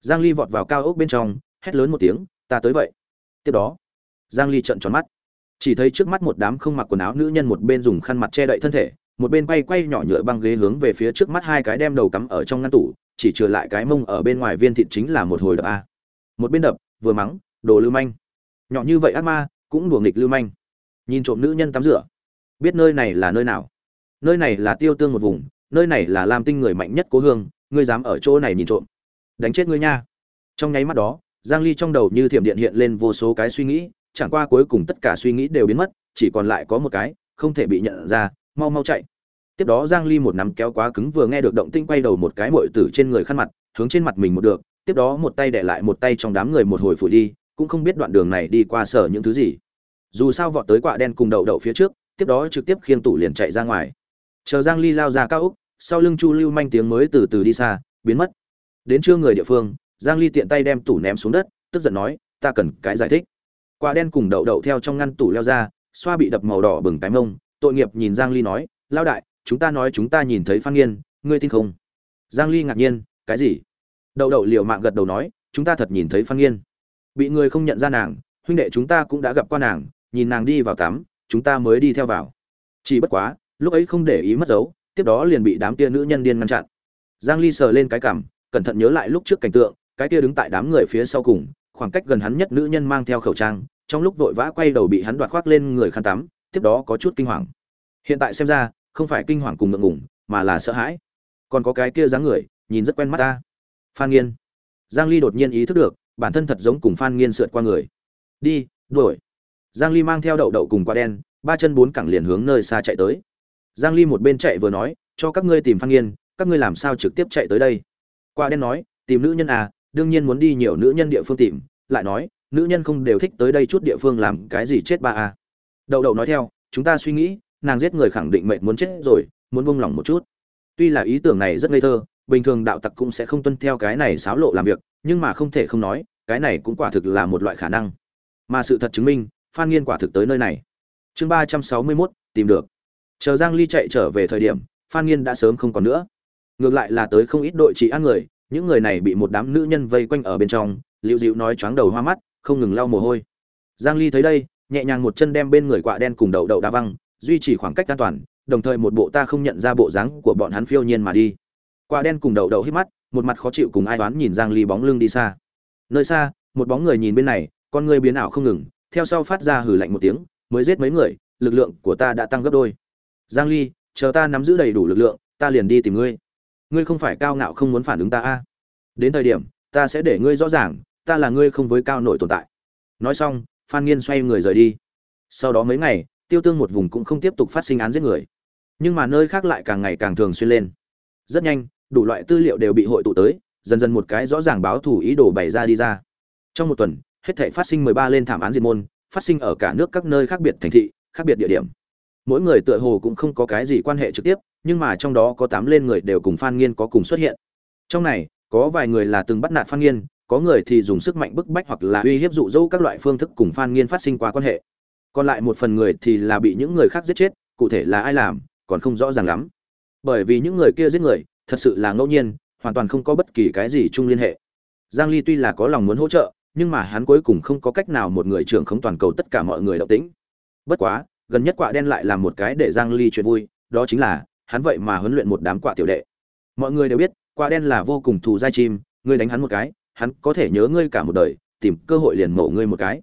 Giang ly vọt vào cao ốc bên trong, hét lớn một tiếng, ta tới vậy. Tiếp đó, giang ly trợn tròn mắt chỉ thấy trước mắt một đám không mặc quần áo nữ nhân một bên dùng khăn mặt che đậy thân thể, một bên quay quay nhỏ nhựa băng ghế hướng về phía trước mắt hai cái đem đầu cắm ở trong ngăn tủ, chỉ trừ lại cái mông ở bên ngoài viên thịt chính là một hồi đập a. Một bên đập, vừa mắng, đồ lưu manh. Nhỏ như vậy ác ma, cũng đùa nghịch lưu manh. Nhìn trộm nữ nhân tắm rửa. Biết nơi này là nơi nào? Nơi này là tiêu tương một vùng, nơi này là lam tinh người mạnh nhất cố hương, ngươi dám ở chỗ này nhìn trộm. Đánh chết ngươi nha. Trong nháy mắt đó, giang ly trong đầu như thiểm điện hiện lên vô số cái suy nghĩ chẳng qua cuối cùng tất cả suy nghĩ đều biến mất, chỉ còn lại có một cái, không thể bị nhận ra, mau mau chạy. Tiếp đó giang ly một nắm kéo quá cứng vừa nghe được động tinh quay đầu một cái muội tử trên người khăn mặt, hướng trên mặt mình một được, tiếp đó một tay để lại một tay trong đám người một hồi phủi đi, cũng không biết đoạn đường này đi qua sở những thứ gì. Dù sao vọt tới quạ đen cùng đậu đậu phía trước, tiếp đó trực tiếp khiêng tủ liền chạy ra ngoài. Chờ giang ly lao ra cao úc, sau lưng chu lưu manh tiếng mới từ từ đi xa, biến mất. Đến trưa người địa phương, giang ly tiện tay đem tủ ném xuống đất, tức giận nói, ta cần cái giải thích quả đen cùng đậu đậu theo trong ngăn tủ leo ra, xoa bị đập màu đỏ bừng cái mông, tội nghiệp nhìn giang ly nói lao đại, chúng ta nói chúng ta nhìn thấy phan nghiên, ngươi tin không? Giang ly ngạc nhiên, cái gì? Đậu đậu liều mạng gật đầu nói, chúng ta thật nhìn thấy phan nghiên. Bị người không nhận ra nàng, huynh đệ chúng ta cũng đã gặp qua nàng, nhìn nàng đi vào tắm, chúng ta mới đi theo vào. Chỉ bất quá, lúc ấy không để ý mất dấu, tiếp đó liền bị đám kia nữ nhân điên ngăn chặn. Giang ly sờ lên cái cằm, cẩn thận nhớ lại lúc trước cảnh tượng, cái kia đứng tại đám người phía sau cùng khoảng cách gần hắn nhất nữ nhân mang theo khẩu trang, trong lúc vội vã quay đầu bị hắn đoạt khoác lên người khăn tắm, tiếp đó có chút kinh hoàng. Hiện tại xem ra, không phải kinh hoàng cùng ngượng ngùng, mà là sợ hãi. Còn có cái kia dáng người, nhìn rất quen mắt ta. Phan nghiên. Giang ly đột nhiên ý thức được, bản thân thật giống cùng phan nghiên sượt qua người. Đi, đuổi. Giang ly mang theo đậu đậu cùng qua đen, ba chân bốn cẳng liền hướng nơi xa chạy tới. Giang ly một bên chạy vừa nói, cho các ngươi tìm phan nghiên, các ngươi làm sao trực tiếp chạy tới đây? Qua đen nói, tìm nữ nhân à đương nhiên muốn đi nhiều nữ nhân địa phương tìm, lại nói, nữ nhân không đều thích tới đây chút địa phương làm cái gì chết ba à đậu đậu nói theo, chúng ta suy nghĩ, nàng giết người khẳng định mệnh muốn chết rồi, muốn buông lòng một chút. Tuy là ý tưởng này rất ngây thơ, bình thường đạo tặc cũng sẽ không tuân theo cái này xáo lộ làm việc, nhưng mà không thể không nói, cái này cũng quả thực là một loại khả năng. Mà sự thật chứng minh, phan nghiên quả thực tới nơi này. Chương ba trăm sáu mươi mốt, tìm được. Chờ giang ly chạy trở về thời điểm, phan nghiên đã sớm không còn nữa. Ngược lại là tới không ít đội trị ăn người những người này bị một đám nữ nhân vây quanh ở bên trong, liễu dịu nói choáng đầu hoa mắt, không ngừng lau mồ hôi. Giang ly thấy đây, nhẹ nhàng một chân đem bên người quạ đen cùng đầu đậu đa văng, duy trì khoảng cách an toàn, đồng thời một bộ ta không nhận ra bộ dáng của bọn hắn phiêu nhiên mà đi. Quạ đen cùng đầu đậu hít mắt, một mặt khó chịu cùng ai đoán nhìn giang ly bóng lưng đi xa. Nơi xa, một bóng người nhìn bên này, con người biến ảo không ngừng, theo sau phát ra hừ lạnh một tiếng, mới giết mấy người, lực lượng của ta đã tăng gấp đôi. Giang ly, chờ ta nắm giữ đầy đủ lực lượng, ta liền đi tìm ngươi ngươi không phải cao ngạo không muốn phản ứng ta a. Đến thời điểm, ta sẽ để ngươi rõ ràng, ta là ngươi không với cao nổi tồn tại. Nói xong, phan nghiên xoay người rời đi. Sau đó mấy ngày, tiêu tương một vùng cũng không tiếp tục phát sinh án giết người. Nhưng mà nơi khác lại càng ngày càng thường xuyên lên. Rất nhanh, đủ loại tư liệu đều bị hội tụ tới, dần dần một cái rõ ràng báo thủ ý đồ bày ra đi ra. Trong một tuần, hết thể phát sinh 13 lên thảm án diệt môn, phát sinh ở cả nước các nơi khác biệt thành thị, khác biệt địa điểm mỗi người tựa hồ cũng không có cái gì quan hệ trực tiếp, nhưng mà trong đó có tám lên người đều cùng phan nghiên có cùng xuất hiện. Trong này, có vài người là từng bắt nạt phan nghiên, có người thì dùng sức mạnh bức bách hoặc là uy hiếp dụ dỗ các loại phương thức cùng phan nghiên phát sinh qua quan hệ. Còn lại một phần người thì là bị những người khác giết chết, cụ thể là ai làm, còn không rõ ràng lắm. Bởi vì những người kia giết người, thật sự là ngẫu nhiên, hoàn toàn không có bất kỳ cái gì chung liên hệ. Giang ly tuy là có lòng muốn hỗ trợ, nhưng mà hắn cuối cùng không có cách nào một người trưởng không toàn cầu tất cả mọi người động tĩnh. Bất quá gần nhất quạ đen lại làm một cái để giang ly chuyện vui, đó chính là, hắn vậy mà huấn luyện một đám quạ tiểu đệ. Mọi người đều biết, quạ đen là vô cùng thù dai chim, ngươi đánh hắn một cái, hắn có thể nhớ ngươi cả một đời, tìm cơ hội liền mổ ngươi một cái.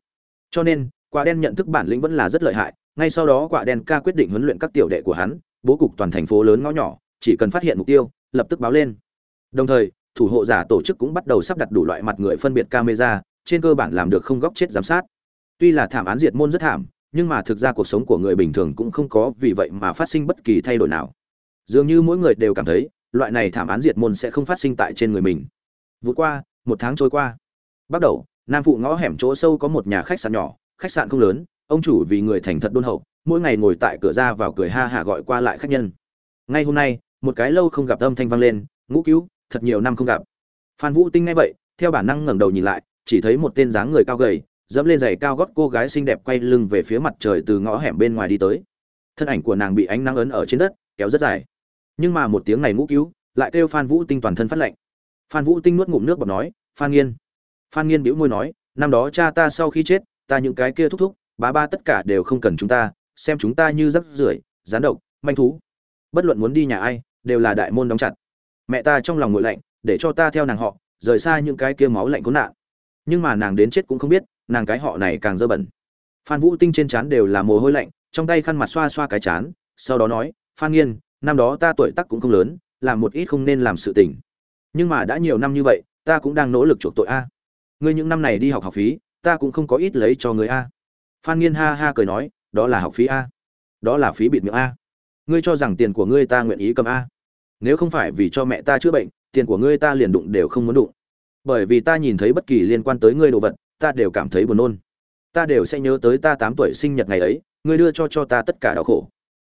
Cho nên, quạ đen nhận thức bản lĩnh vẫn là rất lợi hại, ngay sau đó quạ đen ca quyết định huấn luyện các tiểu đệ của hắn, bố cục toàn thành phố lớn ngõ nhỏ, chỉ cần phát hiện mục tiêu, lập tức báo lên. Đồng thời, thủ hộ giả tổ chức cũng bắt đầu sắp đặt đủ loại mặt người phân biệt camera, trên cơ bản làm được không góc chết giám sát. Tuy là thảm án diệt môn rất thảm nhưng mà thực ra cuộc sống của người bình thường cũng không có vì vậy mà phát sinh bất kỳ thay đổi nào. Dường như mỗi người đều cảm thấy, loại này thảm án diệt môn sẽ không phát sinh tại trên người mình. Vượt qua, một tháng trôi qua. Bắt đầu, nam phụ ngõ hẻm chỗ sâu có một nhà khách sạn nhỏ, khách sạn không lớn, ông chủ vì người thành thật đôn hậu, mỗi ngày ngồi tại cửa ra vào cười ha hả gọi qua lại khách nhân. Ngay hôm nay, một cái lâu không gặp âm thanh vang lên, ngũ cứu, thật nhiều năm không gặp. Phan vũ tinh nghe vậy, theo bản năng ngẩng đầu nhìn lại, chỉ thấy một tên dáng người cao gầy dẫm lên giày cao gót cô gái xinh đẹp quay lưng về phía mặt trời từ ngõ hẻm bên ngoài đi tới. Thân ảnh của nàng bị ánh nắng ấn ở trên đất, kéo rất dài. Nhưng mà một tiếng này ngũ cứu, lại kêu phan vũ tinh toàn thân phát lạnh. Phan vũ tinh nuốt ngụm nước bọt nói, phan nghiên. Phan nghiên bĩu môi nói, năm đó cha ta sau khi chết, ta những cái kia thúc thúc, bá ba tất cả đều không cần chúng ta, xem chúng ta như rắc rưởi, gián độc, manh thú. Bất luận muốn đi nhà ai, đều là đại môn đóng chặt. Mẹ ta trong lòng nguội lạnh, để cho ta theo nàng họ, rời xa những cái kia máu lạnh khốn nạn. Nhưng mà nàng đến chết cũng không biết nàng cái họ này càng dơ bẩn. Phan vũ tinh trên trán đều là mồ hôi lạnh, trong tay khăn mặt xoa xoa cái chán sau đó nói, phan nghiên, năm đó ta tuổi tác cũng không lớn, làm một ít không nên làm sự tình. Nhưng mà đã nhiều năm như vậy, ta cũng đang nỗ lực chuộc tội a. Ngươi những năm này đi học học phí, ta cũng không có ít lấy cho người a. Phan nghiên ha ha cười nói, đó là học phí a. Đó là phí bịt miệng a. Ngươi cho rằng tiền của ngươi ta nguyện ý cầm a. Nếu không phải vì cho mẹ ta chữa bệnh, tiền của ngươi ta liền đụng đều không muốn đụng. Bởi vì ta nhìn thấy bất kỳ liên quan tới ngươi đồ vật ta đều cảm thấy buồn nôn. Ta đều sẽ nhớ tới ta tám tuổi sinh nhật ngày ấy, ngươi đưa cho cho ta tất cả đau khổ.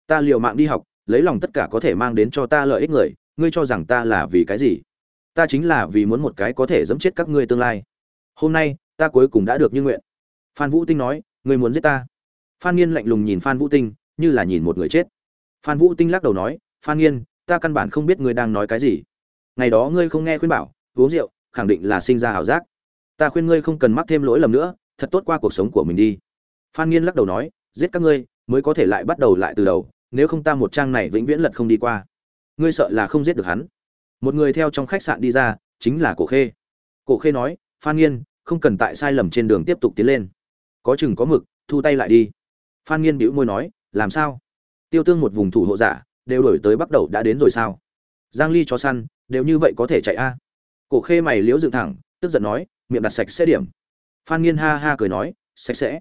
Ta liều mạng đi học, lấy lòng tất cả có thể mang đến cho ta lợi ích người, ngươi cho rằng ta là vì cái gì? Ta chính là vì muốn một cái có thể giẫm chết các ngươi tương lai. Hôm nay, ta cuối cùng đã được như nguyện. Phan vũ tinh nói, ngươi muốn giết ta. Phan nghiên lạnh lùng nhìn phan vũ tinh, như là nhìn một người chết. Phan vũ tinh lắc đầu nói, phan nghiên, ta căn bản không biết ngươi đang nói cái gì. Ngày đó ngươi không nghe khuyên bảo, uống rượu, khẳng định là sinh ra ảo giác ta khuyên ngươi không cần mắc thêm lỗi lầm nữa, thật tốt qua cuộc sống của mình đi. Phan nghiên lắc đầu nói, giết các ngươi, mới có thể lại bắt đầu lại từ đầu, nếu không ta một trang này vĩnh viễn lật không đi qua. Ngươi sợ là không giết được hắn. Một người theo trong khách sạn đi ra, chính là cổ khê. Cổ khê nói, phan nghiên, không cần tại sai lầm trên đường tiếp tục tiến lên. Có chừng có mực, thu tay lại đi. Phan nghiên bĩu môi nói, làm sao? Tiêu tương một vùng thủ hộ giả, đều đổi tới bắt đầu đã đến rồi sao? Giang ly cho săn, đều như vậy có thể chạy a? Cổ khê mày liễu dựng thẳng, tức giận nói miệng đặt sạch sẽ điểm. Phan nghiên ha ha cười nói, sạch sẽ.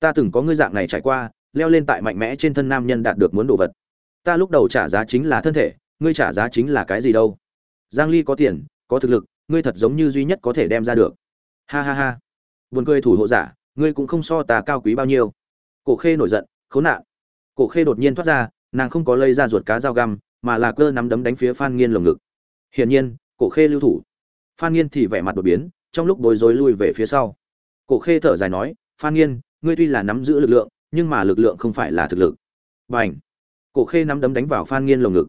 Ta từng có ngươi dạng này trải qua, leo lên tại mạnh mẽ trên thân nam nhân đạt được muốn đồ vật. Ta lúc đầu trả giá chính là thân thể, ngươi trả giá chính là cái gì đâu? Giang ly có tiền, có thực lực, ngươi thật giống như duy nhất có thể đem ra được. Ha ha ha. Buồn cười thủ hộ giả, ngươi cũng không so ta cao quý bao nhiêu. Cổ khê nổi giận, khốn nạn. Cổ khê đột nhiên thoát ra, nàng không có lây ra ruột cá dao găm, mà là cơ nắm đấm đánh phía phan nghiên lồng ngực. Hiển nhiên, cổ khê lưu thủ. Phan nghiên thì vẻ mặt đột biến trong lúc bối rối lui về phía sau. Cổ khê thở dài nói, phan nghiên, ngươi tuy là nắm giữ lực lượng, nhưng mà lực lượng không phải là thực lực. B à n h cổ khê nắm đấm đánh vào phan nghiên lồng ngực.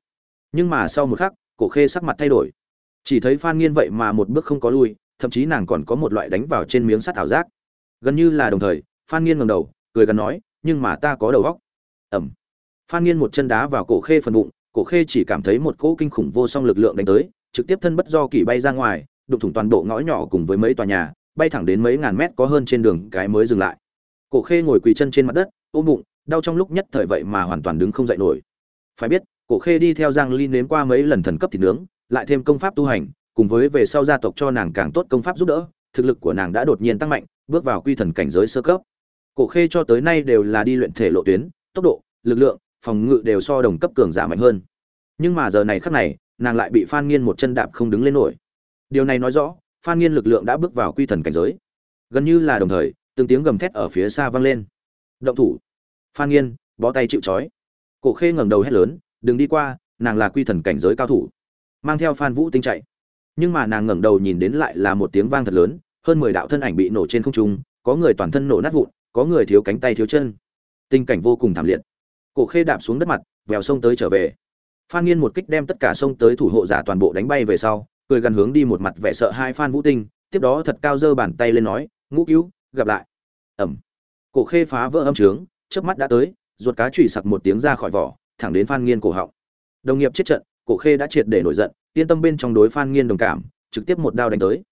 Nhưng mà sau một khắc, cổ khê sắc mặt thay đổi. Chỉ thấy phan nghiên vậy mà một bước không có lui, thậm chí nàng còn có một loại đánh vào trên miếng sắt ảo giác. Gần như là đồng thời, phan nghiên ngầm đầu, cười gần nói, nhưng mà ta có đầu góc ẩm. Phan nghiên một chân đá vào cổ khê phần bụng, cổ khê chỉ cảm thấy một cỗ kinh khủng vô song lực lượng đánh tới, trực tiếp thân bất do kỳ bay ra ngoài đụng thủng toàn bộ ngõ nhỏ cùng với mấy tòa nhà, bay thẳng đến mấy ngàn mét có hơn trên đường cái mới dừng lại. Cổ khê ngồi quỳ chân trên mặt đất, ôm bụng, đau trong lúc nhất thời vậy mà hoàn toàn đứng không dậy nổi. Phải biết, cổ khê đi theo giang ly nếm qua mấy lần thần cấp thịt nướng, lại thêm công pháp tu hành, cùng với về sau gia tộc cho nàng càng tốt công pháp giúp đỡ, thực lực của nàng đã đột nhiên tăng mạnh, bước vào quy thần cảnh giới sơ cấp. Cổ khê cho tới nay đều là đi luyện thể lộ tuyến, tốc độ, lực lượng, phòng ngự đều so đồng cấp cường giả mạnh hơn. Nhưng mà giờ này khắc này, nàng lại bị phan nghiên một chân đạp không đứng lên nổi điều này nói rõ, phan nghiên lực lượng đã bước vào quy thần cảnh giới. Gần như là đồng thời, từng tiếng gầm thét ở phía xa vang lên. Động thủ. Phan nghiên, bó tay chịu trói. Cổ khê ngẩng đầu hét lớn, đừng đi qua, nàng là quy thần cảnh giới cao thủ. Mang theo phan vũ tinh chạy. Nhưng mà nàng ngẩng đầu nhìn đến lại là một tiếng vang thật lớn, hơn mười đạo thân ảnh bị nổ trên không trung, có người toàn thân nổ nát vụn, có người thiếu cánh tay thiếu chân. Tình cảnh vô cùng thảm liệt. Cổ khê đạp xuống đất mặt, vèo sông tới trở về. Phan nghiên một kích đem tất cả sông tới thủ hộ giả toàn bộ đánh bay về sau cười gần hướng đi một mặt vẻ sợ hai phan vũ tinh, tiếp đó thật cao giơ bàn tay lên nói, ngũ cứu, gặp lại. Ẩm cổ khê phá vỡ âm trướng trước mắt đã tới, ruột cá chùy sặc một tiếng ra khỏi vỏ, thẳng đến phan nghiên cổ họng. Đồng nghiệp chết trận, cổ khê đã triệt để nổi giận, yên tâm bên trong đối phan nghiên đồng cảm, trực tiếp một đao đánh tới.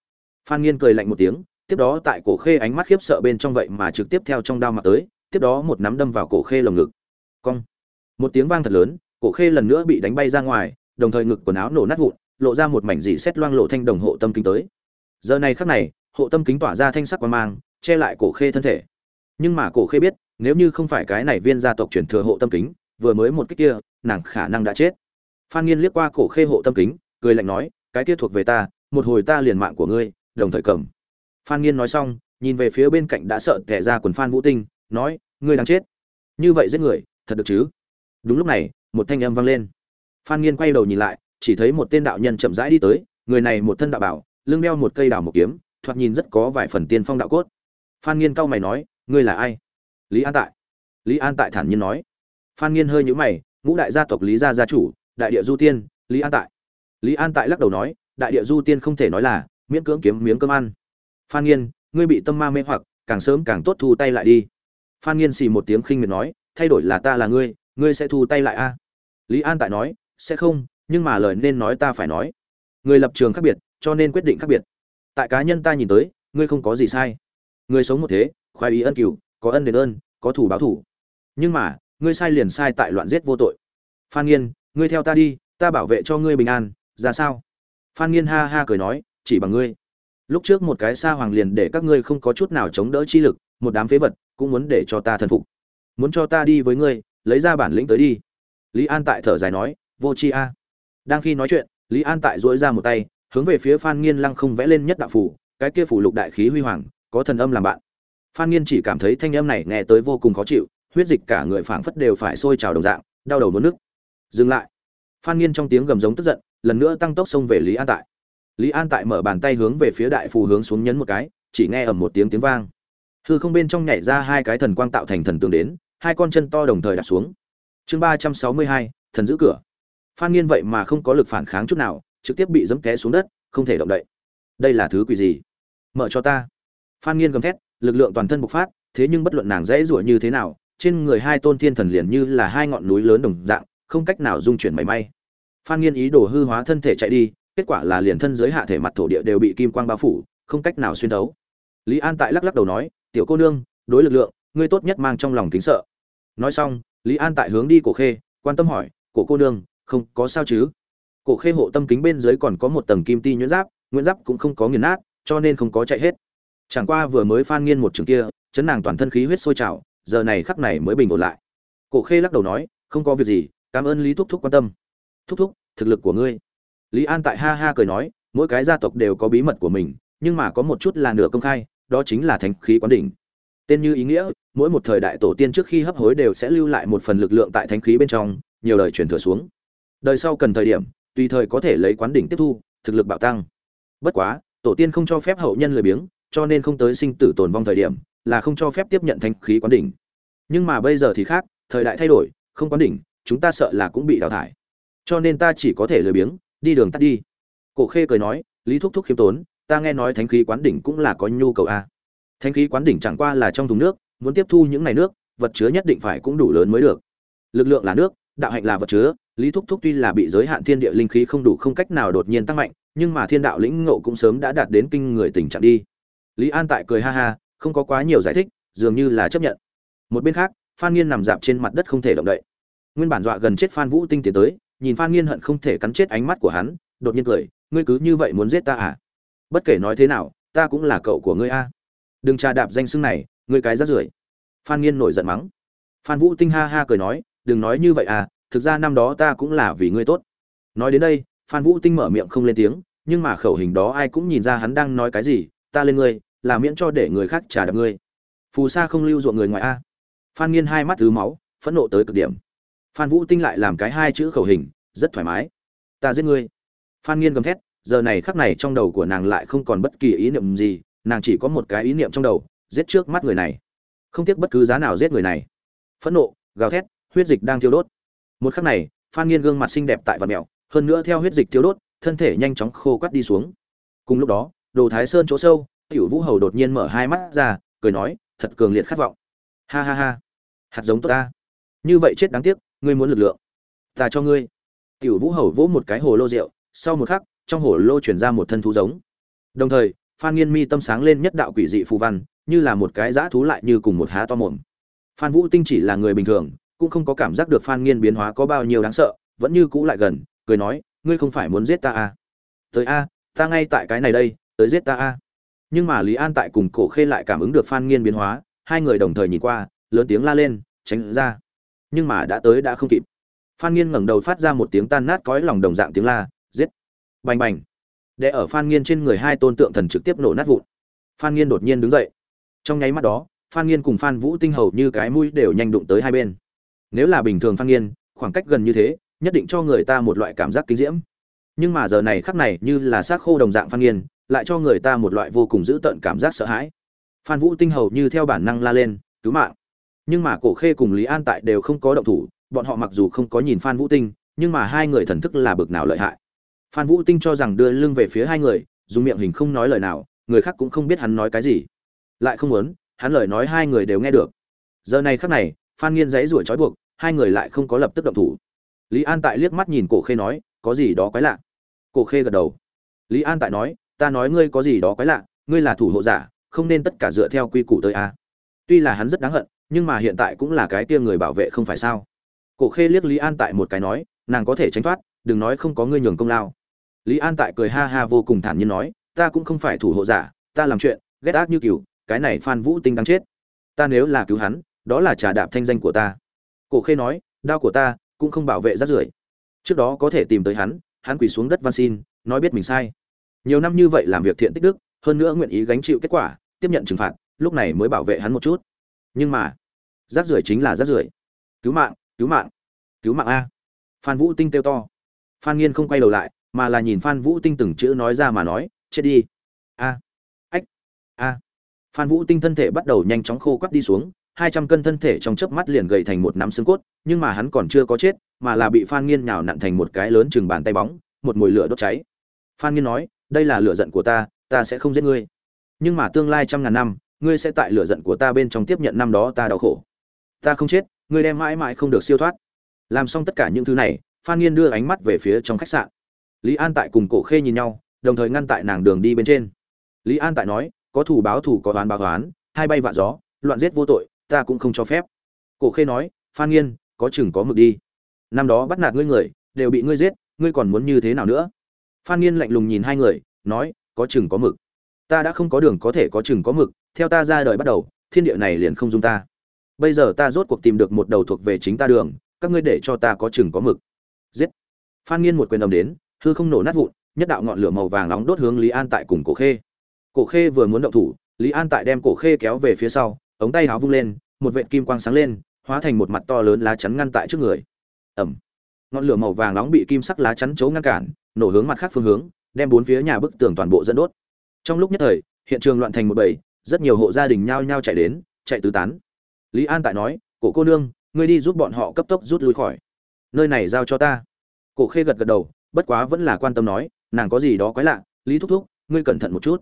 Phan nghiên cười lạnh một tiếng, tiếp đó tại cổ khê ánh mắt khiếp sợ bên trong vậy mà trực tiếp theo trong đao mặt tới, tiếp đó một nắm đâm vào cổ khê lồng ngực. Cong. Một tiếng vang thật lớn, cổ khê lần nữa bị đánh bay ra ngoài, đồng thời ngực quần áo nổ nát vụn lộ ra một mảnh dị xét loang lộ thanh đồng hộ tâm kính tới. Giờ này khắc này, hộ tâm kính tỏa ra thanh sắc quan mang, che lại cổ khê thân thể. Nhưng mà cổ khê biết, nếu như không phải cái này viên gia tộc chuyển thừa hộ tâm kính, vừa mới một cái kia, nàng khả năng đã chết. Phan nghiên liếc qua cổ khê hộ tâm kính, cười lạnh nói, cái kia thuộc về ta, một hồi ta liền mạng của ngươi, đồng thời cầm. Phan nghiên nói xong, nhìn về phía bên cạnh đã sợ tẻ ra quần phan vũ tinh, nói, ngươi đang chết. Như vậy giết người, thật được chứ? Đúng lúc này, một thanh âm vang lên. Phan nghiên quay đầu nhìn lại chỉ thấy một tên đạo nhân chậm rãi đi tới, người này một thân đạo bảo, lưng đeo một cây đào một kiếm, thoạt nhìn rất có vài phần tiên phong đạo cốt. Phan nghiên cau mày nói, ngươi là ai? Lý an tại. Lý an tại thản nhiên nói. Phan nghiên hơi nhíu mày, ngũ đại gia tộc lý gia gia chủ, đại địa du tiên, lý an tại. Lý an tại lắc đầu nói, đại địa du tiên không thể nói là miễn cưỡng kiếm, miếng cơm ăn. Phan nghiên, ngươi bị tâm ma mê hoặc, càng sớm càng tốt thu tay lại đi. Phan nghiên xì một tiếng khinh miệt nói, thay đổi là ta là ngươi ngươi sẽ thu tay lại a. Lý an tại nói, sẽ không nhưng mà lời nên nói ta phải nói. Người lập trường khác biệt, cho nên quyết định khác biệt. Tại cá nhân ta nhìn tới, ngươi không có gì sai. Người sống một thế, khoái ý ân cửu, có ân đền ơn, có thủ báo thủ. Nhưng mà, ngươi sai liền sai tại loạn giết vô tội. Phan nghiên, ngươi theo ta đi, ta bảo vệ cho ngươi bình an, ra sao? Phan nghiên ha ha cười nói, chỉ bằng ngươi. Lúc trước một cái sa hoàng liền để các ngươi không có chút nào chống đỡ chi lực, một đám phế vật cũng muốn để cho ta thần phục. Muốn cho ta đi với ngươi, lấy ra bản lĩnh tới đi. Lý an tại thở dài nói, vô chi a đang khi nói chuyện, lý an tại dỗi ra một tay, hướng về phía phan nghiên lăng không vẽ lên nhất đạo phủ, cái kia phủ lục đại khí huy hoàng, có thần âm làm bạn. Phan nghiên chỉ cảm thấy thanh âm này nghe tới vô cùng khó chịu, huyết dịch cả người phảng phất đều phải sôi trào đồng dạng, đau đầu muốn nước. Dừng lại. Phan nghiên trong tiếng gầm giống tức giận, lần nữa tăng tốc xông về lý an tại. Lý an tại mở bàn tay hướng về phía đại phù hướng xuống nhấn một cái, chỉ nghe ầm một tiếng tiếng vang. Hư không bên trong nhảy ra hai cái thần quang tạo thành thần tường đến, hai con chân to đồng thời đặt xuống. Chương ba trăm sáu mươi hai, thần giữ cửa phan nghiên vậy mà không có lực phản kháng chút nào, trực tiếp bị dẫm té xuống đất, không thể động đậy. Đây là thứ quỷ gì? Mở cho ta. Phan nghiên gầm thét, lực lượng toàn thân bộc phát, thế nhưng bất luận nàng dễ rủa như thế nào, trên người hai tôn thiên thần liền như là hai ngọn núi lớn đồng dạng, không cách nào dung chuyển mảy may. Phan nghiên ý đồ hư hóa thân thể chạy đi, kết quả là liền thân dưới hạ thể mặt thổ địa đều bị kim quang bao phủ, không cách nào xuyên thấu. Lý an tại lắc lắc đầu nói, tiểu cô nương, đối lực lượng, ngươi tốt nhất mang trong lòng kính sợ. Nói xong, lý an tại hướng đi cổ khê, quan tâm hỏi, cổ cô nương không có sao chứ. Cổ khê hộ tâm kính bên dưới còn có một tầng kim ti nhuyễn giáp nguyễn giáp cũng không có nghiền nát, cho nên không có chạy hết. Chẳng qua vừa mới phan nghiên một trường kia, chấn nàng toàn thân khí huyết sôi trào, giờ này khắc này mới bình ổn lại. Cổ khê lắc đầu nói, không có việc gì, cảm ơn lý thúc thúc quan tâm. Thúc thúc, thực lực của ngươi. Lý an tại ha ha cười nói, mỗi cái gia tộc đều có bí mật của mình, nhưng mà có một chút là nửa công khai, đó chính là thánh khí quán đỉnh. Tên như ý nghĩa, mỗi một thời đại tổ tiên trước khi hấp hối đều sẽ lưu lại một phần lực lượng tại thánh khí bên trong, nhiều lời truyền thừa xuống đời sau cần thời điểm, tùy thời có thể lấy quán đỉnh tiếp thu, thực lực bạo tăng. Bất quá, tổ tiên không cho phép hậu nhân lười biếng, cho nên không tới sinh tử tồn vong thời điểm, là không cho phép tiếp nhận thánh khí quán đỉnh. Nhưng mà bây giờ thì khác, thời đại thay đổi, không quán đỉnh, chúng ta sợ là cũng bị đào thải. Cho nên ta chỉ có thể lười biếng, đi đường tắt đi. Cổ khê cười nói, lý thúc thúc khiêm tốn, ta nghe nói thánh khí quán đỉnh cũng là có nhu cầu a. Thánh khí quán đỉnh chẳng qua là trong thùng nước, muốn tiếp thu những này nước, vật chứa nhất định phải cũng đủ lớn mới được. Lực lượng là nước, đạo hạnh là vật chứa lý thúc thúc tuy là bị giới hạn thiên địa linh khí không đủ không cách nào đột nhiên tăng mạnh, nhưng mà thiên đạo lĩnh ngộ cũng sớm đã đạt đến kinh người tình trạng đi. Lý an tại cười ha ha, không có quá nhiều giải thích, dường như là chấp nhận. Một bên khác, phan nghiên nằm dạp trên mặt đất không thể động đậy. Nguyên bản dọa gần chết phan vũ tinh tiến tới, nhìn phan nghiên hận không thể cắn chết ánh mắt của hắn, đột nhiên cười, ngươi cứ như vậy muốn giết ta à? Bất kể nói thế nào, ta cũng là cậu của ngươi a. Đừng trà đạp danh xưng này, ngươi cái rát rưởi. Phan nghiên nổi giận mắng. Phan vũ tinh ha ha cười nói, đừng nói như vậy à thực ra năm đó ta cũng là vì ngươi tốt. Nói đến đây, phan vũ tinh mở miệng không lên tiếng, nhưng mà khẩu hình đó ai cũng nhìn ra hắn đang nói cái gì, ta lên ngươi, là miễn cho để người khác trả đạp ngươi. Phù sa không lưu ruộng người ngoài a. Phan nghiên hai mắt thứ máu, phẫn nộ tới cực điểm. Phan vũ tinh lại làm cái hai chữ khẩu hình, rất thoải mái. Ta giết ngươi. Phan nghiên gầm thét, giờ này khắc này trong đầu của nàng lại không còn bất kỳ ý niệm gì, nàng chỉ có một cái ý niệm trong đầu, giết trước mắt người này. Không tiếc bất cứ giá nào giết người này. Phẫn nộ, gào thét, huyết dịch đang thiêu đốt một khắc này, phan nghiên gương mặt xinh đẹp tại vật mẹo, hơn nữa theo huyết dịch tiêu đốt, thân thể nhanh chóng khô quắt đi xuống. Cùng lúc đó, đồ thái sơn chỗ sâu, tiểu vũ hầu đột nhiên mở hai mắt ra, cười nói, thật cường liệt khát vọng. Ha ha ha, hạt giống tốt ta. Như vậy chết đáng tiếc, ngươi muốn lực lượng, ta cho ngươi. Tiểu vũ hầu vỗ một cái hồ lô rượu, sau một khắc, trong hồ lô chuyển ra một thân thú giống. Đồng thời, phan nghiên mi tâm sáng lên nhất đạo quỷ dị phù văn, như là một cái dã thú lại như cùng một há to mồm. Phan vũ tinh chỉ là người bình thường cũng không có cảm giác được phan nghiên biến hóa có bao nhiêu đáng sợ, vẫn như cũ lại gần, cười nói, ngươi không phải muốn giết ta à? tới a, ta ngay tại cái này đây, tới giết ta a. Nhưng mà lý an tại cùng cổ khê lại cảm ứng được phan nghiên biến hóa, hai người đồng thời nhìn qua, lớn tiếng la lên, tránh ra. Nhưng mà đã tới đã không kịp. Phan nghiên ngẩng đầu phát ra một tiếng tan nát cõi lòng đồng dạng tiếng la, giết. Bành bành. Để ở phan nghiên trên người hai tôn tượng thần trực tiếp nổ nát vụn. Phan nghiên đột nhiên đứng dậy. Trong nháy mắt đó, phan nghiên cùng phan vũ tinh hầu như cái mũi đều nhanh đụng tới hai bên nếu là bình thường phan nghiên, khoảng cách gần như thế, nhất định cho người ta một loại cảm giác kinh diễm. Nhưng mà giờ này khắc này như là xác khô đồng dạng phan nghiên, lại cho người ta một loại vô cùng dữ tợn cảm giác sợ hãi. Phan vũ tinh hầu như theo bản năng la lên, cứu mạng. Nhưng mà cổ khê cùng lý an tại đều không có động thủ, bọn họ mặc dù không có nhìn phan vũ tinh, nhưng mà hai người thần thức là bực nào lợi hại. Phan vũ tinh cho rằng đưa lưng về phía hai người, dùng miệng hình không nói lời nào, người khác cũng không biết hắn nói cái gì. Lại không muốn, hắn lời nói hai người đều nghe được. Giờ này khắc này, phan nghiên dãy ruổi trói buộc hai người lại không có lập tức động thủ. Lý an tại liếc mắt nhìn cổ khê nói, có gì đó quái lạ? Cổ khê gật đầu. Lý an tại nói, ta nói ngươi có gì đó quái lạ, ngươi là thủ hộ giả, không nên tất cả dựa theo quy củ tới a. Tuy là hắn rất đáng hận, nhưng mà hiện tại cũng là cái kia người bảo vệ không phải sao. Cổ khê liếc lý an tại một cái nói, nàng có thể tránh thoát, đừng nói không có ngươi nhường công lao. Lý an tại cười ha ha vô cùng thản nhiên nói, ta cũng không phải thủ hộ giả, ta làm chuyện, ghét ác như cừu, cái này phan vũ tinh đáng chết. Ta nếu là cứu hắn, đó là trà đạp thanh danh của ta cổ khê nói, đao của ta cũng không bảo vệ rát rưởi. Trước đó có thể tìm tới hắn hắn quỳ xuống đất van xin, nói biết mình sai. Nhiều năm như vậy làm việc thiện tích đức, hơn nữa nguyện ý gánh chịu kết quả, tiếp nhận trừng phạt, lúc này mới bảo vệ hắn một chút. Nhưng mà, rác rưởi chính là rác rưởi. Cứu mạng cứu mạng cứu mạng a. Phan vũ tinh kêu to. Phan nghiên không quay đầu lại, mà là nhìn phan vũ tinh từng chữ nói ra mà nói, chết đi. A, ách, a. Phan vũ tinh thân thể bắt đầu nhanh chóng khô quắt đi xuống hai trăm cân thân thể trong chớp mắt liền gầy thành một nắm xương cốt, nhưng mà hắn còn chưa có chết, mà là bị phan nghiên nhào nặn thành một cái lớn chừng bàn tay bóng, một mùi lửa đốt cháy. Phan nghiên nói, đây là lửa giận của ta ta sẽ không giết ngươi. Nhưng mà tương lai trăm ngàn năm, ngươi sẽ tại lửa giận của ta bên trong tiếp nhận năm đó ta đau khổ. Ta không chết, ngươi đem mãi mãi không được siêu thoát. Làm xong tất cả những thứ này, phan nghiên đưa ánh mắt về phía trong khách sạn. Lý an tại cùng cổ khê nhìn nhau, đồng thời ngăn tại nàng đường đi bên trên. Lý an tại nói, có thủ báo thủ có đoán báo toán hai bay vạ gió, loạn giết vô tội ta cũng không cho phép. Cổ khê nói, phan nghiên, có chừng có mực đi. Năm đó bắt nạt ngươi người, đều bị ngươi giết, ngươi còn muốn như thế nào nữa? Phan nghiên lạnh lùng nhìn hai người, nói, có chừng có mực. Ta đã không có đường có thể có chừng có mực, theo ta ra đời bắt đầu, thiên địa này liền không dung ta. Bây giờ ta rốt cuộc tìm được một đầu thuộc về chính ta đường, các ngươi để cho ta có chừng có mực. Giết. Phan nghiên một quyền đồng đến, hư không nổ nát vụn, nhất đạo ngọn lửa màu vàng nóng đốt hướng lý an tại cùng cổ khê. Cổ khê vừa muốn động thủ, lý an tại đem cổ khê kéo về phía sau, ống tay áo vung lên một vệt kim quang sáng lên, hóa thành một mặt to lớn lá chắn ngăn tại trước người. Ẩm ngọn lửa màu vàng nóng bị kim sắc lá chắn chấu ngăn cản, nổ hướng mặt khác phương hướng, đem bốn phía nhà bức tường toàn bộ dẫn đốt. Trong lúc nhất thời, hiện trường loạn thành một bầy, rất nhiều hộ gia đình nhao nhao chạy đến, chạy tứ tán. Lý an tại nói, cổ cô nương, ngươi đi giúp bọn họ cấp tốc rút lui khỏi. Nơi này giao cho ta. Cổ khê gật gật đầu, bất quá vẫn là quan tâm nói, nàng có gì đó quái lạ, lý thúc thúc, ngươi cẩn thận một chút.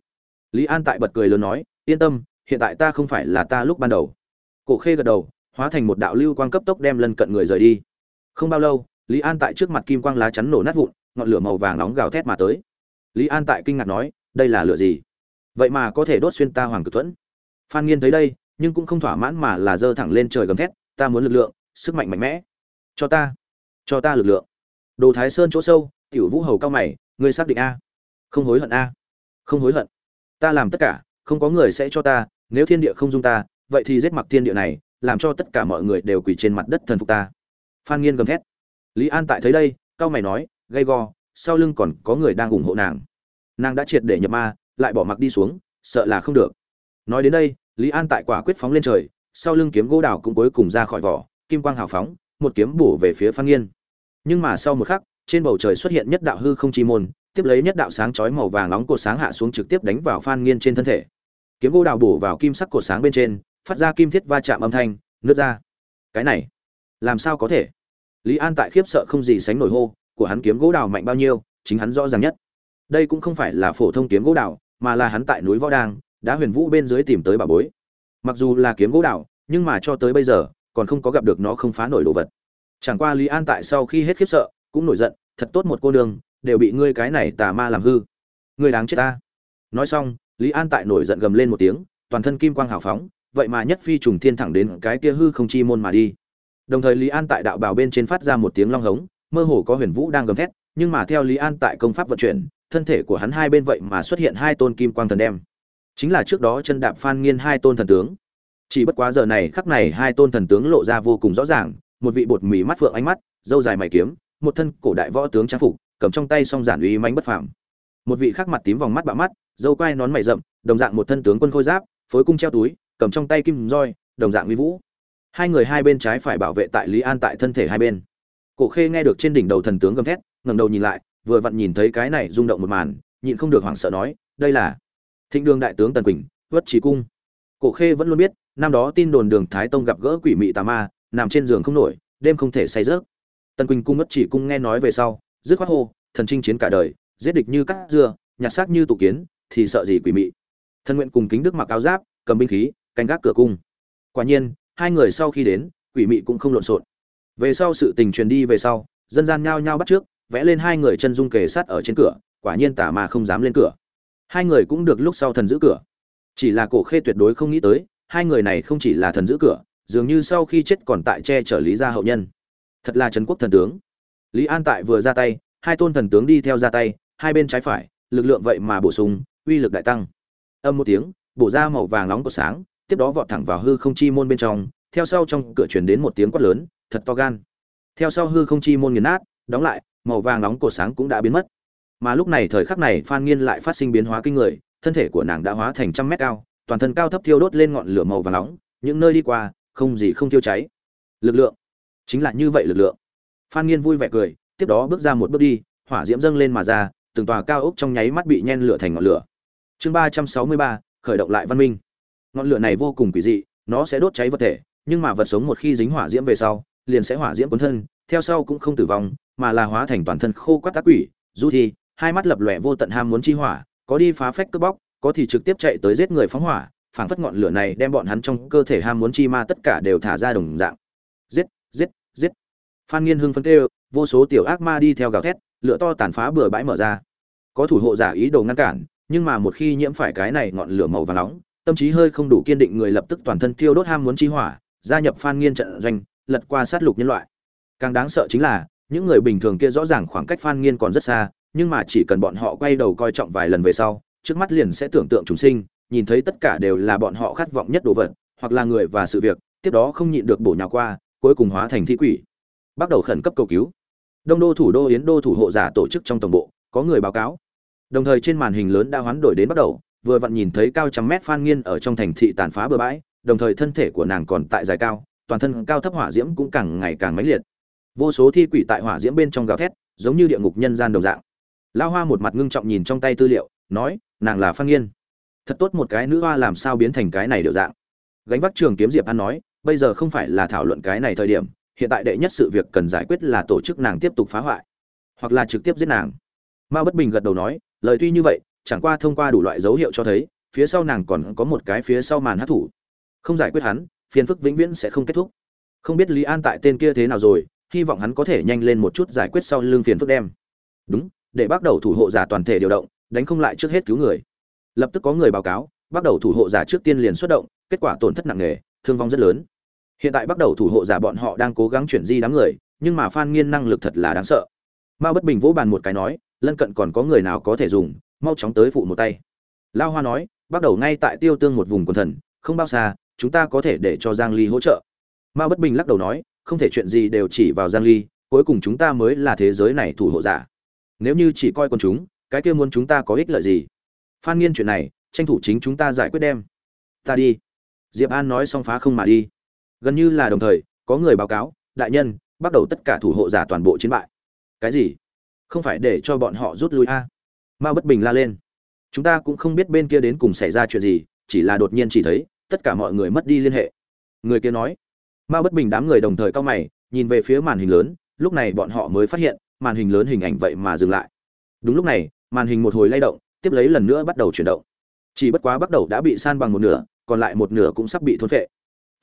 Lý an tại bật cười lớn nói, yên tâm, hiện tại ta không phải là ta lúc ban đầu cổ khê gật đầu, hóa thành một đạo lưu quang cấp tốc đem lân cận người rời đi. Không bao lâu, lý an tại trước mặt kim quang lá chắn nổ nát vụn, ngọn lửa màu vàng nóng gào thét mà tới. Lý an tại kinh ngạc nói, đây là lửa gì? Vậy mà có thể đốt xuyên ta hoàng cực thuẫn. Phan nghiên thấy đây, nhưng cũng không thỏa mãn mà là giơ thẳng lên trời gầm thét, ta muốn lực lượng, sức mạnh mạnh mẽ. Cho ta cho ta lực lượng. Đồ thái sơn chỗ sâu, tiểu vũ hầu cao mày, ngươi xác định a? Không hối hận a. Không hối hận. Ta làm tất cả, không có người sẽ cho ta, nếu thiên địa không dung ta vậy thì giết mặc thiên địa này, làm cho tất cả mọi người đều quỳ trên mặt đất thần phục ta. Phan nghiên gầm thét. Lý an tại thấy đây, cao mày nói, gay go, sau lưng còn có người đang ủng hộ nàng. Nàng đã triệt để nhập ma, lại bỏ mặc đi xuống, sợ là không được. Nói đến đây, lý an tại quả quyết phóng lên trời, sau lưng kiếm gỗ đào cũng cuối cùng ra khỏi vỏ, kim quang hào phóng, một kiếm bổ về phía phan nghiên. Nhưng mà sau một khắc, trên bầu trời xuất hiện nhất đạo hư không chi môn, tiếp lấy nhất đạo sáng chói màu vàng nóng cột sáng hạ xuống trực tiếp đánh vào phan nghiên trên thân thể. Kiếm gỗ đào bổ vào kim sắc cột sáng bên trên phát ra kim thiết va chạm âm thanh nước ra. Cái này, làm sao có thể? Lý an tại khiếp sợ không gì sánh nổi hô, của hắn kiếm gỗ đào mạnh bao nhiêu, chính hắn rõ ràng nhất. Đây cũng không phải là phổ thông kiếm gỗ đào, mà là hắn tại núi võ đang đã huyền vũ bên dưới tìm tới bà bối. Mặc dù là kiếm gỗ đào, nhưng mà cho tới bây giờ, còn không có gặp được nó không phá nổi đồ vật. Chẳng qua lý an tại sau khi hết khiếp sợ, cũng nổi giận, thật tốt một cô đường đều bị ngươi cái này tà ma làm hư. Ngươi đáng chết ta. Nói xong, lý an tại nổi giận gầm lên một tiếng, toàn thân kim quang hào phóng vậy mà nhất phi trùng thiên thẳng đến cái kia hư không chi môn mà đi. Đồng thời lý an tại đạo bào bên trên phát ra một tiếng long hống, mơ hồ có huyền vũ đang gầm thét, nhưng mà theo lý an tại công pháp vận chuyển, thân thể của hắn hai bên vậy mà xuất hiện hai tôn kim quang thần đem. Chính là trước đó chân đạp phan nghiên hai tôn thần tướng. Chỉ bất quá giờ này khắc này hai tôn thần tướng lộ ra vô cùng rõ ràng, một vị bột mì mắt phượng ánh mắt dâu dài mày kiếm, một thân cổ đại võ tướng trang phục, cầm trong tay song giản uy mãnh bất phàm. Một vị khác mặt tím vòng mắt bạ mắt dâu quai nón mày rậm, đồng dạng một thân tướng quân khôi giáp, phối cung treo túi cầm trong tay kim roi, đồng dạng uy vũ. Hai người hai bên trái phải bảo vệ tại lý an tại thân thể hai bên. Cổ khê nghe được trên đỉnh đầu thần tướng gầm thét, ngẩng đầu nhìn lại, vừa vặn nhìn thấy cái này rung động một màn, nhịn không được hoảng sợ nói, đây là thịnh đường đại tướng tần quỳnh, vất trí cung. Cổ khê vẫn luôn biết, năm đó tin đồn đường thái tông gặp gỡ quỷ mị tà ma, nằm trên giường không nổi, đêm không thể say rớt tần quỳnh cung mất chỉ cung nghe nói về sau, dứt khoát hô, thần chinh chiến cả đời, giết địch như cắt dưa, nhặt xác như tụ kiến, thì sợ gì quỷ mị? Thân nguyện cùng kính đức mặc áo giáp, cầm binh khí canh gác cửa cung. Quả nhiên, hai người sau khi đến, quỷ mị cũng không lộn xộn. Về sau sự tình truyền đi về sau, dân gian nhao nhao bắt trước, vẽ lên hai người chân dung kề sát ở trên cửa, quả nhiên tà ma không dám lên cửa. Hai người cũng được lúc sau thần giữ cửa. Chỉ là cổ khê tuyệt đối không nghĩ tới, hai người này không chỉ là thần giữ cửa, dường như sau khi chết còn tại che chở lý gia hậu nhân. Thật là trấn quốc thần tướng. Lý an tại vừa ra tay, hai tôn thần tướng đi theo ra tay, hai bên trái phải, lực lượng vậy mà bổ sung, uy lực đại tăng. Âm một tiếng, bổ ra màu vàng nóng của sáng tiếp đó vọt thẳng vào hư không chi môn bên trong, theo sau trong cửa truyền đến một tiếng quát lớn, thật to gan. Theo sau hư không chi môn nghiền nát, đóng lại, màu vàng nóng cột sáng cũng đã biến mất. Mà lúc này thời khắc này phan nghiên lại phát sinh biến hóa kinh người, thân thể của nàng đã hóa thành trăm mét cao, toàn thân cao thấp thiêu đốt lên ngọn lửa màu vàng nóng, những nơi đi qua, không gì không thiêu cháy. Lực lượng. Chính là như vậy lực lượng. Phan nghiên vui vẻ cười, tiếp đó bước ra một bước đi, hỏa diễm dâng lên mà ra, từng tòa cao ốc trong nháy mắt bị nhen lửa thành ngọn lửa. Chương ba trăm sáu mươi ba, khởi động lại văn minh ngọn lửa này vô cùng quỷ dị, nó sẽ đốt cháy vật thể, nhưng mà vật sống một khi dính hỏa diễm về sau, liền sẽ hỏa diễm cuốn thân, theo sau cũng không tử vong, mà là hóa thành toàn thân khô quắt tác quỷ. Du thi, hai mắt lập lòe vô tận ham muốn chi hỏa, có đi phá phách cướp bóc, có thì trực tiếp chạy tới giết người phóng hỏa, phảng phất ngọn lửa này đem bọn hắn trong cơ thể ham muốn chi ma tất cả đều thả ra đồng dạng. Giết giết giết. Phan nghiên hưng phấn kêu, vô số tiểu ác ma đi theo gào thét, lửa to tàn phá bừa bãi mở ra. Có thủ hộ giả ý đồ ngăn cản, nhưng mà một khi nhiễm phải cái này ngọn lửa màu vàng nóng tâm trí hơi không đủ kiên định người lập tức toàn thân thiêu đốt ham muốn chi hỏa, gia nhập phan nghiên trận doanh, lật qua sát lục nhân loại. Càng đáng sợ chính là, những người bình thường kia rõ ràng khoảng cách phan nghiên còn rất xa, nhưng mà chỉ cần bọn họ quay đầu coi trọng vài lần về sau, trước mắt liền sẽ tưởng tượng chúng sinh, nhìn thấy tất cả đều là bọn họ khát vọng nhất đồ vật, hoặc là người và sự việc, tiếp đó không nhịn được bổ nhào qua, cuối cùng hóa thành thi quỷ. Bắt đầu khẩn cấp cầu cứu. Đông đô thủ đô yến đô thủ hộ giả tổ chức trong tổng bộ, có người báo cáo. Đồng thời trên màn hình lớn đã hoán đổi đến bắt đầu vừa vặn nhìn thấy cao trăm mét phan nghiên ở trong thành thị tàn phá bừa bãi, đồng thời thân thể của nàng còn tại dài cao, toàn thân cao thấp hỏa diễm cũng càng ngày càng mãnh liệt. Vô số thi quỷ tại hỏa diễm bên trong gào thét, giống như địa ngục nhân gian đồng dạng. Lao hoa một mặt ngưng trọng nhìn trong tay tư liệu, nói, nàng là phan nghiên. Thật tốt một cái nữ hoa làm sao biến thành cái này điều dạng. Gánh vác trường kiếm diệp an nói, bây giờ không phải là thảo luận cái này thời điểm, hiện tại đệ nhất sự việc cần giải quyết là tổ chức nàng tiếp tục phá hoại, hoặc là trực tiếp giết nàng. Mao bất bình gật đầu nói, lời tuy như vậy chẳng qua thông qua đủ loại dấu hiệu cho thấy, phía sau nàng còn có một cái phía sau màn hát thủ. Không giải quyết hắn, phiền phức vĩnh viễn sẽ không kết thúc. Không biết lý an tại tên kia thế nào rồi, hy vọng hắn có thể nhanh lên một chút giải quyết sau lưng phiền phức đem. Đúng, để bắt đầu thủ hộ giả toàn thể điều động, đánh không lại trước hết cứu người. Lập tức có người báo cáo bắt đầu thủ hộ giả trước tiên liền xuất động, kết quả tổn thất nặng nề, thương vong rất lớn. Hiện tại bắt đầu thủ hộ giả bọn họ đang cố gắng chuyển di đám người, nhưng mà phan nghiên năng lực thật là đáng sợ. Mao bất bình vỗ bàn một cái nói, lân cận còn có người nào có thể dùng mau chóng tới phụ một tay. Lao hoa nói, bắt đầu ngay tại tiêu tương một vùng quần thần, không bao xa, chúng ta có thể để cho giang ly hỗ trợ. Mao bất bình lắc đầu nói, không thể chuyện gì đều chỉ vào giang ly, cuối cùng chúng ta mới là thế giới này thủ hộ giả. Nếu như chỉ coi con chúng, cái kia muốn chúng ta có ích lợi gì? Phan nghiên chuyện này, tranh thủ chính chúng ta giải quyết đem. Ta đi. Diệp an nói xong phá không mà đi. Gần như là đồng thời, có người báo cáo, đại nhân, bắt đầu tất cả thủ hộ giả toàn bộ chiến bại. Cái gì? Không phải để cho bọn họ rút lui a? à? Ma bất bình la lên. Chúng ta cũng không biết bên kia đến cùng xảy ra chuyện gì, chỉ là đột nhiên chỉ thấy, tất cả mọi người mất đi liên hệ. Người kia nói. Ma bất bình đám người đồng thời cao mày, nhìn về phía màn hình lớn, lúc này bọn họ mới phát hiện, màn hình lớn hình ảnh vậy mà dừng lại. Đúng lúc này, màn hình một hồi lay động, tiếp lấy lần nữa bắt đầu chuyển động. Chỉ bất quá bắt đầu đã bị san bằng một nửa, còn lại một nửa cũng sắp bị thôn phệ.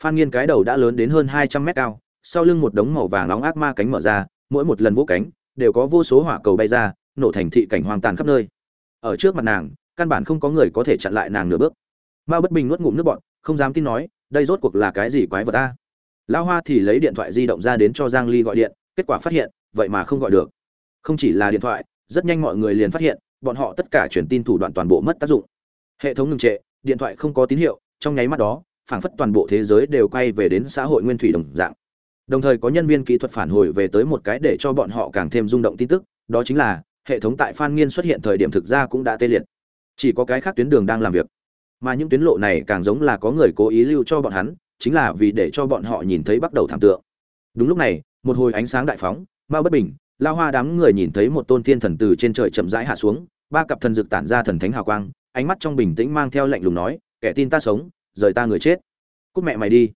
Phan nghiên cái đầu đã lớn đến hơn hai trăm mét cao, sau lưng một đống màu vàng nóng ác ma cánh mở ra, mỗi một lần vỗ cánh, đều có vô số hỏa cầu bay ra nổ thành thị cảnh hoang tàn khắp nơi. Ở trước mặt nàng, căn bản không có người có thể chặn lại nàng nửa bước. Mao bất bình nuốt ngụm nước bọn không dám tin nói, đây rốt cuộc là cái gì quái vật ta lão hoa thì lấy điện thoại di động ra đến cho giang ly gọi điện, kết quả phát hiện, vậy mà không gọi được. Không chỉ là điện thoại, rất nhanh mọi người liền phát hiện, bọn họ tất cả truyền tin thủ đoạn toàn bộ mất tác dụng. Hệ thống ngừng trệ, điện thoại không có tín hiệu, trong nháy mắt đó, phảng phất toàn bộ thế giới đều quay về đến xã hội nguyên thủy đồng dạng. Đồng thời có nhân viên kỹ thuật phản hồi về tới một cái để cho bọn họ càng thêm rung động tin tức, đó chính là hệ thống tại phan nghiên xuất hiện thời điểm thực ra cũng đã tê liệt. Chỉ có cái khác tuyến đường đang làm việc. Mà những tuyến lộ này càng giống là có người cố ý lưu cho bọn hắn, chính là vì để cho bọn họ nhìn thấy bắt đầu thảm tượng. Đúng lúc này, một hồi ánh sáng đại phóng, mao bất bình, lao hoa đám người nhìn thấy một tôn thiên thần từ trên trời chậm rãi hạ xuống, ba cặp thần dực tản ra thần thánh hào quang, ánh mắt trong bình tĩnh mang theo lạnh lùng nói, kẻ tin ta sống, rời ta người chết. Cút mẹ mày đi.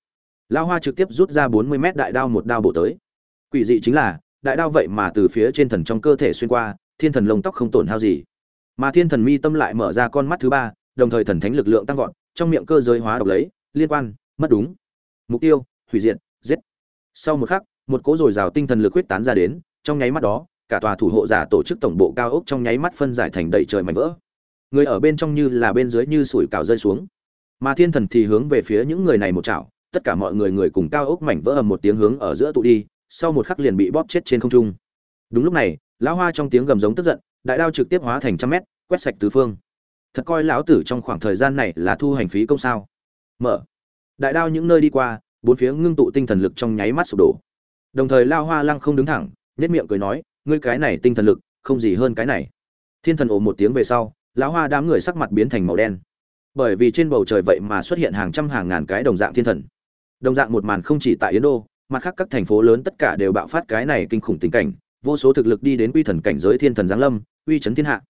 Lao hoa trực tiếp rút ra bốn mươi mét đại đao một đao bổ tới. Quỷ dị chính là, đại đao vậy mà từ phía trên thần trong cơ thể xuyên qua thiên thần lông tóc không tổn hao gì. Mà thiên thần mi tâm lại mở ra con mắt thứ ba, đồng thời thần thánh lực lượng tăng vọt, trong miệng cơ giới hóa độc lấy, liên quan, mất đúng. Mục tiêu, hủy diệt, giết. Sau một khắc, một cố dồi dào tinh thần lực huyết tán ra đến, trong nháy mắt đó, cả tòa thủ hộ giả tổ chức tổng bộ cao ốc trong nháy mắt phân giải thành đầy trời mảnh vỡ. Người ở bên trong như là bên dưới như sủi cào rơi xuống. Mà thiên thần thì hướng về phía những người này một chảo, tất cả mọi người người cùng cao ốc mảnh vỡ ầm một tiếng hướng ở giữa tụ đi, sau một khắc liền bị bóp chết trên không trung. Đúng lúc này lão hoa trong tiếng gầm giống tức giận, đại đao trực tiếp hóa thành trăm mét, quét sạch tứ phương. Thật coi lão tử trong khoảng thời gian này là thu hành phí công sao? Mở. Đại đao những nơi đi qua, bốn phía ngưng tụ tinh thần lực trong nháy mắt sụp đổ. Đồng thời lao hoa lăng không đứng thẳng nhất miệng cười nói, ngươi cái này tinh thần lực, không gì hơn cái này. Thiên thần ồ một tiếng về sau, lão hoa đám người sắc mặt biến thành màu đen. Bởi vì trên bầu trời vậy mà xuất hiện hàng trăm hàng ngàn cái đồng dạng thiên thần. Đồng dạng một màn không chỉ tại yến đô, mặt khác các thành phố lớn tất cả đều bạo phát cái này kinh khủng tình cảnh vô số thực lực đi đến quy thần cảnh giới thiên thần giáng lâm, uy chấn thiên hạ.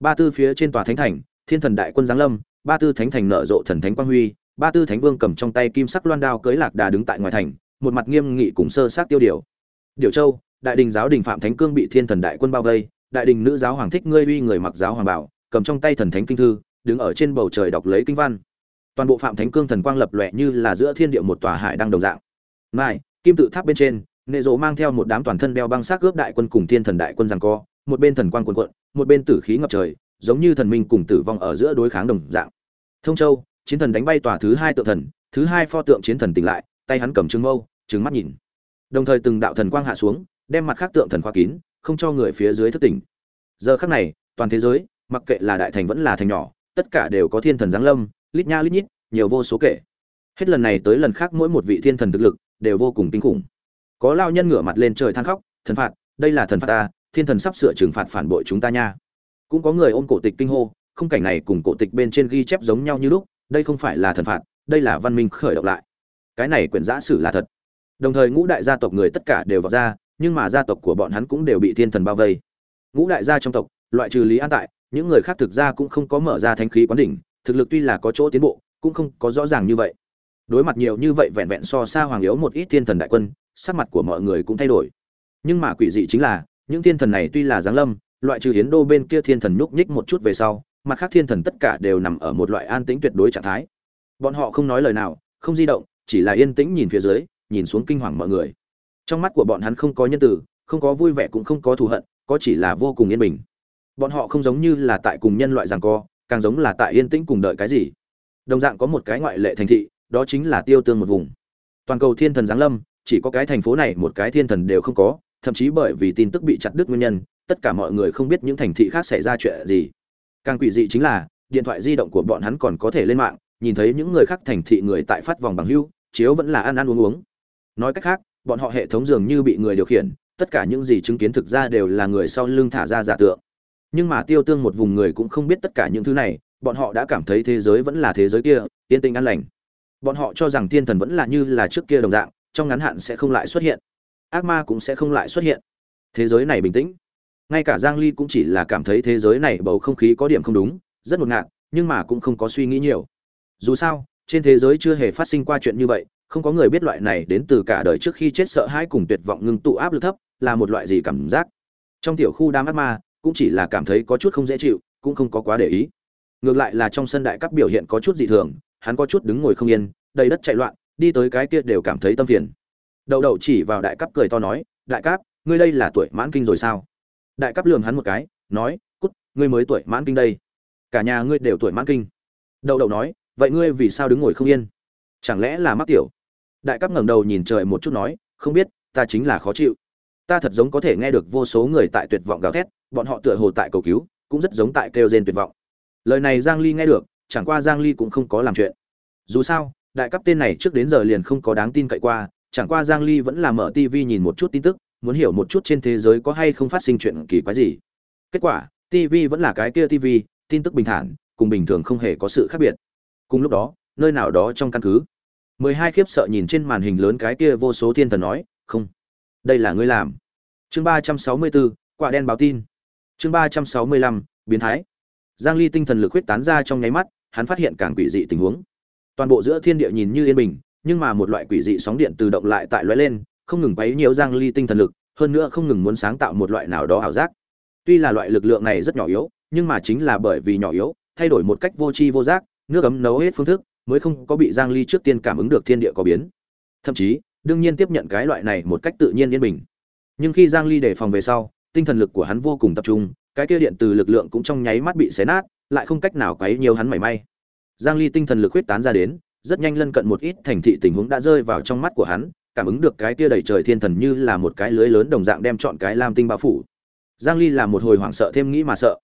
Ba tư phía trên tòa thánh thành, thiên thần đại quân giáng lâm, ba tư thánh thành nở rộ thần thánh quang huy, ba tư thánh vương cầm trong tay kim sắc loan đao cưới lạc đà đứng tại ngoài thành, một mặt nghiêm nghị cùng sơ sát tiêu điều. Điều châu, đại đình giáo đình phạm thánh cương bị thiên thần đại quân bao vây, đại đình nữ giáo hoàng thích ngươi uy người mặc giáo hoàng bảo, cầm trong tay thần thánh kinh thư, đứng ở trên bầu trời đọc lấy kinh văn. Toàn bộ phạm thánh cương thần quang lập lòe như là giữa thiên địa một tòa hải đang đồng dạng. Mai kim tự tháp bên trên nệ rộ mang theo một đám toàn thân đeo băng xác cướp đại quân cùng thiên thần đại quân rằng co, một bên thần quang cuồn cuộn, một bên tử khí ngập trời, giống như thần minh cùng tử vong ở giữa đối kháng đồng dạng. Thông châu, chiến thần đánh bay tòa thứ hai tượng thần, thứ hai pho tượng chiến thần tỉnh lại, tay hắn cầm trương mâu, trừng mắt nhìn. Đồng thời từng đạo thần quang hạ xuống, đem mặt khác tượng thần khóa kín, không cho người phía dưới thức tỉnh. Giờ khắc này, toàn thế giới, mặc kệ là đại thành vẫn là thành nhỏ, tất cả đều có thiên thần giáng lâm, lít nha lít nhít, nhiều vô số kể. Hết lần này tới lần khác mỗi một vị thiên thần thực lực đều vô cùng kinh khủng có lao nhân ngửa mặt lên trời than khóc, thần phạt, đây là thần phạt ta, thiên thần sắp sửa trừng phạt phản bội chúng ta nha. Cũng có người ôm cổ tịch kinh hô, khung cảnh này cùng cổ tịch bên trên ghi chép giống nhau như lúc, đây không phải là thần phạt, đây là văn minh khởi động lại. Cái này quyển giã sử là thật. Đồng thời ngũ đại gia tộc người tất cả đều vào ra, nhưng mà gia tộc của bọn hắn cũng đều bị thiên thần bao vây. Ngũ đại gia trong tộc, loại trừ lý an tại, những người khác thực ra cũng không có mở ra thanh khí quán đỉnh, thực lực tuy là có chỗ tiến bộ, cũng không có rõ ràng như vậy. Đối mặt nhiều như vậy vẹn vẹn so xa hoàng yếu một ít thiên thần đại quân sắc mặt của mọi người cũng thay đổi. Nhưng mà quỷ dị chính là, những thiên thần này tuy là giáng lâm, loại trừ hiến đô bên kia thiên thần nhúc nhích một chút về sau, mặt khác thiên thần tất cả đều nằm ở một loại an tĩnh tuyệt đối trạng thái. Bọn họ không nói lời nào, không di động, chỉ là yên tĩnh nhìn phía dưới, nhìn xuống kinh hoàng mọi người. Trong mắt của bọn hắn không có nhân từ, không có vui vẻ cũng không có thù hận, có chỉ là vô cùng yên bình. Bọn họ không giống như là tại cùng nhân loại giằng co, càng giống là tại yên tĩnh cùng đợi cái gì. Đồng dạng có một cái ngoại lệ thành thị, đó chính là tiêu tương một vùng. Toàn cầu thiên thần giáng lâm chỉ có cái thành phố này một cái thiên thần đều không có, thậm chí bởi vì tin tức bị chặt đứt nguyên nhân, tất cả mọi người không biết những thành thị khác xảy ra chuyện gì. Càng quỷ dị chính là, điện thoại di động của bọn hắn còn có thể lên mạng, nhìn thấy những người khác thành thị người tại phát vòng bằng hưu, chiếu vẫn là ăn ăn uống uống. Nói cách khác, bọn họ hệ thống dường như bị người điều khiển, tất cả những gì chứng kiến thực ra đều là người sau lưng thả ra giả tượng. Nhưng mà tiêu tương một vùng người cũng không biết tất cả những thứ này, bọn họ đã cảm thấy thế giới vẫn là thế giới kia, yên tĩnh an lành. Bọn họ cho rằng thiên thần vẫn là như là trước kia đồng dạng trong ngắn hạn sẽ không lại xuất hiện. Ác ma cũng sẽ không lại xuất hiện. Thế giới này bình tĩnh. Ngay cả giang ly cũng chỉ là cảm thấy thế giới này bầu không khí có điểm không đúng, rất ngột ngạt, nhưng mà cũng không có suy nghĩ nhiều. Dù sao, trên thế giới chưa hề phát sinh qua chuyện như vậy, không có người biết loại này đến từ cả đời trước khi chết sợ hãi cùng tuyệt vọng ngưng tụ áp lực thấp là một loại gì cảm giác. Trong tiểu khu đám ác ma, cũng chỉ là cảm thấy có chút không dễ chịu, cũng không có quá để ý. Ngược lại là trong sân đại cấp biểu hiện có chút dị thường, hắn có chút đứng ngồi không yên, đầy đất chạy loạn đi tới cái kia đều cảm thấy tâm phiền. Đậu đậu chỉ vào đại cấp cười to nói, đại cấp ngươi đây là tuổi mãn kinh rồi sao? Đại cấp lườm hắn một cái, nói, cút, ngươi mới tuổi mãn kinh đây. Cả nhà ngươi đều tuổi mãn kinh. Đậu đậu nói, vậy ngươi vì sao đứng ngồi không yên? Chẳng lẽ là mắc tiểu? Đại cấp ngẩng đầu nhìn trời một chút nói, không biết, ta chính là khó chịu. Ta thật giống có thể nghe được vô số người tại tuyệt vọng gào thét, bọn họ tựa hồ tại cầu cứu, cũng rất giống tại kêu rên tuyệt vọng. Lời này giang ly nghe được, chẳng qua giang ly cũng không có làm chuyện. Dù sao đại cấp tên này trước đến giờ liền không có đáng tin cậy qua, chẳng qua giang ly vẫn là mở tv nhìn một chút tin tức, muốn hiểu một chút trên thế giới có hay không phát sinh chuyện kỳ quái gì. Kết quả tv vẫn là cái kia tv tin tức bình thản, cùng bình thường không hề có sự khác biệt. Cùng lúc đó, nơi nào đó trong căn cứ, mười hai khiếp sợ nhìn trên màn hình lớn cái kia vô số thiên thần nói, không, đây là ngươi làm. Chương ba trăm sáu mươi bốn quả đen báo tin. Chương ba trăm sáu mươi lăm, biến thái. Giang ly tinh thần lực huyết tán ra trong nháy mắt, hắn phát hiện càng quỷ dị tình huống toàn bộ giữa thiên địa nhìn như yên bình, nhưng mà một loại quỷ dị sóng điện tự động lại tại lóe lên, không ngừng quấy nhiều giang ly tinh thần lực, hơn nữa không ngừng muốn sáng tạo một loại nào đó ảo giác. Tuy là loại lực lượng này rất nhỏ yếu, nhưng mà chính là bởi vì nhỏ yếu, thay đổi một cách vô tri vô giác, nước ấm nấu hết phương thức, mới không có bị giang ly trước tiên cảm ứng được thiên địa có biến. Thậm chí, đương nhiên tiếp nhận cái loại này một cách tự nhiên yên bình. Nhưng khi giang ly đề phòng về sau, tinh thần lực của hắn vô cùng tập trung, cái kia điện từ lực lượng cũng trong nháy mắt bị xé nát, lại không cách nào quấy nhiều hắn mảy may giang ly tinh thần lực huyết tán ra đến, rất nhanh lân cận một ít thành thị tình huống đã rơi vào trong mắt của hắn, cảm ứng được cái kia đầy trời thiên thần như là một cái lưới lớn đồng dạng đem chọn cái lam tinh bao phủ. Giang ly là một hồi hoảng sợ thêm nghĩ mà sợ.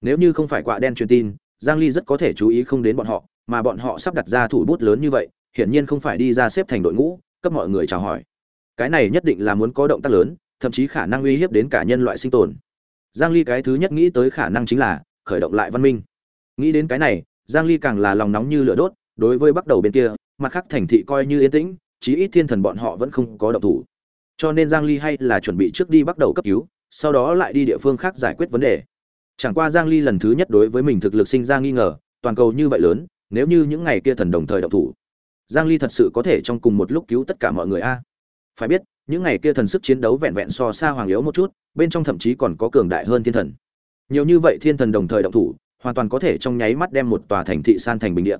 Nếu như không phải quạ đen truyền tin, giang ly rất có thể chú ý không đến bọn họ, mà bọn họ sắp đặt ra thủ bút lớn như vậy, hiển nhiên không phải đi ra xếp thành đội ngũ, cấp mọi người chào hỏi. Cái này nhất định là muốn có động tác lớn, thậm chí khả năng uy hiếp đến cả nhân loại sinh tồn. Giang ly cái thứ nhất nghĩ tới khả năng chính là khởi động lại văn minh. Nghĩ đến cái này giang ly càng là lòng nóng như lửa đốt, đối với bắt đầu bên kia, mặt khác thành thị coi như yên tĩnh, chí ít thiên thần bọn họ vẫn không có động thủ. Cho nên giang ly hay là chuẩn bị trước đi bắt đầu cấp cứu, sau đó lại đi địa phương khác giải quyết vấn đề. Chẳng qua giang ly lần thứ nhất đối với mình thực lực sinh ra nghi ngờ, toàn cầu như vậy lớn, nếu như những ngày kia thần đồng thời động thủ, giang ly thật sự có thể trong cùng một lúc cứu tất cả mọi người a. Phải biết, những ngày kia thần sức chiến đấu vẹn vẹn so xa hoàng yếu một chút, bên trong thậm chí còn có cường đại hơn thiên thần. Nhiều như vậy thiên thần đồng thời động thủ hoàn toàn có thể trong nháy mắt đem một tòa thành thị san thành bình địa.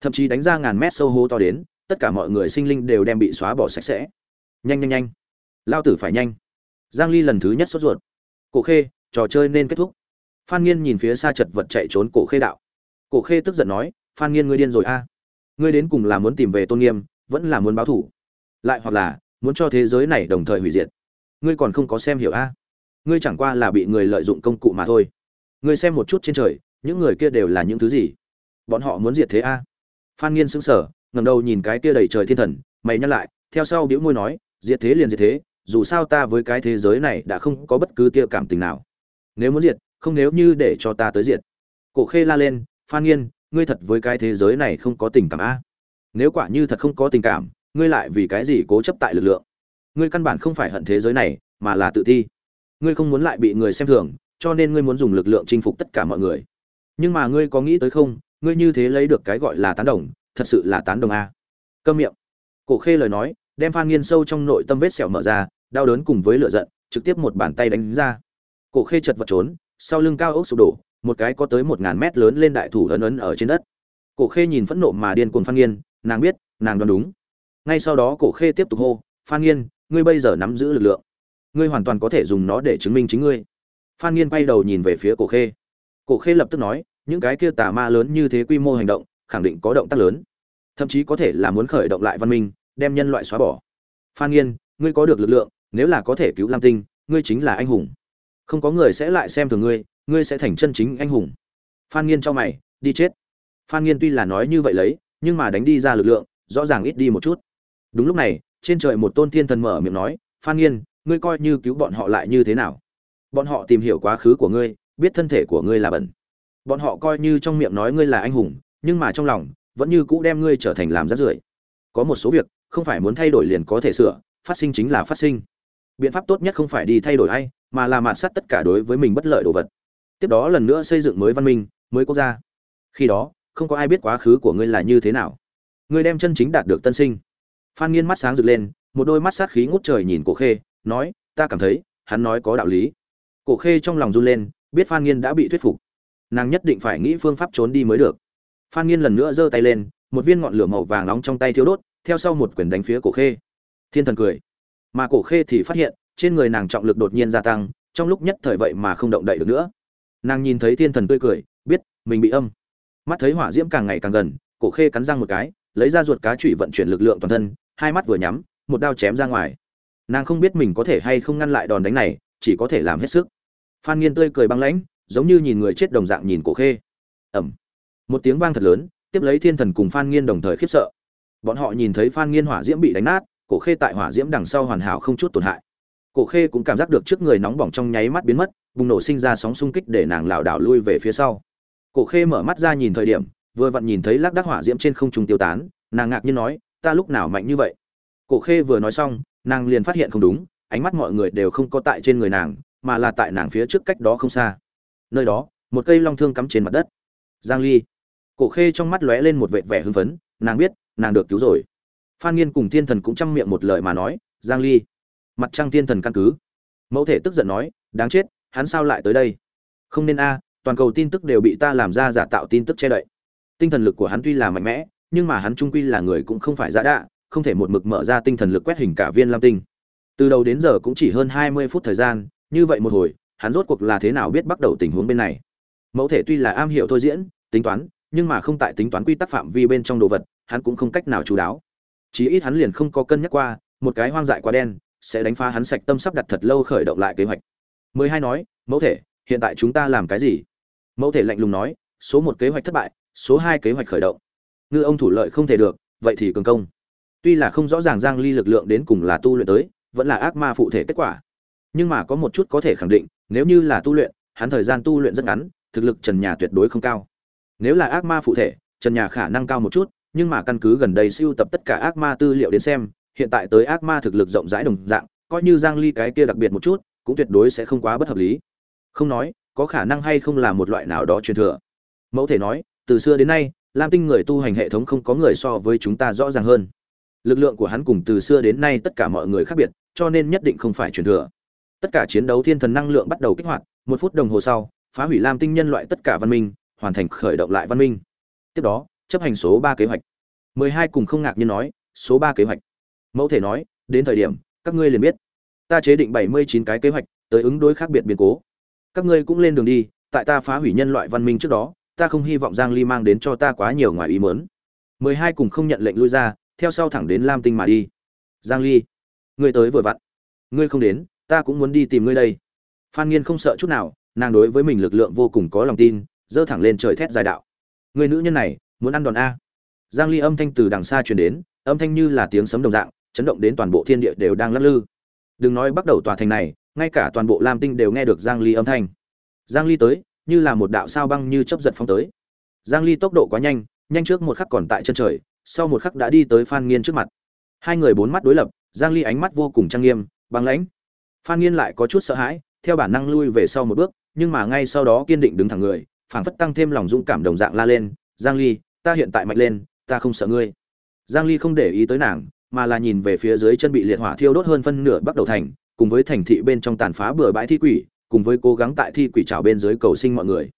Thậm chí đánh ra ngàn mét sâu hố to đến, tất cả mọi người sinh linh đều đem bị xóa bỏ sạch sẽ. Nhanh nhanh nhanh. Lao tử phải nhanh. Giang ly lần thứ nhất sốt ruột. Cổ khê, trò chơi nên kết thúc. Phan nghiên nhìn phía xa chật vật chạy trốn cổ khê đạo. Cổ khê tức giận nói, phan nghiên ngươi điên rồi a. Ngươi đến cùng là muốn tìm về tôn nghiêm, vẫn là muốn báo thủ? Lại hoặc là muốn cho thế giới này đồng thời hủy diệt? Ngươi còn không có xem hiểu a. Ngươi chẳng qua là bị người lợi dụng công cụ mà thôi. Ngươi xem một chút trên trời những người kia đều là những thứ gì? Bọn họ muốn diệt thế a? Phan nghiên sững sờ ngầm đầu nhìn cái kia đầy trời thiên thần, mày nhắc lại, theo sau bĩu môi nói, diệt thế liền diệt thế, dù sao ta với cái thế giới này đã không có bất cứ tia cảm tình nào. Nếu muốn diệt, không nếu như để cho ta tới diệt. Cổ khê la lên, phan nghiên, ngươi thật với cái thế giới này không có tình cảm a? Nếu quả như thật không có tình cảm, ngươi lại vì cái gì cố chấp tại lực lượng? Ngươi căn bản không phải hận thế giới này, mà là tự thi ngươi không muốn lại bị người xem thường, cho nên ngươi muốn dùng lực lượng chinh phục tất cả mọi người nhưng mà ngươi có nghĩ tới không? Ngươi như thế lấy được cái gọi là tán đồng, thật sự là tán đồng a. Câm miệng. Cổ khê lời nói, đem phan nghiên sâu trong nội tâm vết sẹo mở ra, đau đớn cùng với lửa giận, trực tiếp một bàn tay đánh ra. Cổ khê chật vật trốn, sau lưng cao ốc sụp đổ, một cái có tới một ngàn mét lớn lên đại thủ ấn ấn ở trên đất. Cổ khê nhìn phẫn nộ mà điên cuồng phan nghiên, nàng biết, nàng đoán đúng. Ngay sau đó cổ khê tiếp tục hô, phan nghiên, ngươi bây giờ nắm giữ lực lượng. Ngươi hoàn toàn có thể dùng nó để chứng minh chính ngươi. Phan nghiên bay đầu nhìn về phía cổ khê. Cổ khê lập tức nói những cái kia tà ma lớn như thế quy mô hành động, khẳng định có động tác lớn. Thậm chí có thể là muốn khởi động lại văn minh, đem nhân loại xóa bỏ. Phan nghiên, ngươi có được lực lượng, nếu là có thể cứu lam tinh, ngươi chính là anh hùng. Không có người sẽ lại xem thường ngươi ngươi sẽ thành chân chính anh hùng. Phan nghiên cho mày, đi chết. Phan nghiên tuy là nói như vậy lấy, nhưng mà đánh đi ra lực lượng, rõ ràng ít đi một chút. Đúng lúc này, trên trời một tôn thiên thần mở miệng nói, phan nghiên, ngươi coi như cứu bọn họ lại như thế nào? Bọn họ tìm hiểu quá khứ của ngươi, biết thân thể của ngươi là bẩn bọn họ coi như trong miệng nói ngươi là anh hùng, nhưng mà trong lòng, vẫn như cũ đem ngươi trở thành làm rát rưởi. Có một số việc, không phải muốn thay đổi liền có thể sửa, phát sinh chính là phát sinh. Biện pháp tốt nhất không phải đi thay đổi hay mà là mạt sát tất cả đối với mình bất lợi đồ vật. Tiếp đó lần nữa xây dựng mới văn minh, mới quốc gia. Khi đó, không có ai biết quá khứ của ngươi là như thế nào. Ngươi đem chân chính đạt được tân sinh. Phan nghiên mắt sáng rực lên, một đôi mắt sát khí ngút trời nhìn cổ khê, nói, ta cảm thấy, hắn nói có đạo lý. Cổ khê trong lòng run lên, biết phan nghiên đã bị thuyết phục nàng nhất định phải nghĩ phương pháp trốn đi mới được. Phan nghiên lần nữa giơ tay lên, một viên ngọn lửa màu vàng nóng trong tay thiếu đốt, theo sau một quyền đánh phía cổ khê. Thiên thần cười. Mà cổ khê thì phát hiện, trên người nàng trọng lực đột nhiên gia tăng, trong lúc nhất thời vậy mà không động đậy được nữa. Nàng nhìn thấy thiên thần tươi cười, biết, mình bị âm. Mắt thấy hỏa diễm càng ngày càng gần, cổ khê cắn răng một cái, lấy ra ruột cá trụy vận chuyển lực lượng toàn thân, hai mắt vừa nhắm, một đao chém ra ngoài. Nàng không biết mình có thể hay không ngăn lại đòn đánh này, chỉ có thể làm hết sức. Phan nghiên tươi cười băng lãnh giống như nhìn người chết đồng dạng nhìn cổ khê. Ẩm. Một tiếng vang thật lớn, tiếp lấy thiên thần cùng phan nghiên đồng thời khiếp sợ. Bọn họ nhìn thấy phan nghiên hỏa diễm bị đánh nát, cổ khê tại hỏa diễm đằng sau hoàn hảo không chút tổn hại. Cổ khê cũng cảm giác được trước người nóng bỏng trong nháy mắt biến mất, bùng nổ sinh ra sóng xung kích để nàng lảo đảo lui về phía sau. Cổ khê mở mắt ra nhìn thời điểm, vừa vặn nhìn thấy lác đác hỏa diễm trên không trung tiêu tán, nàng ngạc nhiên nói, ta lúc nào mạnh như vậy? Cổ khê vừa nói xong, nàng liền phát hiện không đúng, ánh mắt mọi người đều không có tại trên người nàng, mà là tại nàng phía trước cách đó không xa nơi đó, một cây long thương cắm trên mặt đất. Giang ly. Cổ khê trong mắt lóe lên một vệt vẻ hưng phấn, nàng biết, nàng được cứu rồi. Phan nghiên cùng thiên thần cũng chăm miệng một lời mà nói, giang ly, mặt trăng thiên thần căn cứ. Mẫu thể tức giận nói, đáng chết, hắn sao lại tới đây? Không nên a, toàn cầu tin tức đều bị ta làm ra giả tạo tin tức che đậy. Tinh thần lực của hắn tuy là mạnh mẽ, nhưng mà hắn trung quy là người cũng không phải giả đạ, không thể một mực mở ra tinh thần lực quét hình cả viên lam tinh. Từ đầu đến giờ cũng chỉ hơn 20 phút thời gian, như vậy một hồi hắn rốt cuộc là thế nào biết bắt đầu tình huống bên này? Mẫu thể tuy là am hiểu thôi diễn, tính toán, nhưng mà không tại tính toán quy tắc phạm vi bên trong đồ vật, hắn cũng không cách nào chú đáo. Chí ít hắn liền không có cân nhắc qua, một cái hoang dại quá đen, sẽ đánh phá hắn sạch tâm sắp đặt thật lâu khởi động lại kế hoạch. Mười hai nói, mẫu thể, hiện tại chúng ta làm cái gì? Mẫu thể lạnh lùng nói, số một kế hoạch thất bại, số hai kế hoạch khởi động. Ngư ông thủ lợi không thể được, vậy thì cường công. Tuy là không rõ ràng giang ly lực lượng đến cùng là tu luyện tới, vẫn là ác ma phụ thể kết quả nhưng mà có một chút có thể khẳng định, nếu như là tu luyện, hắn thời gian tu luyện rất ngắn, thực lực trần nhà tuyệt đối không cao. Nếu là ác ma phụ thể, trần nhà khả năng cao một chút, nhưng mà căn cứ gần đây siêu tập tất cả ác ma tư liệu đến xem, hiện tại tới ác ma thực lực rộng rãi đồng dạng, coi như giang ly cái kia đặc biệt một chút, cũng tuyệt đối sẽ không quá bất hợp lý. Không nói, có khả năng hay không là một loại nào đó truyền thừa. Mẫu thể nói, từ xưa đến nay, lam tinh người tu hành hệ thống không có người so với chúng ta rõ ràng hơn. Lực lượng của hắn cùng từ xưa đến nay tất cả mọi người khác biệt, cho nên nhất định không phải truyền thừa tất cả chiến đấu thiên thần năng lượng bắt đầu kích hoạt, một phút đồng hồ sau, phá hủy lam tinh nhân loại tất cả văn minh, hoàn thành khởi động lại văn minh. Tiếp đó, chấp hành số ba kế hoạch. Mười hai cùng không ngạc nhiên nói, số ba kế hoạch. Mẫu thể nói, đến thời điểm, các ngươi liền biết. Ta chế định bảy mươi chín cái kế hoạch, tới ứng đối khác biệt biến cố. Các ngươi cũng lên đường đi, tại ta phá hủy nhân loại văn minh trước đó, ta không hy vọng giang ly mang đến cho ta quá nhiều ngoài ý muốn. Mười hai cùng không nhận lệnh lui ra, theo sau thẳng đến lam tinh mà đi. Giang ly, ngươi tới vừa vặn. Ngươi không đến ta cũng muốn đi tìm ngươi đây. Phan nghiên không sợ chút nào, nàng đối với mình lực lượng vô cùng có lòng tin dơ thẳng lên trời thét dài đạo. Người nữ nhân này, muốn ăn đòn a. Giang ly âm thanh từ đằng xa truyền đến, âm thanh như là tiếng sấm đồng dạng, chấn động đến toàn bộ thiên địa đều đang lắc lư. Đừng nói bắt đầu tòa thành này, ngay cả toàn bộ lam tinh đều nghe được giang ly âm thanh. Giang ly tới, như là một đạo sao băng như chớp giật phong tới. Giang ly tốc độ quá nhanh nhanh trước một khắc còn tại chân trời, sau một khắc đã đi tới phan nghiên trước mặt. Hai người bốn mắt đối lập, giang ly ánh mắt vô cùng trang nghiêm, băng lãnh phan nghiên lại có chút sợ hãi, theo bản năng lui về sau một bước, nhưng mà ngay sau đó kiên định đứng thẳng người, phảng phất tăng thêm lòng dũng cảm đồng dạng la lên, giang ly, ta hiện tại mạnh lên, ta không sợ ngươi. Giang ly không để ý tới nàng, mà là nhìn về phía dưới chân bị liệt hỏa thiêu đốt hơn phân nửa bắt đầu thành, cùng với thành thị bên trong tàn phá bừa bãi thi quỷ, cùng với cố gắng tại thi quỷ trào bên dưới cầu sinh mọi người.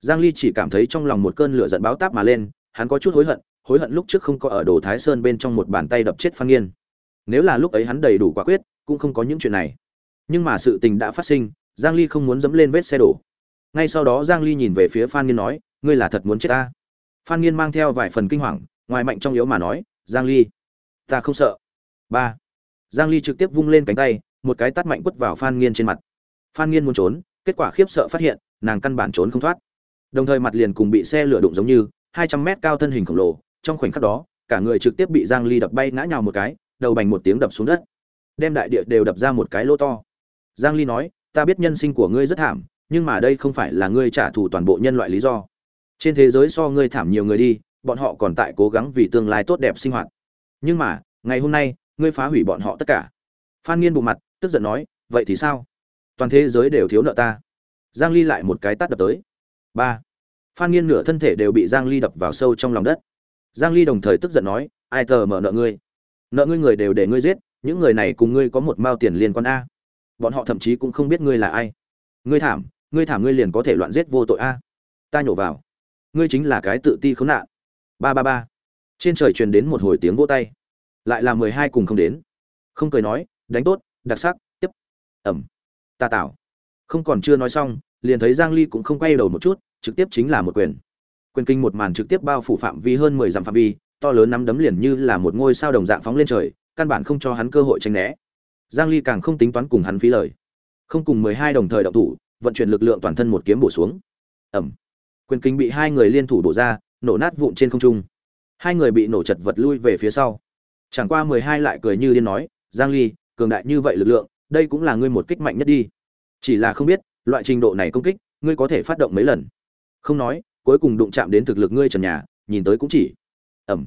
Giang ly chỉ cảm thấy trong lòng một cơn lửa giận báo táp mà lên, hắn có chút hối hận hối hận lúc trước không có ở đồ thái sơn bên trong một bàn tay đập chết phan nghiên. Nếu là lúc ấy hắn đầy đủ quả quyết, cũng không có những chuyện này nhưng mà sự tình đã phát sinh, giang ly không muốn dẫm lên vết xe đổ. Ngay sau đó giang ly nhìn về phía phan nghiên nói, ngươi là thật muốn chết ta? Phan nghiên mang theo vài phần kinh hoàng, ngoài mạnh trong yếu mà nói, giang ly, ta không sợ. Ba. Giang ly trực tiếp vung lên cánh tay, một cái tát mạnh quất vào phan nghiên trên mặt. Phan nghiên muốn trốn, kết quả khiếp sợ phát hiện, nàng căn bản trốn không thoát. Đồng thời mặt liền cùng bị xe lửa đụng giống như 200 mét cao thân hình khổng lồ, trong khoảnh khắc đó, cả người trực tiếp bị giang ly đập bay ngã nhào một cái, đầu bành một tiếng đập xuống đất. Đem đại địa đều đập ra một cái lỗ to giang ly nói, ta biết nhân sinh của ngươi rất thảm, nhưng mà đây không phải là ngươi trả thù toàn bộ nhân loại lý do. Trên thế giới so ngươi thảm nhiều người đi, bọn họ còn tại cố gắng vì tương lai tốt đẹp sinh hoạt. Nhưng mà, ngày hôm nay, ngươi phá hủy bọn họ tất cả. Phan nghiên bụng mặt, tức giận nói, vậy thì sao? Toàn thế giới đều thiếu nợ ta. Giang ly lại một cái tát đập tới. Ba. Phan nghiên nửa thân thể đều bị giang ly đập vào sâu trong lòng đất. Giang ly đồng thời tức giận nói, ai tờ mở nợ ngươi? Nợ ngươi người đều để ngươi giết, những người này cùng ngươi có một mao tiền liên quan a bọn họ thậm chí cũng không biết ngươi là ai. Ngươi thảm ngươi thảm ngươi liền có thể loạn giết vô tội a. Ta nhổ vào. Ngươi chính là cái tự ti khốn nạn. Ba ba ba. Trên trời truyền đến một hồi tiếng vỗ tay. Lại là mười hai cùng không đến. Không cười nói, đánh tốt, đặc sắc, tiếp. Ẩm. Ta tạo không còn chưa nói xong, liền thấy giang ly cũng không quay đầu một chút, trực tiếp chính là một quyền. Quyền kinh một màn trực tiếp bao phủ phạm vi hơn 10 dặm phạm vi, to lớn nắm đấm liền như là một ngôi sao đồng dạng phóng lên trời, căn bản không cho hắn cơ hội tranh né giang ly càng không tính toán cùng hắn phí lời. Không cùng 12 đồng thời động thủ, vận chuyển lực lượng toàn thân một kiếm bổ xuống. Ẩm. Quyền kinh bị hai người liên thủ bổ ra, nổ nát vụn trên không trung. Hai người bị nổ chật vật lui về phía sau. Chẳng qua 12 lại cười như điên nói, giang ly, cường đại như vậy lực lượng, đây cũng là ngươi một kích mạnh nhất đi. Chỉ là không biết, loại trình độ này công kích, ngươi có thể phát động mấy lần? Không nói, cuối cùng đụng chạm đến thực lực ngươi trần nhà, nhìn tới cũng chỉ. Ẩm.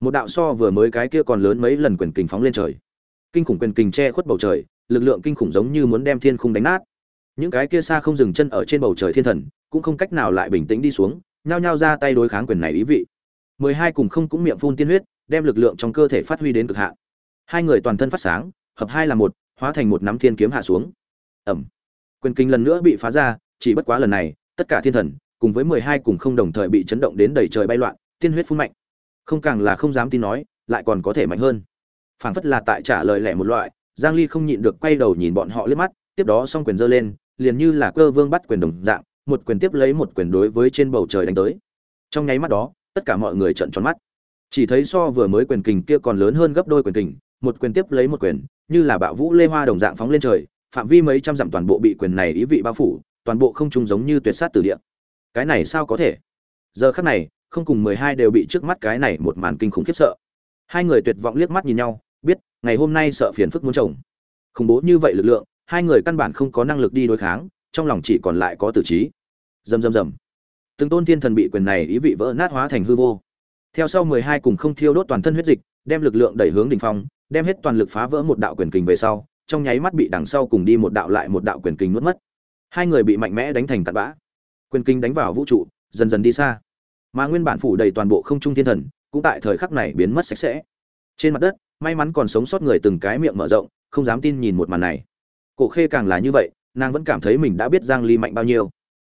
Một đạo so vừa mới cái kia còn lớn mấy lần quyền kình phóng lên trời kinh khủng quyền kình che khuất bầu trời, lực lượng kinh khủng giống như muốn đem thiên khung đánh nát. Những cái kia xa không dừng chân ở trên bầu trời thiên thần, cũng không cách nào lại bình tĩnh đi xuống, nhao nhao ra tay đối kháng quyền này ý vị. Mười hai cùng không cũng miệng phun tiên huyết, đem lực lượng trong cơ thể phát huy đến cực hạn. Hai người toàn thân phát sáng, hợp hai là một, hóa thành một nắm thiên kiếm hạ xuống. Ẩm. Quyền kinh lần nữa bị phá ra, chỉ bất quá lần này, tất cả thiên thần, cùng với mười hai cùng không đồng thời bị chấn động đến đầy trời bay loạn, tiên huyết phun mạnh. Không càng là không dám tin nói, lại còn có thể mạnh hơn phảng phất là tại trả lời lẻ một loại, giang ly không nhịn được quay đầu nhìn bọn họ liếc mắt, tiếp đó song quyền giơ lên, liền như là cơ vương bắt quyền đồng dạng, một quyền tiếp lấy một quyền đối với trên bầu trời đánh tới. Trong nháy mắt đó, tất cả mọi người trợn tròn mắt. Chỉ thấy so vừa mới quyền kình kia còn lớn hơn gấp đôi quyền kình, một quyền tiếp lấy một quyền, như là bạo vũ lê hoa đồng dạng phóng lên trời, phạm vi mấy trăm dặm toàn bộ bị quyền này ý vị bao phủ, toàn bộ không trùng giống như tuyệt sát từ địa. Cái này sao có thể? Giờ khắc này, không cùng mười hai đều bị trước mắt cái này một màn kinh khủng khiếp sợ. Hai người tuyệt vọng liếc mắt nhìn nhau ngày hôm nay sợ phiền phức muốn chồng. Khủng bố như vậy lực lượng, hai người căn bản không có năng lực đi đối kháng, trong lòng chỉ còn lại có tử trí. Dầm dầm dầm từng tôn thiên thần bị quyền này ý vị vỡ nát hóa thành hư vô. Theo sau mười hai cùng không thiêu đốt toàn thân huyết dịch, đem lực lượng đẩy hướng đỉnh phong, đem hết toàn lực phá vỡ một đạo quyền kình về sau, trong nháy mắt bị đằng sau cùng đi một đạo lại một đạo quyền kình nuốt mất. Hai người bị mạnh mẽ đánh thành tạt bã. Quyền kình đánh vào vũ trụ, dần dần đi xa. Mà nguyên bản phủ đầy toàn bộ không trung thiên thần, cũng tại thời khắc này biến mất sạch sẽ. Trên mặt đất may mắn còn sống sót người từng cái miệng mở rộng, không dám tin nhìn một màn này. Cổ khê càng là như vậy, nàng vẫn cảm thấy mình đã biết giang ly mạnh bao nhiêu.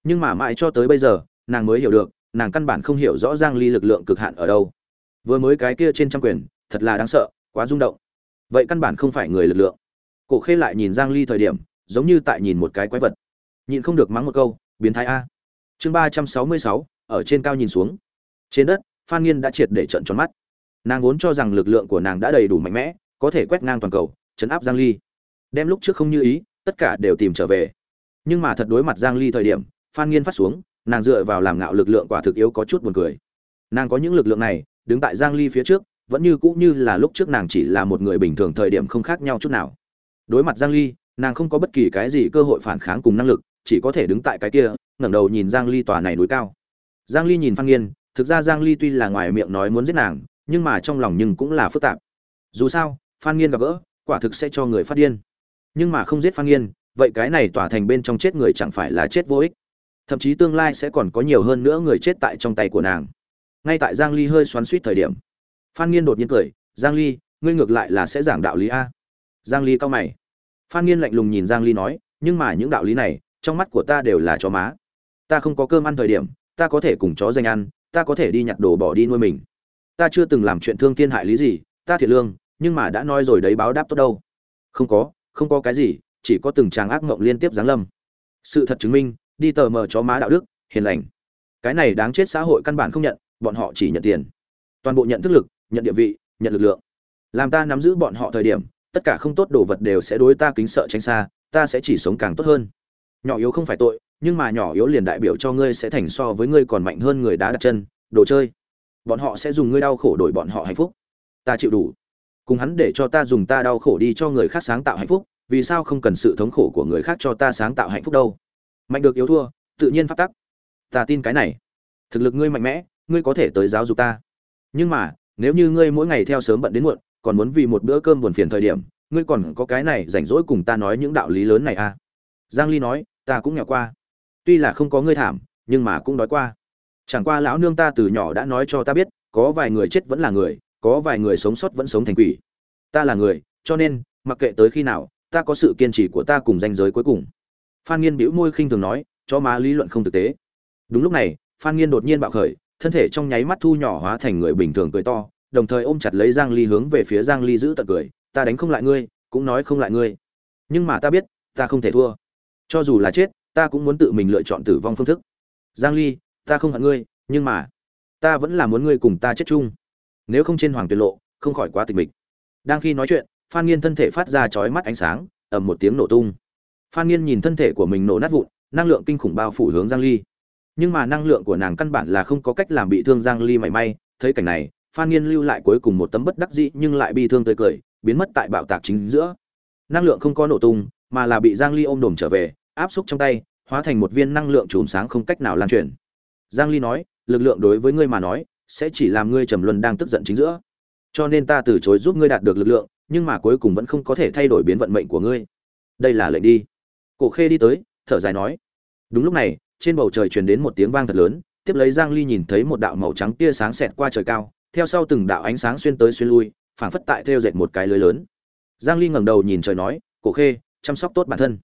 Nhưng mà mãi cho tới bây giờ, nàng mới hiểu được, nàng căn bản không hiểu rõ giang ly lực lượng cực hạn ở đâu. Vừa mới cái kia trên trăm quyền, thật là đáng sợ, quá rung động. Vậy căn bản không phải người lực lượng. Cổ khê lại nhìn giang ly thời điểm, giống như tại nhìn một cái quái vật. Nhịn không được mắng một câu, biến thái a. Chương ba trăm sáu mươi sáu, ở trên cao nhìn xuống. Trên đất, phan nghiên đã triệt để trận tròn mắt nàng vốn cho rằng lực lượng của nàng đã đầy đủ mạnh mẽ, có thể quét ngang toàn cầu, chấn áp giang ly. Đem lúc trước không như ý, tất cả đều tìm trở về. Nhưng mà thật đối mặt giang ly thời điểm, phan nghiên phát xuống, nàng dựa vào làm ngạo lực lượng quả thực yếu có chút buồn cười. Nàng có những lực lượng này, đứng tại giang ly phía trước, vẫn như cũ như là lúc trước nàng chỉ là một người bình thường thời điểm không khác nhau chút nào. Đối mặt giang ly, nàng không có bất kỳ cái gì cơ hội phản kháng cùng năng lực, chỉ có thể đứng tại cái kia, ngẩng đầu nhìn giang ly tòa này núi cao. Giang ly nhìn phan nghiên, thực ra giang ly tuy là ngoài miệng nói muốn giết nàng nhưng mà trong lòng nhưng cũng là phức tạp. Dù sao, phan nghiên gặp gỡ, quả thực sẽ cho người phát điên. Nhưng mà không giết phan nghiên, vậy cái này tỏa thành bên trong chết người chẳng phải là chết vô ích. Thậm chí tương lai sẽ còn có nhiều hơn nữa người chết tại trong tay của nàng. Ngay tại giang ly hơi xoắn suýt thời điểm, phan nghiên đột nhiên cười, giang ly, ngươi ngược lại là sẽ giảng đạo lý a. Giang ly cao mày. Phan nghiên lạnh lùng nhìn giang ly nói, nhưng mà những đạo lý này, trong mắt của ta đều là chó má. Ta không có cơm ăn thời điểm, ta có thể cùng chó danh ăn, ta có thể đi nhặt đồ bỏ đi nuôi mình ta chưa từng làm chuyện thương thiên hại lý gì, ta thiệt lương, nhưng mà đã nói rồi đấy báo đáp tốt đâu. Không có không có cái gì, chỉ có từng tràng ác mộng liên tiếp giáng lâm. Sự thật chứng minh, đi tờ mờ chó má đạo đức, hiền lành. Cái này đáng chết xã hội căn bản không nhận, bọn họ chỉ nhận tiền. Toàn bộ nhận thức lực, nhận địa vị, nhận lực lượng. Làm ta nắm giữ bọn họ thời điểm, tất cả không tốt đồ vật đều sẽ đối ta kính sợ tránh xa, ta sẽ chỉ sống càng tốt hơn. Nhỏ yếu không phải tội, nhưng mà nhỏ yếu liền đại biểu cho ngươi sẽ thành so với ngươi còn mạnh hơn người đã đặt chân, đồ chơi bọn họ sẽ dùng ngươi đau khổ đổi bọn họ hạnh phúc. Ta chịu đủ. Cùng hắn để cho ta dùng ta đau khổ đi cho người khác sáng tạo hạnh phúc, vì sao không cần sự thống khổ của người khác cho ta sáng tạo hạnh phúc đâu? Mạnh được yếu thua, tự nhiên phát tắc. Ta tin cái này. Thực lực ngươi mạnh mẽ, ngươi có thể tới giáo dục ta. Nhưng mà, nếu như ngươi mỗi ngày theo sớm bận đến muộn, còn muốn vì một bữa cơm buồn phiền thời điểm, ngươi còn có cái này rảnh rỗi cùng ta nói những đạo lý lớn này à? Giang ly nói, ta cũng nghèo qua. Tuy là không có ngươi thảm, nhưng mà cũng đói qua chẳng qua lão nương ta từ nhỏ đã nói cho ta biết, có vài người chết vẫn là người, có vài người sống sót vẫn sống thành quỷ. Ta là người, cho nên, mặc kệ tới khi nào, ta có sự kiên trì của ta cùng danh giới cuối cùng. Phan nghiên bĩu môi khinh thường nói cho má lý luận không thực tế. Đúng lúc này, phan nghiên đột nhiên bạo khởi, thân thể trong nháy mắt thu nhỏ hóa thành người bình thường cười to, đồng thời ôm chặt lấy giang ly hướng về phía giang ly giữ tận cười, ta đánh không lại ngươi, cũng nói không lại ngươi. Nhưng mà ta biết, ta không thể thua. Cho dù là chết, ta cũng muốn tự mình lựa chọn tử vong phương thức. Giang ly ta không hận ngươi, nhưng mà, ta vẫn là muốn ngươi cùng ta chết chung. Nếu không trên hoàng tuyệt lộ, không khỏi quá tịch mịch. Đang khi nói chuyện, phan nghiên thân thể phát ra chói mắt ánh sáng, ầm một tiếng nổ tung. Phan nghiên nhìn thân thể của mình nổ nát vụn, năng lượng kinh khủng bao phủ hướng giang ly. Nhưng mà năng lượng của nàng căn bản là không có cách làm bị thương giang ly mảy may, thấy cảnh này, phan nghiên lưu lại cuối cùng một tấm bất đắc dĩ nhưng lại bi thương tươi cười, biến mất tại bạo tạc chính giữa. Năng lượng không có nổ tung, mà là bị giang ly ôm đồm trở về, áp xúc trong tay, hóa thành một viên năng lượng chùm sáng không cách nào lan truyền giang ly nói, lực lượng đối với ngươi mà nói, sẽ chỉ làm ngươi trầm luân đang tức giận chính giữa. Cho nên ta từ chối giúp ngươi đạt được lực lượng, nhưng mà cuối cùng vẫn không có thể thay đổi biến vận mệnh của ngươi. Đây là lệnh đi. Cổ khê đi tới, thở dài nói. Đúng lúc này, trên bầu trời truyền đến một tiếng vang thật lớn, tiếp lấy giang ly nhìn thấy một đạo màu trắng tia sáng xẹt qua trời cao, theo sau từng đạo ánh sáng xuyên tới xuyên lui, phảng phất tại theo dệt một cái lưới lớn. Giang ly ngẩng đầu nhìn trời nói, cổ khê, chăm sóc tốt bản thân.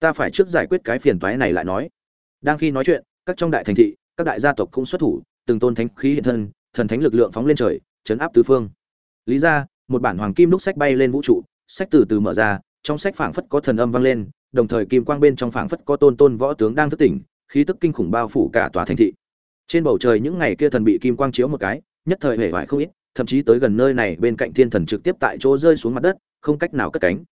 Ta phải trước giải quyết cái phiền toái này lại nói. Đang khi nói chuyện, các trong đại thành thị các đại gia tộc cũng xuất thủ, từng tôn thánh khí hiện thân, thần thánh lực lượng phóng lên trời, chấn áp tứ phương. Lý ra, một bản hoàng kim đúc sách bay lên vũ trụ, sách từ từ mở ra, trong sách phảng phất có thần âm vang lên, đồng thời kim quang bên trong phảng phất có tôn tôn võ tướng đang thức tỉnh, khí tức kinh khủng bao phủ cả tòa thành thị. Trên bầu trời những ngày kia thần bị kim quang chiếu một cái, nhất thời hể vải không ít, thậm chí tới gần nơi này bên cạnh thiên thần trực tiếp tại chỗ rơi xuống mặt đất, không cách nào cất cánh.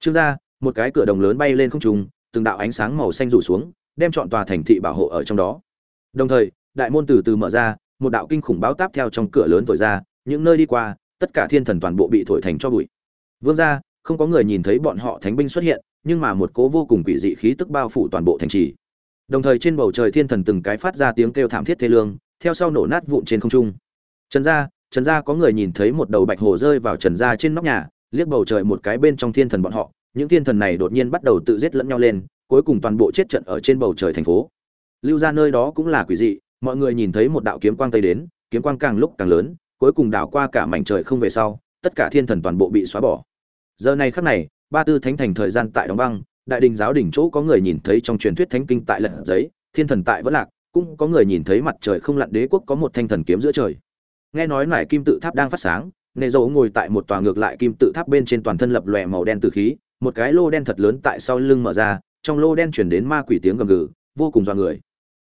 Trương ra một cái cửa đồng lớn bay lên không trung, từng đạo ánh sáng màu xanh rủ xuống, đem chọn tòa thành thị bảo hộ ở trong đó đồng thời, đại môn từ từ mở ra, một đạo kinh khủng báo táp theo trong cửa lớn thổi ra, những nơi đi qua, tất cả thiên thần toàn bộ bị thổi thành cho bụi. Vương ra không có người nhìn thấy bọn họ thánh binh xuất hiện, nhưng mà một cố vô cùng quỷ dị khí tức bao phủ toàn bộ thành trì. Đồng thời trên bầu trời thiên thần từng cái phát ra tiếng kêu thảm thiết thê lương, theo sau nổ nát vụn trên không trung. Trần gia trần gia có người nhìn thấy một đầu bạch hồ rơi vào trần gia trên nóc nhà, liếc bầu trời một cái bên trong thiên thần bọn họ, những thiên thần này đột nhiên bắt đầu tự giết lẫn nhau lên, cuối cùng toàn bộ chết trận ở trên bầu trời thành phố lưu ra nơi đó cũng là quỷ dị, mọi người nhìn thấy một đạo kiếm quang tây đến, kiếm quang càng lúc càng lớn, cuối cùng đảo qua cả mảnh trời không về sau, tất cả thiên thần toàn bộ bị xóa bỏ. Giờ này khắc này, ba tư thánh thành thời gian tại đóng băng, đại đình giáo đỉnh chỗ có người nhìn thấy trong truyền thuyết thánh kinh tại lật giấy, thiên thần tại vẫn lạc, cũng có người nhìn thấy mặt trời không lặn đế quốc có một thanh thần kiếm giữa trời. Nghe nói nải kim tự tháp đang phát sáng nệ dâu ngồi tại một tòa ngược lại kim tự tháp bên trên toàn thân lập lòe màu đen từ khí, một cái lô đen thật lớn tại sau lưng mở ra, trong lô đen chuyển đến ma quỷ tiếng gầm gừ, vô cùng dọa người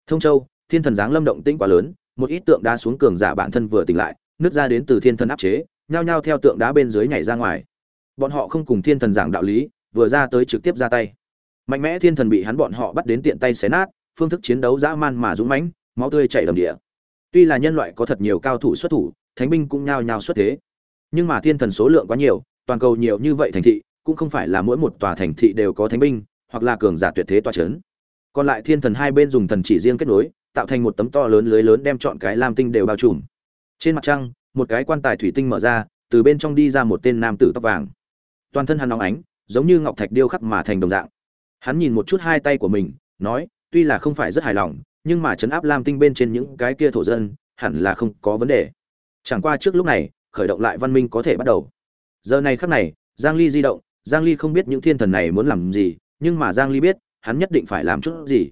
thông châu, thiên thần giáng lâm động tĩnh quá lớn, một ít tượng đá xuống cường giả bản thân vừa tỉnh lại nước ra đến từ thiên thần áp chế, nhao nhao theo tượng đá bên dưới nhảy ra ngoài. Bọn họ không cùng thiên thần giảng đạo lý, vừa ra tới trực tiếp ra tay. Mạnh mẽ thiên thần bị hắn bọn họ bắt đến tiện tay xé nát, phương thức chiến đấu dã man mà dũng mãnh, máu tươi chảy đầm địa. Tuy là nhân loại có thật nhiều cao thủ xuất thủ, thánh binh cũng nhao nhao xuất thế. Nhưng mà thiên thần số lượng quá nhiều, toàn cầu nhiều như vậy thành thị, cũng không phải là mỗi một tòa thành thị đều có thánh binh, hoặc là cường giả tuyệt thế tòa chấn còn lại thiên thần hai bên dùng thần chỉ riêng kết nối, tạo thành một tấm to lớn lưới lớn đem chọn cái lam tinh đều bao trùm. Trên mặt trăng, một cái quan tài thủy tinh mở ra, từ bên trong đi ra một tên nam tử tóc vàng. Toàn thân hắn nóng ánh, giống như ngọc thạch điêu khắc mà thành đồng dạng. Hắn nhìn một chút hai tay của mình, nói, tuy là không phải rất hài lòng, nhưng mà chấn áp lam tinh bên trên những cái kia thổ dân, hẳn là không có vấn đề. Chẳng qua trước lúc này, khởi động lại văn minh có thể bắt đầu. Giờ này khắc này, giang ly di động, giang ly không biết những thiên thần này muốn làm gì, nhưng mà giang ly biết hắn nhất định phải làm chút gì.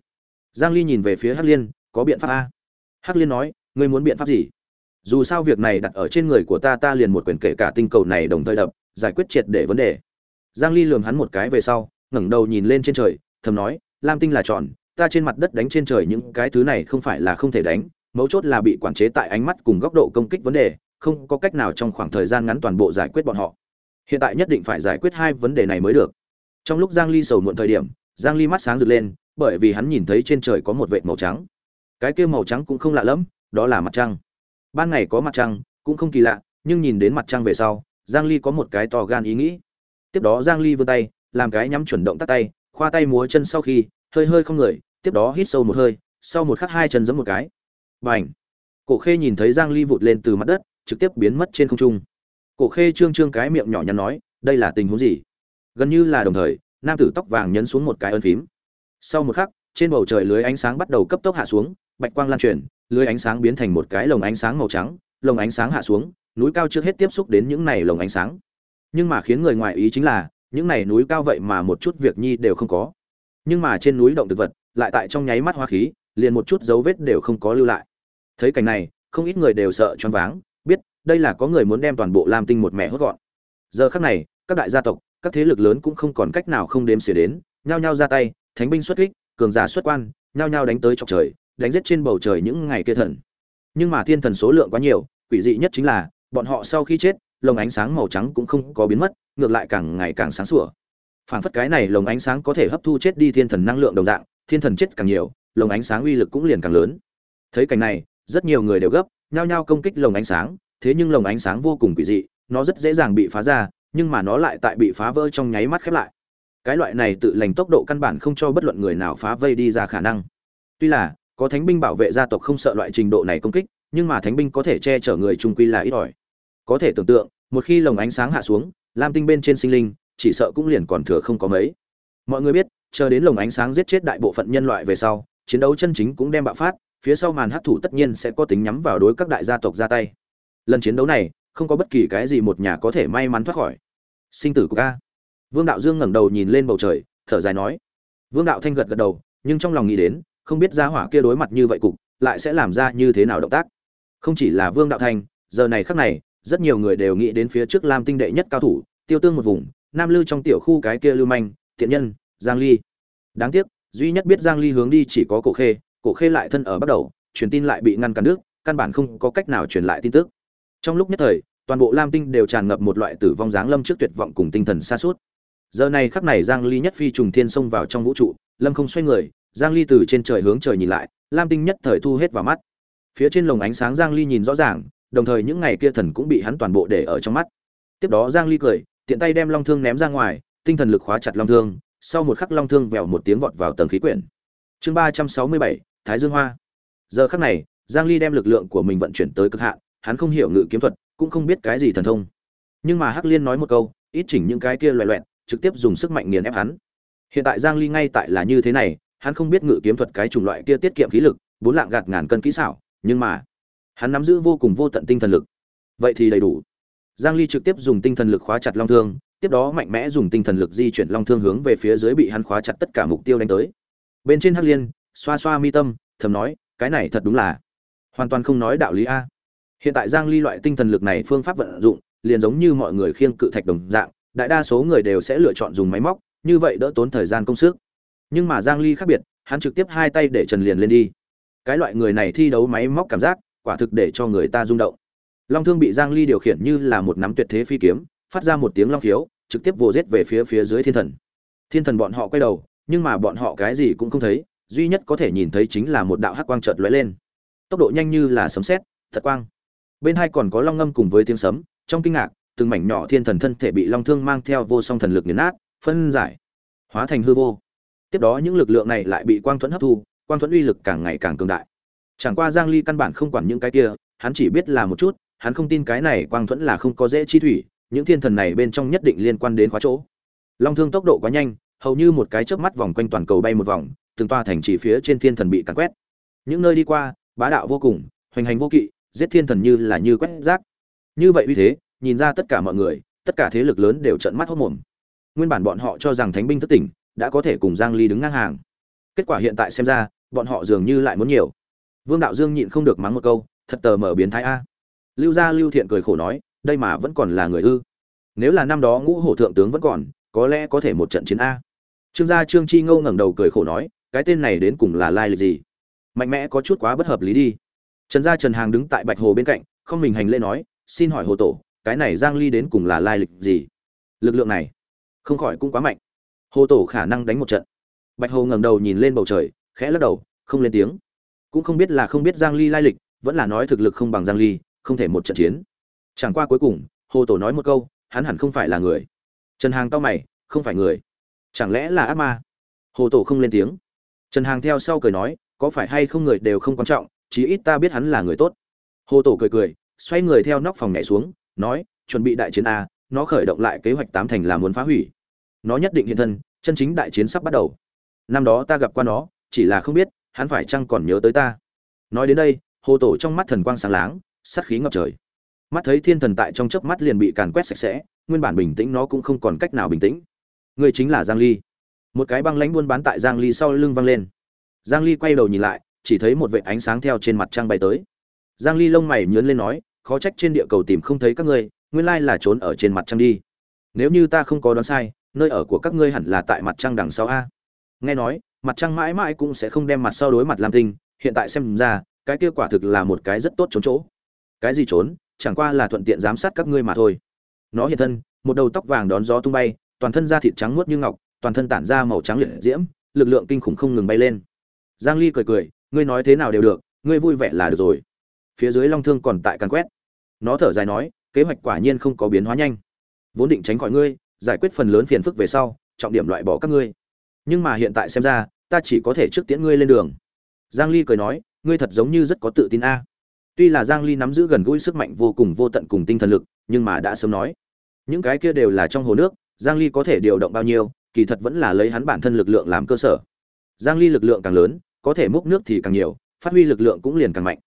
Giang ly nhìn về phía hắc liên, có biện pháp a? Hắc liên nói, ngươi muốn biện pháp gì? Dù sao việc này đặt ở trên người của ta ta liền một quyền kể cả tinh cầu này đồng thời đập, giải quyết triệt để vấn đề. Giang ly lườm hắn một cái về sau, ngẩng đầu nhìn lên trên trời, thầm nói, lam tinh là tròn, ta trên mặt đất đánh trên trời những cái thứ này không phải là không thể đánh, mấu chốt là bị quản chế tại ánh mắt cùng góc độ công kích vấn đề, không có cách nào trong khoảng thời gian ngắn toàn bộ giải quyết bọn họ. Hiện tại nhất định phải giải quyết hai vấn đề này mới được. Trong lúc giang ly sầu muộn thời điểm giang ly mắt sáng rực lên, bởi vì hắn nhìn thấy trên trời có một vệt màu trắng. Cái kia màu trắng cũng không lạ lắm đó là mặt trăng. Ban ngày có mặt trăng, cũng không kỳ lạ, nhưng nhìn đến mặt trăng về sau, giang ly có một cái to gan ý nghĩ. Tiếp đó giang ly vươn tay, làm cái nhắm chuẩn động tác tay, khoa tay múa chân sau khi, hơi hơi không người, tiếp đó hít sâu một hơi, sau một khắc hai chân giẫm một cái. Bành! Cổ khê nhìn thấy giang ly vụt lên từ mặt đất, trực tiếp biến mất trên không trung. Cổ khê trương trương cái miệng nhỏ nhắn nói, đây là tình huống gì? Gần như là đồng thời nam tử tóc vàng nhấn xuống một cái ân phím. Sau một khắc, trên bầu trời lưới ánh sáng bắt đầu cấp tốc hạ xuống, bạch quang lan truyền, lưới ánh sáng biến thành một cái lồng ánh sáng màu trắng, lồng ánh sáng hạ xuống, núi cao trước hết tiếp xúc đến những này lồng ánh sáng. Nhưng mà khiến người ngoài ý chính là, những này núi cao vậy mà một chút việc nhi đều không có. Nhưng mà trên núi động thực vật, lại tại trong nháy mắt hoa khí, liền một chút dấu vết đều không có lưu lại. Thấy cảnh này, không ít người đều sợ choáng váng, biết đây là có người muốn đem toàn bộ lam tinh một mẹ hốt gọn. Giờ khắc này, các đại gia tộc các thế lực lớn cũng không còn cách nào không đếm xỉa đến, nhao nhao ra tay, thánh binh xuất kích, cường giả xuất quan, nhao nhao đánh tới chọc trời, đánh giết trên bầu trời những ngày kia thần. Nhưng mà thiên thần số lượng quá nhiều, quỷ dị nhất chính là, bọn họ sau khi chết, lồng ánh sáng màu trắng cũng không có biến mất, ngược lại càng ngày càng sáng sủa. Phảng phất cái này lồng ánh sáng có thể hấp thu chết đi thiên thần năng lượng đồng dạng, thiên thần chết càng nhiều, lồng ánh sáng uy lực cũng liền càng lớn. Thấy cảnh này, rất nhiều người đều gấp, nhao nhao công kích lồng ánh sáng, thế nhưng lồng ánh sáng vô cùng quỷ dị, nó rất dễ dàng bị phá ra nhưng mà nó lại tại bị phá vỡ trong nháy mắt khép lại. Cái loại này tự lành tốc độ căn bản không cho bất luận người nào phá vây đi ra khả năng. Tuy là, có thánh binh bảo vệ gia tộc không sợ loại trình độ này công kích, nhưng mà thánh binh có thể che chở người trung quy là ít ỏi. Có thể tưởng tượng, một khi lồng ánh sáng hạ xuống, lam tinh bên trên sinh linh, chỉ sợ cũng liền còn thừa không có mấy. Mọi người biết, chờ đến lồng ánh sáng giết chết đại bộ phận nhân loại về sau, chiến đấu chân chính cũng đem bạo phát, phía sau màn hấp thụ tất nhiên sẽ có tính nhắm vào đối các đại gia tộc ra tay. Lần chiến đấu này không có bất kỳ cái gì một nhà có thể may mắn thoát khỏi. Sinh tử của ca. Vương đạo dương ngẩng đầu nhìn lên bầu trời, thở dài nói. Vương đạo thanh gật gật đầu, nhưng trong lòng nghĩ đến, không biết gia hỏa kia đối mặt như vậy cục, lại sẽ làm ra như thế nào động tác. Không chỉ là vương đạo thanh, giờ này khắc này, rất nhiều người đều nghĩ đến phía trước lam tinh đệ nhất cao thủ, tiêu tương một vùng, nam lư trong tiểu khu cái kia lưu manh, thiện nhân, giang ly. Đáng tiếc, duy nhất biết giang ly hướng đi chỉ có cổ khê cổ khê lại thân ở bắt đầu, truyền tin lại bị ngăn cản nước, căn bản không có cách nào truyền lại tin tức trong lúc nhất thời toàn bộ lam tinh đều tràn ngập một loại tử vong dáng lâm trước tuyệt vọng cùng tinh thần xa suốt giờ này khắc này giang ly nhất phi trùng thiên xông vào trong vũ trụ lâm không xoay người giang ly từ trên trời hướng trời nhìn lại lam tinh nhất thời thu hết vào mắt. Phía trên lồng ánh sáng giang ly nhìn rõ ràng đồng thời những ngày kia thần cũng bị hắn toàn bộ để ở trong mắt. Tiếp đó giang ly cười tiện tay đem long thương ném ra ngoài tinh thần lực khóa chặt long thương sau một khắc long thương vèo một tiếng vọt vào tầng khí quyển. Chương 367, thái dương hoa. Giờ khắc này giang ly đem lực lượng của mình vận chuyển tới cực hạn hắn không hiểu ngự kiếm thuật, cũng không biết cái gì thần thông. Nhưng mà hắc liên nói một câu, ít chỉnh những cái kia loẹ loẹt, trực tiếp dùng sức mạnh nghiền ép hắn. Hiện tại giang ly ngay tại là như thế này, hắn không biết ngự kiếm thuật cái chủng loại kia tiết kiệm khí lực, bốn lạng gạt ngàn cân kỹ xảo, nhưng mà hắn nắm giữ vô cùng vô tận tinh thần lực. Vậy thì đầy đủ. Giang ly trực tiếp dùng tinh thần lực khóa chặt long thương, tiếp đó mạnh mẽ dùng tinh thần lực di chuyển long thương hướng về phía dưới bị hắn khóa chặt tất cả mục tiêu đánh tới. Bên trên hắc liên, xoa xoa mi tâm, thầm nói, cái này thật đúng là hoàn toàn không nói đạo lý a hiện tại giang ly loại tinh thần lực này phương pháp vận dụng, liền giống như mọi người khiêng cự thạch đồng dạng, đại đa số người đều sẽ lựa chọn dùng máy móc, như vậy đỡ tốn thời gian công sức. Nhưng mà giang ly khác biệt, hắn trực tiếp hai tay để trần liền lên đi. Cái loại người này thi đấu máy móc cảm giác, quả thực để cho người ta rung động. Long thương bị giang ly điều khiển như là một nắm tuyệt thế phi kiếm, phát ra một tiếng long khiếu, trực tiếp vồ giết về phía phía dưới thiên thần. Thiên thần bọn họ quay đầu, nhưng mà bọn họ cái gì cũng không thấy, duy nhất có thể nhìn thấy chính là một đạo hắc quang chợt lóe lên. Tốc độ nhanh như là sấm sét, thật quang bên hai còn có long ngâm cùng với tiếng sấm, trong kinh ngạc, từng mảnh nhỏ thiên thần thân thể bị long thương mang theo vô song thần lực nghiền nát, phân giải, hóa thành hư vô. Tiếp đó những lực lượng này lại bị quang thuẫn hấp thu, quang thuẫn uy lực càng ngày càng cường đại. Chẳng qua giang ly căn bản không quản những cái kia, hắn chỉ biết là một chút, hắn không tin cái này quang thuẫn là không có dễ chi thủy, những thiên thần này bên trong nhất định liên quan đến khóa chỗ. Long thương tốc độ quá nhanh, hầu như một cái chớp mắt vòng quanh toàn cầu bay một vòng, từng toa thành chỉ phía trên thiên thần bị cắn quét. Những nơi đi qua, bá đạo vô cùng, hoành hành vô kỵ giết thiên thần như là như quét rác. Như vậy uy thế, nhìn ra tất cả mọi người, tất cả thế lực lớn đều trợn mắt hốt mồm. Nguyên bản bọn họ cho rằng thánh binh thất tỉnh, đã có thể cùng giang ly đứng ngang hàng. Kết quả hiện tại xem ra, bọn họ dường như lại muốn nhiều. Vương đạo dương nhịn không được mắng một câu, thật tờ mở biến thái a. Lưu gia lưu thiện cười khổ nói, đây mà vẫn còn là người ư. Nếu là năm đó ngũ hổ thượng tướng vẫn còn, có lẽ có thể một trận chiến a. Trương gia trương chi ngâu ngẩng đầu cười khổ nói, cái tên này đến cùng là lai lịch gì? Mạnh mẽ có chút quá bất hợp lý đi trần gia trần hàng đứng tại bạch hồ bên cạnh, không mình hành lễ nói, xin hỏi hồ tổ, cái này giang ly đến cùng là lai lịch gì? Lực lượng này không khỏi cũng quá mạnh. Hồ tổ khả năng đánh một trận. Bạch hồ ngẩng đầu nhìn lên bầu trời, khẽ lắc đầu, không lên tiếng. Cũng không biết là không biết giang ly lai lịch, vẫn là nói thực lực không bằng giang ly, không thể một trận chiến. Chẳng qua cuối cùng, hồ tổ nói một câu, hắn hẳn không phải là người. Trần hàng to mày, không phải người. Chẳng lẽ là ác ma? Hồ tổ không lên tiếng. Trần hàng theo sau cười nói, có phải hay không người đều không quan trọng chí ít ta biết hắn là người tốt. Hồ tổ cười cười, xoay người theo nóc phòng nhảy xuống, nói, chuẩn bị đại chiến a, nó khởi động lại kế hoạch tám thành là muốn phá hủy. Nó nhất định hiện thân, chân chính đại chiến sắp bắt đầu. Năm đó ta gặp qua nó, chỉ là không biết, hắn phải chăng còn nhớ tới ta. Nói đến đây, hồ tổ trong mắt thần quang sáng láng, sát khí ngập trời. Mắt thấy thiên thần tại trong chớp mắt liền bị càn quét sạch sẽ, nguyên bản bình tĩnh nó cũng không còn cách nào bình tĩnh. Người chính là giang ly. Một cái băng lãnh buôn bán tại giang ly sau lưng văng lên. Giang ly quay đầu nhìn lại chỉ thấy một vệt ánh sáng theo trên mặt trăng bay tới. Giang ly lông mày nhướng lên nói, khó trách trên địa cầu tìm không thấy các ngươi, nguyên lai là trốn ở trên mặt trăng đi. Nếu như ta không có đoán sai, nơi ở của các ngươi hẳn là tại mặt trăng đằng sau a. Nghe nói, mặt trăng mãi mãi cũng sẽ không đem mặt sau đối mặt làm tinh, hiện tại xem ra, cái kia quả thực là một cái rất tốt trốn chỗ. Cái gì trốn, chẳng qua là thuận tiện giám sát các ngươi mà thôi. Nó hiện thân, một đầu tóc vàng đón gió tung bay, toàn thân da thịt trắng muốt như ngọc, toàn thân tản ra màu trắng liệt diễm, lực lượng kinh khủng không ngừng bay lên. Giang ly cười cười ngươi nói thế nào đều được, ngươi vui vẻ là được rồi. Phía dưới long thương còn tại càn quét. Nó thở dài nói, kế hoạch quả nhiên không có biến hóa nhanh. Vốn định tránh khỏi ngươi, giải quyết phần lớn phiền phức về sau, trọng điểm loại bỏ các ngươi. Nhưng mà hiện tại xem ra, ta chỉ có thể trước tiễn ngươi lên đường. Giang ly cười nói, ngươi thật giống như rất có tự tin a. Tuy là giang ly nắm giữ gần gũi sức mạnh vô cùng vô tận cùng tinh thần lực, nhưng mà đã sớm nói, những cái kia đều là trong hồ nước, giang ly có thể điều động bao nhiêu, kỳ thật vẫn là lấy hắn bản thân lực lượng làm cơ sở. Giang ly lực lượng càng lớn có thể múc nước thì càng nhiều, phát huy lực lượng cũng liền càng mạnh.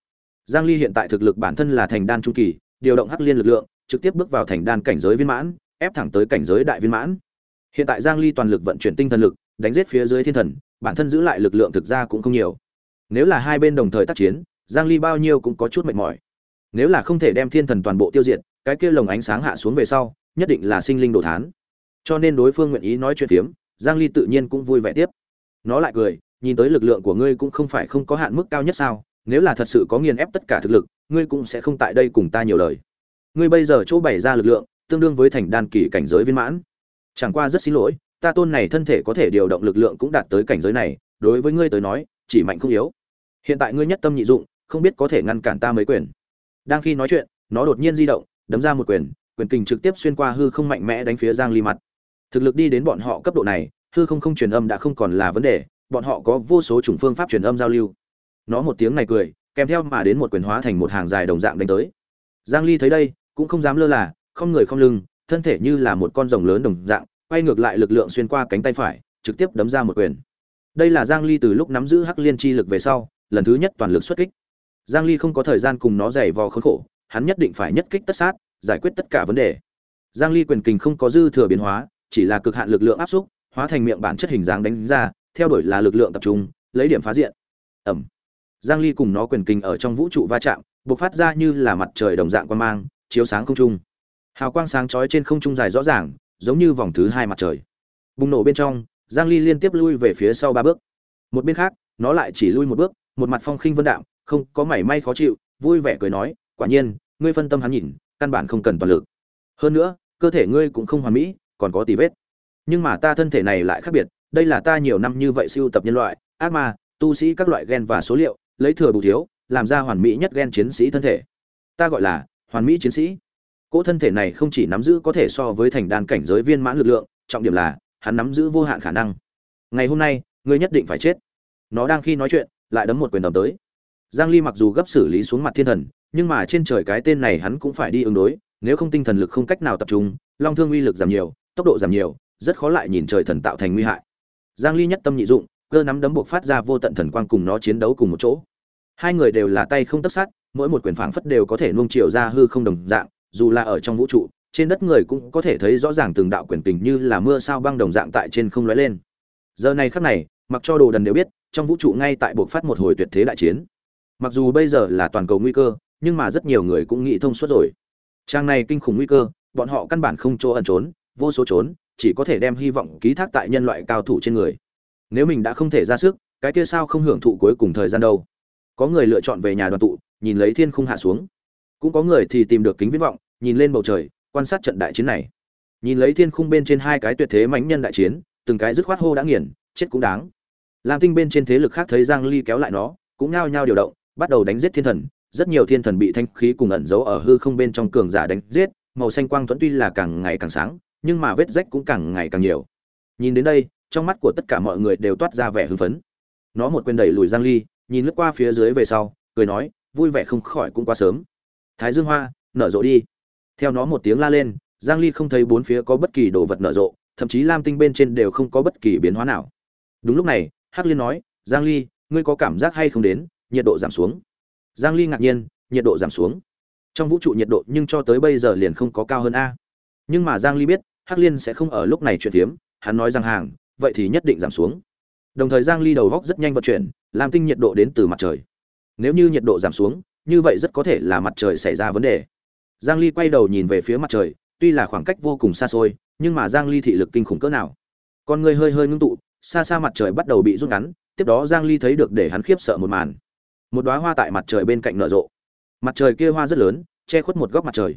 Giang ly hiện tại thực lực bản thân là thành đan trung kỳ, điều động hắc liên lực lượng, trực tiếp bước vào thành đan cảnh giới viên mãn, ép thẳng tới cảnh giới đại viên mãn. Hiện tại giang ly toàn lực vận chuyển tinh thần lực, đánh giết phía dưới thiên thần, bản thân giữ lại lực lượng thực ra cũng không nhiều. Nếu là hai bên đồng thời tác chiến, giang ly bao nhiêu cũng có chút mệt mỏi. Nếu là không thể đem thiên thần toàn bộ tiêu diệt, cái kia lồng ánh sáng hạ xuống về sau, nhất định là sinh linh đồ thán. Cho nên đối phương nguyện ý nói chuyện phiếm, giang ly tự nhiên cũng vui vẻ tiếp. Nó lại cười nhìn tới lực lượng của ngươi cũng không phải không có hạn mức cao nhất sao, nếu là thật sự có nghiền ép tất cả thực lực, ngươi cũng sẽ không tại đây cùng ta nhiều lời. Ngươi bây giờ chỗ bày ra lực lượng, tương đương với thành đan kỳ cảnh giới viên mãn. Chẳng qua rất xin lỗi, ta tôn này thân thể có thể điều động lực lượng cũng đạt tới cảnh giới này, đối với ngươi tới nói, chỉ mạnh không yếu. Hiện tại ngươi nhất tâm nhị dụng, không biết có thể ngăn cản ta mấy quyền. Đang khi nói chuyện, nó đột nhiên di động, đấm ra một quyền quyền kình trực tiếp xuyên qua hư không mạnh mẽ đánh phía giang ly mặt. Thực lực đi đến bọn họ cấp độ này, hư không không truyền âm đã không còn là vấn đề bọn họ có vô số chủng phương pháp truyền âm giao lưu. Nó một tiếng này cười, kèm theo mà đến một quyền hóa thành một hàng dài đồng dạng đánh tới. Giang ly thấy đây, cũng không dám lơ là, không người không lưng, thân thể như là một con rồng lớn đồng dạng, quay ngược lại lực lượng xuyên qua cánh tay phải, trực tiếp đấm ra một quyền. Đây là giang ly từ lúc nắm giữ hắc liên chi lực về sau, lần thứ nhất toàn lực xuất kích. Giang ly không có thời gian cùng nó giày vò khốn khổ, hắn nhất định phải nhất kích tất sát, giải quyết tất cả vấn đề. Giang ly quyền kình không có dư thừa biến hóa, chỉ là cực hạn lực lượng áp xúc, hóa thành miệng bản chất hình dáng đánh ra theo đuổi là lực lượng tập trung, lấy điểm phá diện. Ẩm. Giang ly cùng nó quyền kinh ở trong vũ trụ va chạm, bộc phát ra như là mặt trời đồng dạng quan mang, chiếu sáng không trung. Hào quang sáng chói trên không trung dài rõ ràng, giống như vòng thứ hai mặt trời. Bùng nổ bên trong, giang ly liên tiếp lui về phía sau ba bước. Một bên khác, nó lại chỉ lui một bước, một mặt phong khinh vân đạm, không có mảy may khó chịu, vui vẻ cười nói, quả nhiên, ngươi phân tâm hắn nhìn, căn bản không cần toàn lực. Hơn nữa, cơ thể ngươi cũng không hoàn mỹ, còn có tì vết nhưng mà ta thân thể này lại khác biệt, đây là ta nhiều năm như vậy siêu tập nhân loại, ác ma, tu sĩ các loại gen và số liệu, lấy thừa bù thiếu, làm ra hoàn mỹ nhất gen chiến sĩ thân thể. Ta gọi là hoàn mỹ chiến sĩ. Cỗ thân thể này không chỉ nắm giữ có thể so với thành đàn cảnh giới viên mãn lực lượng, trọng điểm là hắn nắm giữ vô hạn khả năng. Ngày hôm nay, ngươi nhất định phải chết. Nó đang khi nói chuyện, lại đấm một quyền đầm tới. Giang ly mặc dù gấp xử lý xuống mặt thiên thần, nhưng mà trên trời cái tên này hắn cũng phải đi ứng đối, nếu không tinh thần lực không cách nào tập trung, long thương uy lực giảm nhiều, tốc độ giảm nhiều rất khó lại nhìn trời thần tạo thành nguy hại. Giang ly nhất tâm nhị dụng, cơ nắm đấm buộc phát ra vô tận thần quang cùng nó chiến đấu cùng một chỗ. Hai người đều là tay không tấc sát, mỗi một quyền phảng phất đều có thể nuông chiều ra hư không đồng dạng, dù là ở trong vũ trụ, trên đất người cũng có thể thấy rõ ràng từng đạo quyền tình như là mưa sao băng đồng dạng tại trên không lóe lên. Giờ này khắc này, mặc cho đồ đần đều biết, trong vũ trụ ngay tại buộc phát một hồi tuyệt thế đại chiến. Mặc dù bây giờ là toàn cầu nguy cơ, nhưng mà rất nhiều người cũng nghĩ thông suốt rồi. Trang này kinh khủng nguy cơ, bọn họ căn bản không chỗ ẩn trốn, vô số trốn chỉ có thể đem hy vọng ký thác tại nhân loại cao thủ trên người. Nếu mình đã không thể ra sức, cái kia sao không hưởng thụ cuối cùng thời gian đâu? Có người lựa chọn về nhà đoàn tụ, nhìn lấy thiên khung hạ xuống. Cũng có người thì tìm được kính viễn vọng, nhìn lên bầu trời, quan sát trận đại chiến này. Nhìn lấy thiên khung bên trên hai cái tuyệt thế mãnh nhân đại chiến, từng cái dứt khoát hô đã nghiền, chết cũng đáng. Lam tinh bên trên thế lực khác thấy giang ly kéo lại nó, cũng nhao nhao điều động, bắt đầu đánh giết thiên thần. Rất nhiều thiên thần bị thanh khí cùng ẩn giấu ở hư không bên trong cường giả đánh giết, màu xanh quang thuẫn tuy là càng ngày càng sáng nhưng mà vết rách cũng càng ngày càng nhiều. Nhìn đến đây, trong mắt của tất cả mọi người đều toát ra vẻ hưng phấn. Nó một quyền đẩy lùi giang ly, nhìn lướt qua phía dưới về sau, cười nói, vui vẻ không khỏi cũng quá sớm. Thái dương hoa, nở rộ đi. Theo nó một tiếng la lên, giang ly không thấy bốn phía có bất kỳ đồ vật nở rộ, thậm chí lam tinh bên trên đều không có bất kỳ biến hóa nào. Đúng lúc này, hắc liên nói, giang ly, ngươi có cảm giác hay không đến? Nhiệt độ giảm xuống. Giang ly ngạc nhiên, nhiệt độ giảm xuống. Trong vũ trụ nhiệt độ nhưng cho tới bây giờ liền không có cao hơn a. Nhưng mà giang ly biết hắc liên sẽ không ở lúc này chuyện tiếm hắn nói rằng hàng, vậy thì nhất định giảm xuống. Đồng thời giang ly đầu góc rất nhanh vận chuyển, làm tinh nhiệt độ đến từ mặt trời. Nếu như nhiệt độ giảm xuống, như vậy rất có thể là mặt trời xảy ra vấn đề. Giang ly quay đầu nhìn về phía mặt trời, tuy là khoảng cách vô cùng xa xôi, nhưng mà giang ly thị lực kinh khủng cỡ nào. Con người hơi hơi ngưng tụ, xa xa mặt trời bắt đầu bị rút ngắn, tiếp đó giang ly thấy được để hắn khiếp sợ một màn. Một đóa hoa tại mặt trời bên cạnh nở rộ. Mặt trời kia hoa rất lớn, che khuất một góc mặt trời.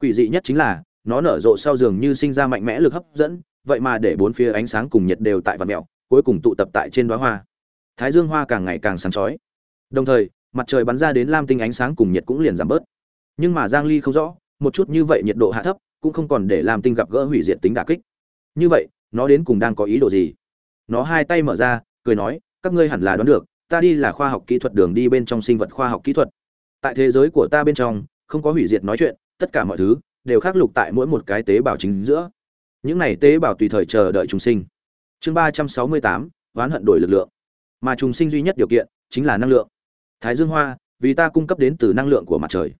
Quỷ dị nhất chính là nó nở rộ sau dường như sinh ra mạnh mẽ lực hấp dẫn, vậy mà để bốn phía ánh sáng cùng nhiệt đều tại vạt mẹo cuối cùng tụ tập tại trên đóa hoa. Thái dương hoa càng ngày càng sáng chói. Đồng thời, mặt trời bắn ra đến lam tinh ánh sáng cùng nhiệt cũng liền giảm bớt. Nhưng mà giang ly không rõ, một chút như vậy nhiệt độ hạ thấp, cũng không còn để lam tinh gặp gỡ hủy diệt tính đả kích. Như vậy, nó đến cùng đang có ý đồ gì? Nó hai tay mở ra, cười nói, các ngươi hẳn là đoán được, ta đi là khoa học kỹ thuật đường đi bên trong sinh vật khoa học kỹ thuật. Tại thế giới của ta bên trong, không có hủy diệt nói chuyện, tất cả mọi thứ đều khắc lục tại mỗi một cái tế bào chính giữa. Những này tế bào tùy thời chờ đợi trùng sinh. Chương ba trăm sáu mươi tám, oán hận đổi lực lượng. Mà trùng sinh duy nhất điều kiện chính là năng lượng. Thái dương hoa, vì ta cung cấp đến từ năng lượng của mặt trời.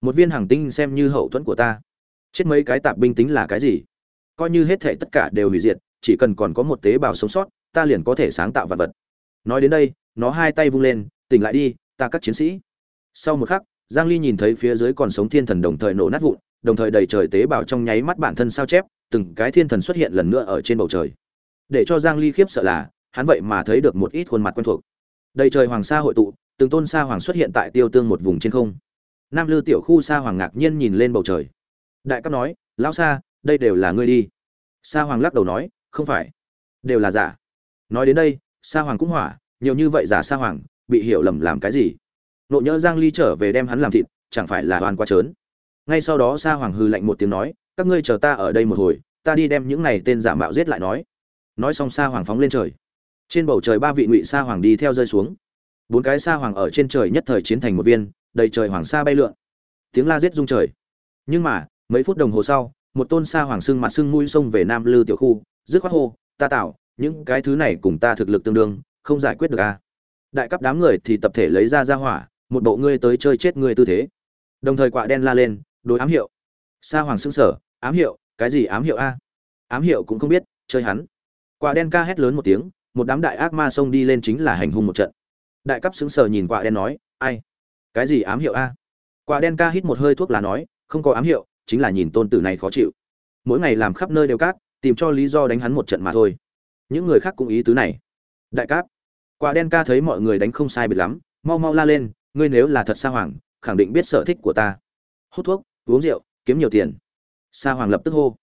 Một viên hàng tinh xem như hậu thuẫn của ta. Chết mấy cái tạp binh tính là cái gì? Coi như hết thể tất cả đều hủy diệt, chỉ cần còn có một tế bào sống sót, ta liền có thể sáng tạo vật vật. Nói đến đây, nó hai tay vung lên, tỉnh lại đi, ta các chiến sĩ. Sau một khắc, giang ly nhìn thấy phía dưới còn sống thiên thần đồng thời nổ nát vụn đồng thời đầy trời tế bào trong nháy mắt bản thân sao chép, từng cái thiên thần xuất hiện lần nữa ở trên bầu trời. Để cho giang ly khiếp sợ là, hắn vậy mà thấy được một ít khuôn mặt quen thuộc. Đầy trời hoàng sa hội tụ, từng tôn sa hoàng xuất hiện tại tiêu tương một vùng trên không. Nam lư tiểu khu sa hoàng ngạc nhiên nhìn lên bầu trời. Đại cấp nói, lão sa, đây đều là ngươi đi. Sa hoàng lắc đầu nói, không phải, đều là giả. Nói đến đây, sa hoàng cũng hỏa, nhiều như vậy giả sa hoàng, bị hiểu lầm làm cái gì? Nộ nhỡ giang ly trở về đem hắn làm thịt, chẳng phải là oan quá trớn? Ngay sau đó sa hoàng hư lạnh một tiếng nói, các ngươi chờ ta ở đây một hồi, ta đi đem những này tên giả mạo giết lại nói. Nói xong sa hoàng phóng lên trời. Trên bầu trời ba vị ngụy sa hoàng đi theo rơi xuống. Bốn cái sa hoàng ở trên trời nhất thời chiến thành một viên, đầy trời hoàng sa bay lượn. Tiếng la giết rung trời. Nhưng mà, mấy phút đồng hồ sau, một tôn sa hoàng sưng mặt sưng mũi xông về nam lư tiểu khu, dứt khoát hô, ta tạo, những cái thứ này cùng ta thực lực tương đương, không giải quyết được a à. đại cấp đám người thì tập thể lấy ra ra hỏa, một bộ ngươi tới chơi chết ngươi tư thế. Đồng thời quạ đen la lên đối ám hiệu. Sa hoàng xưng sở ám hiệu? Cái gì ám hiệu a? Ám hiệu cũng không biết, chơi hắn. Quạ đen ca hét lớn một tiếng, một đám đại ác ma xông đi lên chính là hành hung một trận. Đại cấp xứng sờ nhìn quạ đen nói, ai? Cái gì ám hiệu a? Quạ đen ca hít một hơi thuốc là nói, không có ám hiệu, chính là nhìn tôn tử này khó chịu. Mỗi ngày làm khắp nơi đều cát, tìm cho lý do đánh hắn một trận mà thôi. Những người khác cũng ý tứ này. Đại cáp. Quả đen ca thấy mọi người đánh không sai biệt lắm, mau mau la lên, ngươi nếu là thật sa hoàng, khẳng định biết sở thích của ta. Hút thuốc uống rượu, kiếm nhiều tiền. Sa hoàng lập tức hô.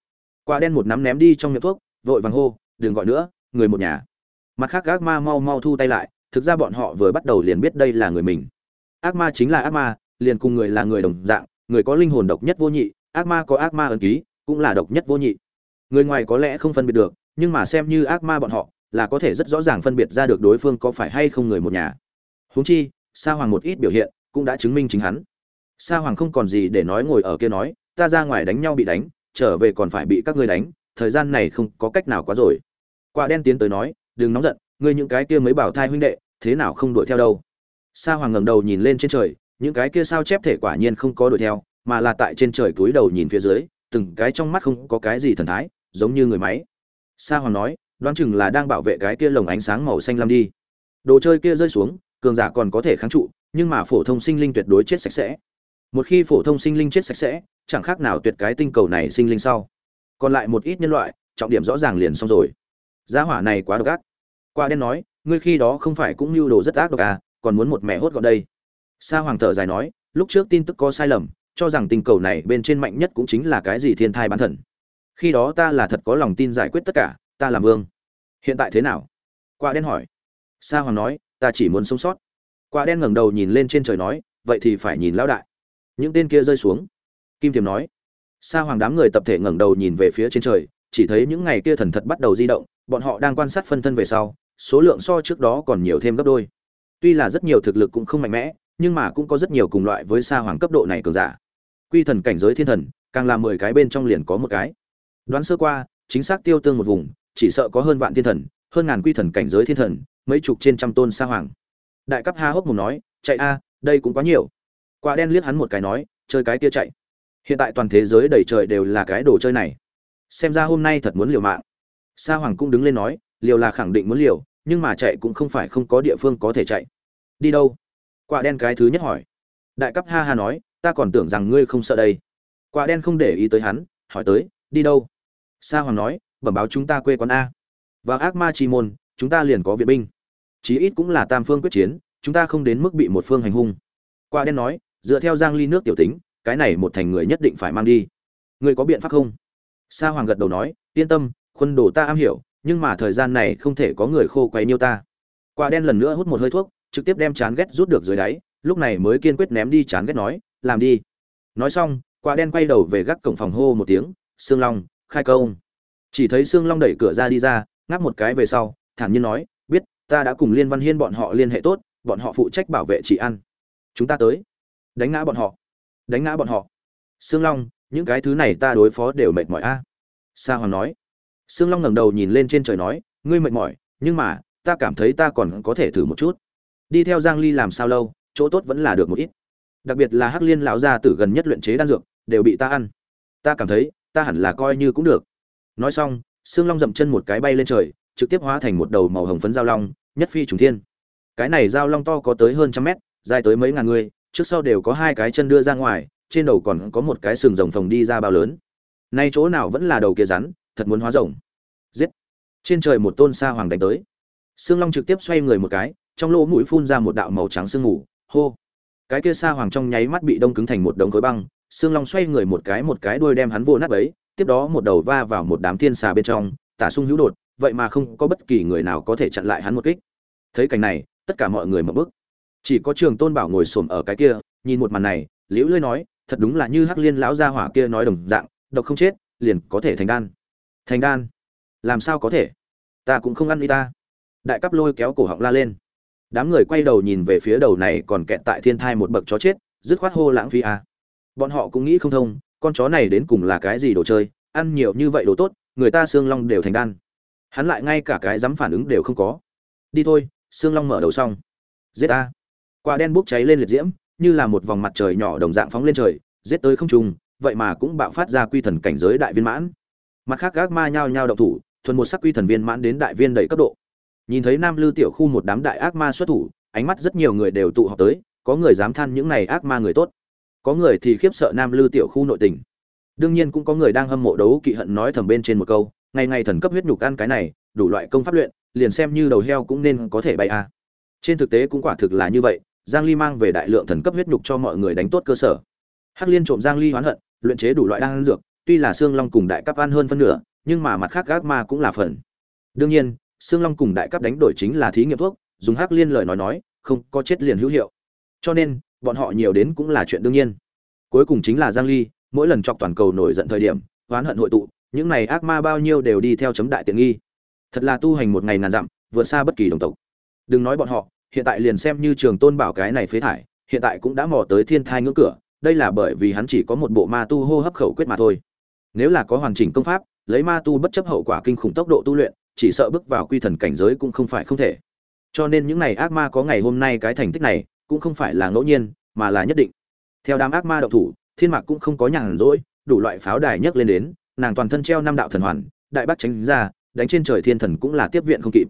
Quả đen một nắm ném đi trong miệng thuốc, vội vàng hô, đừng gọi nữa, người một nhà. Mặt khác, ác ma mau mau thu tay lại, thực ra bọn họ vừa bắt đầu liền biết đây là người mình. Ác ma chính là ác ma, liền cùng người là người đồng dạng, người có linh hồn độc nhất vô nhị, ác ma có ác ma ẩn ký, cũng là độc nhất vô nhị. Người ngoài có lẽ không phân biệt được, nhưng mà xem như ác ma bọn họ, là có thể rất rõ ràng phân biệt ra được đối phương có phải hay không người một nhà. Huống chi, sa hoàng một ít biểu hiện cũng đã chứng minh chính hắn sa hoàng không còn gì để nói ngồi ở kia nói, ta ra ngoài đánh nhau bị đánh, trở về còn phải bị các ngươi đánh, thời gian này không có cách nào quá rồi. Quả đen tiến tới nói, đừng nóng giận, ngươi những cái kia mới bảo thai huynh đệ, thế nào không đuổi theo đâu? Sa hoàng ngẩng đầu nhìn lên trên trời, những cái kia sao chép thể quả nhiên không có đuổi theo, mà là tại trên trời túi đầu nhìn phía dưới, từng cái trong mắt không có cái gì thần thái, giống như người máy. Sa hoàng nói, đoán chừng là đang bảo vệ cái kia lồng ánh sáng màu xanh lam đi. Đồ chơi kia rơi xuống, cường giả còn có thể kháng trụ, nhưng mà phổ thông sinh linh tuyệt đối chết sạch sẽ một khi phổ thông sinh linh chết sạch sẽ, chẳng khác nào tuyệt cái tinh cầu này sinh linh sau. Còn lại một ít nhân loại, trọng điểm rõ ràng liền xong rồi. Giá hỏa này quá độc ác. Qua đen nói, ngươi khi đó không phải cũng mưu đồ rất ác độc à còn muốn một mẹ hốt gọn đây. Sa hoàng thở dài nói, lúc trước tin tức có sai lầm, cho rằng tinh cầu này bên trên mạnh nhất cũng chính là cái gì thiên thai bán thần. Khi đó ta là thật có lòng tin giải quyết tất cả, ta làm vương. Hiện tại thế nào? Quả đen hỏi. Sa hoàng nói, ta chỉ muốn sống sót. Quả đen ngẩng đầu nhìn lên trên trời nói, vậy thì phải nhìn lão đại những tên kia rơi xuống. Kim tiềm nói. Sa hoàng đám người tập thể ngẩng đầu nhìn về phía trên trời, chỉ thấy những ngày kia thần thật bắt đầu di động, bọn họ đang quan sát phân thân về sau, số lượng so trước đó còn nhiều thêm gấp đôi. Tuy là rất nhiều thực lực cũng không mạnh mẽ, nhưng mà cũng có rất nhiều cùng loại với sa hoàng cấp độ này cường giả. Quy thần cảnh giới thiên thần, càng là mười cái bên trong liền có một cái. Đoán sơ qua, chính xác tiêu tương một vùng, chỉ sợ có hơn vạn thiên thần, hơn ngàn quy thần cảnh giới thiên thần, mấy chục trên trăm tôn sa hoàng. Đại cấp ha hốc mồm nói, chạy a, đây cũng quá nhiều quả đen liếc hắn một cái nói, chơi cái kia chạy. Hiện tại toàn thế giới đầy trời đều là cái đồ chơi này. Xem ra hôm nay thật muốn liều mạng. Sa hoàng cũng đứng lên nói, liều là khẳng định muốn liều, nhưng mà chạy cũng không phải không có địa phương có thể chạy. Đi đâu? Quả đen cái thứ nhất hỏi. Đại cấp ha ha nói, ta còn tưởng rằng ngươi không sợ đây. Quả đen không để ý tới hắn, hỏi tới, đi đâu? Sa hoàng nói, bẩm báo chúng ta quê quán a. Và ác ma chi môn, chúng ta liền có viện binh. Chí ít cũng là tam phương quyết chiến, chúng ta không đến mức bị một phương hành hung. Quả đen nói dựa theo giang ly nước tiểu tính, cái này một thành người nhất định phải mang đi. Ngươi có biện pháp không? Sa hoàng gật đầu nói, yên tâm quân đồ ta am hiểu, nhưng mà thời gian này không thể có người khô quấy nhiêu ta. Quả đen lần nữa hút một hơi thuốc, trực tiếp đem chán ghét rút được dưới đáy, lúc này mới kiên quyết ném đi chán ghét nói, làm đi. Nói xong, quả đen quay đầu về gác cổng phòng hô một tiếng, sương long, khai công chỉ thấy sương long đẩy cửa ra đi ra, ngáp một cái về sau, thản nhiên nói, biết, ta đã cùng liên văn hiên bọn họ liên hệ tốt, bọn họ phụ trách bảo vệ chị ăn chúng ta tới đánh ngã bọn họ. Đánh ngã bọn họ. Sương long, những cái thứ này ta đối phó đều mệt mỏi a. Sa hoàng nói. Sương long ngẩng đầu nhìn lên trên trời nói, ngươi mệt mỏi, nhưng mà, ta cảm thấy ta còn có thể thử một chút. Đi theo giang ly làm sao lâu, chỗ tốt vẫn là được một ít. Đặc biệt là hắc liên lão gia tử gần nhất luyện chế đan dược, đều bị ta ăn. Ta cảm thấy, ta hẳn là coi như cũng được. Nói xong, Sương long dậm chân một cái bay lên trời, trực tiếp hóa thành một đầu màu hồng phấn giao long, nhất phi trùng thiên. Cái này giao long to có tới hơn trăm mét, dài tới mấy ngàn người trước sau đều có hai cái chân đưa ra ngoài, trên đầu còn có một cái sừng rồng phồng đi ra bao lớn. Nay chỗ nào vẫn là đầu kia rắn, thật muốn hóa rồng. Giết! Trên trời một tôn sa hoàng đánh tới. Sương long trực tiếp xoay người một cái, trong lỗ mũi phun ra một đạo màu trắng sương mù, hô! Cái kia sa hoàng trong nháy mắt bị đông cứng thành một đống khối băng, sương long xoay người một cái một cái đuôi đem hắn vô nát ấy tiếp đó một đầu va vào một đám thiên xà bên trong, tả sung hữu đột, vậy mà không có bất kỳ người nào có thể chặn lại hắn một kích. Thấy cảnh này, tất cả mọi người mở bức chỉ có trường tôn bảo ngồi xổm ở cái kia, nhìn một màn này, liễu lưới nói, thật đúng là như hắc liên lão gia hỏa kia nói đồng dạng, độc không chết, liền có thể thành đan. Thành đan? Làm sao có thể? Ta cũng không ăn đi ta. Đại cấp lôi kéo cổ họng la lên. Đám người quay đầu nhìn về phía đầu này còn kẹt tại thiên thai một bậc chó chết, dứt khoát hô lãng phí à. bọn họ cũng nghĩ không thông, con chó này đến cùng là cái gì đồ chơi, ăn nhiều như vậy đồ tốt, người ta xương long đều thành đan. Hắn lại ngay cả cái dám phản ứng đều không có. Đi thôi, xương long mở đầu xong. Giết a quả đen bốc cháy lên liệt diễm như là một vòng mặt trời nhỏ đồng dạng phóng lên trời giết tới không trung, vậy mà cũng bạo phát ra quy thần cảnh giới đại viên mãn. Mặt khác gác ma nhao nhao động thủ thuần một sắc quy thần viên mãn đến đại viên đầy cấp độ. Nhìn thấy nam lư tiểu khu một đám đại ác ma xuất thủ ánh mắt rất nhiều người đều tụ họp tới có người dám than những này ác ma người tốt. Có người thì khiếp sợ nam lư tiểu khu nội tình. Đương nhiên cũng có người đang hâm mộ đấu kỵ hận nói thầm bên trên một câu ngày ngày thần cấp huyết nhục ăn cái này đủ loại công pháp luyện liền xem như đầu heo cũng nên có thể bay a trên thực tế cũng quả thực là như vậy giang ly mang về đại lượng thần cấp huyết nhục cho mọi người đánh tốt cơ sở. Hắc liên trộm giang ly hoán hận, luyện chế đủ loại đan dược, tuy là xương long cùng đại cấp ăn hơn phân nửa, nhưng mà mặt khác gác ma cũng là phần. Đương nhiên xương long cùng đại cấp đánh đổi chính là thí nghiệm thuốc, dùng hắc liên lời nói nói, không có chết liền hữu hiệu. Cho nên, bọn họ nhiều đến cũng là chuyện đương nhiên. Cuối cùng chính là giang ly, mỗi lần chọc toàn cầu nổi giận thời điểm, oán hận hội tụ, những này ác ma bao nhiêu đều đi theo chấm đại tiện nghi. Thật là tu hành một ngày ngàn dặm, vượt xa bất kỳ đồng tộc. Đừng nói bọn họ hiện tại liền xem như trường tôn bảo cái này phế thải, hiện tại cũng đã mò tới thiên thai ngưỡng cửa, đây là bởi vì hắn chỉ có một bộ ma tu hô hấp khẩu quyết mà thôi. Nếu là có hoàn chỉnh công pháp, lấy ma tu bất chấp hậu quả kinh khủng tốc độ tu luyện, chỉ sợ bước vào quy thần cảnh giới cũng không phải không thể. Cho nên những này ác ma có ngày hôm nay cái thành tích này, cũng không phải là ngẫu nhiên, mà là nhất định. Theo đám ác ma đậu thủ, thiên mạc cũng không có nhàn rỗi, đủ loại pháo đài nhấc lên đến, nàng toàn thân treo năm đạo thần hoàn, đại bác tránh ra, đánh trên trời thiên thần cũng là tiếp viện không kịp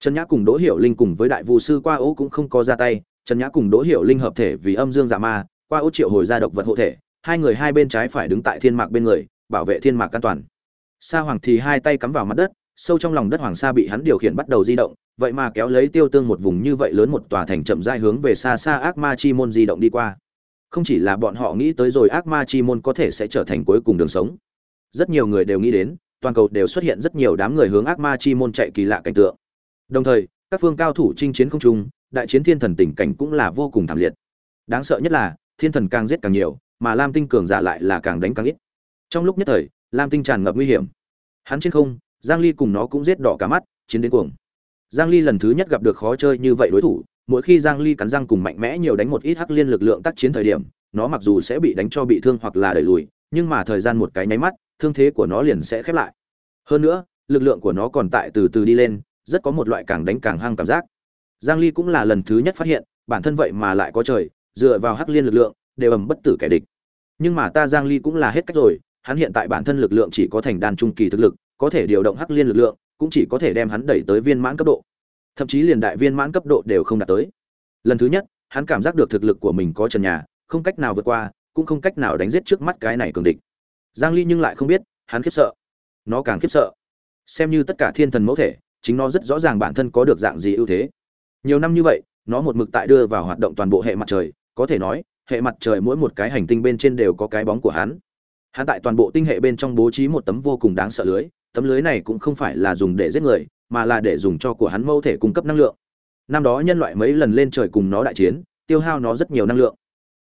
trần nhã cùng đỗ hiểu linh cùng với đại vu sư qua ố cũng không có ra tay, trần nhã cùng đỗ hiểu linh hợp thể vì âm dương dạ ma, qua ố triệu hồi ra độc vật hộ thể, hai người hai bên trái phải đứng tại thiên mạc bên người, bảo vệ thiên mạc an toàn. Sa hoàng thì hai tay cắm vào mặt đất, sâu trong lòng đất hoàng sa bị hắn điều khiển bắt đầu di động, vậy mà kéo lấy tiêu tương một vùng như vậy lớn một tòa thành chậm rãi hướng về xa xa ác ma chi môn di động đi qua. Không chỉ là bọn họ nghĩ tới rồi ác ma chi môn có thể sẽ trở thành cuối cùng đường sống. Rất nhiều người đều nghĩ đến, toàn cầu đều xuất hiện rất nhiều đám người hướng ác ma chi môn chạy kỳ lạ cảnh tượng đồng thời, các phương cao thủ chinh chiến không trung, đại chiến thiên thần tình cảnh cũng là vô cùng thảm liệt. Đáng sợ nhất là, thiên thần càng giết càng nhiều, mà lam tinh cường giả lại là càng đánh càng ít. Trong lúc nhất thời, lam tinh tràn ngập nguy hiểm. Hắn trên không, giang ly cùng nó cũng giết đỏ cả mắt, chiến đến cuồng. Giang ly lần thứ nhất gặp được khó chơi như vậy đối thủ, mỗi khi giang ly cắn răng cùng mạnh mẽ nhiều đánh một ít hắc liên lực lượng tác chiến thời điểm, nó mặc dù sẽ bị đánh cho bị thương hoặc là đẩy lùi, nhưng mà thời gian một cái nháy mắt, thương thế của nó liền sẽ khép lại. Hơn nữa, lực lượng của nó còn tại từ từ đi lên rất có một loại càng đánh càng hăng cảm giác. Giang ly cũng là lần thứ nhất phát hiện, bản thân vậy mà lại có trời, dựa vào hắc liên lực lượng, đều ầm bất tử kẻ địch. Nhưng mà ta giang ly cũng là hết cách rồi, hắn hiện tại bản thân lực lượng chỉ có thành đan trung kỳ thực lực, có thể điều động hắc liên lực lượng, cũng chỉ có thể đem hắn đẩy tới viên mãn cấp độ. Thậm chí liền đại viên mãn cấp độ đều không đạt tới. Lần thứ nhất, hắn cảm giác được thực lực của mình có trần nhà, không cách nào vượt qua, cũng không cách nào đánh giết trước mắt cái này cường địch. Giang ly nhưng lại không biết, hắn khiếp sợ. Nó càng khiếp sợ. Xem như tất cả thiên thần mẫu thể chính nó rất rõ ràng bản thân có được dạng gì ưu thế. Nhiều năm như vậy, nó một mực tại đưa vào hoạt động toàn bộ hệ mặt trời, có thể nói, hệ mặt trời mỗi một cái hành tinh bên trên đều có cái bóng của hắn. Hắn tại toàn bộ tinh hệ bên trong bố trí một tấm vô cùng đáng sợ lưới, tấm lưới này cũng không phải là dùng để giết người, mà là để dùng cho của hắn mâu thể cung cấp năng lượng. Năm đó nhân loại mấy lần lên trời cùng nó đại chiến, tiêu hao nó rất nhiều năng lượng.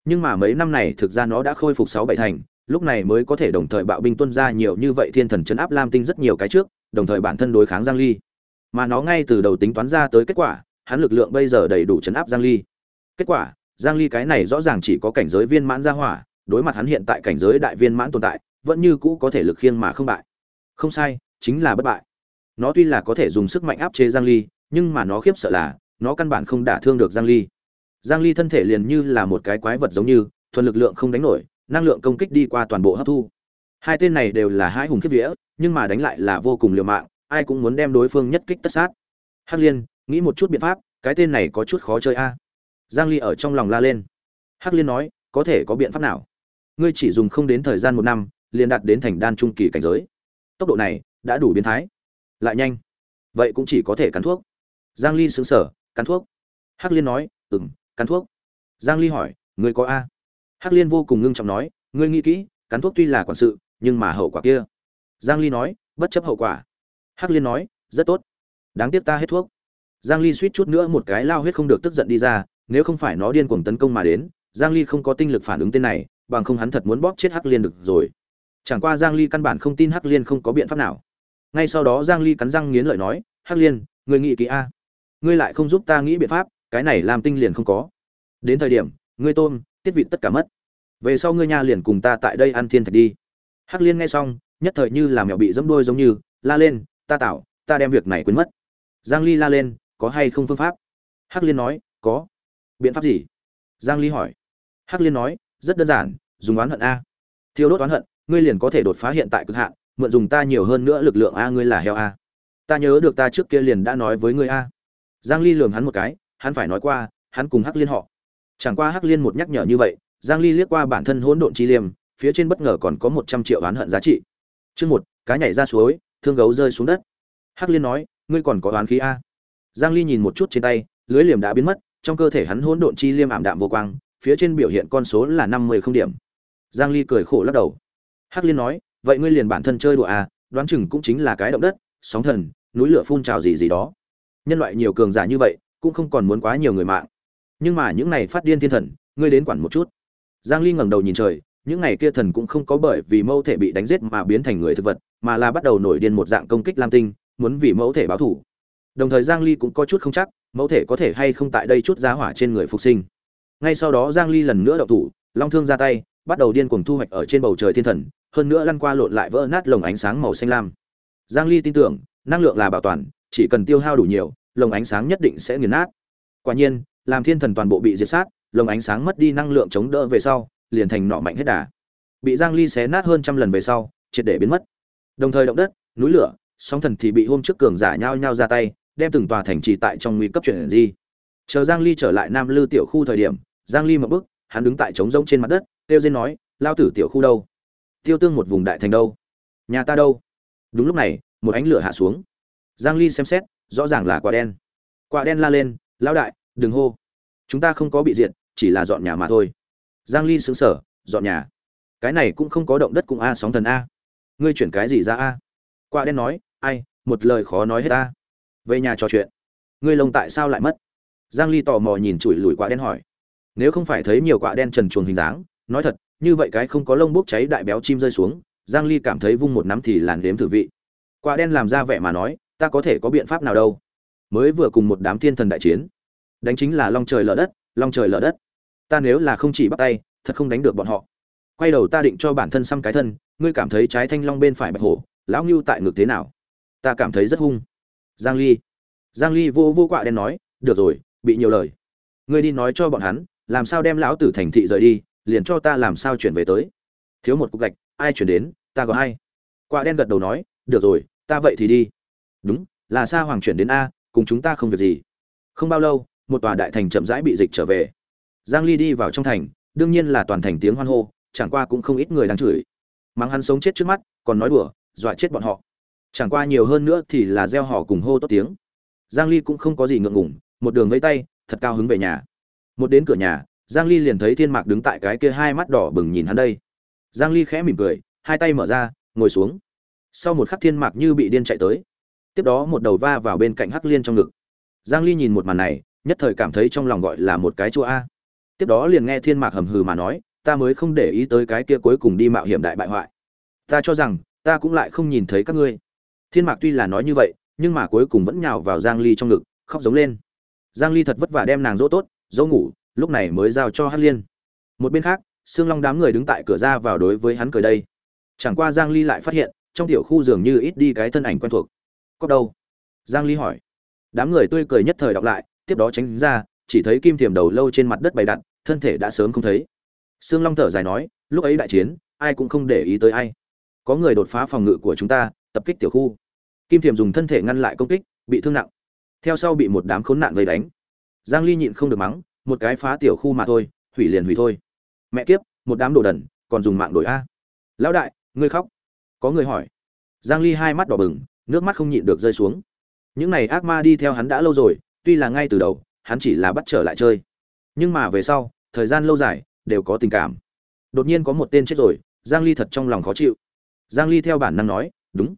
Nhưng mà mấy năm này thực ra nó đã khôi phục sáu bảy thành, lúc này mới có thể đồng thời bạo binh tuân ra nhiều như vậy thiên thần chấn áp lam tinh rất nhiều cái trước, đồng thời bản thân đối kháng giang ly mà nó ngay từ đầu tính toán ra tới kết quả, hắn lực lượng bây giờ đầy đủ chấn áp giang ly. Kết quả, giang ly cái này rõ ràng chỉ có cảnh giới viên mãn gia hỏa, đối mặt hắn hiện tại cảnh giới đại viên mãn tồn tại, vẫn như cũ có thể lực khiêng mà không bại. Không sai, chính là bất bại. Nó tuy là có thể dùng sức mạnh áp chế giang ly, nhưng mà nó khiếp sợ là, nó căn bản không đả thương được giang ly. Giang ly thân thể liền như là một cái quái vật giống như, thuần lực lượng không đánh nổi, năng lượng công kích đi qua toàn bộ hấp thu. Hai tên này đều là hai hùng kiếp vía, nhưng mà đánh lại là vô cùng liều mạng ai cũng muốn đem đối phương nhất kích tất sát. Hắc liên, nghĩ một chút biện pháp, cái tên này có chút khó chơi a. Giang ly ở trong lòng la lên. Hắc liên nói, có thể có biện pháp nào? Ngươi chỉ dùng không đến thời gian một năm, liền đạt đến thành đan trung kỳ cảnh giới. Tốc độ này, đã đủ biến thái. Lại nhanh. Vậy cũng chỉ có thể cắn thuốc. Giang ly sững sờ, cắn thuốc. Hắc liên nói, ừm, cắn thuốc. Giang ly hỏi, ngươi có a? Hắc liên vô cùng ngưng trọng nói, ngươi nghĩ kỹ, cắn thuốc tuy là quản sự, nhưng mà hậu quả kia. Giang ly nói, bất chấp hậu quả hắc liên nói, rất tốt. Đáng tiếc ta hết thuốc. Giang ly suýt chút nữa một cái lao huyết không được tức giận đi ra, nếu không phải nó điên cuồng tấn công mà đến, giang ly không có tinh lực phản ứng tên này, bằng không hắn thật muốn bóp chết hắc liên được rồi. Chẳng qua giang ly căn bản không tin hắc liên không có biện pháp nào. Ngay sau đó giang ly cắn răng nghiến lợi nói, hắc liên, người nghĩ kỹ a. Ngươi lại không giúp ta nghĩ biện pháp, cái này làm tinh liền không có. Đến thời điểm, ngươi tôm, tiết vị tất cả mất. Về sau ngươi nha liền cùng ta tại đây ăn thiên thạch đi. Hắc liên nghe xong, nhất thời như là mèo bị dẫm đuôi giống như, la lên ta tạo, ta đem việc này quên mất. Giang ly la lên, có hay không phương pháp? Hắc liên nói, có. Biện pháp gì? Giang ly hỏi. Hắc liên nói, rất đơn giản, dùng oán hận a. Thiêu đốt oán hận, ngươi liền có thể đột phá hiện tại cực hạn, mượn dùng ta nhiều hơn nữa lực lượng a, ngươi là heo a. Ta nhớ được ta trước kia liền đã nói với ngươi a. Giang ly lườm hắn một cái, hắn phải nói qua, hắn cùng hắc liên họ. Chẳng qua hắc liên một nhắc nhở như vậy, giang ly liếc qua bản thân hỗn độn chi liêm phía trên bất ngờ còn có 100 triệu oán hận giá trị. Chương một, cá nhảy ra suối thương gấu rơi xuống đất. Hắc liên nói, ngươi còn có oán khí a? Giang ly nhìn một chút trên tay, lưới liềm đã biến mất, trong cơ thể hắn hỗn độn chi liêm ảm đạm vô quang, phía trên biểu hiện con số là 50 không điểm. Giang ly cười khổ lắc đầu. Hắc liên nói, vậy ngươi liền bản thân chơi đùa à đoán chừng cũng chính là cái động đất, sóng thần, núi lửa phun trào gì gì đó. Nhân loại nhiều cường giả như vậy, cũng không còn muốn quá nhiều người mạng. Nhưng mà những này phát điên thiên thần, ngươi đến quản một chút. Giang ly ngẩng đầu nhìn trời những ngày kia thần cũng không có bởi vì mẫu thể bị đánh giết mà biến thành người thực vật, mà là bắt đầu nổi điên một dạng công kích lam tinh, muốn vì mẫu thể báo thù. Đồng thời giang ly cũng có chút không chắc, mẫu thể có thể hay không tại đây chút giá hỏa trên người phục sinh. Ngay sau đó giang ly lần nữa động thủ, long thương ra tay, bắt đầu điên cuồng thu hoạch ở trên bầu trời thiên thần, hơn nữa lăn qua lộn lại vỡ nát lồng ánh sáng màu xanh lam. Giang ly tin tưởng, năng lượng là bảo toàn, chỉ cần tiêu hao đủ nhiều, lồng ánh sáng nhất định sẽ nghiền nát. Quả nhiên, làm thiên thần toàn bộ bị diệt sát, lồng ánh sáng mất đi năng lượng chống đỡ về sau liền thành nọ mạnh hết đà. Bị giang ly xé nát hơn trăm lần về sau, triệt để biến mất. Đồng thời động đất, núi lửa, sóng thần thì bị hôm trước cường giả nhau nhau ra tay, đem từng tòa thành trì tại trong nguy cấp chuyển di. Chờ giang ly trở lại nam lư tiểu khu thời điểm, giang ly một bước, hắn đứng tại trống rỗng trên mặt đất tiêu diên nói, lao tử tiểu khu đâu? Tiêu tương một vùng đại thành đâu? Nhà ta đâu? Đúng lúc này, một ánh lửa hạ xuống. Giang ly xem xét, rõ ràng là quả đen. Quả đen la lên, lão đại, đừng hô. Chúng ta không có bị diệt, chỉ là dọn nhà mà thôi giang ly sững sờ, dọn nhà. Cái này cũng không có động đất cũng a, sóng thần a. Ngươi chuyển cái gì ra a? Quạ đen nói, ai, một lời khó nói hết a. Về nhà trò chuyện. Ngươi lông tại sao lại mất? Giang ly tò mò nhìn chùi lùi quả đen hỏi. Nếu không phải thấy nhiều quả đen trần chuồng hình dáng, nói thật, như vậy cái không có lông bốc cháy đại béo chim rơi xuống, giang ly cảm thấy vung một nắm thì làn đếm thử vị. Quả đen làm ra vẻ mà nói, ta có thể có biện pháp nào đâu. Mới vừa cùng một đám thiên thần đại chiến. Đánh chính là long trời lở đất, long trời lở đất ta nếu là không chỉ bắt tay, thật không đánh được bọn họ. Quay đầu ta định cho bản thân xăm cái thân, ngươi cảm thấy trái thanh long bên phải bạch hổ, lão ngưu tại ngực thế nào? Ta cảm thấy rất hung. Giang ly. Giang ly vô vô quạ đen nói, được rồi, bị nhiều lời. Ngươi đi nói cho bọn hắn, làm sao đem lão tử thành thị rời đi, liền cho ta làm sao chuyển về tới? Thiếu một cục gạch, ai chuyển đến, ta có hay quạ đen gật đầu nói, được rồi, ta vậy thì đi. Đúng, là sa hoàng chuyển đến a, cùng chúng ta không việc gì. Không bao lâu, một tòa đại thành chậm rãi bị dịch trở về giang ly đi vào trong thành, đương nhiên là toàn thành tiếng hoan hô, chẳng qua cũng không ít người đang chửi. Mắng hắn sống chết trước mắt, còn nói đùa, dọa chết bọn họ. Chẳng qua nhiều hơn nữa thì là gieo họ cùng hô tốt tiếng. Giang ly cũng không có gì ngượng ngùng, một đường vẫy tay, thật cao hứng về nhà. Một đến cửa nhà, giang ly liền thấy thiên mạc đứng tại cái kia hai mắt đỏ bừng nhìn hắn đây. Giang ly khẽ mỉm cười, hai tay mở ra, ngồi xuống. Sau một khắc thiên mạc như bị điên chạy tới. Tiếp đó một đầu va vào bên cạnh hắc liên trong ngực. Giang ly nhìn một màn này, nhất thời cảm thấy trong lòng gọi là một cái chua a tiếp đó liền nghe thiên mạc hầm hừ mà nói, ta mới không để ý tới cái kia cuối cùng đi mạo hiểm đại bại hoại. Ta cho rằng, ta cũng lại không nhìn thấy các ngươi. Thiên mạc tuy là nói như vậy, nhưng mà cuối cùng vẫn nhào vào giang ly trong ngực, khóc giống lên. Giang ly thật vất vả đem nàng dỗ tốt, dỗ ngủ, lúc này mới giao cho hát liên. Một bên khác xương long đám người đứng tại cửa ra vào đối với hắn cười đây. Chẳng qua giang ly lại phát hiện, trong tiểu khu dường như ít đi cái thân ảnh quen thuộc. Có đâu? Giang ly hỏi. Đám người tươi cười nhất thời đọc lại, tiếp đó tránh ra, chỉ thấy kim thiềm đầu lâu trên mặt đất bày đặt thân thể đã sớm không thấy. Sương long thở dài nói, lúc ấy đại chiến, ai cũng không để ý tới ai. Có người đột phá phòng ngự của chúng ta, tập kích tiểu khu. Kim thiềm dùng thân thể ngăn lại công kích, bị thương nặng. Theo sau bị một đám khốn nạn vây đánh. Giang ly nhịn không được mắng, một cái phá tiểu khu mà thôi, hủy liền hủy thôi. Mẹ kiếp, một đám đồ đần, còn dùng mạng đổi a. Lão đại, ngươi khóc. Có người hỏi. Giang ly hai mắt đỏ bừng, nước mắt không nhịn được rơi xuống. Những này ác ma đi theo hắn đã lâu rồi, tuy là ngay từ đầu, hắn chỉ là bắt trở lại chơi nhưng mà về sau, thời gian lâu dài, đều có tình cảm. Đột nhiên có một tên chết rồi, giang ly thật trong lòng khó chịu. Giang ly theo bản năng nói, đúng.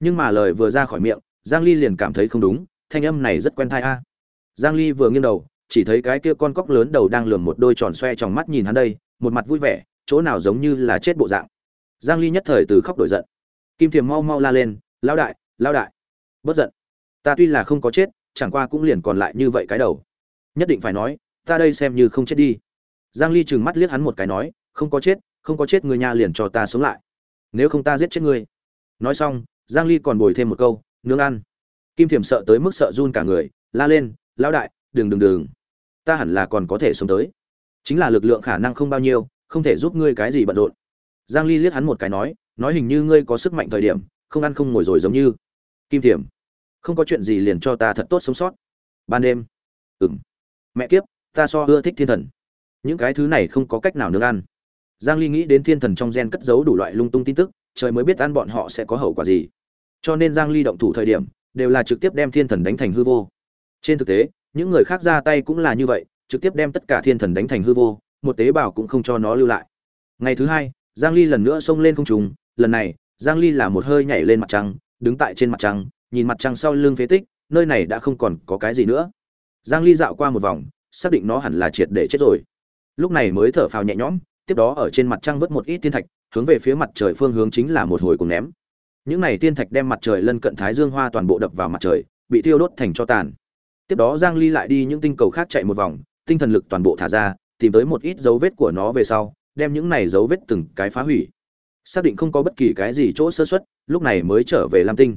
Nhưng mà lời vừa ra khỏi miệng, giang ly liền cảm thấy không đúng, thanh âm này rất quen tai a. Giang ly vừa nghiêng đầu, chỉ thấy cái kia con cóc lớn đầu đang lườm một đôi tròn xoe trong mắt nhìn hắn đây, một mặt vui vẻ, chỗ nào giống như là chết bộ dạng. Giang ly nhất thời từ khóc đổi giận. Kim thiềm mau mau la lên, lão đại lão đại bất giận. Ta tuy là không có chết, chẳng qua cũng liền còn lại như vậy cái đầu. Nhất định phải nói ta đây xem như không chết đi. Giang ly trừng mắt liếc hắn một cái nói, không có chết, không có chết người nhà liền cho ta sống lại. Nếu không ta giết chết ngươi. Nói xong, giang ly còn bồi thêm một câu, nướng ăn. Kim thiểm sợ tới mức sợ run cả người, la lên, lão đại, đừng đừng đừng. Ta hẳn là còn có thể sống tới. Chính là lực lượng khả năng không bao nhiêu, không thể giúp ngươi cái gì bận rộn. Giang ly liếc hắn một cái nói nói hình như ngươi có sức mạnh thời điểm, không ăn không ngồi rồi giống như. Kim thiểm, không có chuyện gì liền cho ta thật tốt sống sót. Ban đêm, ừm. Mẹ kiếp ta so ưa thích thiên thần. Những cái thứ này không có cách nào nướng ăn. Giang ly nghĩ đến thiên thần trong gen cất giấu đủ loại lung tung tin tức, trời mới biết ăn bọn họ sẽ có hậu quả gì. Cho nên giang ly động thủ thời điểm, đều là trực tiếp đem thiên thần đánh thành hư vô. Trên thực tế, những người khác ra tay cũng là như vậy, trực tiếp đem tất cả thiên thần đánh thành hư vô, một tế bào cũng không cho nó lưu lại. Ngày thứ hai, giang ly lần nữa xông lên không trùng lần này, giang ly là một hơi nhảy lên mặt trăng, đứng tại trên mặt trăng, nhìn mặt trăng sau lưng phế tích, nơi này đã không còn có cái gì nữa. Giang ly dạo qua một vòng xác định nó hẳn là triệt để chết rồi. Lúc này mới thở phào nhẹ nhõm, tiếp đó ở trên mặt trăng vớt một ít tiên thạch, hướng về phía mặt trời phương hướng chính là một hồi cùng ném. Những này tiên thạch đem mặt trời lân cận thái dương hoa toàn bộ đập vào mặt trời, bị thiêu đốt thành cho tàn. Tiếp đó giang ly lại đi những tinh cầu khác chạy một vòng, tinh thần lực toàn bộ thả ra, tìm tới một ít dấu vết của nó về sau, đem những này dấu vết từng cái phá hủy. Xác định không có bất kỳ cái gì chỗ sơ xuất lúc này mới trở về lam tinh.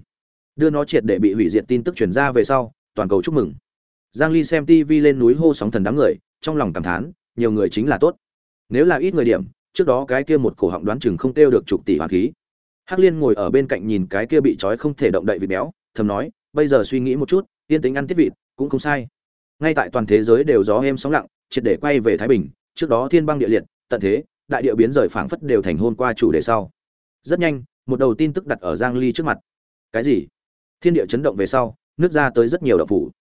Đưa nó triệt để bị hủy diệt tin tức truyền ra về sau, toàn cầu chúc mừng giang ly xem tv lên núi hô sóng thần đám người, trong lòng cảm thán, nhiều người chính là tốt. Nếu là ít người điểm, trước đó cái kia một cổ họng đoán chừng không tiêu được chục tỷ hoàn khí. Hắc liên ngồi ở bên cạnh nhìn cái kia bị trói không thể động đậy vịt béo, thầm nói, bây giờ suy nghĩ một chút, yên tính ăn tiết vịt, cũng không sai. Ngay tại toàn thế giới đều gió êm sóng lặng, triệt để quay về thái bình, trước đó thiên băng địa liệt, tận thế, đại địa biến rời phảng phất đều thành hôn qua chủ đề sau. Rất nhanh, một đầu tin tức đặt ở giang ly trước mặt. Cái gì? Thiên địa chấn động về sau, nước ra tới rất nhiều đạo phủ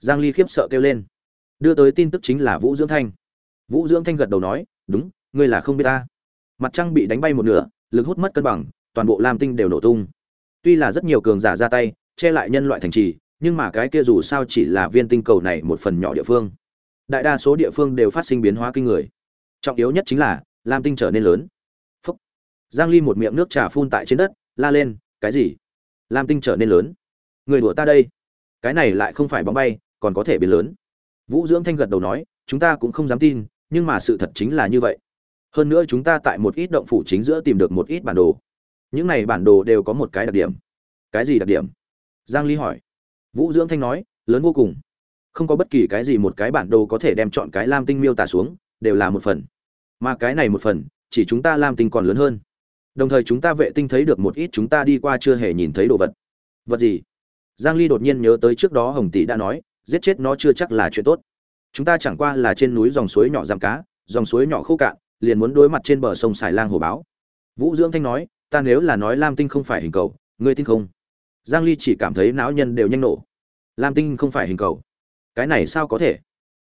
giang ly khiếp sợ kêu lên. Đưa tới tin tức chính là vũ dưỡng thanh. Vũ dưỡng thanh gật đầu nói, đúng, ngươi là không biết ta. Mặt trăng bị đánh bay một nửa, lực hút mất cân bằng, toàn bộ lam tinh đều nổ tung. Tuy là rất nhiều cường giả ra tay, che lại nhân loại thành trì, nhưng mà cái kia dù sao chỉ là viên tinh cầu này một phần nhỏ địa phương. Đại đa số địa phương đều phát sinh biến hóa kinh người. Trọng yếu nhất chính là, lam tinh trở nên lớn. Phúc. giang ly một miệng nước trà phun tại trên đất, la lên, cái gì? Lam tinh trở nên lớn? Người đùa ta đây. Cái này lại không phải bóng bay còn có thể biến lớn. Vũ dưỡng thanh gật đầu nói, chúng ta cũng không dám tin, nhưng mà sự thật chính là như vậy. Hơn nữa chúng ta tại một ít động phủ chính giữa tìm được một ít bản đồ. Những này bản đồ đều có một cái đặc điểm. Cái gì đặc điểm? Giang ly hỏi. Vũ dưỡng thanh nói, lớn vô cùng. Không có bất kỳ cái gì một cái bản đồ có thể đem chọn cái lam tinh miêu tả xuống, đều là một phần. Mà cái này một phần, chỉ chúng ta lam tinh còn lớn hơn. Đồng thời chúng ta vệ tinh thấy được một ít chúng ta đi qua chưa hề nhìn thấy đồ vật. Vật gì? Giang ly đột nhiên nhớ tới trước đó hồng tỷ đã nói giết chết nó chưa chắc là chuyện tốt. Chúng ta chẳng qua là trên núi dòng suối nhỏ giảm cá, dòng suối nhỏ khô cạn, liền muốn đối mặt trên bờ sông xài lang hồ báo. Vũ dưỡng thanh nói, ta nếu là nói lam tinh không phải hình cầu, ngươi tin không? Giang ly chỉ cảm thấy não nhân đều nhanh nổ. Lam tinh không phải hình cầu? Cái này sao có thể?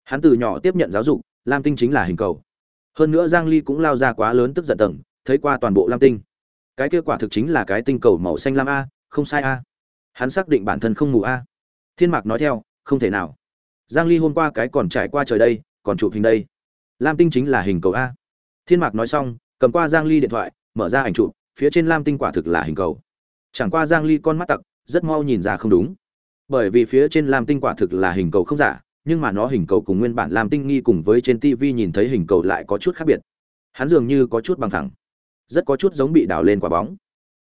Hắn từ nhỏ tiếp nhận giáo dục, lam tinh chính là hình cầu. Hơn nữa giang ly cũng lao ra quá lớn tức giận tầng, thấy qua toàn bộ lam tinh. Cái kết quả thực chính là cái tinh cầu màu xanh lam a, không sai a. Hắn xác định bản thân không mù a. Thiên mạc nói theo không thể nào. Giang ly hôm qua cái còn trải qua trời đây, còn chụp hình đây. Lam tinh chính là hình cầu a. Thiên mạc nói xong, cầm qua giang ly điện thoại, mở ra ảnh chụp, phía trên lam tinh quả thực là hình cầu. Chẳng qua giang ly con mắt tặc, rất mau nhìn ra không đúng. Bởi vì phía trên lam tinh quả thực là hình cầu không giả, nhưng mà nó hình cầu cùng nguyên bản lam tinh nghi cùng với trên tv nhìn thấy hình cầu lại có chút khác biệt. Hắn dường như có chút bằng thẳng. Rất có chút giống bị đảo lên quả bóng.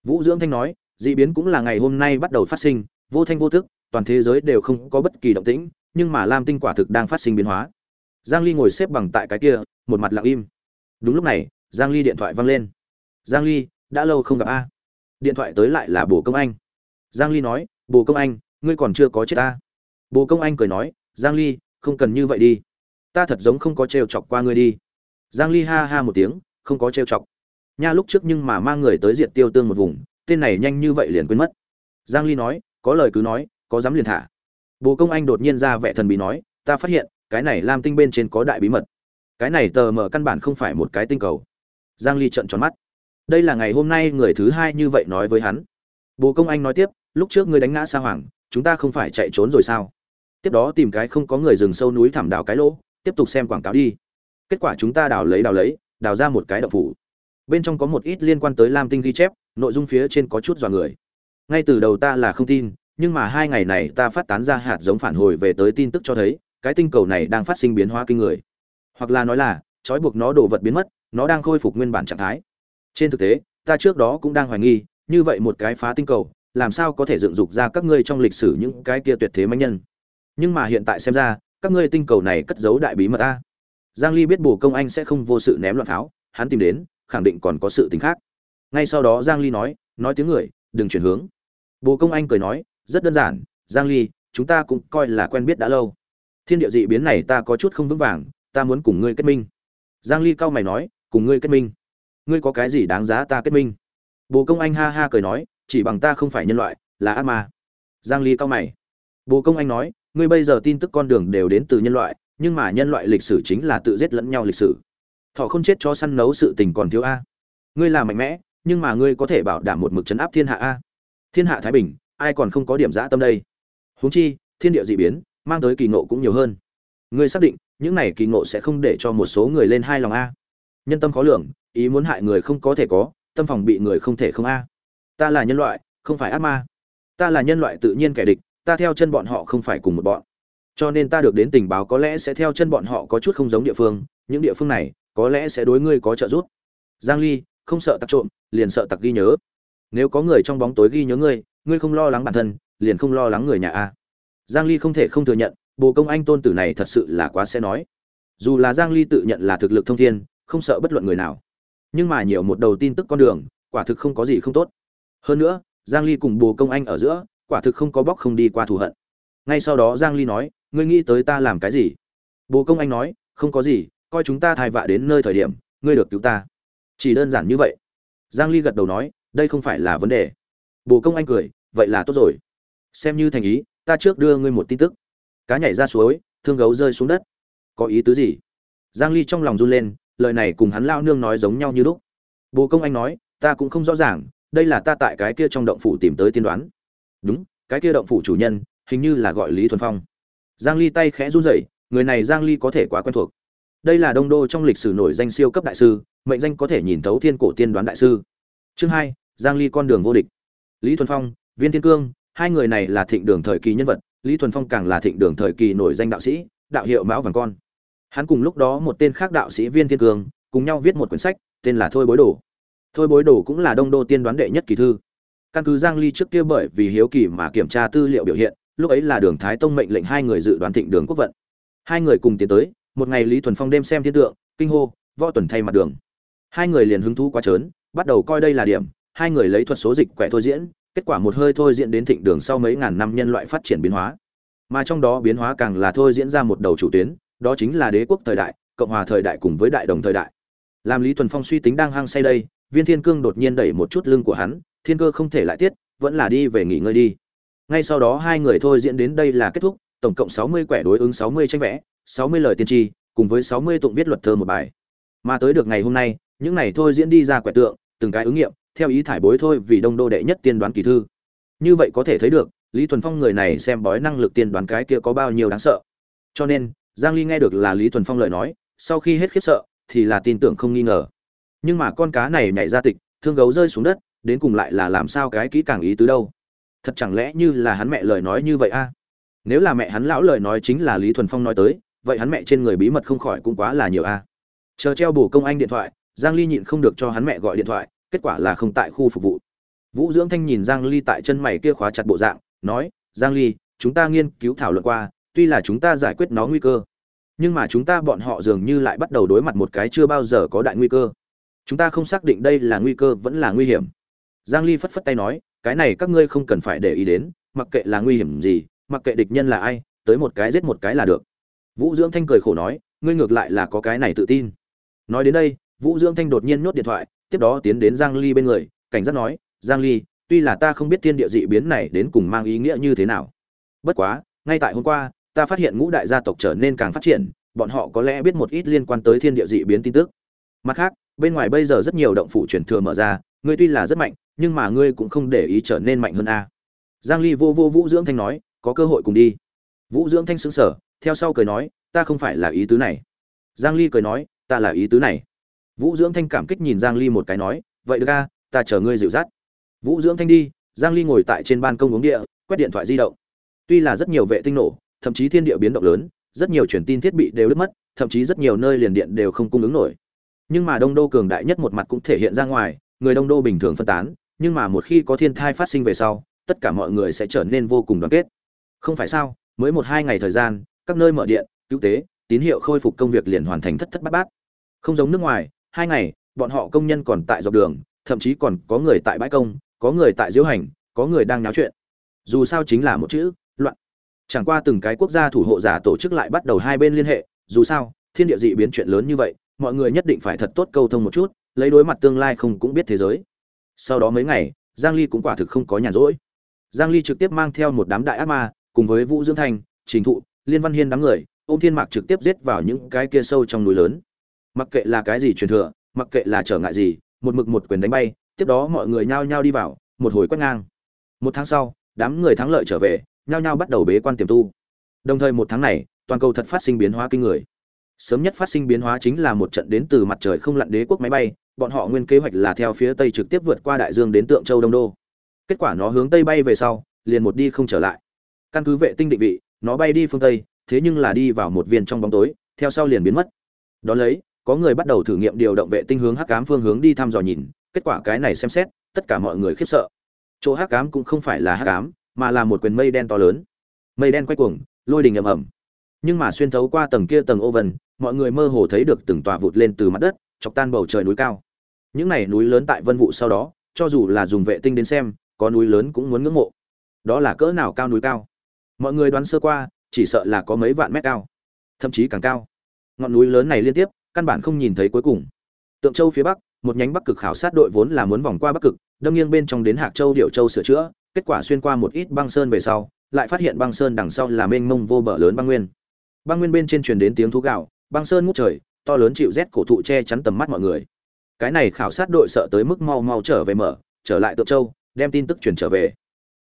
Vũ dưỡng thanh nói, dị biến cũng là ngày hôm nay bắt đầu phát sinh, vô thanh vô thức toàn thế giới đều không có bất kỳ động tĩnh, nhưng mà lam tinh quả thực đang phát sinh biến hóa. Giang ly ngồi xếp bằng tại cái kia, một mặt lặng im. Đúng lúc này, giang ly điện thoại vang lên. Giang ly, đã lâu không gặp a. Điện thoại tới lại là bồ công anh. Giang ly nói, bồ công anh, ngươi còn chưa có chết ta. Bồ công anh cười nói, giang ly, không cần như vậy đi. Ta thật giống không có trêu chọc qua ngươi đi. Giang ly ha ha một tiếng, không có trêu chọc. Nha lúc trước nhưng mà mang người tới diệt tiêu tương một vùng, tên này nhanh như vậy liền quên mất. Giang ly nói, có lời cứ nói có dám liền thả. Bồ công anh đột nhiên ra vẻ thần bí nói, ta phát hiện, cái này lam tinh bên trên có đại bí mật. Cái này tờ mở căn bản không phải một cái tinh cầu. Giang ly trợn tròn mắt. Đây là ngày hôm nay người thứ hai như vậy nói với hắn. Bồ công anh nói tiếp, lúc trước ngươi đánh ngã sa hoàng, chúng ta không phải chạy trốn rồi sao? Tiếp đó tìm cái không có người rừng sâu núi thảm đào cái lỗ, tiếp tục xem quảng cáo đi. Kết quả chúng ta đào lấy đào lấy, đào ra một cái đậu phủ. Bên trong có một ít liên quan tới lam tinh ghi chép, nội dung phía trên có chút dọa người. Ngay từ đầu ta là không tin nhưng mà hai ngày này ta phát tán ra hạt giống phản hồi về tới tin tức cho thấy, cái tinh cầu này đang phát sinh biến hóa kinh người. Hoặc là nói là, trói buộc nó đồ vật biến mất, nó đang khôi phục nguyên bản trạng thái. Trên thực tế, ta trước đó cũng đang hoài nghi, như vậy một cái phá tinh cầu, làm sao có thể dựng dục ra các ngươi trong lịch sử những cái kia tuyệt thế mãnh nhân? Nhưng mà hiện tại xem ra, các ngươi tinh cầu này cất giấu đại bí mật ta. Giang ly biết bù công anh sẽ không vô sự ném loạn pháo hắn tìm đến, khẳng định còn có sự tình khác. Ngay sau đó giang ly nói nói tiếng người, đừng chuyển hướng. Bù công anh cười nói rất đơn giản, giang ly, chúng ta cũng coi là quen biết đã lâu. Thiên địa dị biến này ta có chút không vững vàng, ta muốn cùng ngươi kết minh. Giang ly cao mày nói, cùng ngươi kết minh. Ngươi có cái gì đáng giá ta kết minh? Bồ công anh ha ha cười nói, chỉ bằng ta không phải nhân loại, là ác ma. Giang ly cao mày. Bồ công anh nói, ngươi bây giờ tin tức con đường đều đến từ nhân loại, nhưng mà nhân loại lịch sử chính là tự giết lẫn nhau lịch sử. Thọ không chết cho săn nấu sự tình còn thiếu a. Ngươi là mạnh mẽ, nhưng mà ngươi có thể bảo đảm một mực chấn áp thiên hạ a. Thiên hạ thái bình ai còn không có điểm dã tâm đây? Huống chi, thiên địa dị biến, mang tới kỳ ngộ cũng nhiều hơn. Ngươi xác định, những này kỳ ngộ sẽ không để cho một số người lên hai lòng a. Nhân tâm khó lường, ý muốn hại người không có thể có, tâm phòng bị người không thể không a. Ta là nhân loại, không phải ác ma. Ta là nhân loại tự nhiên kẻ địch, ta theo chân bọn họ không phải cùng một bọn. Cho nên ta được đến tình báo có lẽ sẽ theo chân bọn họ có chút không giống địa phương, những địa phương này có lẽ sẽ đối ngươi có trợ giúp. Giang ly, không sợ tặc trộm, liền sợ tặc ghi nhớ. Nếu có người trong bóng tối ghi nhớ ngươi ngươi không lo lắng bản thân, liền không lo lắng người nhà a. Giang ly không thể không thừa nhận, bồ công anh tôn tử này thật sự là quá sẽ nói. Dù là giang ly tự nhận là thực lực thông thiên, không sợ bất luận người nào. Nhưng mà nhiều một đầu tin tức con đường, quả thực không có gì không tốt. Hơn nữa, giang ly cùng bồ công anh ở giữa, quả thực không có bóc không đi qua thù hận. Ngay sau đó giang ly nói, ngươi nghĩ tới ta làm cái gì? Bồ công anh nói, không có gì, coi chúng ta thai vạ đến nơi thời điểm, ngươi được cứu ta. Chỉ đơn giản như vậy. Giang ly gật đầu nói, đây không phải là vấn đề bồ công anh cười, vậy là tốt rồi. Xem như thành ý, ta trước đưa ngươi một tin tức. Cá nhảy ra suối, thương gấu rơi xuống đất. Có ý tứ gì? Giang ly trong lòng run lên, lời này cùng hắn lao nương nói giống nhau như lúc. Bồ công anh nói, ta cũng không rõ ràng, đây là ta tại cái kia trong động phủ tìm tới tiên đoán. Đúng, cái kia động phủ chủ nhân, hình như là gọi lý thuần phong. Giang ly tay khẽ run rẩy, người này giang ly có thể quá quen thuộc. Đây là đông đô trong lịch sử nổi danh siêu cấp đại sư, mệnh danh có thể nhìn thấu thiên cổ tiên đoán đại sư. Chương hai, giang ly con đường vô địch lý thuần phong, viên thiên cương, hai người này là thịnh đường thời kỳ nhân vật, lý thuần phong càng là thịnh đường thời kỳ nổi danh đạo sĩ, đạo hiệu mão vàng con. Hắn cùng lúc đó một tên khác đạo sĩ viên thiên cương, cùng nhau viết một quyển sách, tên là thôi bối đồ. Thôi bối đồ cũng là đông đô tiên đoán đệ nhất kỳ thư. Căn cứ giang ly trước kia bởi vì hiếu kỳ mà kiểm tra tư liệu biểu hiện, lúc ấy là đường thái tông mệnh lệnh hai người dự đoán thịnh đường quốc vận. Hai người cùng tiến tới, một ngày lý thuần phong đêm xem thiên tượng, kinh hô, võ tuần thay mặt đường. Hai người liền hứng thú quá trớn, bắt đầu coi đây là điểm hai người lấy thuật số dịch quẻ thôi diễn, kết quả một hơi thôi diễn đến thịnh đường sau mấy ngàn năm nhân loại phát triển biến hóa. Mà trong đó biến hóa càng là thôi diễn ra một đầu chủ tuyến, đó chính là đế quốc thời đại, cộng hòa thời đại cùng với đại đồng thời đại. Làm lý thuần phong suy tính đang hăng say đây, viên thiên cương đột nhiên đẩy một chút lưng của hắn, thiên cơ không thể lại tiết, vẫn là đi về nghỉ ngơi đi. Ngay sau đó hai người thôi diễn đến đây là kết thúc, tổng cộng sáu mươi quẻ đối ứng sáu mươi tranh vẽ, sáu mươi lời tiên tri, cùng với sáu mươi tụng viết luật thơ một bài. Mà tới được ngày hôm nay, những này thôi diễn đi ra quẻ tượng, từng cái ứng nghiệm theo ý thải bối thôi vì đông đô đệ nhất tiên đoán kỳ thư. Như vậy có thể thấy được, lý thuần phong người này xem bói năng lực tiên đoán cái kia có bao nhiêu đáng sợ. Cho nên, giang ly nghe được là lý thuần phong lời nói, sau khi hết khiếp sợ, thì là tin tưởng không nghi ngờ. Nhưng mà con cá này nhảy ra tịch, thương gấu rơi xuống đất, đến cùng lại là làm sao cái kỹ càng ý tứ đâu? Thật chẳng lẽ như là hắn mẹ lời nói như vậy a? Nếu là mẹ hắn lão lời nói chính là lý thuần phong nói tới, vậy hắn mẹ trên người bí mật không khỏi cũng quá là nhiều a. Chờ treo bổ công anh điện thoại, giang ly nhịn không được cho hắn mẹ gọi điện thoại kết quả là không tại khu phục vụ. Vũ dưỡng thanh nhìn giang ly tại chân mày kia khóa chặt bộ dạng, nói, giang ly, chúng ta nghiên cứu thảo luận qua, tuy là chúng ta giải quyết nó nguy cơ, nhưng mà chúng ta bọn họ dường như lại bắt đầu đối mặt một cái chưa bao giờ có đại nguy cơ. Chúng ta không xác định đây là nguy cơ vẫn là nguy hiểm. Giang ly phất phất tay nói, cái này các ngươi không cần phải để ý đến, mặc kệ là nguy hiểm gì, mặc kệ địch nhân là ai, tới một cái giết một cái là được. Vũ dưỡng thanh cười khổ nói, ngươi ngược lại là có cái này tự tin. Nói đến đây, vũ dưỡng thanh đột nhiên nhốt điện thoại tiếp đó tiến đến giang ly bên người, cảnh giác nói, giang ly, tuy là ta không biết thiên địa dị biến này đến cùng mang ý nghĩa như thế nào, bất quá, ngay tại hôm qua, ta phát hiện ngũ đại gia tộc trở nên càng phát triển, bọn họ có lẽ biết một ít liên quan tới thiên địa dị biến tin tức. Mặt khác, bên ngoài bây giờ rất nhiều động phủ truyền thừa mở ra, ngươi tuy là rất mạnh, nhưng mà ngươi cũng không để ý trở nên mạnh hơn a. Giang ly vô vô vũ dưỡng thanh nói, có cơ hội cùng đi. Vũ dưỡng thanh sững sờ, theo sau cười nói, ta không phải là ý tứ này. Giang ly cười nói, ta là ý tứ này vũ dưỡng thanh cảm kích nhìn giang ly một cái nói, vậy được a, ta chờ ngươi dịu dắt. Vũ dưỡng thanh đi, giang ly ngồi tại trên ban công uống địa, quét điện thoại di động. Tuy là rất nhiều vệ tinh nổ, thậm chí thiên địa biến động lớn, rất nhiều truyền tin thiết bị đều đứt mất, thậm chí rất nhiều nơi liền điện đều không cung ứng nổi. Nhưng mà đông đô cường đại nhất một mặt cũng thể hiện ra ngoài, người đông đô bình thường phân tán, nhưng mà một khi có thiên thai phát sinh về sau, tất cả mọi người sẽ trở nên vô cùng đoàn kết. Không phải sao, mới một hai ngày thời gian, các nơi mở điện, cứu tế, tín hiệu khôi phục công việc liền hoàn thành thất thất bát bát. Không giống nước ngoài hai ngày, bọn họ công nhân còn tại dọc đường, thậm chí còn có người tại bãi công, có người tại diễu hành, có người đang náo chuyện. Dù sao chính là một chữ, loạn. Chẳng qua từng cái quốc gia thủ hộ giả tổ chức lại bắt đầu hai bên liên hệ, dù sao, thiên địa dị biến chuyện lớn như vậy, mọi người nhất định phải thật tốt câu thông một chút, lấy đối mặt tương lai không cũng biết thế giới. Sau đó mấy ngày, giang ly cũng quả thực không có nhàn rỗi. Giang ly trực tiếp mang theo một đám đại ác ma, cùng với vũ dưỡng thành, trình thụ, liên văn hiên đám người, ôm thiên mạc trực tiếp giết vào những cái kia sâu trong núi lớn mặc kệ là cái gì truyền thừa, mặc kệ là trở ngại gì, một mực một quyền đánh bay, tiếp đó mọi người nhao nhao đi vào, một hồi quét ngang. Một tháng sau, đám người thắng lợi trở về, nhao nhao bắt đầu bế quan tiềm tu. Đồng thời một tháng này, toàn cầu thật phát sinh biến hóa kinh người. Sớm nhất phát sinh biến hóa chính là một trận đến từ mặt trời không lặn đế quốc máy bay, bọn họ nguyên kế hoạch là theo phía tây trực tiếp vượt qua đại dương đến tượng châu đông đô. Kết quả nó hướng tây bay về sau, liền một đi không trở lại. Căn cứ vệ tinh định vị, nó bay đi phương tây, thế nhưng là đi vào một viên trong bóng tối, theo sau liền biến mất. Đ ó lấy có người bắt đầu thử nghiệm điều động vệ tinh hướng hắc cám phương hướng đi thăm dò nhìn, kết quả cái này xem xét, tất cả mọi người khiếp sợ. Chỗ hắc cám cũng không phải là hắc cám mà là một quyền mây đen to lớn. Mây đen quay cuồng, lôi đình ầm ầm. Nhưng mà xuyên thấu qua tầng kia tầng ô vần mọi người mơ hồ thấy được từng tòa vụt lên từ mặt đất, chọc tan bầu trời núi cao. Những này núi lớn tại vân vụ sau đó, cho dù là dùng vệ tinh đến xem, có núi lớn cũng muốn ngưỡng mộ. Đó là cỡ nào cao núi cao? Mọi người đoán sơ qua, chỉ sợ là có mấy vạn mét cao, thậm chí càng cao. Ngọn núi lớn này liên tiếp căn bản không nhìn thấy cuối cùng. Tượng châu phía bắc, một nhánh bắc cực khảo sát đội vốn là muốn vòng qua bắc cực, đâm nghiêng bên trong đến hạc châu điệu châu sửa chữa, kết quả xuyên qua một ít băng sơn về sau, lại phát hiện băng sơn đằng sau là mênh mông vô bờ lớn băng nguyên. Băng nguyên bên trên truyền đến tiếng thú gạo, băng sơn ngút trời, to lớn chịu rét cổ thụ che chắn tầm mắt mọi người. Cái này khảo sát đội sợ tới mức mau mau trở về mở, trở lại tượng châu, đem tin tức truyền trở về.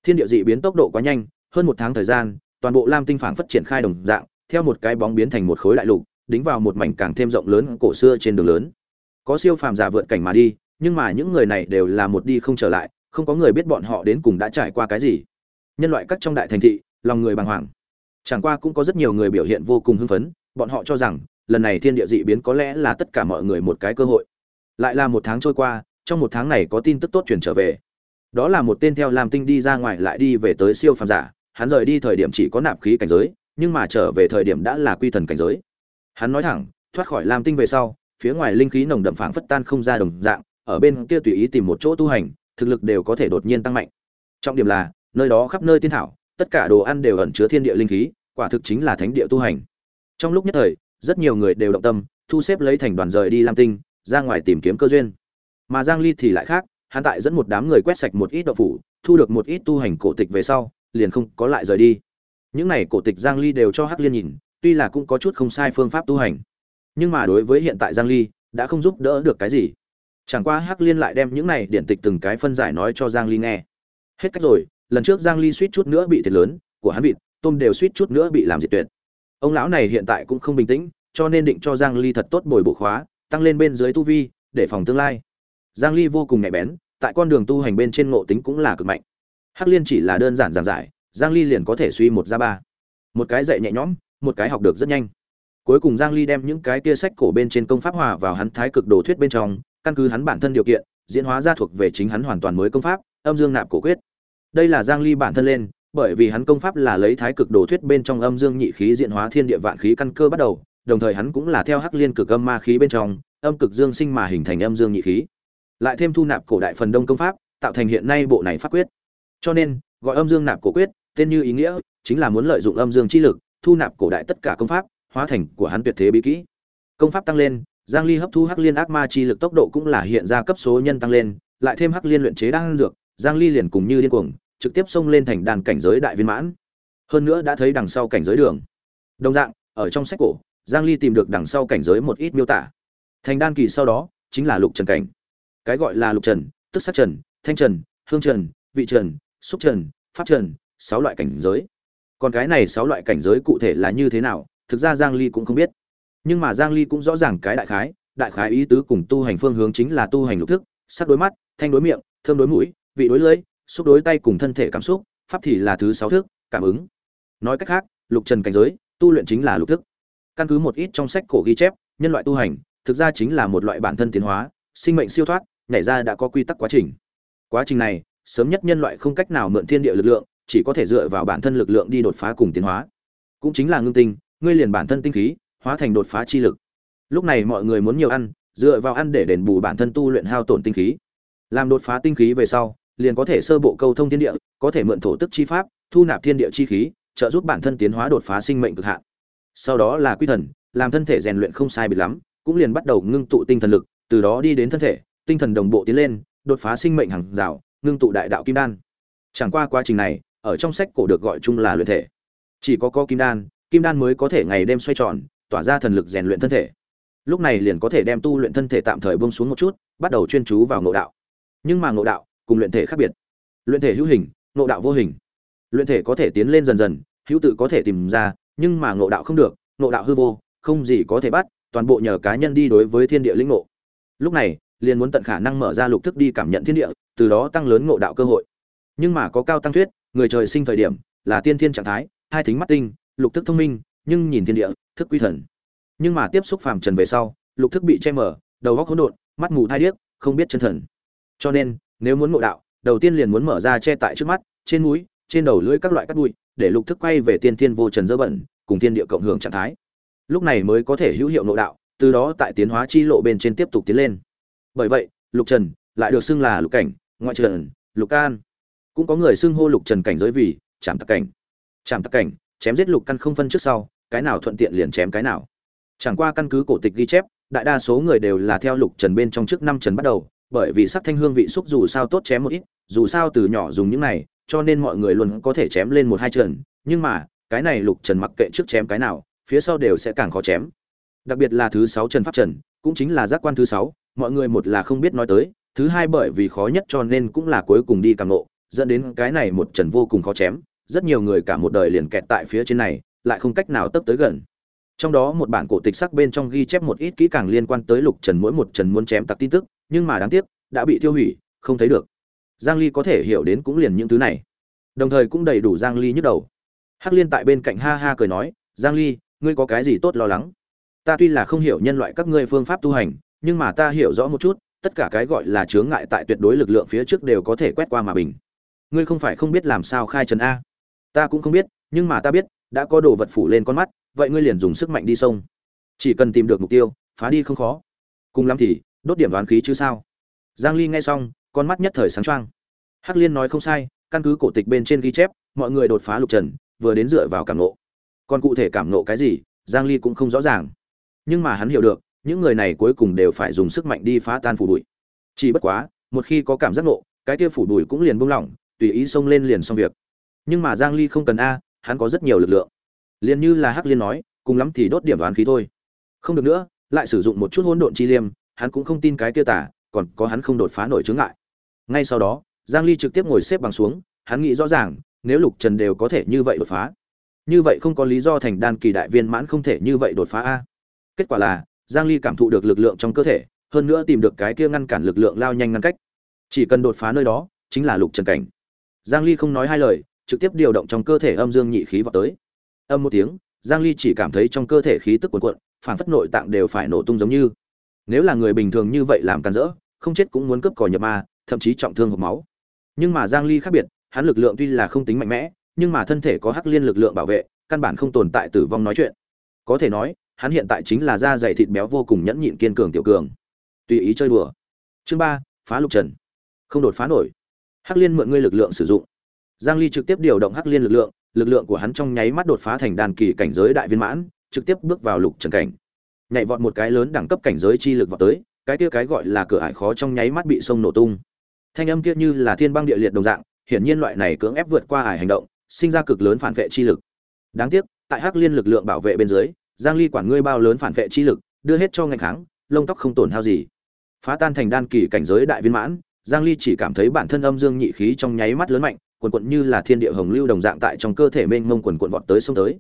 Thiên địa dị biến tốc độ quá nhanh, hơn một tháng thời gian, toàn bộ lam tinh phảng phát triển khai đồng dạng, theo một cái bóng biến thành một khối đại lục đính vào một mảnh càng thêm rộng lớn cổ xưa trên đường lớn. Có siêu phàm giả vượt cảnh mà đi, nhưng mà những người này đều là một đi không trở lại, không có người biết bọn họ đến cùng đã trải qua cái gì. Nhân loại các trong đại thành thị, lòng người bàng hoàng. Chẳng qua cũng có rất nhiều người biểu hiện vô cùng hưng phấn, bọn họ cho rằng, lần này thiên địa dị biến có lẽ là tất cả mọi người một cái cơ hội. Lại là một tháng trôi qua, trong một tháng này có tin tức tốt chuyển trở về. Đó là một tên theo làm tinh đi ra ngoài lại đi về tới siêu phàm giả, hắn rời đi thời điểm chỉ có nạp khí cảnh giới, nhưng mà trở về thời điểm đã là quy thần cảnh giới hắn nói thẳng, thoát khỏi lam tinh về sau, phía ngoài linh khí nồng đậm phảng phất tan không ra đồng dạng, ở bên kia tùy ý tìm một chỗ tu hành, thực lực đều có thể đột nhiên tăng mạnh. Trọng điểm là, nơi đó khắp nơi tiên thảo, tất cả đồ ăn đều ẩn chứa thiên địa linh khí, quả thực chính là thánh địa tu hành. Trong lúc nhất thời, rất nhiều người đều động tâm, thu xếp lấy thành đoàn rời đi lam tinh, ra ngoài tìm kiếm cơ duyên. Mà giang ly thì lại khác, hắn tại dẫn một đám người quét sạch một ít đậu phủ, thu được một ít tu hành cổ tịch về sau, liền không có lại rời đi. Những này cổ tịch giang ly đều cho hắc liên nhìn tuy là cũng có chút không sai phương pháp tu hành, nhưng mà đối với hiện tại giang ly, đã không giúp đỡ được cái gì. Chẳng qua hắc liên lại đem những này điển tịch từng cái phân giải nói cho giang ly nghe. Hết cách rồi, lần trước giang ly suýt chút nữa bị thiệt lớn, của hắn vịt, tôm đều suýt chút nữa bị làm diệt tuyệt. Ông lão này hiện tại cũng không bình tĩnh, cho nên định cho giang ly thật tốt bồi bổ khóa, tăng lên bên dưới tu vi, để phòng tương lai. Giang ly vô cùng nhạy bén, tại con đường tu hành bên trên ngộ tính cũng là cực mạnh. Hắc liên chỉ là đơn giản giảng giải, giang ly liền có thể suy một ra ba. Một cái dạy nhẹ nhõm một cái học được rất nhanh. Cuối cùng giang ly đem những cái kia sách cổ bên trên công pháp hòa vào hắn thái cực đồ thuyết bên trong, căn cứ hắn bản thân điều kiện, diễn hóa ra thuộc về chính hắn hoàn toàn mới công pháp, âm dương nạp cổ quyết. Đây là giang ly bản thân lên, bởi vì hắn công pháp là lấy thái cực đồ thuyết bên trong âm dương nhị khí diễn hóa thiên địa vạn khí căn cơ bắt đầu, đồng thời hắn cũng là theo hắc liên cực âm ma khí bên trong, âm cực dương sinh mà hình thành âm dương nhị khí. Lại thêm thu nạp cổ đại phần đông công pháp, tạo thành hiện nay bộ này pháp quyết. Cho nên, gọi âm dương nạp cổ quyết, tên như ý nghĩa, chính là muốn lợi dụng âm dương chi lực thu nạp cổ đại tất cả công pháp, hóa thành của hắn tuyệt thế bí kỹ. Công pháp tăng lên, giang ly hấp thu hắc liên ác ma chi lực tốc độ cũng là hiện ra cấp số nhân tăng lên, lại thêm hắc liên luyện chế đang dược, giang ly liền cùng như điên cuồng, trực tiếp xông lên thành đàn cảnh giới đại viên mãn. Hơn nữa đã thấy đằng sau cảnh giới đường. Đồng dạng, ở trong sách cổ, giang ly tìm được đằng sau cảnh giới một ít miêu tả. Thành đan kỳ sau đó, chính là lục trần cảnh. Cái gọi là lục trần, tức sắc trần, thanh trần, hương trần, vị trần, xúc trần, pháp trần, sáu loại cảnh giới còn cái này sáu loại cảnh giới cụ thể là như thế nào, thực ra giang ly cũng không biết. Nhưng mà giang ly cũng rõ ràng cái đại khái đại khái ý tứ cùng tu hành phương hướng chính là tu hành lục thức, sắc đối mắt, thanh đối miệng, thơm đối mũi, vị đối lưỡi, xúc đối tay cùng thân thể cảm xúc, pháp thì là thứ sáu thức, cảm ứng. Nói cách khác, lục trần cảnh giới, tu luyện chính là lục thức. Căn cứ một ít trong sách cổ ghi chép, nhân loại tu hành, thực ra chính là một loại bản thân tiến hóa, sinh mệnh siêu thoát, nhảy ra đã có quy tắc quá trình. Quá trình này, sớm nhất nhân loại không cách nào mượn thiên địa lực lượng chỉ có thể dựa vào bản thân lực lượng đi đột phá cùng tiến hóa. Cũng chính là ngưng tinh, ngươi liền bản thân tinh khí, hóa thành đột phá chi lực. Lúc này mọi người muốn nhiều ăn, dựa vào ăn để đền bù bản thân tu luyện hao tổn tinh khí. Làm đột phá tinh khí về sau, liền có thể sơ bộ câu thông thiên địa, có thể mượn thổ tức chi pháp, thu nạp thiên địa chi khí, trợ giúp bản thân tiến hóa đột phá sinh mệnh cực hạn. Sau đó là quy thần, làm thân thể rèn luyện không sai biệt lắm, cũng liền bắt đầu ngưng tụ tinh thần lực, từ đó đi đến thân thể, tinh thần đồng bộ tiến lên, đột phá sinh mệnh hàng rào, ngưng tụ đại đạo kim đan. Chẳng qua quá trình này ở trong sách cổ được gọi chung là luyện thể. Chỉ có có kim đan kim đan mới có thể ngày đêm xoay tròn, tỏa ra thần lực rèn luyện thân thể. Lúc này liền có thể đem tu luyện thân thể tạm thời bông xuống một chút, bắt đầu chuyên chú vào ngộ đạo. Nhưng mà ngộ đạo cùng luyện thể khác biệt. Luyện thể hữu hình, ngộ đạo vô hình. Luyện thể có thể tiến lên dần dần, hữu tự có thể tìm ra, nhưng mà ngộ đạo không được, ngộ đạo hư vô, không gì có thể bắt, toàn bộ nhờ cá nhân đi đối với thiên địa lĩnh ngộ. Lúc này, liền muốn tận khả năng mở ra lục thức đi cảm nhận thiên địa, từ đó tăng lớn ngộ đạo cơ hội. Nhưng mà có cao tăng thuyết người trời sinh thời điểm là tiên thiên trạng thái, hai thính mắt tinh, lục thức thông minh, nhưng nhìn thiên địa, thức quy thần. Nhưng mà tiếp xúc phàm trần về sau, lục thức bị che mở đầu góc hỗn độn, mắt mù thai điếc, không biết chân thần. Cho nên, nếu muốn ngộ đạo, đầu tiên liền muốn mở ra che tại trước mắt, trên mũi, trên đầu lưỡi các loại cắt bụi, để lục thức quay về tiên thiên vô trần dơ bẩn, cùng thiên địa cộng hưởng trạng thái. Lúc này mới có thể hữu hiệu nội đạo, từ đó tại tiến hóa chi lộ bên trên tiếp tục tiến lên. Bởi vậy, lục trần lại được xưng là lục cảnh, ngoại trần, lục can cũng có người xưng hô lục trần cảnh giới vì chạm tặc cảnh. Chạm tặc cảnh, chém giết lục căn không phân trước sau, cái nào thuận tiện liền chém cái nào. Chẳng qua căn cứ cổ tịch ghi chép, đại đa số người đều là theo lục trần bên trong trước năm trần bắt đầu, bởi vì sắc thanh hương vị xúc dù sao tốt chém một ít, dù sao từ nhỏ dùng những này, cho nên mọi người luôn có thể chém lên một hai trần, nhưng mà, cái này lục trần mặc kệ trước chém cái nào, phía sau đều sẽ càng khó chém. Đặc biệt là thứ sáu trần pháp trần, cũng chính là giác quan thứ sáu, mọi người một là không biết nói tới, thứ hai bởi vì khó nhất cho nên cũng là cuối cùng đi càng nộ dẫn đến cái này một trần vô cùng khó chém, rất nhiều người cả một đời liền kẹt tại phía trên này, lại không cách nào tấp tới gần. Trong đó một bản cổ tịch sắc bên trong ghi chép một ít kỹ càng liên quan tới lục trần mỗi một trần muốn chém tặc tin tức, nhưng mà đáng tiếc, đã bị tiêu hủy, không thấy được. Giang ly có thể hiểu đến cũng liền những thứ này. Đồng thời cũng đầy đủ giang ly nhức đầu. Hắc liên tại bên cạnh ha ha cười nói, giang ly, ngươi có cái gì tốt lo lắng? Ta tuy là không hiểu nhân loại các ngươi phương pháp tu hành, nhưng mà ta hiểu rõ một chút, tất cả cái gọi là chướng ngại tại tuyệt đối lực lượng phía trước đều có thể quét qua mà bình ngươi không phải không biết làm sao khai trần a. Ta cũng không biết, nhưng mà ta biết, đã có đồ vật phủ lên con mắt, vậy ngươi liền dùng sức mạnh đi sông chỉ cần tìm được mục tiêu, phá đi không khó. Cùng lắm thì, đốt điểm đoán khí chứ sao? Giang ly nghe xong, con mắt nhất thời sáng choang. Hắc liên nói không sai, căn cứ cổ tịch bên trên ghi chép, mọi người đột phá lục trần, vừa đến dựa vào cảm nộ còn cụ thể cảm nộ cái gì, giang ly cũng không rõ ràng. Nhưng mà hắn hiểu được, những người này cuối cùng đều phải dùng sức mạnh đi phá tan phủ bụi. Chỉ bất quá, một khi có cảm giác nộ cái kia phủ bụi cũng liền buông lỏng tùy ý xông lên liền xong việc. Nhưng mà giang ly không cần a, hắn có rất nhiều lực lượng. Liền như là hắc liên nói, cùng lắm thì đốt điểm đoán khí thôi. Không được nữa, lại sử dụng một chút hỗn độn chi liêm, hắn cũng không tin cái kia tả còn có hắn không đột phá nổi chướng ngại. Ngay sau đó, giang ly trực tiếp ngồi xếp bằng xuống, hắn nghĩ rõ ràng, nếu lục trần đều có thể như vậy đột phá, như vậy không có lý do thành đan kỳ đại viên mãn không thể như vậy đột phá a. Kết quả là, giang ly cảm thụ được lực lượng trong cơ thể, hơn nữa tìm được cái kia ngăn cản lực lượng lao nhanh ngăn cách. Chỉ cần đột phá nơi đó, chính là lục trần cảnh giang ly không nói hai lời, trực tiếp điều động trong cơ thể âm dương nhị khí vào tới. Âm một tiếng, giang ly chỉ cảm thấy trong cơ thể khí tức cuồn cuộn, phản phất nội tạng đều phải nổ tung giống như. Nếu là người bình thường như vậy làm can rỡ, không chết cũng muốn cướp cỏ nhập ma, thậm chí trọng thương hộc máu. Nhưng mà giang ly khác biệt, hắn lực lượng tuy là không tính mạnh mẽ, nhưng mà thân thể có hắc liên lực lượng bảo vệ, căn bản không tồn tại tử vong nói chuyện. Có thể nói, hắn hiện tại chính là da dày thịt béo vô cùng nhẫn nhịn kiên cường tiểu cường. Tùy ý chơi đùa. Chương ba, phá lục trần. Không đột phá nổi hắc liên mượn ngươi lực lượng sử dụng. Giang ly trực tiếp điều động hắc liên lực lượng lực lượng của hắn trong nháy mắt đột phá thành đàn kỳ cảnh giới đại viên mãn, trực tiếp bước vào lục trần cảnh. Nhảy vọt một cái lớn đẳng cấp cảnh giới chi lực vào tới, cái kia cái gọi là cửa ải khó trong nháy mắt bị sông nổ tung. Thanh âm kia như là thiên băng địa liệt đồng dạng, hiển nhiên loại này cưỡng ép vượt qua ải hành động, sinh ra cực lớn phản vệ chi lực. Đáng tiếc, tại hắc liên lực lượng bảo vệ bên dưới, giang ly quản ngươi bao lớn phản vệ chi lực, đưa hết cho ngành kháng, lông tóc không tổn hao gì. Phá tan thành đan kỳ cảnh giới đại viên mãn giang ly chỉ cảm thấy bản thân âm dương nhị khí trong nháy mắt lớn mạnh, quần quần như là thiên địa hồng lưu đồng dạng tại trong cơ thể mênh mông quần quần vọt tới sông tới.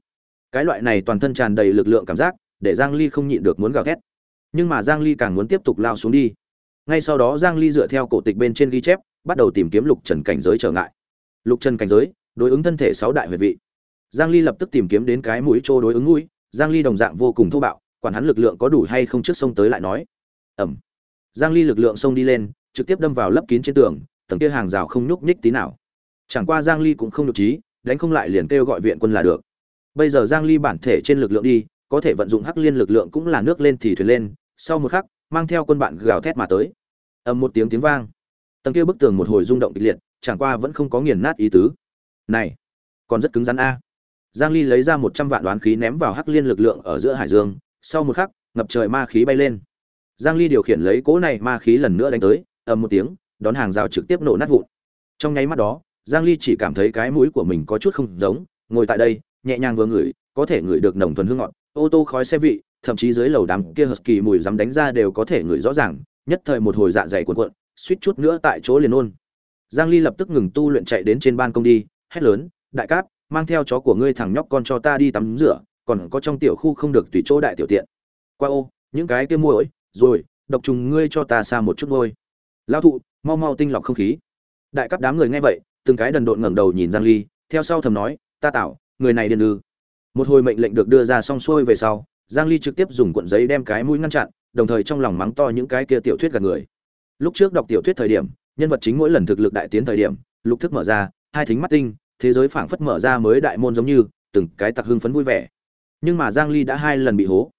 Cái loại này toàn thân tràn đầy lực lượng cảm giác, để giang ly không nhịn được muốn gào thét. Nhưng mà giang ly càng muốn tiếp tục lao xuống đi. Ngay sau đó giang ly dựa theo cổ tịch bên trên ghi chép, bắt đầu tìm kiếm lục trần cảnh giới trở ngại. Lục trần cảnh giới, đối ứng thân thể sáu đại huyệt vị. Giang ly lập tức tìm kiếm đến cái mũi trô đối ứng mũi, giang ly đồng dạng vô cùng thô bạo, quản hắn lực lượng có đủ hay không trước sông tới lại nói. Ẩm. Giang ly lực lượng xông đi lên trực tiếp đâm vào lấp kín trên tường, tầng kia hàng rào không nhúc nhích tí nào. Chẳng qua giang ly cũng không nhục trí, đánh không lại liền kêu gọi viện quân là được. Bây giờ giang ly bản thể trên lực lượng đi, có thể vận dụng hắc liên lực lượng cũng là nước lên thì thuyền lên, sau một khắc, mang theo quân bạn gào thét mà tới. Ầm một tiếng tiếng vang. Tầng kia bức tường một hồi rung động kịch liệt, chẳng qua vẫn không có nghiền nát ý tứ. Này, còn rất cứng rắn a. Giang ly lấy ra 100 vạn đoán khí ném vào hắc liên lực lượng ở giữa hải dương, sau một khắc, ngập trời ma khí bay lên. Giang ly điều khiển lấy cỗ này ma khí lần nữa đánh tới ầm một tiếng đón hàng rào trực tiếp nổ nát vụn. Trong nháy mắt đó giang ly chỉ cảm thấy cái mũi của mình có chút không giống ngồi tại đây nhẹ nhàng vừa ngửi có thể ngửi được nồng thuần hương ngọt ô tô khói xe vị thậm chí dưới lầu đám kia husky mùi dám đánh ra đều có thể ngửi rõ ràng nhất thời một hồi dạ dày cuộn cuộn suýt chút nữa tại chỗ liền ôn. Giang ly lập tức ngừng tu luyện chạy đến trên ban công đi hét lớn đại cát, mang theo chó của ngươi thằng nhóc con cho ta đi tắm rửa còn có trong tiểu khu không được tùy chỗ đại tiểu tiện. Qua ô những cái kia muỗi rồi độc trùng ngươi cho ta xa một chút thôi lao thụ, mau mau tinh lọc không khí. Đại cấp đám người nghe vậy, từng cái đần độn ngẩng đầu nhìn giang ly, theo sau thầm nói, ta tạo, người này điên ư? Một hồi mệnh lệnh được đưa ra xong xuôi về sau, giang ly trực tiếp dùng cuộn giấy đem cái mũi ngăn chặn, đồng thời trong lòng mắng to những cái kia tiểu thuyết gạt người. Lúc trước đọc tiểu thuyết thời điểm, nhân vật chính mỗi lần thực lực đại tiến thời điểm, lục thức mở ra, hai thính mắt tinh, thế giới phảng phất mở ra mới đại môn giống như, từng cái tặc hưng phấn vui vẻ. Nhưng mà giang ly đã hai lần bị hố.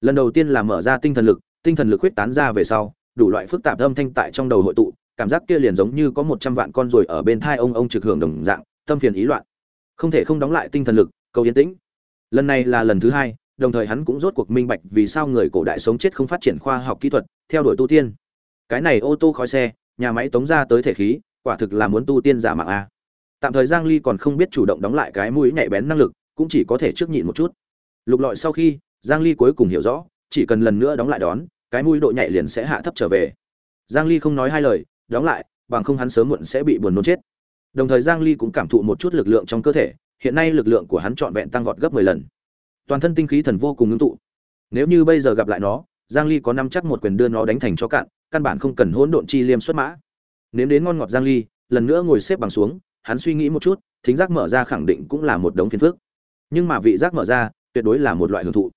Lần đầu tiên là mở ra tinh thần lực, tinh thần lực huyết tán ra về sau đủ loại phức tạp âm thanh tại trong đầu hội tụ, cảm giác kia liền giống như có một trăm vạn con ruồi ở bên thai ông ông trực hưởng đồng dạng, tâm phiền ý loạn. Không thể không đóng lại tinh thần lực, cầu yên tĩnh. Lần này là lần thứ hai, đồng thời hắn cũng rốt cuộc minh bạch vì sao người cổ đại sống chết không phát triển khoa học kỹ thuật, theo đuổi tu tiên. Cái này ô tô khói xe, nhà máy tống ra tới thể khí, quả thực là muốn tu tiên giả mạng a. Tạm thời giang ly còn không biết chủ động đóng lại cái mũi nhạy bén năng lực, cũng chỉ có thể trước nhịn một chút. Lục lọi sau khi, giang ly cuối cùng hiểu rõ, chỉ cần lần nữa đóng lại đón cái mũi độ nhạy liền sẽ hạ thấp trở về. Giang ly không nói hai lời, đóng lại, bằng không hắn sớm muộn sẽ bị buồn nôn chết. Đồng thời giang ly cũng cảm thụ một chút lực lượng trong cơ thể, hiện nay lực lượng của hắn trọn vẹn tăng vọt gấp 10 lần. Toàn thân tinh khí thần vô cùng ngưng tụ. Nếu như bây giờ gặp lại nó, giang ly có năm chắc một quyền đưa nó đánh thành cho cạn, căn bản không cần hỗn độn chi liêm xuất mã. Nếm đến ngon ngọt giang ly, lần nữa ngồi xếp bằng xuống, hắn suy nghĩ một chút, thính giác mở ra khẳng định cũng là một đống phiền phức. Nhưng mà vị giác mở ra, tuyệt đối là một loại hưởng thụ.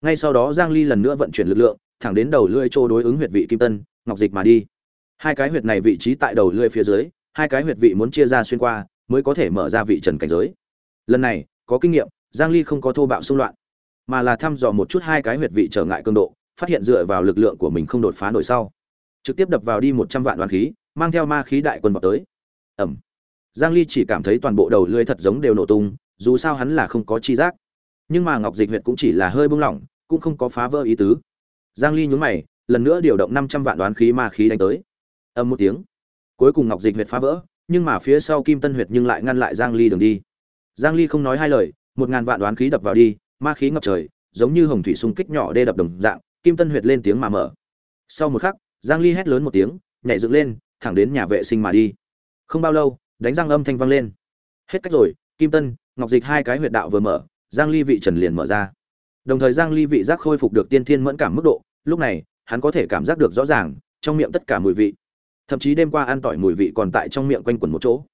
Ngay sau đó giang ly lần nữa vận chuyển lực lượng thẳng đến đầu lưỡi trô đối ứng huyệt vị kim tân, ngọc dịch mà đi. Hai cái huyệt này vị trí tại đầu lưỡi phía dưới, hai cái huyệt vị muốn chia ra xuyên qua, mới có thể mở ra vị trần cảnh giới. Lần này, có kinh nghiệm, giang ly không có thô bạo xung loạn, mà là thăm dò một chút hai cái huyệt vị trở ngại cường độ, phát hiện dựa vào lực lượng của mình không đột phá nổi sau. Trực tiếp đập vào đi 100 vạn đoán khí, mang theo ma khí đại quân vào tới. Ẩm. Giang ly chỉ cảm thấy toàn bộ đầu lưỡi thật giống đều nổ tung, dù sao hắn là không có chi giác. Nhưng mà ngọc dịch huyệt cũng chỉ là hơi bung lỏng, cũng không có phá vỡ ý tứ giang ly nhướng mày, lần nữa điều động 500 vạn đoán khí ma khí đánh tới. Ầm một tiếng. Cuối cùng ngọc dịch huyệt phá vỡ, nhưng mà phía sau kim tân huyệt nhưng lại ngăn lại giang ly đường đi. Giang ly không nói hai lời, một ngàn vạn đoán khí đập vào đi, ma khí ngập trời, giống như hồng thủy xung kích nhỏ đê đập đồng dạng, kim tân huyệt lên tiếng mà mở. Sau một khắc, giang ly hét lớn một tiếng, nhảy dựng lên, thẳng đến nhà vệ sinh mà đi. Không bao lâu, đánh răng âm thanh vang lên. Hết cách rồi, kim tân, ngọc dịch hai cái huyệt đạo vừa mở, giang ly vị trần liền mở ra. Đồng thời giang ly vị giác khôi phục được tiên thiên mẫn cảm mức độ lúc này, hắn có thể cảm giác được rõ ràng trong miệng tất cả mùi vị. Thậm chí đêm qua ăn tỏi mùi vị còn tại trong miệng quanh quẩn một chỗ.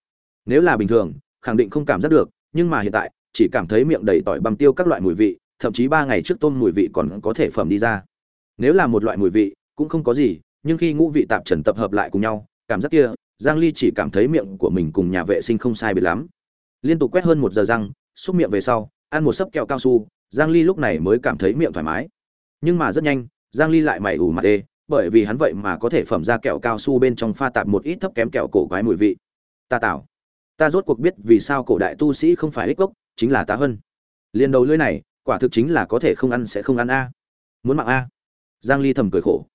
Nếu là bình thường, khẳng định không cảm giác được, nhưng mà hiện tại, chỉ cảm thấy miệng đầy tỏi băm tiêu các loại mùi vị, thậm chí ba ngày trước tôm mùi vị còn có thể phẩm đi ra. Nếu là một loại mùi vị, cũng không có gì, nhưng khi ngũ vị tạp trần tập hợp lại cùng nhau, cảm giác kia, giang ly chỉ cảm thấy miệng của mình cùng nhà vệ sinh không sai biệt lắm. Liên tục quét hơn một giờ răng, xúc miệng về sau, ăn một sấp kẹo cao su, giang ly lúc này mới cảm thấy miệng thoải mái. Nhưng mà rất nhanh giang ly lại mày ủ mặt ê, bởi vì hắn vậy mà có thể phẩm ra kẹo cao su bên trong pha tạp một ít thấp kém kẹo cổ quái mùi vị. Ta tạo ta rốt cuộc biết vì sao cổ đại tu sĩ không phải ích gốc, chính là tá hơn liên đầu lưỡi này, quả thực chính là có thể không ăn sẽ không ăn a. Muốn mạng a? Giang ly thầm cười khổ.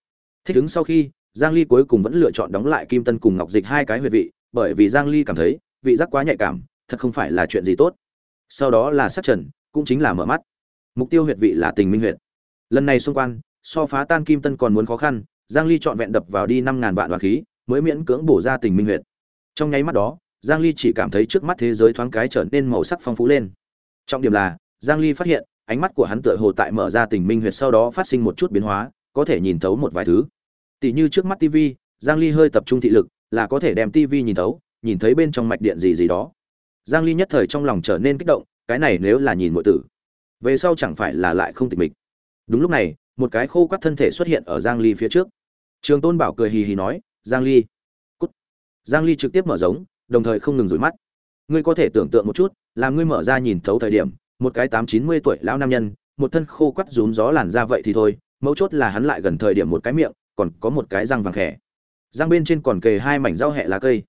Thích ứng sau khi, giang ly cuối cùng vẫn lựa chọn đóng lại kim tân cùng ngọc dịch hai cái huyệt vị, bởi vì giang ly cảm thấy, vị giác quá nhạy cảm, thật không phải là chuyện gì tốt. Sau đó là sát trần, cũng chính là mở mắt. Mục tiêu huyệt vị là tình minh huyệt. Lần này xung quan so phá tan kim tân còn muốn khó khăn, giang ly chọn vẹn đập vào đi năm ngàn vạn đoàn khí, mới miễn cưỡng bổ ra tình minh huyệt. Trong nháy mắt đó, giang ly chỉ cảm thấy trước mắt thế giới thoáng cái trở nên màu sắc phong phú lên. Trọng điểm là, giang ly phát hiện, ánh mắt của hắn tựa hồ tại mở ra tình minh huyệt sau đó phát sinh một chút biến hóa, có thể nhìn thấu một vài thứ. Tỷ như trước mắt tivi giang ly hơi tập trung thị lực, là có thể đem tivi nhìn thấu, nhìn thấy bên trong mạch điện gì gì đó. Giang ly nhất thời trong lòng trở nên kích động, cái này nếu là nhìn muội tử, về sau chẳng phải là lại không tịch mịch. Đúng lúc này một cái khô quắt thân thể xuất hiện ở giang ly phía trước. Trường tôn bảo cười hì hì nói, giang ly, cút. Giang ly trực tiếp mở giống, đồng thời không ngừng rủi mắt. Ngươi có thể tưởng tượng một chút làm ngươi mở ra nhìn thấu thời điểm, một cái tám chín mươi tuổi lão nam nhân, một thân khô quắt rúm gió làn ra vậy thì thôi, mấu chốt là hắn lại gần thời điểm một cái miệng, còn có một cái răng vàng khẽ răng bên trên còn kề hai mảnh rau hẹ lá cây.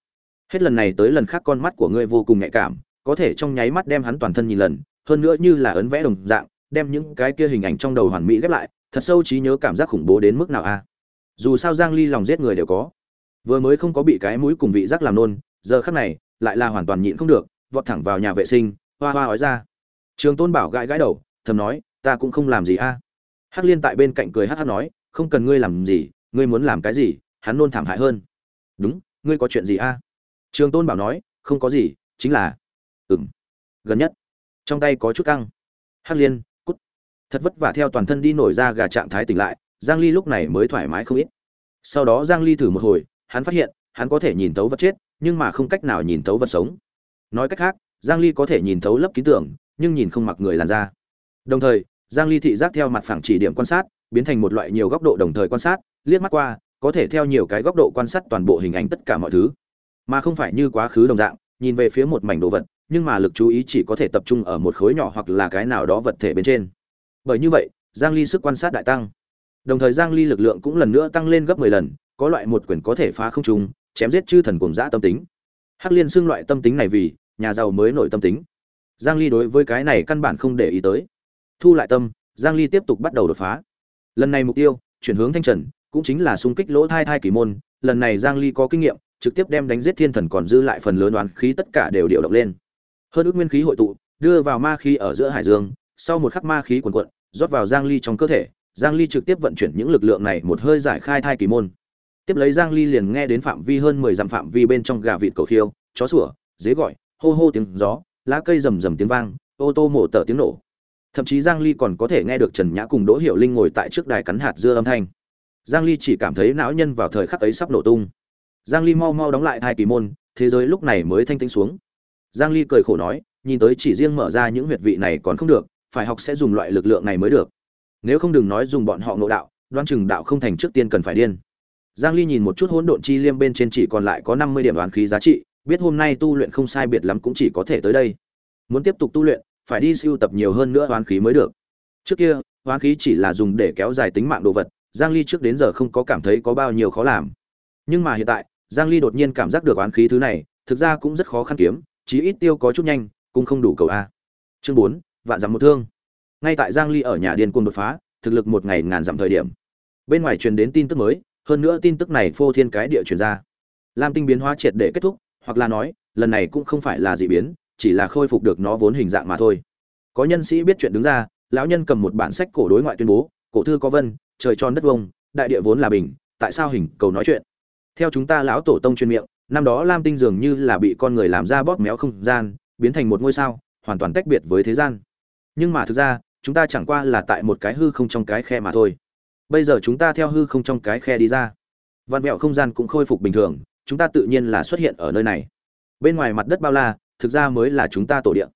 Hết lần này tới lần khác con mắt của ngươi vô cùng nhạy cảm, có thể trong nháy mắt đem hắn toàn thân nhìn lần, hơn nữa như là ấn vẽ đồng dạng, đem những cái kia hình ảnh trong đầu hoàn mỹ ghép lại thật sâu trí nhớ cảm giác khủng bố đến mức nào a? À? Dù sao giang ly lòng giết người đều có. Vừa mới không có bị cái mũi cùng vị giác làm nôn, giờ khắc này, lại là hoàn toàn nhịn không được, vọt thẳng vào nhà vệ sinh, hoa hoa nói ra. Trường tôn bảo gãi gãi đầu, thầm nói, ta cũng không làm gì a. Hắc liên tại bên cạnh cười hắc hắc nói, không cần ngươi làm gì, ngươi muốn làm cái gì, hắn nôn thảm hại hơn. Đúng, ngươi có chuyện gì a? Trường tôn bảo nói, không có gì, chính là ừm, gần nhất. Trong tay có chút căng. Hắc liên thật vất vả theo toàn thân đi nổi ra gà trạng thái tỉnh lại, giang ly lúc này mới thoải mái không ít. Sau đó giang ly thử một hồi, hắn phát hiện, hắn có thể nhìn thấu vật chết, nhưng mà không cách nào nhìn thấu vật sống. Nói cách khác, giang ly có thể nhìn thấu lấp ký tưởng, nhưng nhìn không mặc người làn da. Đồng thời, giang ly thị giác theo mặt phẳng chỉ điểm quan sát, biến thành một loại nhiều góc độ đồng thời quan sát, liếc mắt qua, có thể theo nhiều cái góc độ quan sát toàn bộ hình ảnh tất cả mọi thứ. Mà không phải như quá khứ đồng dạng, nhìn về phía một mảnh đồ vật, nhưng mà lực chú ý chỉ có thể tập trung ở một khối nhỏ hoặc là cái nào đó vật thể bên trên bởi như vậy, giang ly sức quan sát đại tăng. Đồng thời giang ly lực lượng cũng lần nữa tăng lên gấp 10 lần, có loại một quyền có thể phá không trung, chém giết chư thần cùng dã tâm tính. Hắc liên xương loại tâm tính này vì nhà giàu mới nổi tâm tính. Giang ly đối với cái này căn bản không để ý tới. Thu lại tâm, giang ly tiếp tục bắt đầu đột phá. Lần này mục tiêu, chuyển hướng thanh trần, cũng chính là xung kích lỗ thai thai kỳ môn. Lần này giang ly có kinh nghiệm, trực tiếp đem đánh giết thiên thần còn dư lại phần lớn đoán khí tất cả đều điều động lên. Hơn ước nguyên khí hội tụ, đưa vào ma khí ở giữa hải dương sau một khắc ma khí cuồn cuộn, rót vào giang ly trong cơ thể, giang ly trực tiếp vận chuyển những lực lượng này một hơi giải khai thai kỳ môn. Tiếp lấy giang ly liền nghe đến phạm vi hơn 10 dặm phạm vi bên trong gà vịt cầu khiêu, chó sủa, dế gọi, hô hô tiếng gió, lá cây rầm rầm tiếng vang, ô tô mổ tở tiếng nổ. Thậm chí giang ly còn có thể nghe được trần nhã cùng đỗ hiểu linh ngồi tại trước đài cắn hạt dưa âm thanh. Giang ly chỉ cảm thấy não nhân vào thời khắc ấy sắp nổ tung. Giang ly mau mau đóng lại thai kỳ môn, thế giới lúc này mới thanh tĩnh xuống. Giang ly cười khổ nói, nhìn tới chỉ riêng mở ra những huyệt vị này còn không được phải học sẽ dùng loại lực lượng này mới được. Nếu không đừng nói dùng bọn họ ngộ đạo đoan chừng đạo không thành trước tiên cần phải điên. Giang ly nhìn một chút hỗn độn chi liêm bên trên chỉ còn lại có 50 điểm đoán khí giá trị biết hôm nay tu luyện không sai biệt lắm cũng chỉ có thể tới đây. Muốn tiếp tục tu luyện phải đi siêu tập nhiều hơn nữa đoán khí mới được. Trước kia đoán khí chỉ là dùng để kéo dài tính mạng đồ vật giang ly trước đến giờ không có cảm thấy có bao nhiêu khó làm. Nhưng mà hiện tại giang ly đột nhiên cảm giác được đoán khí thứ này thực ra cũng rất khó khăn kiếm chí ít tiêu có chút nhanh cũng không đủ cầu a. Chương 4, vạn dặm một thương. Ngay tại giang ly ở nhà điên cuồng đột phá, thực lực một ngày ngàn dặm thời điểm. Bên ngoài truyền đến tin tức mới, hơn nữa tin tức này phô thiên cái địa truyền ra. Lam tinh biến hóa triệt để kết thúc, hoặc là nói, lần này cũng không phải là dị biến, chỉ là khôi phục được nó vốn hình dạng mà thôi. Có nhân sĩ biết chuyện đứng ra, lão nhân cầm một bản sách cổ đối ngoại tuyên bố, cổ thư có vân, trời tròn đất vông, đại địa vốn là bình, tại sao hình cầu nói chuyện? Theo chúng ta lão tổ tông chuyên miệng, năm đó lam tinh dường như là bị con người làm ra bóp méo không gian, biến thành một ngôi sao, hoàn toàn tách biệt với thế gian nhưng mà thực ra, chúng ta chẳng qua là tại một cái hư không trong cái khe mà thôi. Bây giờ chúng ta theo hư không trong cái khe đi ra. Vạn mẹo không gian cũng khôi phục bình thường, chúng ta tự nhiên là xuất hiện ở nơi này. Bên ngoài mặt đất bao la, thực ra mới là chúng ta tổ địa.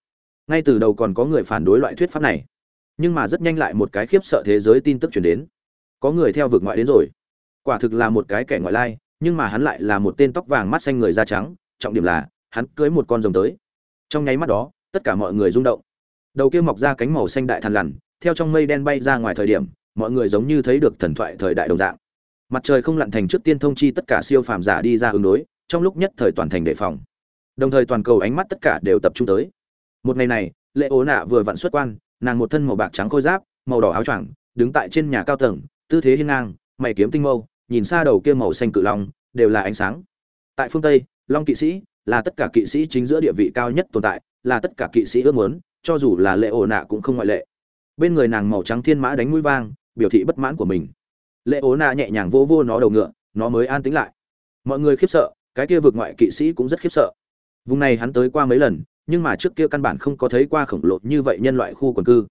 Ngay từ đầu còn có người phản đối loại thuyết pháp này. Nhưng mà rất nhanh lại một cái khiếp sợ thế giới tin tức chuyển đến. Có người theo vực ngoại đến rồi. Quả thực là một cái kẻ ngoại lai, nhưng mà hắn lại là một tên tóc vàng mắt xanh người da trắng, trọng điểm là, hắn cưới một con rồng tới. Trong nháy mắt đó, tất cả mọi người rung động đầu kia mọc ra cánh màu xanh đại thằn lằn, theo trong mây đen bay ra ngoài thời điểm, mọi người giống như thấy được thần thoại thời đại đồng dạng. Mặt trời không lặn thành trước tiên thông chi tất cả siêu phàm giả đi ra ứng đối, trong lúc nhất thời toàn thành đề phòng. Đồng thời toàn cầu ánh mắt tất cả đều tập trung tới. Một ngày này, lệ ố nạ vừa vặn xuất quan, nàng một thân màu bạc trắng khôi giáp, màu đỏ áo choàng, đứng tại trên nhà cao tầng, tư thế hiên ngang, mày kiếm tinh mâu, nhìn xa đầu kia màu xanh cự long, đều là ánh sáng. Tại phương tây, long kỵ sĩ là tất cả kỵ sĩ chính giữa địa vị cao nhất tồn tại, là tất cả kỵ sĩ ước muốn cho dù là lệ ổ nạ cũng không ngoại lệ. Bên người nàng màu trắng thiên mã đánh mũi vang, biểu thị bất mãn của mình. Lệ ố nạ nhẹ nhàng vô vô nó đầu ngựa, nó mới an tĩnh lại. Mọi người khiếp sợ, cái kia vượt ngoại kỵ sĩ cũng rất khiếp sợ. Vùng này hắn tới qua mấy lần, nhưng mà trước kia căn bản không có thấy qua khổng lồ như vậy nhân loại khu quần cư.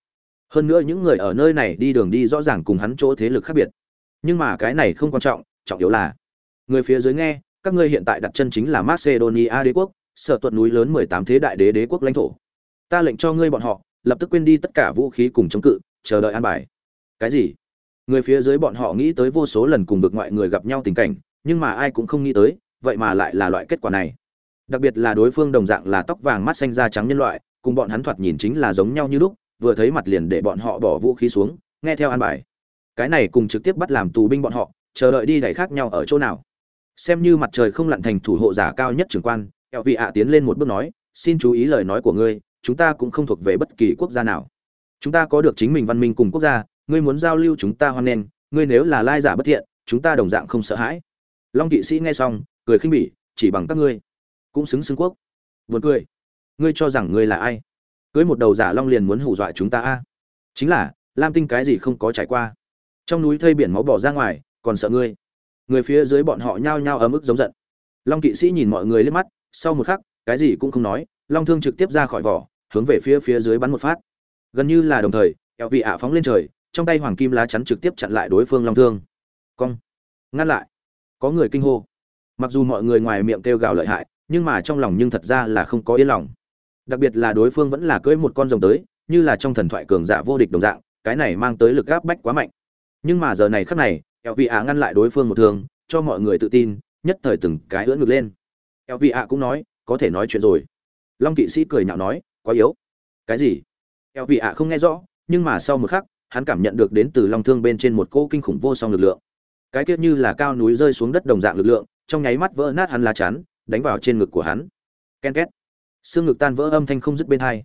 Hơn nữa những người ở nơi này đi đường đi rõ ràng cùng hắn chỗ thế lực khác biệt. Nhưng mà cái này không quan trọng trọng yếu là người phía dưới nghe, các ngươi hiện tại đặt chân chính là macedonia đế quốc, sở tuật núi lớn mười tám thế đại đế đế quốc lãnh thổ ta lệnh cho ngươi bọn họ, lập tức quên đi tất cả vũ khí cùng chống cự, chờ đợi an bài. Cái gì? Người phía dưới bọn họ nghĩ tới vô số lần cùng vực ngoại người gặp nhau tình cảnh, nhưng mà ai cũng không nghĩ tới, vậy mà lại là loại kết quả này. Đặc biệt là đối phương đồng dạng là tóc vàng mắt xanh da trắng nhân loại, cùng bọn hắn thoạt nhìn chính là giống nhau như lúc, vừa thấy mặt liền để bọn họ bỏ vũ khí xuống, nghe theo an bài. Cái này cùng trực tiếp bắt làm tù binh bọn họ, chờ đợi đi đẩy khác nhau ở chỗ nào? Xem như mặt trời không lặn thành thủ hộ giả cao nhất trưởng quan kẹo vị ạ tiến lên một bước nói, xin chú ý lời nói của ngươi chúng ta cũng không thuộc về bất kỳ quốc gia nào. Chúng ta có được chính mình văn minh cùng quốc gia, ngươi muốn giao lưu chúng ta hoan nghênh, ngươi nếu là lai giả bất thiện, chúng ta đồng dạng không sợ hãi. Long kỵ sĩ nghe xong, cười khinh bỉ, chỉ bằng các ngươi. Cũng xứng xứng quốc. Buồn cười. Ngươi cho rằng ngươi là ai? Cưới một đầu giả long liền muốn hù dọa chúng ta a? Chính là, lam tinh cái gì không có trải qua. Trong núi thây biển máu bỏ ra ngoài, còn sợ ngươi. Người phía dưới bọn họ nhao nhao ấm ức giống giận. Long kỵ sĩ nhìn mọi người lên mắt, sau một khắc, cái gì cũng không nói, long thương trực tiếp ra khỏi vỏ hướng về phía phía dưới bắn một phát. Gần như là đồng thời, eo vị ạ phóng lên trời, trong tay hoàng kim lá chắn trực tiếp chặn lại đối phương long thương. Cong. Ngăn lại. Có người kinh hô. Mặc dù mọi người ngoài miệng kêu gào lợi hại, nhưng mà trong lòng nhưng thật ra là không có yên lòng. Đặc biệt là đối phương vẫn là cưỡi một con rồng tới, như là trong thần thoại cường giả vô địch đồng dạng, cái này mang tới lực áp bách quá mạnh. Nhưng mà giờ này khắc này, eo vị ạ ngăn lại đối phương một thương, cho mọi người tự tin, nhất thời từng cái ưỡn ngược lên. Eo vị ạ cũng nói, có thể nói chuyện rồi. Long kỵ sĩ cười nhạo nói quá yếu. Cái gì? Eo vị ạ không nghe rõ, nhưng mà sau một khắc, hắn cảm nhận được đến từ long thương bên trên một cỗ kinh khủng vô song lực lượng. Cái tiết như là cao núi rơi xuống đất đồng dạng lực lượng, trong nháy mắt vỡ nát hắn lá chắn, đánh vào trên ngực của hắn. Ken két. Xương ngực tan vỡ âm thanh không dứt bên hai.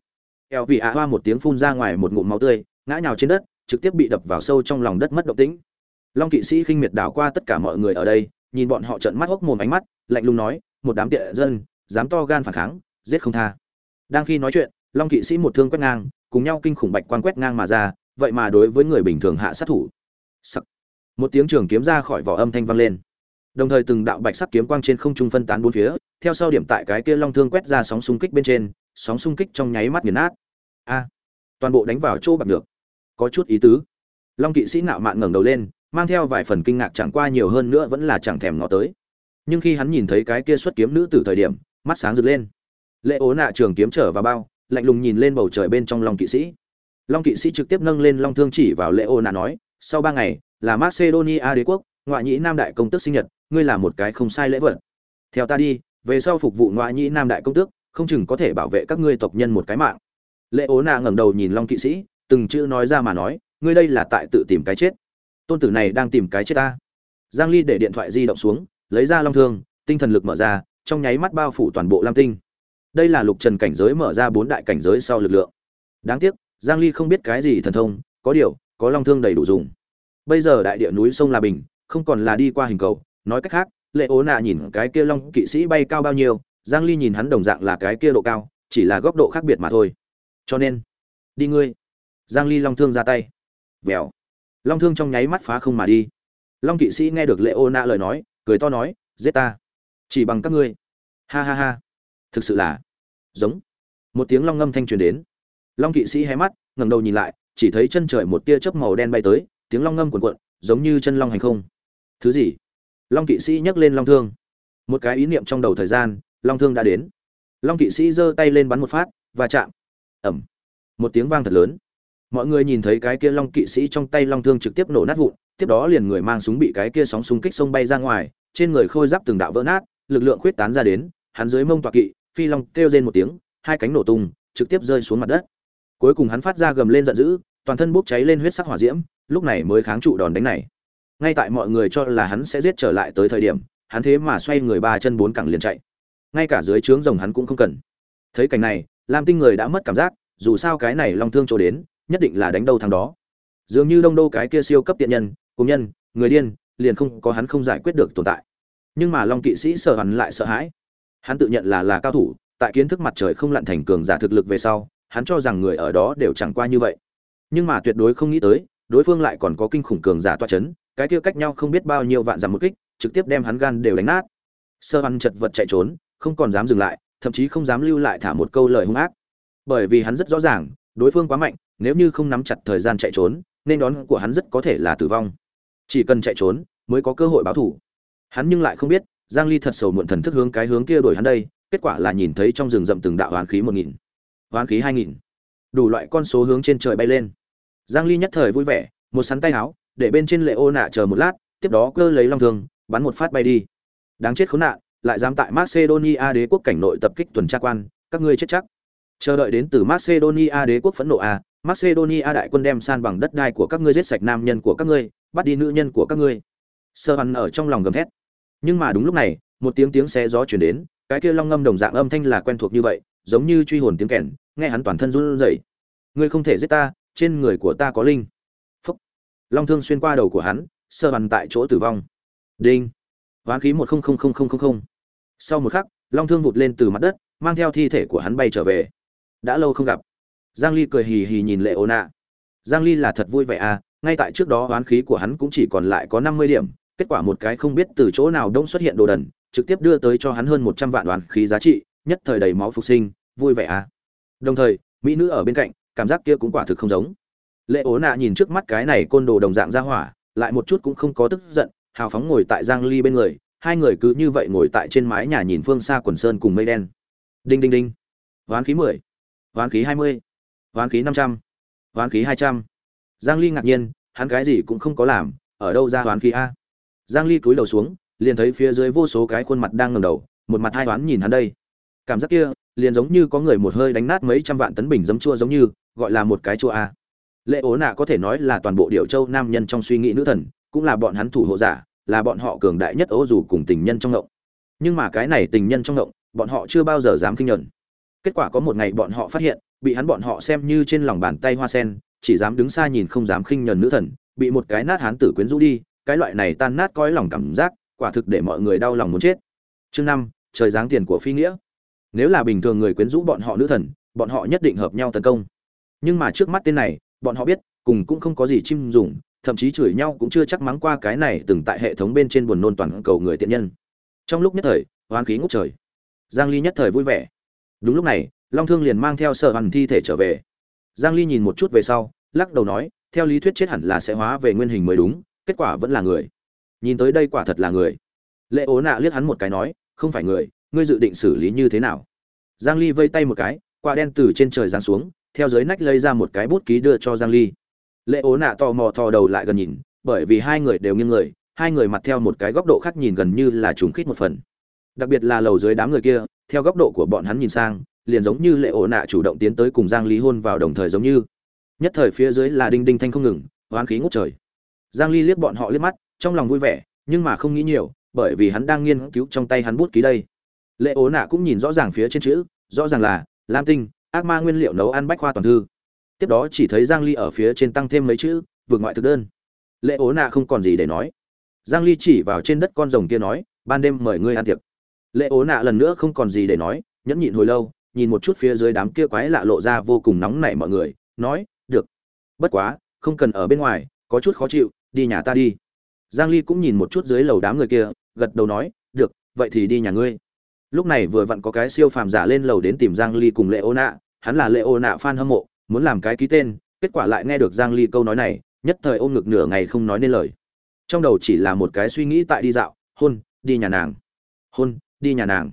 Eo vị ạ hoa một tiếng phun ra ngoài một ngụm máu tươi, ngã nhào trên đất, trực tiếp bị đập vào sâu trong lòng đất mất động tĩnh. Long kỵ sĩ khinh miệt đảo qua tất cả mọi người ở đây, nhìn bọn họ trợn mắt hốc mồm ánh mắt, lạnh lùng nói, một đám tiện dân, dám to gan phản kháng, giết không tha đang khi nói chuyện, long kỵ sĩ một thương quét ngang, cùng nhau kinh khủng bạch quan quét ngang mà ra, vậy mà đối với người bình thường hạ sát thủ. Sắc. một tiếng trường kiếm ra khỏi vỏ âm thanh vang lên. Đồng thời từng đạo bạch sắc kiếm quang trên không trung phân tán bốn phía, theo sau điểm tại cái kia long thương quét ra sóng xung kích bên trên, sóng xung kích trong nháy mắt nghiền nát. A. Toàn bộ đánh vào chỗ bạc được. Có chút ý tứ. Long kỵ sĩ nạo mạn ngẩng đầu lên, mang theo vài phần kinh ngạc chẳng qua nhiều hơn nữa vẫn là chẳng thèm ngó tới. Nhưng khi hắn nhìn thấy cái kia xuất kiếm nữ từ thời điểm, mắt sáng rực lên lệ ố nạ trường kiếm trở vào bao, lạnh lùng nhìn lên bầu trời bên trong long kỵ sĩ. Long kỵ sĩ trực tiếp nâng lên long thương chỉ vào lệ ố nạ nói, sau ba ngày, là macedonia đế quốc, ngoại nhĩ nam đại công tước sinh nhật, ngươi là một cái không sai lễ vật. Theo ta đi, về sau phục vụ ngoại nhĩ nam đại công tước, không chừng có thể bảo vệ các ngươi tộc nhân một cái mạng. Lệ ố nạ ngẩng đầu nhìn long kỵ sĩ, từng chữ nói ra mà nói, ngươi đây là tại tự tìm cái chết. Tôn tử này đang tìm cái chết ta. Giang ly để điện thoại di động xuống, lấy ra long thương, tinh thần lực mở ra, trong nháy mắt bao phủ toàn bộ lam tinh đây là lục trần cảnh giới mở ra bốn đại cảnh giới sau lực lượng. Đáng tiếc, giang ly không biết cái gì thần thông, có điều, có long thương đầy đủ dùng. Bây giờ đại địa núi sông là bình, không còn là đi qua hình cầu, nói cách khác, lệ ố nạ nhìn cái kia long kỵ sĩ bay cao bao nhiêu, giang ly nhìn hắn đồng dạng là cái kia độ cao, chỉ là góc độ khác biệt mà thôi. Cho nên, đi ngươi. Giang ly long thương ra tay. Vèo. Long thương trong nháy mắt phá không mà đi. Long kỵ sĩ nghe được lệ ô nạ lời nói, cười to nói, giết ta. Chỉ bằng các ngươi. Ha ha ha thực sự là giống. Một tiếng long ngâm thanh truyền đến. Long kỵ sĩ hé mắt, ngẩng đầu nhìn lại, chỉ thấy chân trời một tia chớp màu đen bay tới, tiếng long ngâm cuộn cuộn, giống như chân long hành không. Thứ gì? Long kỵ sĩ nhấc lên long thương. Một cái ý niệm trong đầu thời gian, long thương đã đến. Long kỵ sĩ giơ tay lên bắn một phát, và chạm. Ẩm. Một tiếng vang thật lớn. Mọi người nhìn thấy cái kia long kỵ sĩ trong tay long thương trực tiếp nổ nát vụn, tiếp đó liền người mang súng bị cái kia sóng súng kích sông bay ra ngoài, trên người khôi giáp từng đạo vỡ nát, lực lượng khuyết tán ra đến, hắn dưới mông tọa kỵ phi long kêu rên một tiếng, hai cánh nổ tung, trực tiếp rơi xuống mặt đất. Cuối cùng hắn phát ra gầm lên giận dữ, toàn thân bốc cháy lên huyết sắc hỏa diễm, lúc này mới kháng trụ đòn đánh này. Ngay tại mọi người cho là hắn sẽ giết trở lại tới thời điểm, hắn thế mà xoay người ba chân bốn cẳng liền chạy. Ngay cả dưới trướng rồng hắn cũng không cần. Thấy cảnh này, lam tinh người đã mất cảm giác, dù sao cái này long thương chỗ đến, nhất định là đánh đâu thằng đó. Dường như đông đô cái kia siêu cấp tiện nhân, cùng nhân, người điên, liền không có hắn không giải quyết được tồn tại. Nhưng mà long kỵ sĩ sợ hắn lại sợ hãi hắn tự nhận là là cao thủ, tại kiến thức mặt trời không lặn thành cường giả thực lực về sau, hắn cho rằng người ở đó đều chẳng qua như vậy. Nhưng mà tuyệt đối không nghĩ tới, đối phương lại còn có kinh khủng cường giả toa chấn, cái kia cách nhau không biết bao nhiêu vạn dặm một kích, trực tiếp đem hắn gan đều đánh nát. Sơ hắn chật vật chạy trốn, không còn dám dừng lại, thậm chí không dám lưu lại thả một câu lời hung ác. Bởi vì hắn rất rõ ràng, đối phương quá mạnh, nếu như không nắm chặt thời gian chạy trốn, nên đón của hắn rất có thể là tử vong. Chỉ cần chạy trốn, mới có cơ hội báo thủ. Hắn nhưng lại không biết giang ly thật sầu muộn thần thức hướng cái hướng kia đuổi hắn đây, kết quả là nhìn thấy trong rừng rậm từng đạo hoán khí một nghìn, hoán khí hai nghìn. Đủ loại con số hướng trên trời bay lên. Giang ly nhất thời vui vẻ, một sắn tay áo để bên trên lệ ô nạ chờ một lát, tiếp đó cơ lấy long thương, bắn một phát bay đi. Đáng chết khốn nạn, lại dám tại macedonia đế quốc cảnh nội tập kích tuần tra quan, các ngươi chết chắc. Chờ đợi đến từ macedonia đế quốc phẫn nộ a macedonia đại quân đem san bằng đất đai của các ngươi giết sạch nam nhân của các ngươi, bắt đi nữ nhân của các ngươi. Sơ hằn ở trong lòng gầm thét nhưng mà đúng lúc này, một tiếng tiếng xe gió chuyển đến, cái kia long ngâm đồng dạng âm thanh là quen thuộc như vậy, giống như truy hồn tiếng kèn, nghe hắn toàn thân run rẩy. Ngươi không thể giết ta, trên người của ta có linh. Phúc. Long thương xuyên qua đầu của hắn, sơ hằn tại chỗ tử vong. Đinh. Hoán khí một không không không không không không. Sau một khắc, long thương vụt lên từ mặt đất, mang theo thi thể của hắn bay trở về. Đã lâu không gặp. Giang ly cười hì hì nhìn lệ ô nạ giang ly là thật vui vẻ à ngay tại trước đó oán khí của hắn cũng chỉ còn lại có 50 điểm kết quả một cái không biết từ chỗ nào đông xuất hiện đồ đần trực tiếp đưa tới cho hắn hơn 100 vạn đoàn khí giá trị nhất thời đầy máu phục sinh vui vẻ à. Đồng thời mỹ nữ ở bên cạnh cảm giác kia cũng quả thực không giống. Lệ ố nạ nhìn trước mắt cái này côn đồ đồng dạng ra hỏa lại một chút cũng không có tức giận hào phóng ngồi tại giang ly bên người hai người cứ như vậy ngồi tại trên mái nhà nhìn phương xa quần sơn cùng mây đen. Đinh đinh đinh. Ván khí 10, ván khí 20, ván khí 500, ván khí 200. giang ly ngạc nhiên hắn cái gì cũng không có làm ở đâu ra ván khí a? Giang ly cúi đầu xuống, liền thấy phía dưới vô số cái khuôn mặt đang ngẩng đầu, một mặt hai đoán nhìn hắn đây. Cảm giác kia, liền giống như có người một hơi đánh nát mấy trăm vạn tấn bình giấm chua giống như, gọi là một cái chua a. Lệ ố nạ có thể nói là toàn bộ điệu châu nam nhân trong suy nghĩ nữ thần, cũng là bọn hắn thủ hộ giả, là bọn họ cường đại nhất ố dù cùng tình nhân trong ngộng. Nhưng mà cái này tình nhân trong ngộng, bọn họ chưa bao giờ dám kinh nhận kết quả có một ngày bọn họ phát hiện, bị hắn bọn họ xem như trên lòng bàn tay hoa sen, chỉ dám đứng xa nhìn không dám khinh nhẫn nữ thần, bị một cái nát hán tử quyến rũ đi cái loại này tan nát coi lòng cảm giác, quả thực để mọi người đau lòng muốn chết. Chương năm, trời giáng tiền của phi nghĩa. Nếu là bình thường người quyến rũ bọn họ nữ thần, bọn họ nhất định hợp nhau tấn công. Nhưng mà trước mắt tên này, bọn họ biết, cùng cũng không có gì chim dùng, thậm chí chửi nhau cũng chưa chắc mắng qua cái này từng tại hệ thống bên trên buồn nôn toàn cầu người tiện nhân. Trong lúc nhất thời hoán khí ngút trời. Giang ly nhất thời vui vẻ. Đúng lúc này, long thương liền mang theo sở hằn thi thể trở về. Giang ly nhìn một chút về sau, lắc đầu nói, theo lý thuyết chết hẳn là sẽ hóa về nguyên hình mới đúng kết quả vẫn là người. Nhìn tới đây quả thật là người. Lệ ố nạ liếc hắn một cái nói, không phải người, ngươi dự định xử lý như thế nào? Giang ly vây tay một cái, quả đen từ trên trời giáng xuống, theo dưới nách lấy ra một cái bút ký đưa cho giang ly. Lệ ố nạ tò mò thò đầu lại gần nhìn, bởi vì hai người đều nghiêng người, hai người mặt theo một cái góc độ khác nhìn gần như là trùng khít một phần. Đặc biệt là lầu dưới đám người kia, theo góc độ của bọn hắn nhìn sang, liền giống như lệ ổ nạ chủ động tiến tới cùng giang ly hôn vào đồng thời giống như. Nhất thời phía dưới là đinh đinh thanh không ngừng oán khí ngút trời giang ly liếc bọn họ liếc mắt, trong lòng vui vẻ, nhưng mà không nghĩ nhiều, bởi vì hắn đang nghiên cứu trong tay hắn bút ký đây. Lệ ố nạ cũng nhìn rõ ràng phía trên chữ, rõ ràng là lam tinh, ác ma nguyên liệu nấu ăn bách khoa toàn thư. Tiếp đó chỉ thấy giang ly ở phía trên tăng thêm mấy chữ, vượt ngoại thực đơn. Lệ ố nạ không còn gì để nói. Giang ly chỉ vào trên đất con rồng kia nói, ban đêm mời ngươi ăn tiệc. Lệ ố nạ lần nữa không còn gì để nói, nhẫn nhịn hồi lâu, nhìn một chút phía dưới đám kia quái lạ lộ ra vô cùng nóng nảy mọi người, nói, được. Bất quá, không cần ở bên ngoài, có chút khó chịu đi nhà ta đi. Giang ly cũng nhìn một chút dưới lầu đám người kia, gật đầu nói, được, vậy thì đi nhà ngươi. Lúc này vừa vặn có cái siêu phàm giả lên lầu đến tìm giang ly cùng lệ ô nạ hắn là lệ ô nạ fan hâm mộ, muốn làm cái ký tên, kết quả lại nghe được giang ly câu nói này, nhất thời ôm ngực nửa ngày không nói nên lời. Trong đầu chỉ là một cái suy nghĩ tại đi dạo, hôn, đi nhà nàng. Hôn, đi nhà nàng.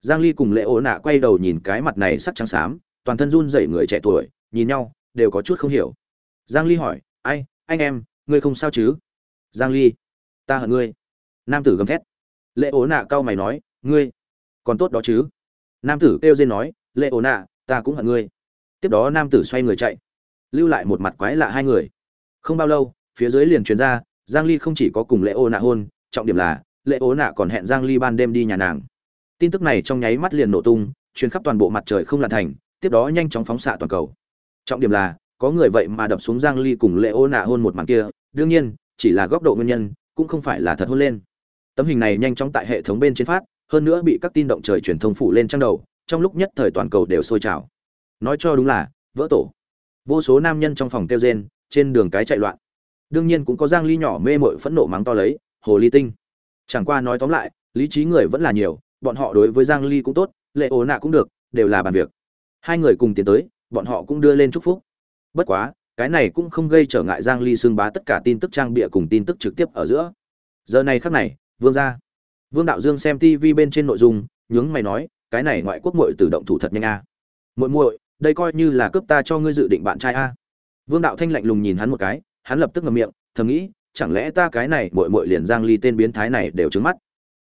Giang ly cùng lệ ô nạ quay đầu nhìn cái mặt này sắc trắng xám, toàn thân run rẩy người trẻ tuổi, nhìn nhau, đều có chút không hiểu. Giang ly hỏi, ai, anh em ngươi không sao chứ? Giang ly, ta hận ngươi. Nam tử gầm thét. Lệ ố nạ cau mày nói, ngươi còn tốt đó chứ? Nam tử kêu dên nói, lệ ố nạ, ta cũng hận ngươi. Tiếp đó nam tử xoay người chạy, lưu lại một mặt quái lạ hai người. Không bao lâu, phía dưới liền truyền ra, giang ly không chỉ có cùng lệ ố nạ hôn, trọng điểm là, lệ ố nạ còn hẹn giang ly ban đêm đi nhà nàng. Tin tức này trong nháy mắt liền nổ tung, truyền khắp toàn bộ mặt trời không lặn thành, tiếp đó nhanh chóng phóng xạ toàn cầu. Trọng điểm là, có người vậy mà đập xuống giang ly cùng lệ ô nạ hôn một màn kia đương nhiên, chỉ là góc độ nguyên nhân, cũng không phải là thật hôn lên. Tấm hình này nhanh chóng tại hệ thống bên trên phát, hơn nữa bị các tin động trời truyền thông phủ lên trang đầu, trong lúc nhất thời toàn cầu đều sôi trào. Nói cho đúng là, vỡ tổ. Vô số nam nhân trong phòng kêu rên, trên đường cái chạy loạn. Đương nhiên cũng có giang ly nhỏ mê mội phẫn nộ mắng to lấy, hồ ly tinh. Chẳng qua nói tóm lại, lý trí người vẫn là nhiều, bọn họ đối với giang ly cũng tốt, lệ ố nạ cũng được, đều là bàn việc. Hai người cùng tiến tới, bọn họ cũng đưa lên chúc phúc. Bất quá cái này cũng không gây trở ngại giang ly xương bá tất cả tin tức trang bịa cùng tin tức trực tiếp ở giữa. Giờ này khắc này vương gia. Vương đạo dương xem tv bên trên nội dung nhướng mày nói cái này ngoại quốc muội tự động thủ thật nhanh a. Muội muội đây coi như là cướp ta cho ngươi dự định bạn trai a. Vương đạo thanh lạnh lùng nhìn hắn một cái hắn lập tức ngậm miệng thầm nghĩ chẳng lẽ ta cái này muội muội liền giang ly tên biến thái này đều trứng mắt.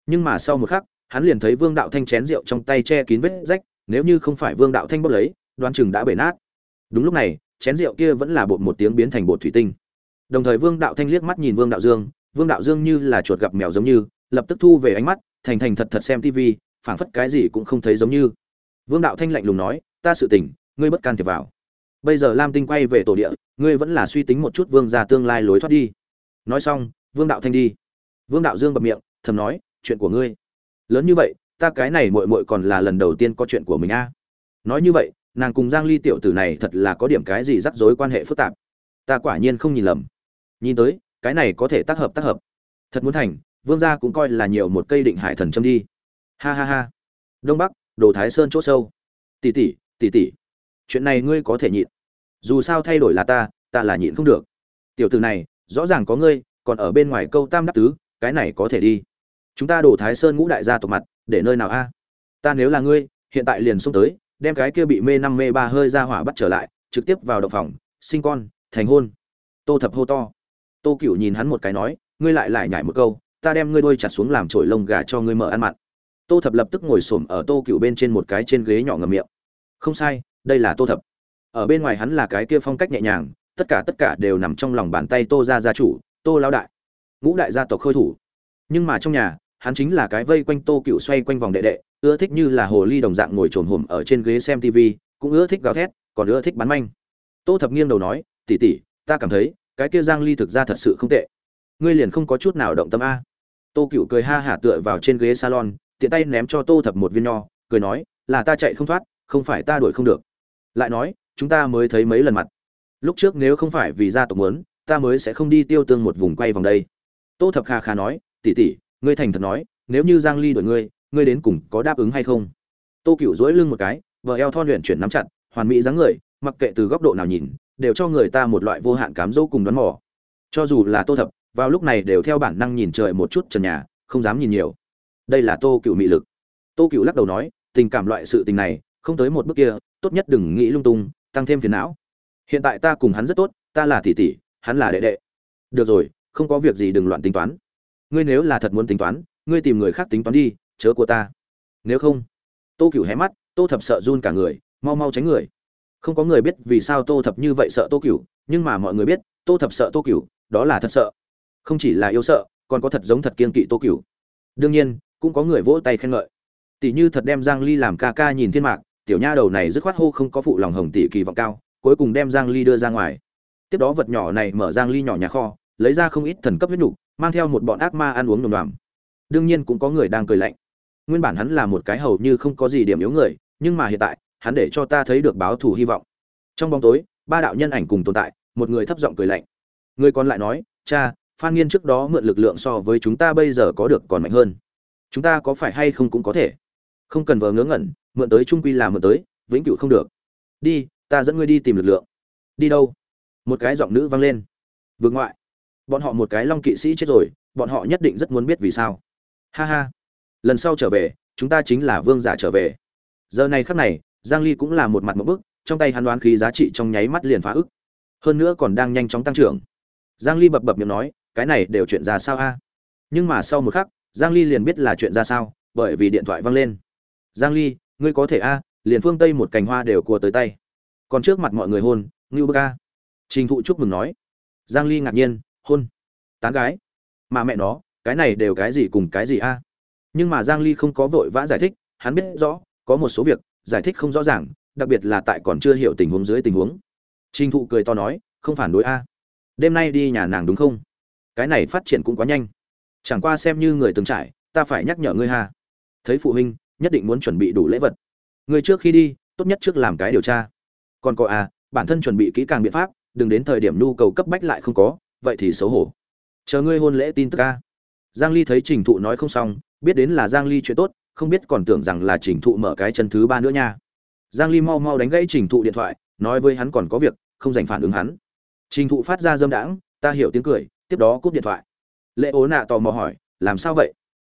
Nhưng mà sau một khắc hắn liền thấy Vương Đạo Thanh chén rượu trong tay che kín vết rách, nếu như không phải Vương Đạo Thanh bốc lấy, đoán chừng đã bể nát. Đúng lúc này, chén rượu kia vẫn là bột một tiếng biến thành bột thủy tinh. Đồng thời Vương Đạo Thanh liếc mắt nhìn Vương Đạo Dương, Vương Đạo Dương như là chuột gặp mèo giống như, lập tức thu về ánh mắt, thành thành thật thật xem tv phảng phất cái gì cũng không thấy giống như. Vương Đạo Thanh lạnh lùng nói, "Ta sự tình, ngươi bất can thiệp vào. Bây giờ Lam Tinh quay về tổ địa, ngươi vẫn là suy tính một chút Vương gia tương lai lối thoát đi." Nói xong, Vương Đạo Thanh đi. Vương Đạo Dương bật miệng, thầm nói, "Chuyện của ngươi." lớn như vậy ta cái này muội muội còn là lần đầu tiên có chuyện của mình a nói như vậy nàng cùng giang ly tiểu tử này thật là có điểm cái gì rắc rối quan hệ phức tạp. Ta quả nhiên không nhìn lầm. Nhìn tới, cái này có thể tác hợp tác hợp. Thật muốn thành, vương gia cũng coi là nhiều một cây định hải thần châm đi. Ha ha ha. Đông bắc, đồ thái sơn chỗ sâu. Tỷ tỷ tỷ tỷ. Chuyện này ngươi có thể nhịn. Dù sao thay đổi là ta ta là nhịn không được. Tiểu tử này, rõ ràng có ngươi, còn ở bên ngoài câu tam đắc tứ, cái này có thể đi. Chúng ta đổ thái sơn ngũ đại gia tộc mặt, để nơi nào a? Ta nếu là ngươi, hiện tại liền xông tới đem cái kia bị mê năm mê ba hơi ra hỏa bắt trở lại, trực tiếp vào động phòng, sinh con, thành hôn. Tô thập hô to. Tô cựu nhìn hắn một cái nói, ngươi lại lại nhảy một câu, ta đem ngươi đuôi chặt xuống làm trổi lông gà cho ngươi mở ăn mặn. Tô thập lập tức ngồi xổm ở tô cựu bên trên một cái trên ghế nhỏ ngầm miệng. Không sai, đây là tô thập. Ở bên ngoài hắn là cái kia phong cách nhẹ nhàng, tất cả tất cả đều nằm trong lòng bàn tay tô gia gia chủ, tô lao đại. Ngũ đại gia tộc khôi thủ. Nhưng mà trong nhà hắn chính là cái vây quanh tô cựu xoay quanh vòng đệ đệ, ưa thích như là hồ ly đồng dạng ngồi trồn hùm ở trên ghế xem tv cũng ưa thích gào thét, còn ưa thích bắn manh. Tô thập nghiêng đầu nói tỉ tỉ ta cảm thấy, cái kia giang ly thực ra thật sự không tệ. Ngươi liền không có chút nào động tâm a. Tô cựu cười ha hả tựa vào trên ghế salon, tiện tay ném cho tô thập một viên nho, cười nói, là ta chạy không thoát, không phải ta đuổi không được. Lại nói, chúng ta mới thấy mấy lần mặt. Lúc trước nếu không phải vì gia tộc muốn, ta mới sẽ không đi tiêu tương một vùng quay vòng đây. Tô thập kha kha nói tỉ tỉ ngươi thành thật nói, nếu như giang ly đuổi ngươi ngươi đến cùng có đáp ứng hay không? Tô Cửu dỗi lưng một cái vợ eo thon luyện chuyển nắm chặt, hoàn mỹ dáng người, mặc kệ từ góc độ nào nhìn, đều cho người ta một loại vô hạn cám dỗ cùng đoán mò. Cho dù là tô thập, vào lúc này đều theo bản năng nhìn trời một chút trần nhà, không dám nhìn nhiều. Đây là tô cựu mị lực. Tô cựu lắc đầu nói, tình cảm loại sự tình này, không tới một bước kia, tốt nhất đừng nghĩ lung tung, tăng thêm phiền não. Hiện tại ta cùng hắn rất tốt, ta là tỷ tỷ, hắn là đệ đệ. Được rồi, không có việc gì đừng loạn tính toán ngươi nếu là thật muốn tính toán, ngươi tìm người khác tính toán đi, chớ của ta. Nếu không, tô cựu hé mắt, tô thập sợ run cả người, mau mau tránh người. Không có người biết vì sao tô thập như vậy sợ tô cựu nhưng mà mọi người biết, tô thập sợ tô cựu đó là thật sợ. Không chỉ là yêu sợ, còn có thật giống thật kiên kỵ tô cựu đương nhiên, cũng có người vỗ tay khen ngợi. Tỷ như thật đem giang ly làm ca ca nhìn thiên mạc, tiểu nha đầu này dứt khoát hô không có phụ lòng hồng tỷ kỳ vọng cao, cuối cùng đem giang ly đưa ra ngoài. Tiếp đó vật nhỏ này mở giang ly nhỏ nhà kho lấy ra không ít thần cấp huyết nhục, mang theo một bọn ác ma ăn uống nồng đoàm đương nhiên cũng có người đang cười lạnh. Nguyên bản hắn là một cái hầu như không có gì điểm yếu người, nhưng mà hiện tại, hắn để cho ta thấy được báo thù hy vọng. Trong bóng tối, ba đạo nhân ảnh cùng tồn tại, một người thấp giọng cười lạnh. Người còn lại nói, cha, phan nghiên trước đó mượn lực lượng so với chúng ta bây giờ có được còn mạnh hơn. Chúng ta có phải hay không cũng có thể. Không cần vờ ngớ ngẩn, mượn tới trung quy là mượn tới, vĩnh cửu không được. Đi, ta dẫn ngươi đi tìm lực lượng. Đi đâu? Một cái giọng nữ vang lên. Vượt ngoại bọn họ một cái long kỵ sĩ chết rồi, bọn họ nhất định rất muốn biết vì sao. Ha ha. Lần sau trở về, chúng ta chính là vương giả trở về. Giờ này khắc này, giang ly cũng là một mặt một bức, trong tay hắn đoán khí giá trị trong nháy mắt liền phá ức. Hơn nữa còn đang nhanh chóng tăng trưởng. Giang ly bập bập miệng nói, cái này đều chuyện ra sao a nhưng mà sau một khắc, giang ly liền biết là chuyện ra sao, bởi vì điện thoại vang lên. Giang ly, ngươi có thể a, liền phương tây một cành hoa đều cua tới tay. Còn trước mặt mọi người hôn, ngưu bức a trình thụ chúc mừng nói. Giang ly ngạc nhiên hôn. Tán gái. Mà mẹ nó, cái này đều cái gì cùng cái gì a? Nhưng mà giang ly không có vội vã giải thích, hắn biết rõ, có một số việc, giải thích không rõ ràng, đặc biệt là tại còn chưa hiểu tình huống dưới tình huống. Trình thụ cười to nói, không phản đối a. Đêm nay đi nhà nàng đúng không? Cái này phát triển cũng quá nhanh. Chẳng qua xem như người từng trải, ta phải nhắc nhở ngươi ha. Thấy phụ huynh, nhất định muốn chuẩn bị đủ lễ vật. Người trước khi đi, tốt nhất trước làm cái điều tra. Còn có à bản thân chuẩn bị kỹ càng biện pháp, đừng đến thời điểm nhu cầu cấp bách lại không có vậy thì xấu hổ. Chờ ngươi hôn lễ tin tức ca giang ly thấy trình thụ nói không xong, biết đến là giang ly chuyện tốt, không biết còn tưởng rằng là trình thụ mở cái chân thứ ba nữa nha. Giang ly mau mau đánh gãy trình thụ điện thoại, nói với hắn còn có việc, không dành phản ứng hắn. Trình thụ phát ra dâm đãng, ta hiểu tiếng cười, tiếp đó cúp điện thoại. Lệ ố nạ tò mò hỏi, làm sao vậy?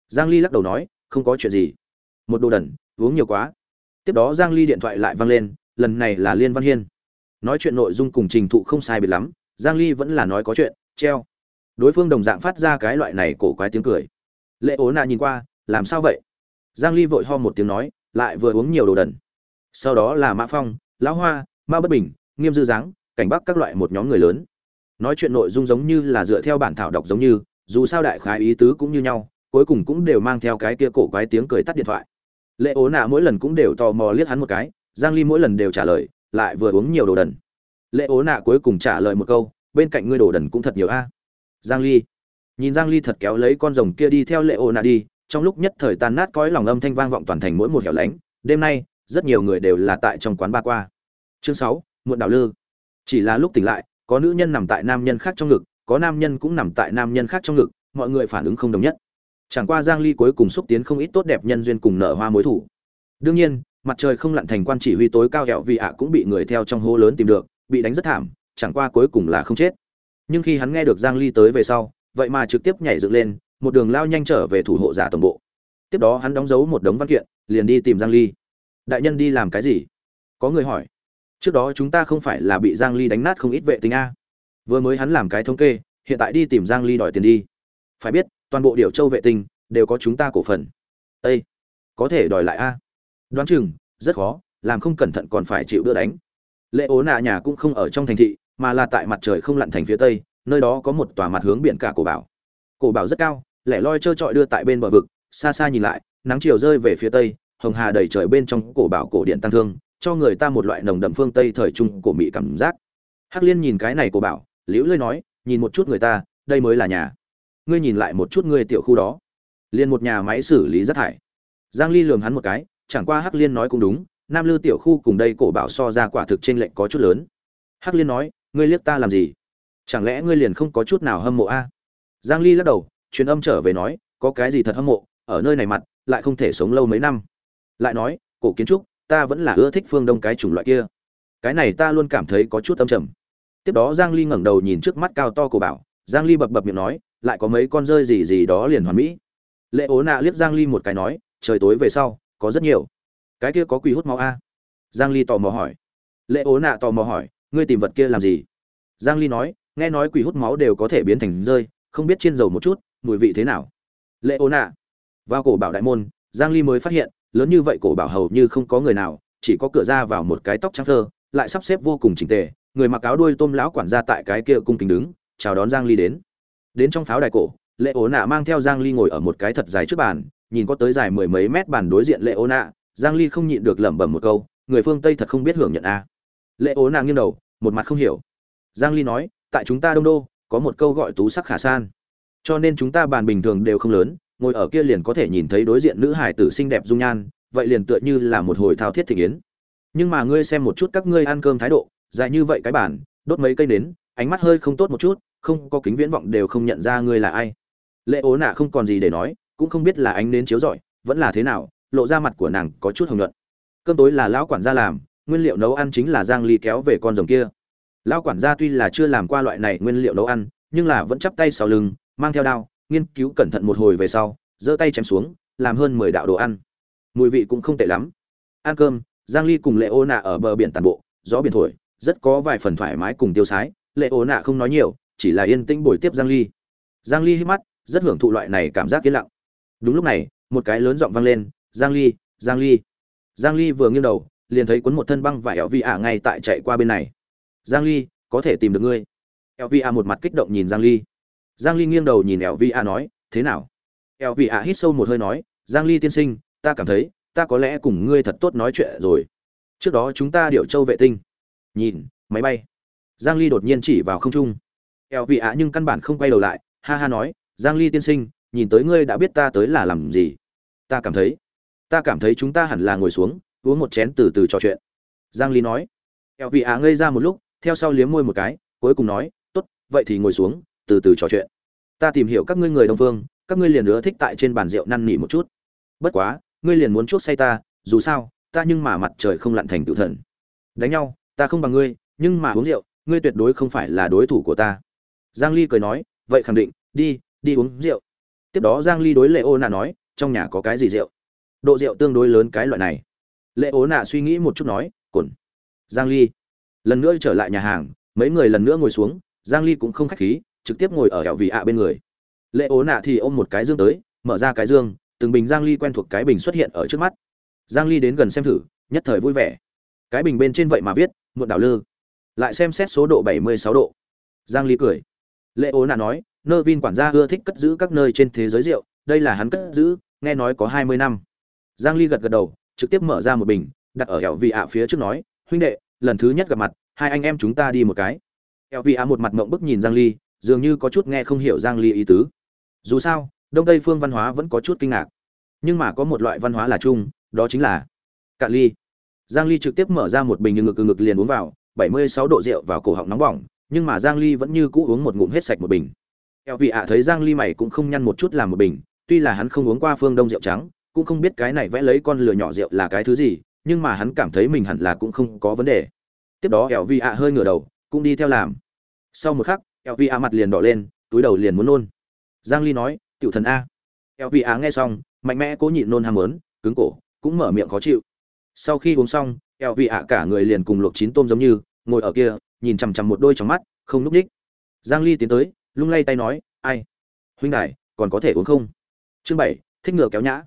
Giang ly lắc đầu nói, không có chuyện gì. Một đồ đần, uống nhiều quá. Tiếp đó giang ly điện thoại lại vang lên, lần này là liên văn hiên. Nói chuyện nội dung cùng trình thụ không sai biệt lắm giang ly vẫn là nói có chuyện, treo. Đối phương đồng dạng phát ra cái loại này cổ quái tiếng cười. Lệ ố nạ nhìn qua, làm sao vậy? Giang ly vội ho một tiếng nói, lại vừa uống nhiều đồ đần. Sau đó là mã phong, lão hoa, ma bất bình, nghiêm dư dáng cảnh bắc các loại một nhóm người lớn. Nói chuyện nội dung giống như là dựa theo bản thảo đọc giống như, dù sao đại khái ý tứ cũng như nhau, cuối cùng cũng đều mang theo cái kia cổ quái tiếng cười tắt điện thoại. Lệ ố nạ mỗi lần cũng đều tò mò liếc hắn một cái, giang ly mỗi lần đều trả lời, lại vừa uống nhiều đồ đần lệ ố nạ cuối cùng trả lời một câu, bên cạnh ngươi đổ đần cũng thật nhiều a. Giang ly. Nhìn giang ly thật kéo lấy con rồng kia đi theo lệ ố nạ đi, trong lúc nhất thời tan nát cõi lòng âm thanh vang vọng toàn thành mỗi một hẻo lánh, đêm nay, rất nhiều người đều là tại trong quán ba qua. Chương sáu, muộn đảo lư. Chỉ là lúc tỉnh lại, có nữ nhân nằm tại nam nhân khác trong ngực, có nam nhân cũng nằm tại nam nhân khác trong ngực, mọi người phản ứng không đồng nhất. Chẳng qua giang ly cuối cùng xúc tiến không ít tốt đẹp nhân duyên cùng nở hoa mối thủ. Đương nhiên, mặt trời không lặn thành quan chỉ huy tối cao hẹo vì ạ cũng bị người theo trong hố lớn tìm được bị đánh rất thảm, chẳng qua cuối cùng là không chết. Nhưng khi hắn nghe được giang ly tới về sau, vậy mà trực tiếp nhảy dựng lên, một đường lao nhanh trở về thủ hộ giả tổng bộ. Tiếp đó hắn đóng dấu một đống văn kiện, liền đi tìm giang ly. Đại nhân đi làm cái gì? Có người hỏi. Trước đó chúng ta không phải là bị giang ly đánh nát không ít vệ tinh a? Vừa mới hắn làm cái thống kê, hiện tại đi tìm giang ly đòi tiền đi. Phải biết, toàn bộ điều châu vệ tinh đều có chúng ta cổ phần. Ê! có thể đòi lại a? Đoán chừng, rất khó, làm không cẩn thận còn phải chịu đưa đánh lệ ố nạ nhà cũng không ở trong thành thị, mà là tại mặt trời không lặn thành phía tây, nơi đó có một tòa mặt hướng biển cả cổ bảo. Cổ bảo rất cao, lẻ loi trơ trọi đưa tại bên bờ vực, xa xa nhìn lại, nắng chiều rơi về phía tây, hồng hà đầy trời bên trong cổ bảo cổ điện tăng thương, cho người ta một loại nồng đậm phương tây thời trung cổ mỹ cảm giác. Hắc liên nhìn cái này cổ bảo, liễu lơi nói, nhìn một chút người ta, đây mới là nhà. Ngươi nhìn lại một chút ngươi tiểu khu đó. Liền một nhà máy xử lý rác thải. Giang ly lườm hắn một cái, chẳng qua hắc liên nói cũng đúng nam lư tiểu khu cùng đây cổ bảo so ra quả thực trên lệnh có chút lớn. Hắc liên nói, ngươi liếc ta làm gì? Chẳng lẽ ngươi liền không có chút nào hâm mộ a? Giang ly lắc đầu, truyền âm trở về nói, có cái gì thật hâm mộ? Ở nơi này mặt, lại không thể sống lâu mấy năm. Lại nói, cổ kiến trúc, ta vẫn là ưa thích phương đông cái chủng loại kia. Cái này ta luôn cảm thấy có chút âm trầm. Tiếp đó giang ly ngẩng đầu nhìn trước mắt cao to cổ bảo. Giang ly bập bập miệng nói, lại có mấy con rơi gì gì đó liền hoàn mỹ. Lệ ố nạ liếc giang ly một cái nói, trời tối về sau, có rất nhiều cái kia có quỷ hút máu a? Giang ly tò mò hỏi. Lệ ố nạ tò mò hỏi, ngươi tìm vật kia làm gì? Giang ly nói, nghe nói quỷ hút máu đều có thể biến thành rơi, không biết chiên dầu một chút, mùi vị thế nào? Lệ ố nạ. Vào cổ bảo đại môn, giang ly mới phát hiện, lớn như vậy cổ bảo hầu như không có người nào, chỉ có cửa ra vào một cái tóc trắng thơ, lại sắp xếp vô cùng chỉnh tề, người mặc áo đuôi tôm lão quản gia tại cái kia cung kính đứng, chào đón giang ly đến. Đến trong pháo đài cổ, lệ ố nạ mang theo giang ly ngồi ở một cái thật dài trước bàn, nhìn có tới dài mười mấy mét bàn đối diện lệ ố nạ giang ly không nhịn được lẩm bẩm một câu, người phương tây thật không biết hưởng nhận a. Lệ ố nàng nghiêng đầu, một mặt không hiểu. Giang ly nói, tại chúng ta đông đô, có một câu gọi tú sắc khả san. Cho nên chúng ta bàn bình thường đều không lớn, ngồi ở kia liền có thể nhìn thấy đối diện nữ hải tử xinh đẹp dung nhan, vậy liền tựa như là một hồi thao thiết thị yến. Nhưng mà ngươi xem một chút các ngươi ăn cơm thái độ, dài như vậy cái bàn, đốt mấy cây nến, ánh mắt hơi không tốt một chút, không có kính viễn vọng đều không nhận ra ngươi là ai. Lệ ố nạ không còn gì để nói, cũng không biết là ánh nến chiếu rọi, vẫn là thế nào lộ ra mặt của nàng có chút hồng nhuận. Cơm tối là lão quản gia làm, nguyên liệu nấu ăn chính là giang ly kéo về con rồng kia. Lão quản gia tuy là chưa làm qua loại này nguyên liệu nấu ăn, nhưng là vẫn chắp tay sau lưng, mang theo đao, nghiên cứu cẩn thận một hồi về sau, giơ tay chém xuống, làm hơn 10 đạo đồ ăn. Mùi vị cũng không tệ lắm. Ăn cơm, giang ly cùng lệ ô nạ ở bờ biển tàn bộ, gió biển thổi, rất có vài phần thoải mái cùng tiêu sái. Lệ ô nạ không nói nhiều, chỉ là yên tĩnh bồi tiếp giang ly. Giang ly hít mắt, rất hưởng thụ loại này cảm giác yên lặng. Đúng lúc này, một cái lớn giọng vang lên giang ly giang ly. Giang ly vừa nghiêng đầu, liền thấy cuốn một thân băng và ẻo vi ả ngay tại chạy qua bên này. Giang ly, có thể tìm được ngươi. Ẻo vi ả một mặt kích động nhìn giang ly. Giang ly nghiêng đầu nhìn ẻo vi ả nói, thế nào? Ẻo vi ả hít sâu một hơi nói, giang ly tiên sinh, ta cảm thấy, ta có lẽ cùng ngươi thật tốt nói chuyện rồi. Trước đó chúng ta điệu châu vệ tinh. Nhìn, máy bay. Giang ly đột nhiên chỉ vào không trung. Ẻo vi ả nhưng căn bản không quay đầu lại, ha ha nói, giang ly tiên sinh, nhìn tới ngươi đã biết ta tới là làm gì. Ta cảm thấy ta cảm thấy chúng ta hẳn là ngồi xuống, uống một chén từ từ trò chuyện. Giang ly nói. Eo vị á ngây ra một lúc, theo sau liếm môi một cái, cuối cùng nói, tốt, vậy thì ngồi xuống, từ từ trò chuyện. Ta tìm hiểu các ngươi người đông phương, các ngươi liền nữa thích tại trên bàn rượu năn nỉ một chút. Bất quá, ngươi liền muốn chuốc say ta, dù sao, ta nhưng mà mặt trời không lặn thành tự thần. Đánh nhau, ta không bằng ngươi, nhưng mà uống rượu, ngươi tuyệt đối không phải là đối thủ của ta. Giang ly cười nói, vậy khẳng định, đi đi uống rượu. Tiếp đó giang ly đối lệ ô nà nói, trong nhà có cái gì rượu? Độ rượu tương đối lớn cái loại này. Lệ ố nạ suy nghĩ một chút nói cồn giang ly. Lần nữa trở lại nhà hàng, mấy người lần nữa ngồi xuống, giang ly cũng không khách khí, trực tiếp ngồi ở hẻo vị ạ bên người. Lệ ố nạ thì ôm một cái dương tới, mở ra cái dương, từng bình giang ly quen thuộc cái bình xuất hiện ở trước mắt. Giang ly đến gần xem thử, nhất thời vui vẻ. Cái bình bên trên vậy mà viết, muộn đảo lư. Lại xem xét số độ 76 độ. Giang ly cười. Lệ ố nạ nói, nơ vin quản gia ưa thích cất giữ các nơi trên thế giới rượu, đây là hắn cất giữ, nghe nói có 20 năm giang ly gật gật đầu, trực tiếp mở ra một bình, đặt ở ẻo vị ạ phía trước nói, huynh đệ, lần thứ nhất gặp mặt, hai anh em chúng ta đi một cái. Ẻo vị ạ một mặt mộng bức nhìn giang ly, dường như có chút nghe không hiểu giang ly ý tứ. Dù sao, đông tây phương văn hóa vẫn có chút kinh ngạc. Nhưng mà có một loại văn hóa là chung, đó chính là cạn ly. Giang ly trực tiếp mở ra một bình ngực ngực liền uống vào 76 độ rượu vào cổ họng nóng bỏng, nhưng mà giang ly vẫn như cũ uống một ngụm hết sạch một bình. Eo vị ạ thấy giang ly mày cũng không nhăn một chút làm một bình, tuy là hắn không uống qua phương đông rượu trắng cũng không biết cái này vẽ lấy con lừa nhỏ rượu là cái thứ gì, nhưng mà hắn cảm thấy mình hẳn là cũng không có vấn đề. Tiếp đó eo vi ạ hơi ngửa đầu, cũng đi theo làm. Sau một khắc eo vi ạ mặt liền đỏ lên, túi đầu liền muốn nôn. Giang ly nói, tiểu thần a. Eo vi ạ nghe xong, mạnh mẽ cố nhịn nôn ham muốn, cứng cổ, cũng mở miệng khó chịu. Sau khi uống xong eo vi ạ cả người liền cùng luộc chín tôm giống như, ngồi ở kia, nhìn chằm chằm một đôi trong mắt, không núp đích. Giang ly tiến tới, lung lay tay nói, ai? Huynh đài, còn có thể uống không? Chương bảy, thích ngựa kéo nhã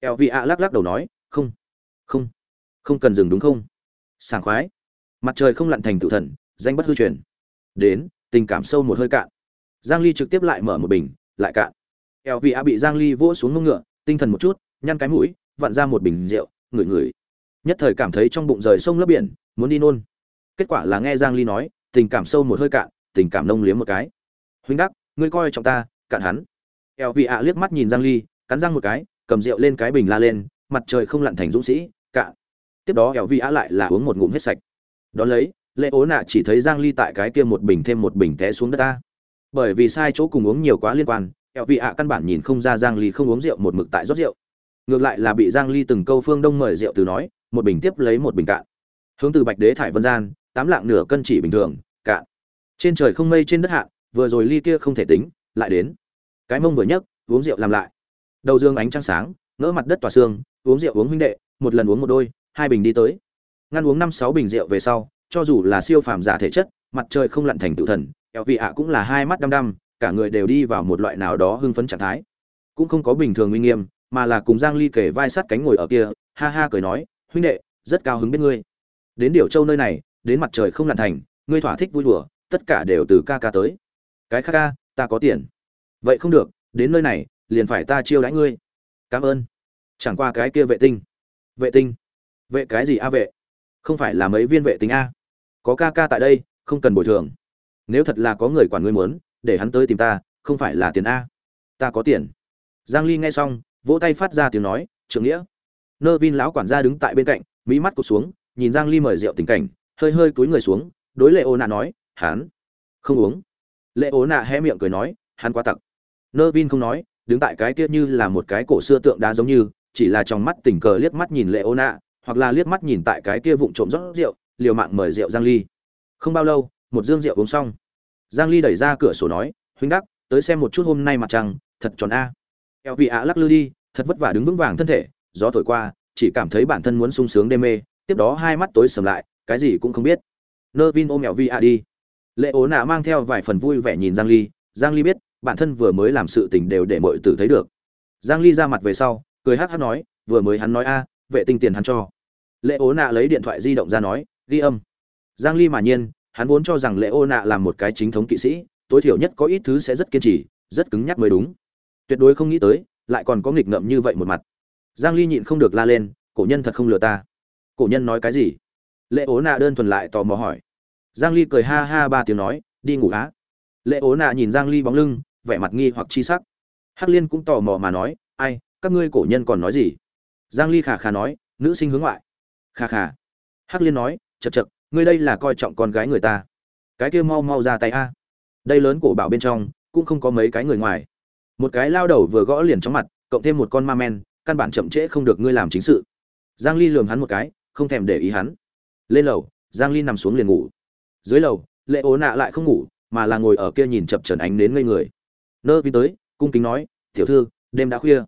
eo vị ạ lắc lắc đầu nói, không không không cần dừng đúng không? Sảng khoái. Mặt trời không lặn thành tự thần, danh bất hư truyền. Đến, tình cảm sâu một hơi cạn. Giang ly trực tiếp lại mở một bình, lại cạn. Eo vị ạ bị giang ly vỗ xuống ngông ngựa, tinh thần một chút, nhăn cái mũi, vặn ra một bình rượu, ngửi ngửi. Nhất thời cảm thấy trong bụng rời sông lấp biển, muốn đi nôn. Kết quả là nghe giang ly nói, tình cảm sâu một hơi cạn, tình cảm nông liếm một cái. Huynh đắc, ngươi coi trọng ta, cạn hắn. Eo vị ạ liếc mắt nhìn giang ly, cắn răng một cái cầm rượu lên cái bình la lên, mặt trời không lặn thành dũng sĩ cạn tiếp đó eo vi á lại là uống một ngụm hết sạch. Đó lấy lệ ố nạ chỉ thấy giang ly tại cái kia một bình thêm một bình té xuống đất ta. Bởi vì sai chỗ cùng uống nhiều quá liên quan, eo Vi ạ căn bản nhìn không ra giang ly không uống rượu một mực tại rót rượu. Ngược lại là bị giang ly từng câu phương đông mời rượu từ nói, một bình tiếp lấy một bình cạn. Hướng từ bạch đế thải vân gian, tám lạng nửa cân chỉ bình thường, cạn. Trên trời không mây trên đất hạ, vừa rồi ly kia không thể tính, lại đến. Cái mông vừa nhấc, uống rượu làm lại đầu dương ánh trăng sáng, ngỡ mặt đất tỏa xương, uống rượu uống huynh đệ, một lần uống một đôi, hai bình đi tới. Ngăn uống năm sáu bình rượu về sau, cho dù là siêu phàm giả thể chất, mặt trời không lặn thành tự thần, eo vị ạ cũng là hai mắt đăm đăm, cả người đều đi vào một loại nào đó hưng phấn trạng thái. Cũng không có bình thường uy nghiêm, mà là cùng giang ly kể vai sát cánh ngồi ở kia, ha ha cười nói, huynh đệ, rất cao hứng biết ngươi. Đến điểu châu nơi này, đến mặt trời không lặn thành, ngươi thỏa thích vui đùa, tất cả đều từ ca ca tới. Cái ca ca, ta có tiền. Vậy không được, đến nơi này liền phải ta chiêu đãi ngươi. Cảm ơn. Chẳng qua cái kia vệ tinh. Vệ tinh? Vệ cái gì a vệ? Không phải là mấy viên vệ tinh a. Có ca ca tại đây, không cần bồi thường. Nếu thật là có người quản ngươi muốn, để hắn tới tìm ta, không phải là tiền a. Ta có tiền. Giang ly nghe xong, vỗ tay phát ra tiếng nói, trưởng nghĩa. Nơ vin lão quản gia đứng tại bên cạnh mỹ mắt cụt xuống, nhìn giang ly mời rượu tình cảnh, hơi hơi cúi người xuống, đối lệ ô nạ nói, hắn không uống. Lệ ô nạ hé miệng cười nói, hắn quá tặc. Nơ vin không nói đứng tại cái kia như là một cái cổ xưa tượng đá giống như, chỉ là trong mắt tình cờ liếc mắt nhìn lệ ô nạ hoặc là liếc mắt nhìn tại cái kia vụng trộm rót rượu, liều mạng mời rượu giang ly. Không bao lâu, một dương rượu uống xong. Giang ly đẩy ra cửa sổ nói, huynh đắc, tới xem một chút hôm nay mặt trăng, thật tròn a. Eo vị ạ lắc lư đi, thật vất vả đứng vững vàng thân thể, gió thổi qua, chỉ cảm thấy bản thân muốn sung sướng đê mê, tiếp đó hai mắt tối sầm lại, cái gì cũng không biết. Nơ vin ôm mèo vị ạ đi. Lệ ố nạ mang theo vài phần vui vẻ nhìn giang ly giang ly biết bản thân vừa mới làm sự tình đều để mọi tử thấy được. Giang ly ra mặt về sau, cười hát hát nói, vừa mới hắn nói a, vệ tinh tiền hắn cho. Lệ ố nạ lấy điện thoại di động ra nói, ghi âm. Giang ly mà nhiên, hắn vốn cho rằng lệ ô nạ là một cái chính thống kỵ sĩ, tối thiểu nhất có ít thứ sẽ rất kiên trì, rất cứng nhắc mới đúng. Tuyệt đối không nghĩ tới, lại còn có nghịch ngợm như vậy một mặt. Giang ly nhịn không được la lên, cổ nhân thật không lừa ta. Cổ nhân nói cái gì? Lệ ố nạ đơn thuần lại tò mò hỏi. Giang ly cười ha ha ba tiếng nói, đi ngủ á. Lệ ố nạ nhìn giang ly bóng lưng vẻ mặt nghi hoặc chi sắc. Hắc liên cũng tò mò mà nói, ai, các ngươi cổ nhân còn nói gì? Giang ly khà khà nói, nữ sinh hướng ngoại. Khà khà. Hắc liên nói chật chật ngươi đây là coi trọng con gái người ta. Cái kia mau mau ra tay a. Đây lớn cổ bảo bên trong, cũng không có mấy cái người ngoài. Một cái lao đầu vừa gõ liền trong mặt, cộng thêm một con ma men, căn bản chậm trễ không được ngươi làm chính sự. Giang ly lườm hắn một cái, không thèm để ý hắn. Lên lầu, giang ly nằm xuống liền ngủ. Dưới lầu, lệ ố nạ lại không ngủ, mà là ngồi ở kia nhìn chập trần ánh đến ngây người nơ vin tới, cung kính nói, tiểu thư, đêm đã khuya.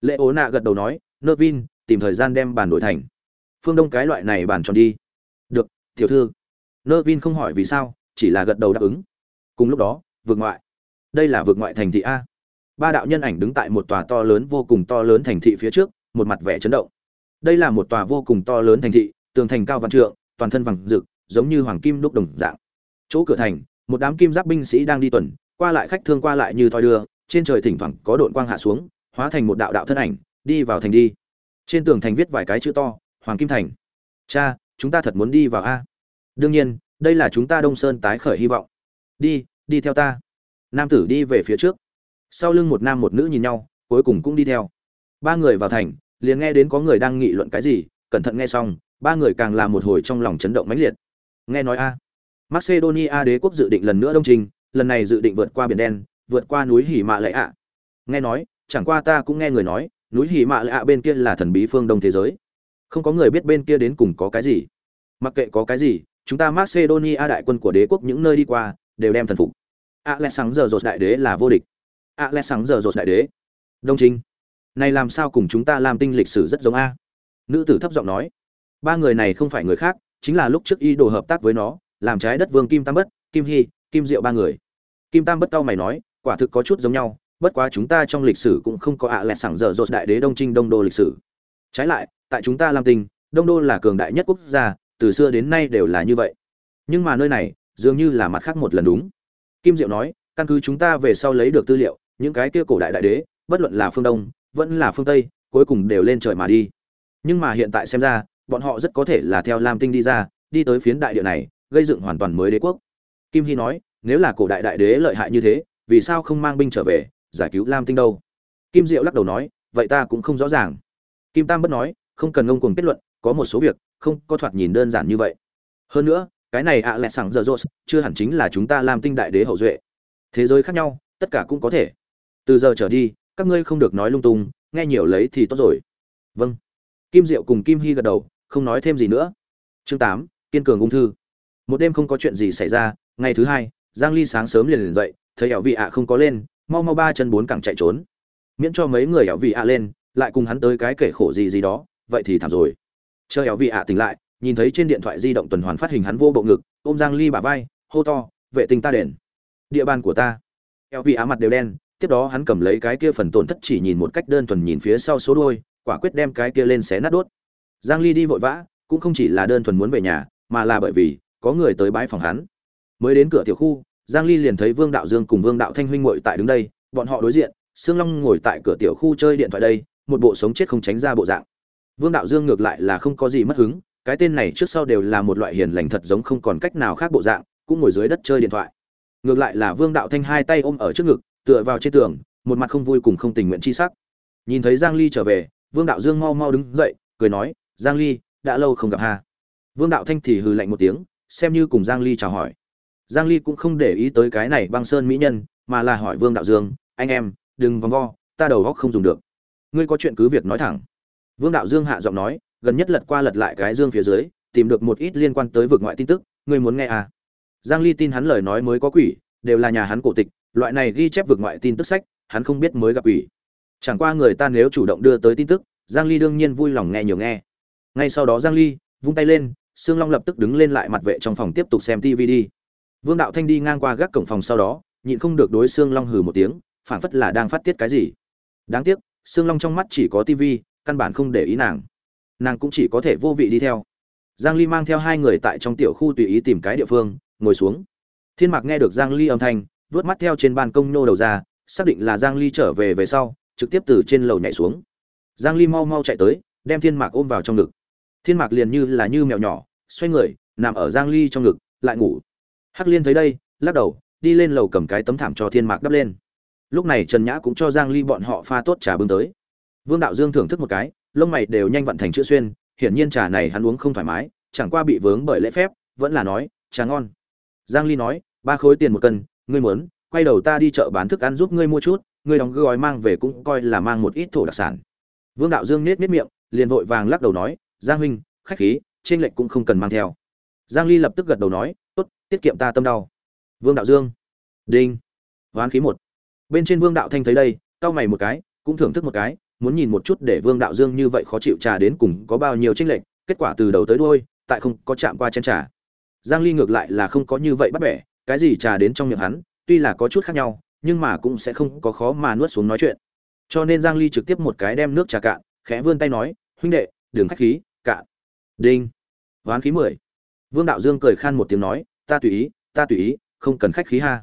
Lệ ố nạ gật đầu nói, nơ vin, tìm thời gian đem bàn đổi thành. Phương đông cái loại này bàn tròn đi. Được, tiểu thư. Nơ vin không hỏi vì sao, chỉ là gật đầu đáp ứng. Cùng lúc đó, vượt ngoại. Đây là vượt ngoại thành thị a. Ba đạo nhân ảnh đứng tại một tòa to lớn vô cùng to lớn thành thị phía trước, một mặt vẻ chấn động. Đây là một tòa vô cùng to lớn thành thị, tường thành cao vạn trượng, toàn thân vàng rực, giống như hoàng kim đúc đồng dạng. Chỗ cửa thành, một đám kim giáp binh sĩ đang đi tuần qua lại khách thương qua lại như thoi đưa, trên trời thỉnh thoảng có đội quang hạ xuống, hóa thành một đạo đạo thân ảnh, đi vào thành đi. Trên tường thành viết vài cái chữ to, hoàng kim thành. Cha, chúng ta thật muốn đi vào a. Đương nhiên, đây là chúng ta đông sơn tái khởi hy vọng. Đi đi theo ta. Nam tử đi về phía trước. Sau lưng một nam một nữ nhìn nhau, cuối cùng cũng đi theo. Ba người vào thành, liền nghe đến có người đang nghị luận cái gì, cẩn thận nghe xong, ba người càng làm một hồi trong lòng chấn động mãnh liệt. Nghe nói a, macedonia đế quốc dự định lần nữa đông trình lần này dự định vượt qua biển đen, vượt qua núi hỉ mạ lệ ạ. Nghe nói, chẳng qua ta cũng nghe người nói, núi hỉ mạ lệ ạ bên kia là thần bí phương đông thế giới. Không có người biết bên kia đến cùng có cái gì. Mặc kệ có cái gì, chúng ta macedonia đại quân của đế quốc những nơi đi qua, đều đem thần phục. A lẽ sáng giờ rột đại đế là vô địch. A lẽ sáng giờ rột đại đế. Đông trinh. Này làm sao cùng chúng ta làm tinh lịch sử rất giống a? Nữ tử thấp giọng nói. Ba người này không phải người khác, chính là lúc trước y đồ hợp tác với nó, làm trái đất vương kim tam bất, kim hy kim diệu ba người. Kim tam bất cao mày nói, quả thực có chút giống nhau, bất quá chúng ta trong lịch sử cũng không có ạ à lẹ sảng dở dột đại đế đông trinh đông đô lịch sử. Trái lại, tại chúng ta Lam tinh, đông đô là cường đại nhất quốc gia, từ xưa đến nay đều là như vậy. Nhưng mà nơi này, dường như là mặt khác một lần đúng. Kim diệu nói, căn cứ chúng ta về sau lấy được tư liệu, những cái kia cổ đại đại đế, bất luận là phương đông, vẫn là phương tây, cuối cùng đều lên trời mà đi. Nhưng mà hiện tại xem ra, bọn họ rất có thể là theo lam tinh đi ra, đi tới phiến đại địa này, gây dựng hoàn toàn mới đế quốc kim hy nói, nếu là cổ đại đại đế lợi hại như thế, vì sao không mang binh trở về, giải cứu lam tinh đâu? Kim diệu lắc đầu nói, vậy ta cũng không rõ ràng. Kim tam bất nói, không cần ngông cuồng kết luận, có một số việc, không có thoạt nhìn đơn giản như vậy. Hơn nữa, cái này ạ à lẹ sẵn giờ rột chưa hẳn chính là chúng ta làm tinh đại đế hậu duệ. Thế giới khác nhau, tất cả cũng có thể. Từ giờ trở đi, các ngươi không được nói lung tung, nghe nhiều lấy thì tốt rồi. Vâng. Kim diệu cùng kim hy gật đầu, không nói thêm gì nữa. Chương tám, kiên cường ung thư. Một đêm không có chuyện gì xảy ra ngày thứ hai, giang ly sáng sớm liền liền dậy, thấy ẻo vị ạ không có lên, mau mau ba chân bốn cẳng chạy trốn. Miễn cho mấy người ẻo vị ạ lên, lại cùng hắn tới cái kể khổ gì gì đó, vậy thì thảm rồi. Chờ ẻo vị ạ tỉnh lại, nhìn thấy trên điện thoại di động tuần hoàn phát hình hắn vô bộ ngực, ôm giang ly bả vai, hô to, vệ tinh ta đền. Địa bàn của ta. Ẻo vị ạ mặt đều đen, tiếp đó hắn cầm lấy cái kia phần tổn thất chỉ nhìn một cách đơn thuần nhìn phía sau số đôi quả quyết đem cái kia lên xé nát đốt. Giang ly đi vội vã, cũng không chỉ là đơn thuần muốn về nhà, mà là bởi vì có người tới bãi phòng hắn mới đến cửa tiểu khu, giang ly liền thấy vương đạo dương cùng vương đạo thanh huynh muội tại đứng đây, bọn họ đối diện, sương long ngồi tại cửa tiểu khu chơi điện thoại đây, một bộ sống chết không tránh ra bộ dạng. Vương đạo dương ngược lại là không có gì mất hứng, cái tên này trước sau đều là một loại hiền lành thật giống không còn cách nào khác bộ dạng, cũng ngồi dưới đất chơi điện thoại. Ngược lại là vương đạo thanh hai tay ôm ở trước ngực, tựa vào trên tường, một mặt không vui cùng không tình nguyện chi sắc. Nhìn thấy giang ly trở về, vương đạo dương mau mau đứng dậy, cười nói, giang ly, đã lâu không gặp ha. Vương đạo thanh thì hừ lạnh một tiếng, xem như cùng giang ly chào hỏi giang ly cũng không để ý tới cái này băng sơn mỹ nhân, mà là hỏi vương đạo dương, anh em, đừng vòng vo, ta đầu góc không dùng được. Ngươi có chuyện cứ việc nói thẳng. Vương đạo dương hạ giọng nói, gần nhất lật qua lật lại cái dương phía dưới, tìm được một ít liên quan tới vực ngoại tin tức, ngươi muốn nghe à? Giang ly tin hắn lời nói mới có quỷ, đều là nhà hắn cổ tịch, loại này ghi chép vực ngoại tin tức sách, hắn không biết mới gặp quỷ. Chẳng qua người ta nếu chủ động đưa tới tin tức, giang ly đương nhiên vui lòng nghe nhiều nghe. Ngay sau đó giang ly vung tay lên, sương long lập tức đứng lên lại mặt vệ trong phòng tiếp tục xem tv đi vương đạo thanh đi ngang qua gác cổng phòng sau đó nhịn không được đối sương long hừ một tiếng phảng phất là đang phát tiết cái gì. Đáng tiếc sương long trong mắt chỉ có Tivi, căn bản không để ý nàng. Nàng cũng chỉ có thể vô vị đi theo. Giang ly mang theo hai người tại trong tiểu khu tùy ý tìm cái địa phương ngồi xuống. Thiên mạc nghe được giang ly âm thanh vướt mắt theo trên ban công nô đầu ra xác định là giang ly trở về về sau trực tiếp từ trên lầu nhảy xuống. Giang ly mau mau chạy tới đem thiên mạc ôm vào trong ngực. Thiên mạc liền như là như mèo nhỏ xoay người nằm ở giang ly trong ngực lại ngủ hắc liên thấy đây, lắc đầu, đi lên lầu cầm cái tấm thảm cho thiên mạc đắp lên. Lúc này trần nhã cũng cho giang ly bọn họ pha tốt trà bưng tới. Vương đạo dương thưởng thức một cái, lông mày đều nhanh vận thành chữ xuyên, hiển nhiên trà này hắn uống không thoải mái, chẳng qua bị vướng bởi lễ phép, vẫn là nói, trà ngon. Giang ly nói, ba khối tiền một cân, ngươi muốn, quay đầu ta đi chợ bán thức ăn giúp ngươi mua chút, ngươi đóng gói mang về cũng coi là mang một ít thổ đặc sản. Vương đạo dương nết nết miệng, liền vội vàng lắc đầu nói, giang huynh, khách khí trên lệnh cũng không cần mang theo. Giang ly lập tức gật đầu nói tốt, tiết kiệm ta tâm đau. Vương đạo dương. Đinh. Hoán khí một. Bên trên vương đạo thanh thấy đây, cau mày một cái, cũng thưởng thức một cái, muốn nhìn một chút để vương đạo dương như vậy khó chịu trà đến cùng có bao nhiêu tranh lệch, kết quả từ đầu tới đuôi, tại không có chạm qua chân trà. Giang ly ngược lại là không có như vậy bắt bẻ, cái gì trà đến trong miệng hắn, tuy là có chút khác nhau, nhưng mà cũng sẽ không có khó mà nuốt xuống nói chuyện. Cho nên giang ly trực tiếp một cái đem nước trà cạn, khẽ vươn tay nói, huynh đệ, đừng khách khí, cạn. Đinh. Hoán khí mười vương đạo dương cười khan một tiếng nói, ta tùy ý, ta tùy ý, không cần khách khí ha.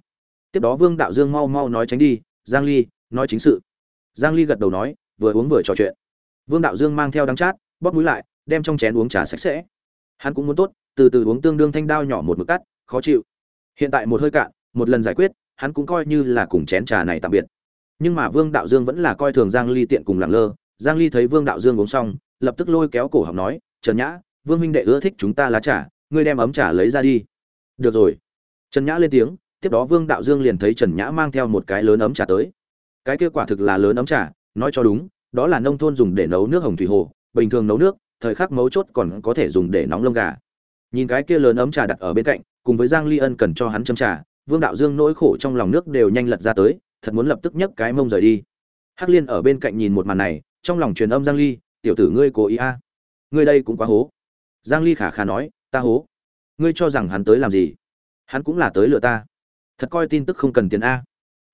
Tiếp đó vương đạo dương mau mau nói tránh đi, giang ly, nói chính sự. Giang ly gật đầu nói, vừa uống vừa trò chuyện. Vương đạo dương mang theo đắng chát, bóp mũi lại, đem trong chén uống trà sạch sẽ. Hắn cũng muốn tốt, từ từ uống tương đương thanh đao nhỏ một mực cắt, khó chịu. Hiện tại một hơi cạn, một lần giải quyết, hắn cũng coi như là cùng chén trà này tạm biệt. Nhưng mà vương đạo dương vẫn là coi thường giang ly tiện cùng lẳng lơ. Giang ly thấy vương đạo dương uống xong, lập tức lôi kéo cổ họng nói, trần nhã, vương huynh đệ ưa thích chúng ta lá trà ngươi đem ấm trà lấy ra đi. Được rồi. Trần nhã lên tiếng, tiếp đó vương đạo dương liền thấy trần nhã mang theo một cái lớn ấm trà tới. Cái kia quả thực là lớn ấm trà, nói cho đúng, đó là nông thôn dùng để nấu nước hồng thủy hồ, bình thường nấu nước, thời khắc mấu chốt còn có thể dùng để nóng lông gà. Nhìn cái kia lớn ấm trà đặt ở bên cạnh, cùng với giang ly ân cần cho hắn châm trà, vương đạo dương nỗi khổ trong lòng nước đều nhanh lật ra tới, thật muốn lập tức nhấc cái mông rời đi. Hắc liên ở bên cạnh nhìn một màn này, trong lòng truyền âm giang ly, tiểu tử ngươi cố ý a. À. ngươi đây cũng quá hố. Giang ly khả khả nói ta hố. Ngươi cho rằng hắn tới làm gì? Hắn cũng là tới lừa ta. Thật coi tin tức không cần tiền a.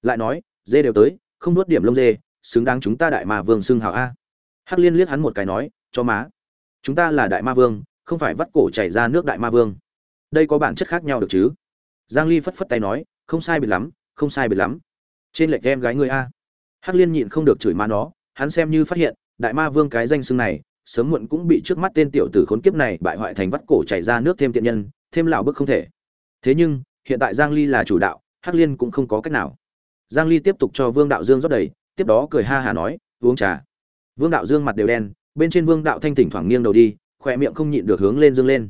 Lại nói, dê đều tới, không nuốt điểm lông dê, xứng đáng chúng ta đại ma vương xưng hào a. Hắc liên liếc hắn một cái nói cho má, chúng ta là đại ma vương, không phải vắt cổ chảy ra nước đại ma vương. Đây có bản chất khác nhau được chứ? Giang ly phất phất tay nói, không sai biệt lắm, không sai biệt lắm. Trên lệch em gái người a. Hắc liên nhịn không được chửi ma nó, hắn xem như phát hiện, đại ma vương cái danh xưng này sớm muộn cũng bị trước mắt tên tiểu tử khốn kiếp này bại hoại thành vắt cổ chảy ra nước thêm tiện nhân, thêm lão bức không thể. Thế nhưng, hiện tại giang ly là chủ đạo, hắc liên cũng không có cách nào. Giang ly tiếp tục cho vương đạo dương rót đầy, tiếp đó cười ha hà nói, uống trà. Vương đạo dương mặt đều đen, bên trên vương đạo thanh thỉnh thoảng nghiêng đầu đi, khỏe miệng không nhịn được hướng lên dương lên.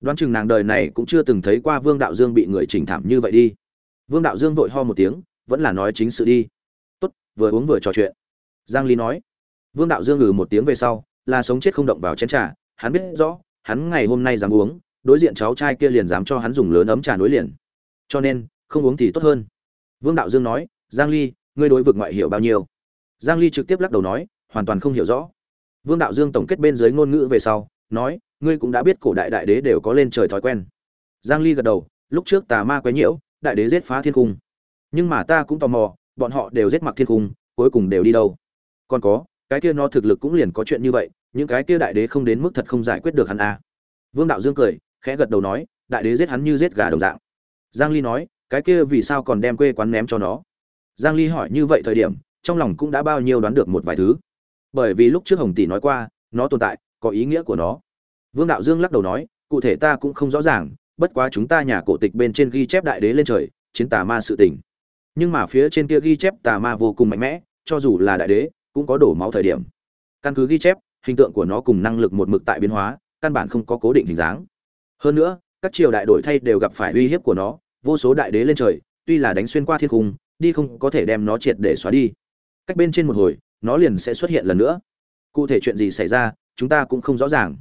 Đoán chừng nàng đời này cũng chưa từng thấy qua vương đạo dương bị người chỉnh thảm như vậy đi. Vương đạo dương vội ho một tiếng, vẫn là nói chính sự đi. Tốt, vừa uống vừa trò chuyện. Giang ly nói. Vương đạo dương ngừ một tiếng về sau là sống chết không động vào chén trà, hắn biết rõ, hắn ngày hôm nay dám uống, đối diện cháu trai kia liền dám cho hắn dùng lớn ấm trà nối liền. Cho nên, không uống thì tốt hơn. Vương đạo dương nói, giang ly, ngươi đối vực ngoại hiểu bao nhiêu? Giang ly trực tiếp lắc đầu nói, hoàn toàn không hiểu rõ. Vương đạo dương tổng kết bên dưới ngôn ngữ về sau, nói, ngươi cũng đã biết cổ đại đại đế đều có lên trời thói quen. Giang ly gật đầu, lúc trước tà ma quấy nhiễu, đại đế giết phá thiên cung. Nhưng mà ta cũng tò mò, bọn họ đều giết mặc thiên cung, cuối cùng đều đi đâu? Còn có, cái kia nó thực lực cũng liền có chuyện như vậy những cái kia đại đế không đến mức thật không giải quyết được hắn à. vương đạo dương cười, khẽ gật đầu nói, đại đế giết hắn như giết gà đồng dạng. Giang ly nói, cái kia vì sao còn đem quê quán ném cho nó? Giang ly hỏi như vậy thời điểm, trong lòng cũng đã bao nhiêu đoán được một vài thứ. Bởi vì lúc trước hồng tỷ nói qua, nó tồn tại, có ý nghĩa của nó. Vương đạo dương lắc đầu nói, cụ thể ta cũng không rõ ràng, bất quá chúng ta nhà cổ tịch bên trên ghi chép đại đế lên trời, chiến tà ma sự tình. Nhưng mà phía trên kia ghi chép tà ma vô cùng mạnh mẽ, cho dù là đại đế, cũng có đổ máu thời điểm. Căn cứ ghi chép hình tượng của nó cùng năng lực một mực tại biến hóa, căn bản không có cố định hình dáng. Hơn nữa, các triều đại đổi thay đều gặp phải uy hiếp của nó, vô số đại đế lên trời, tuy là đánh xuyên qua thiên cung, đi không có thể đem nó triệt để xóa đi. Cách bên trên một hồi, nó liền sẽ xuất hiện lần nữa. Cụ thể chuyện gì xảy ra, chúng ta cũng không rõ ràng.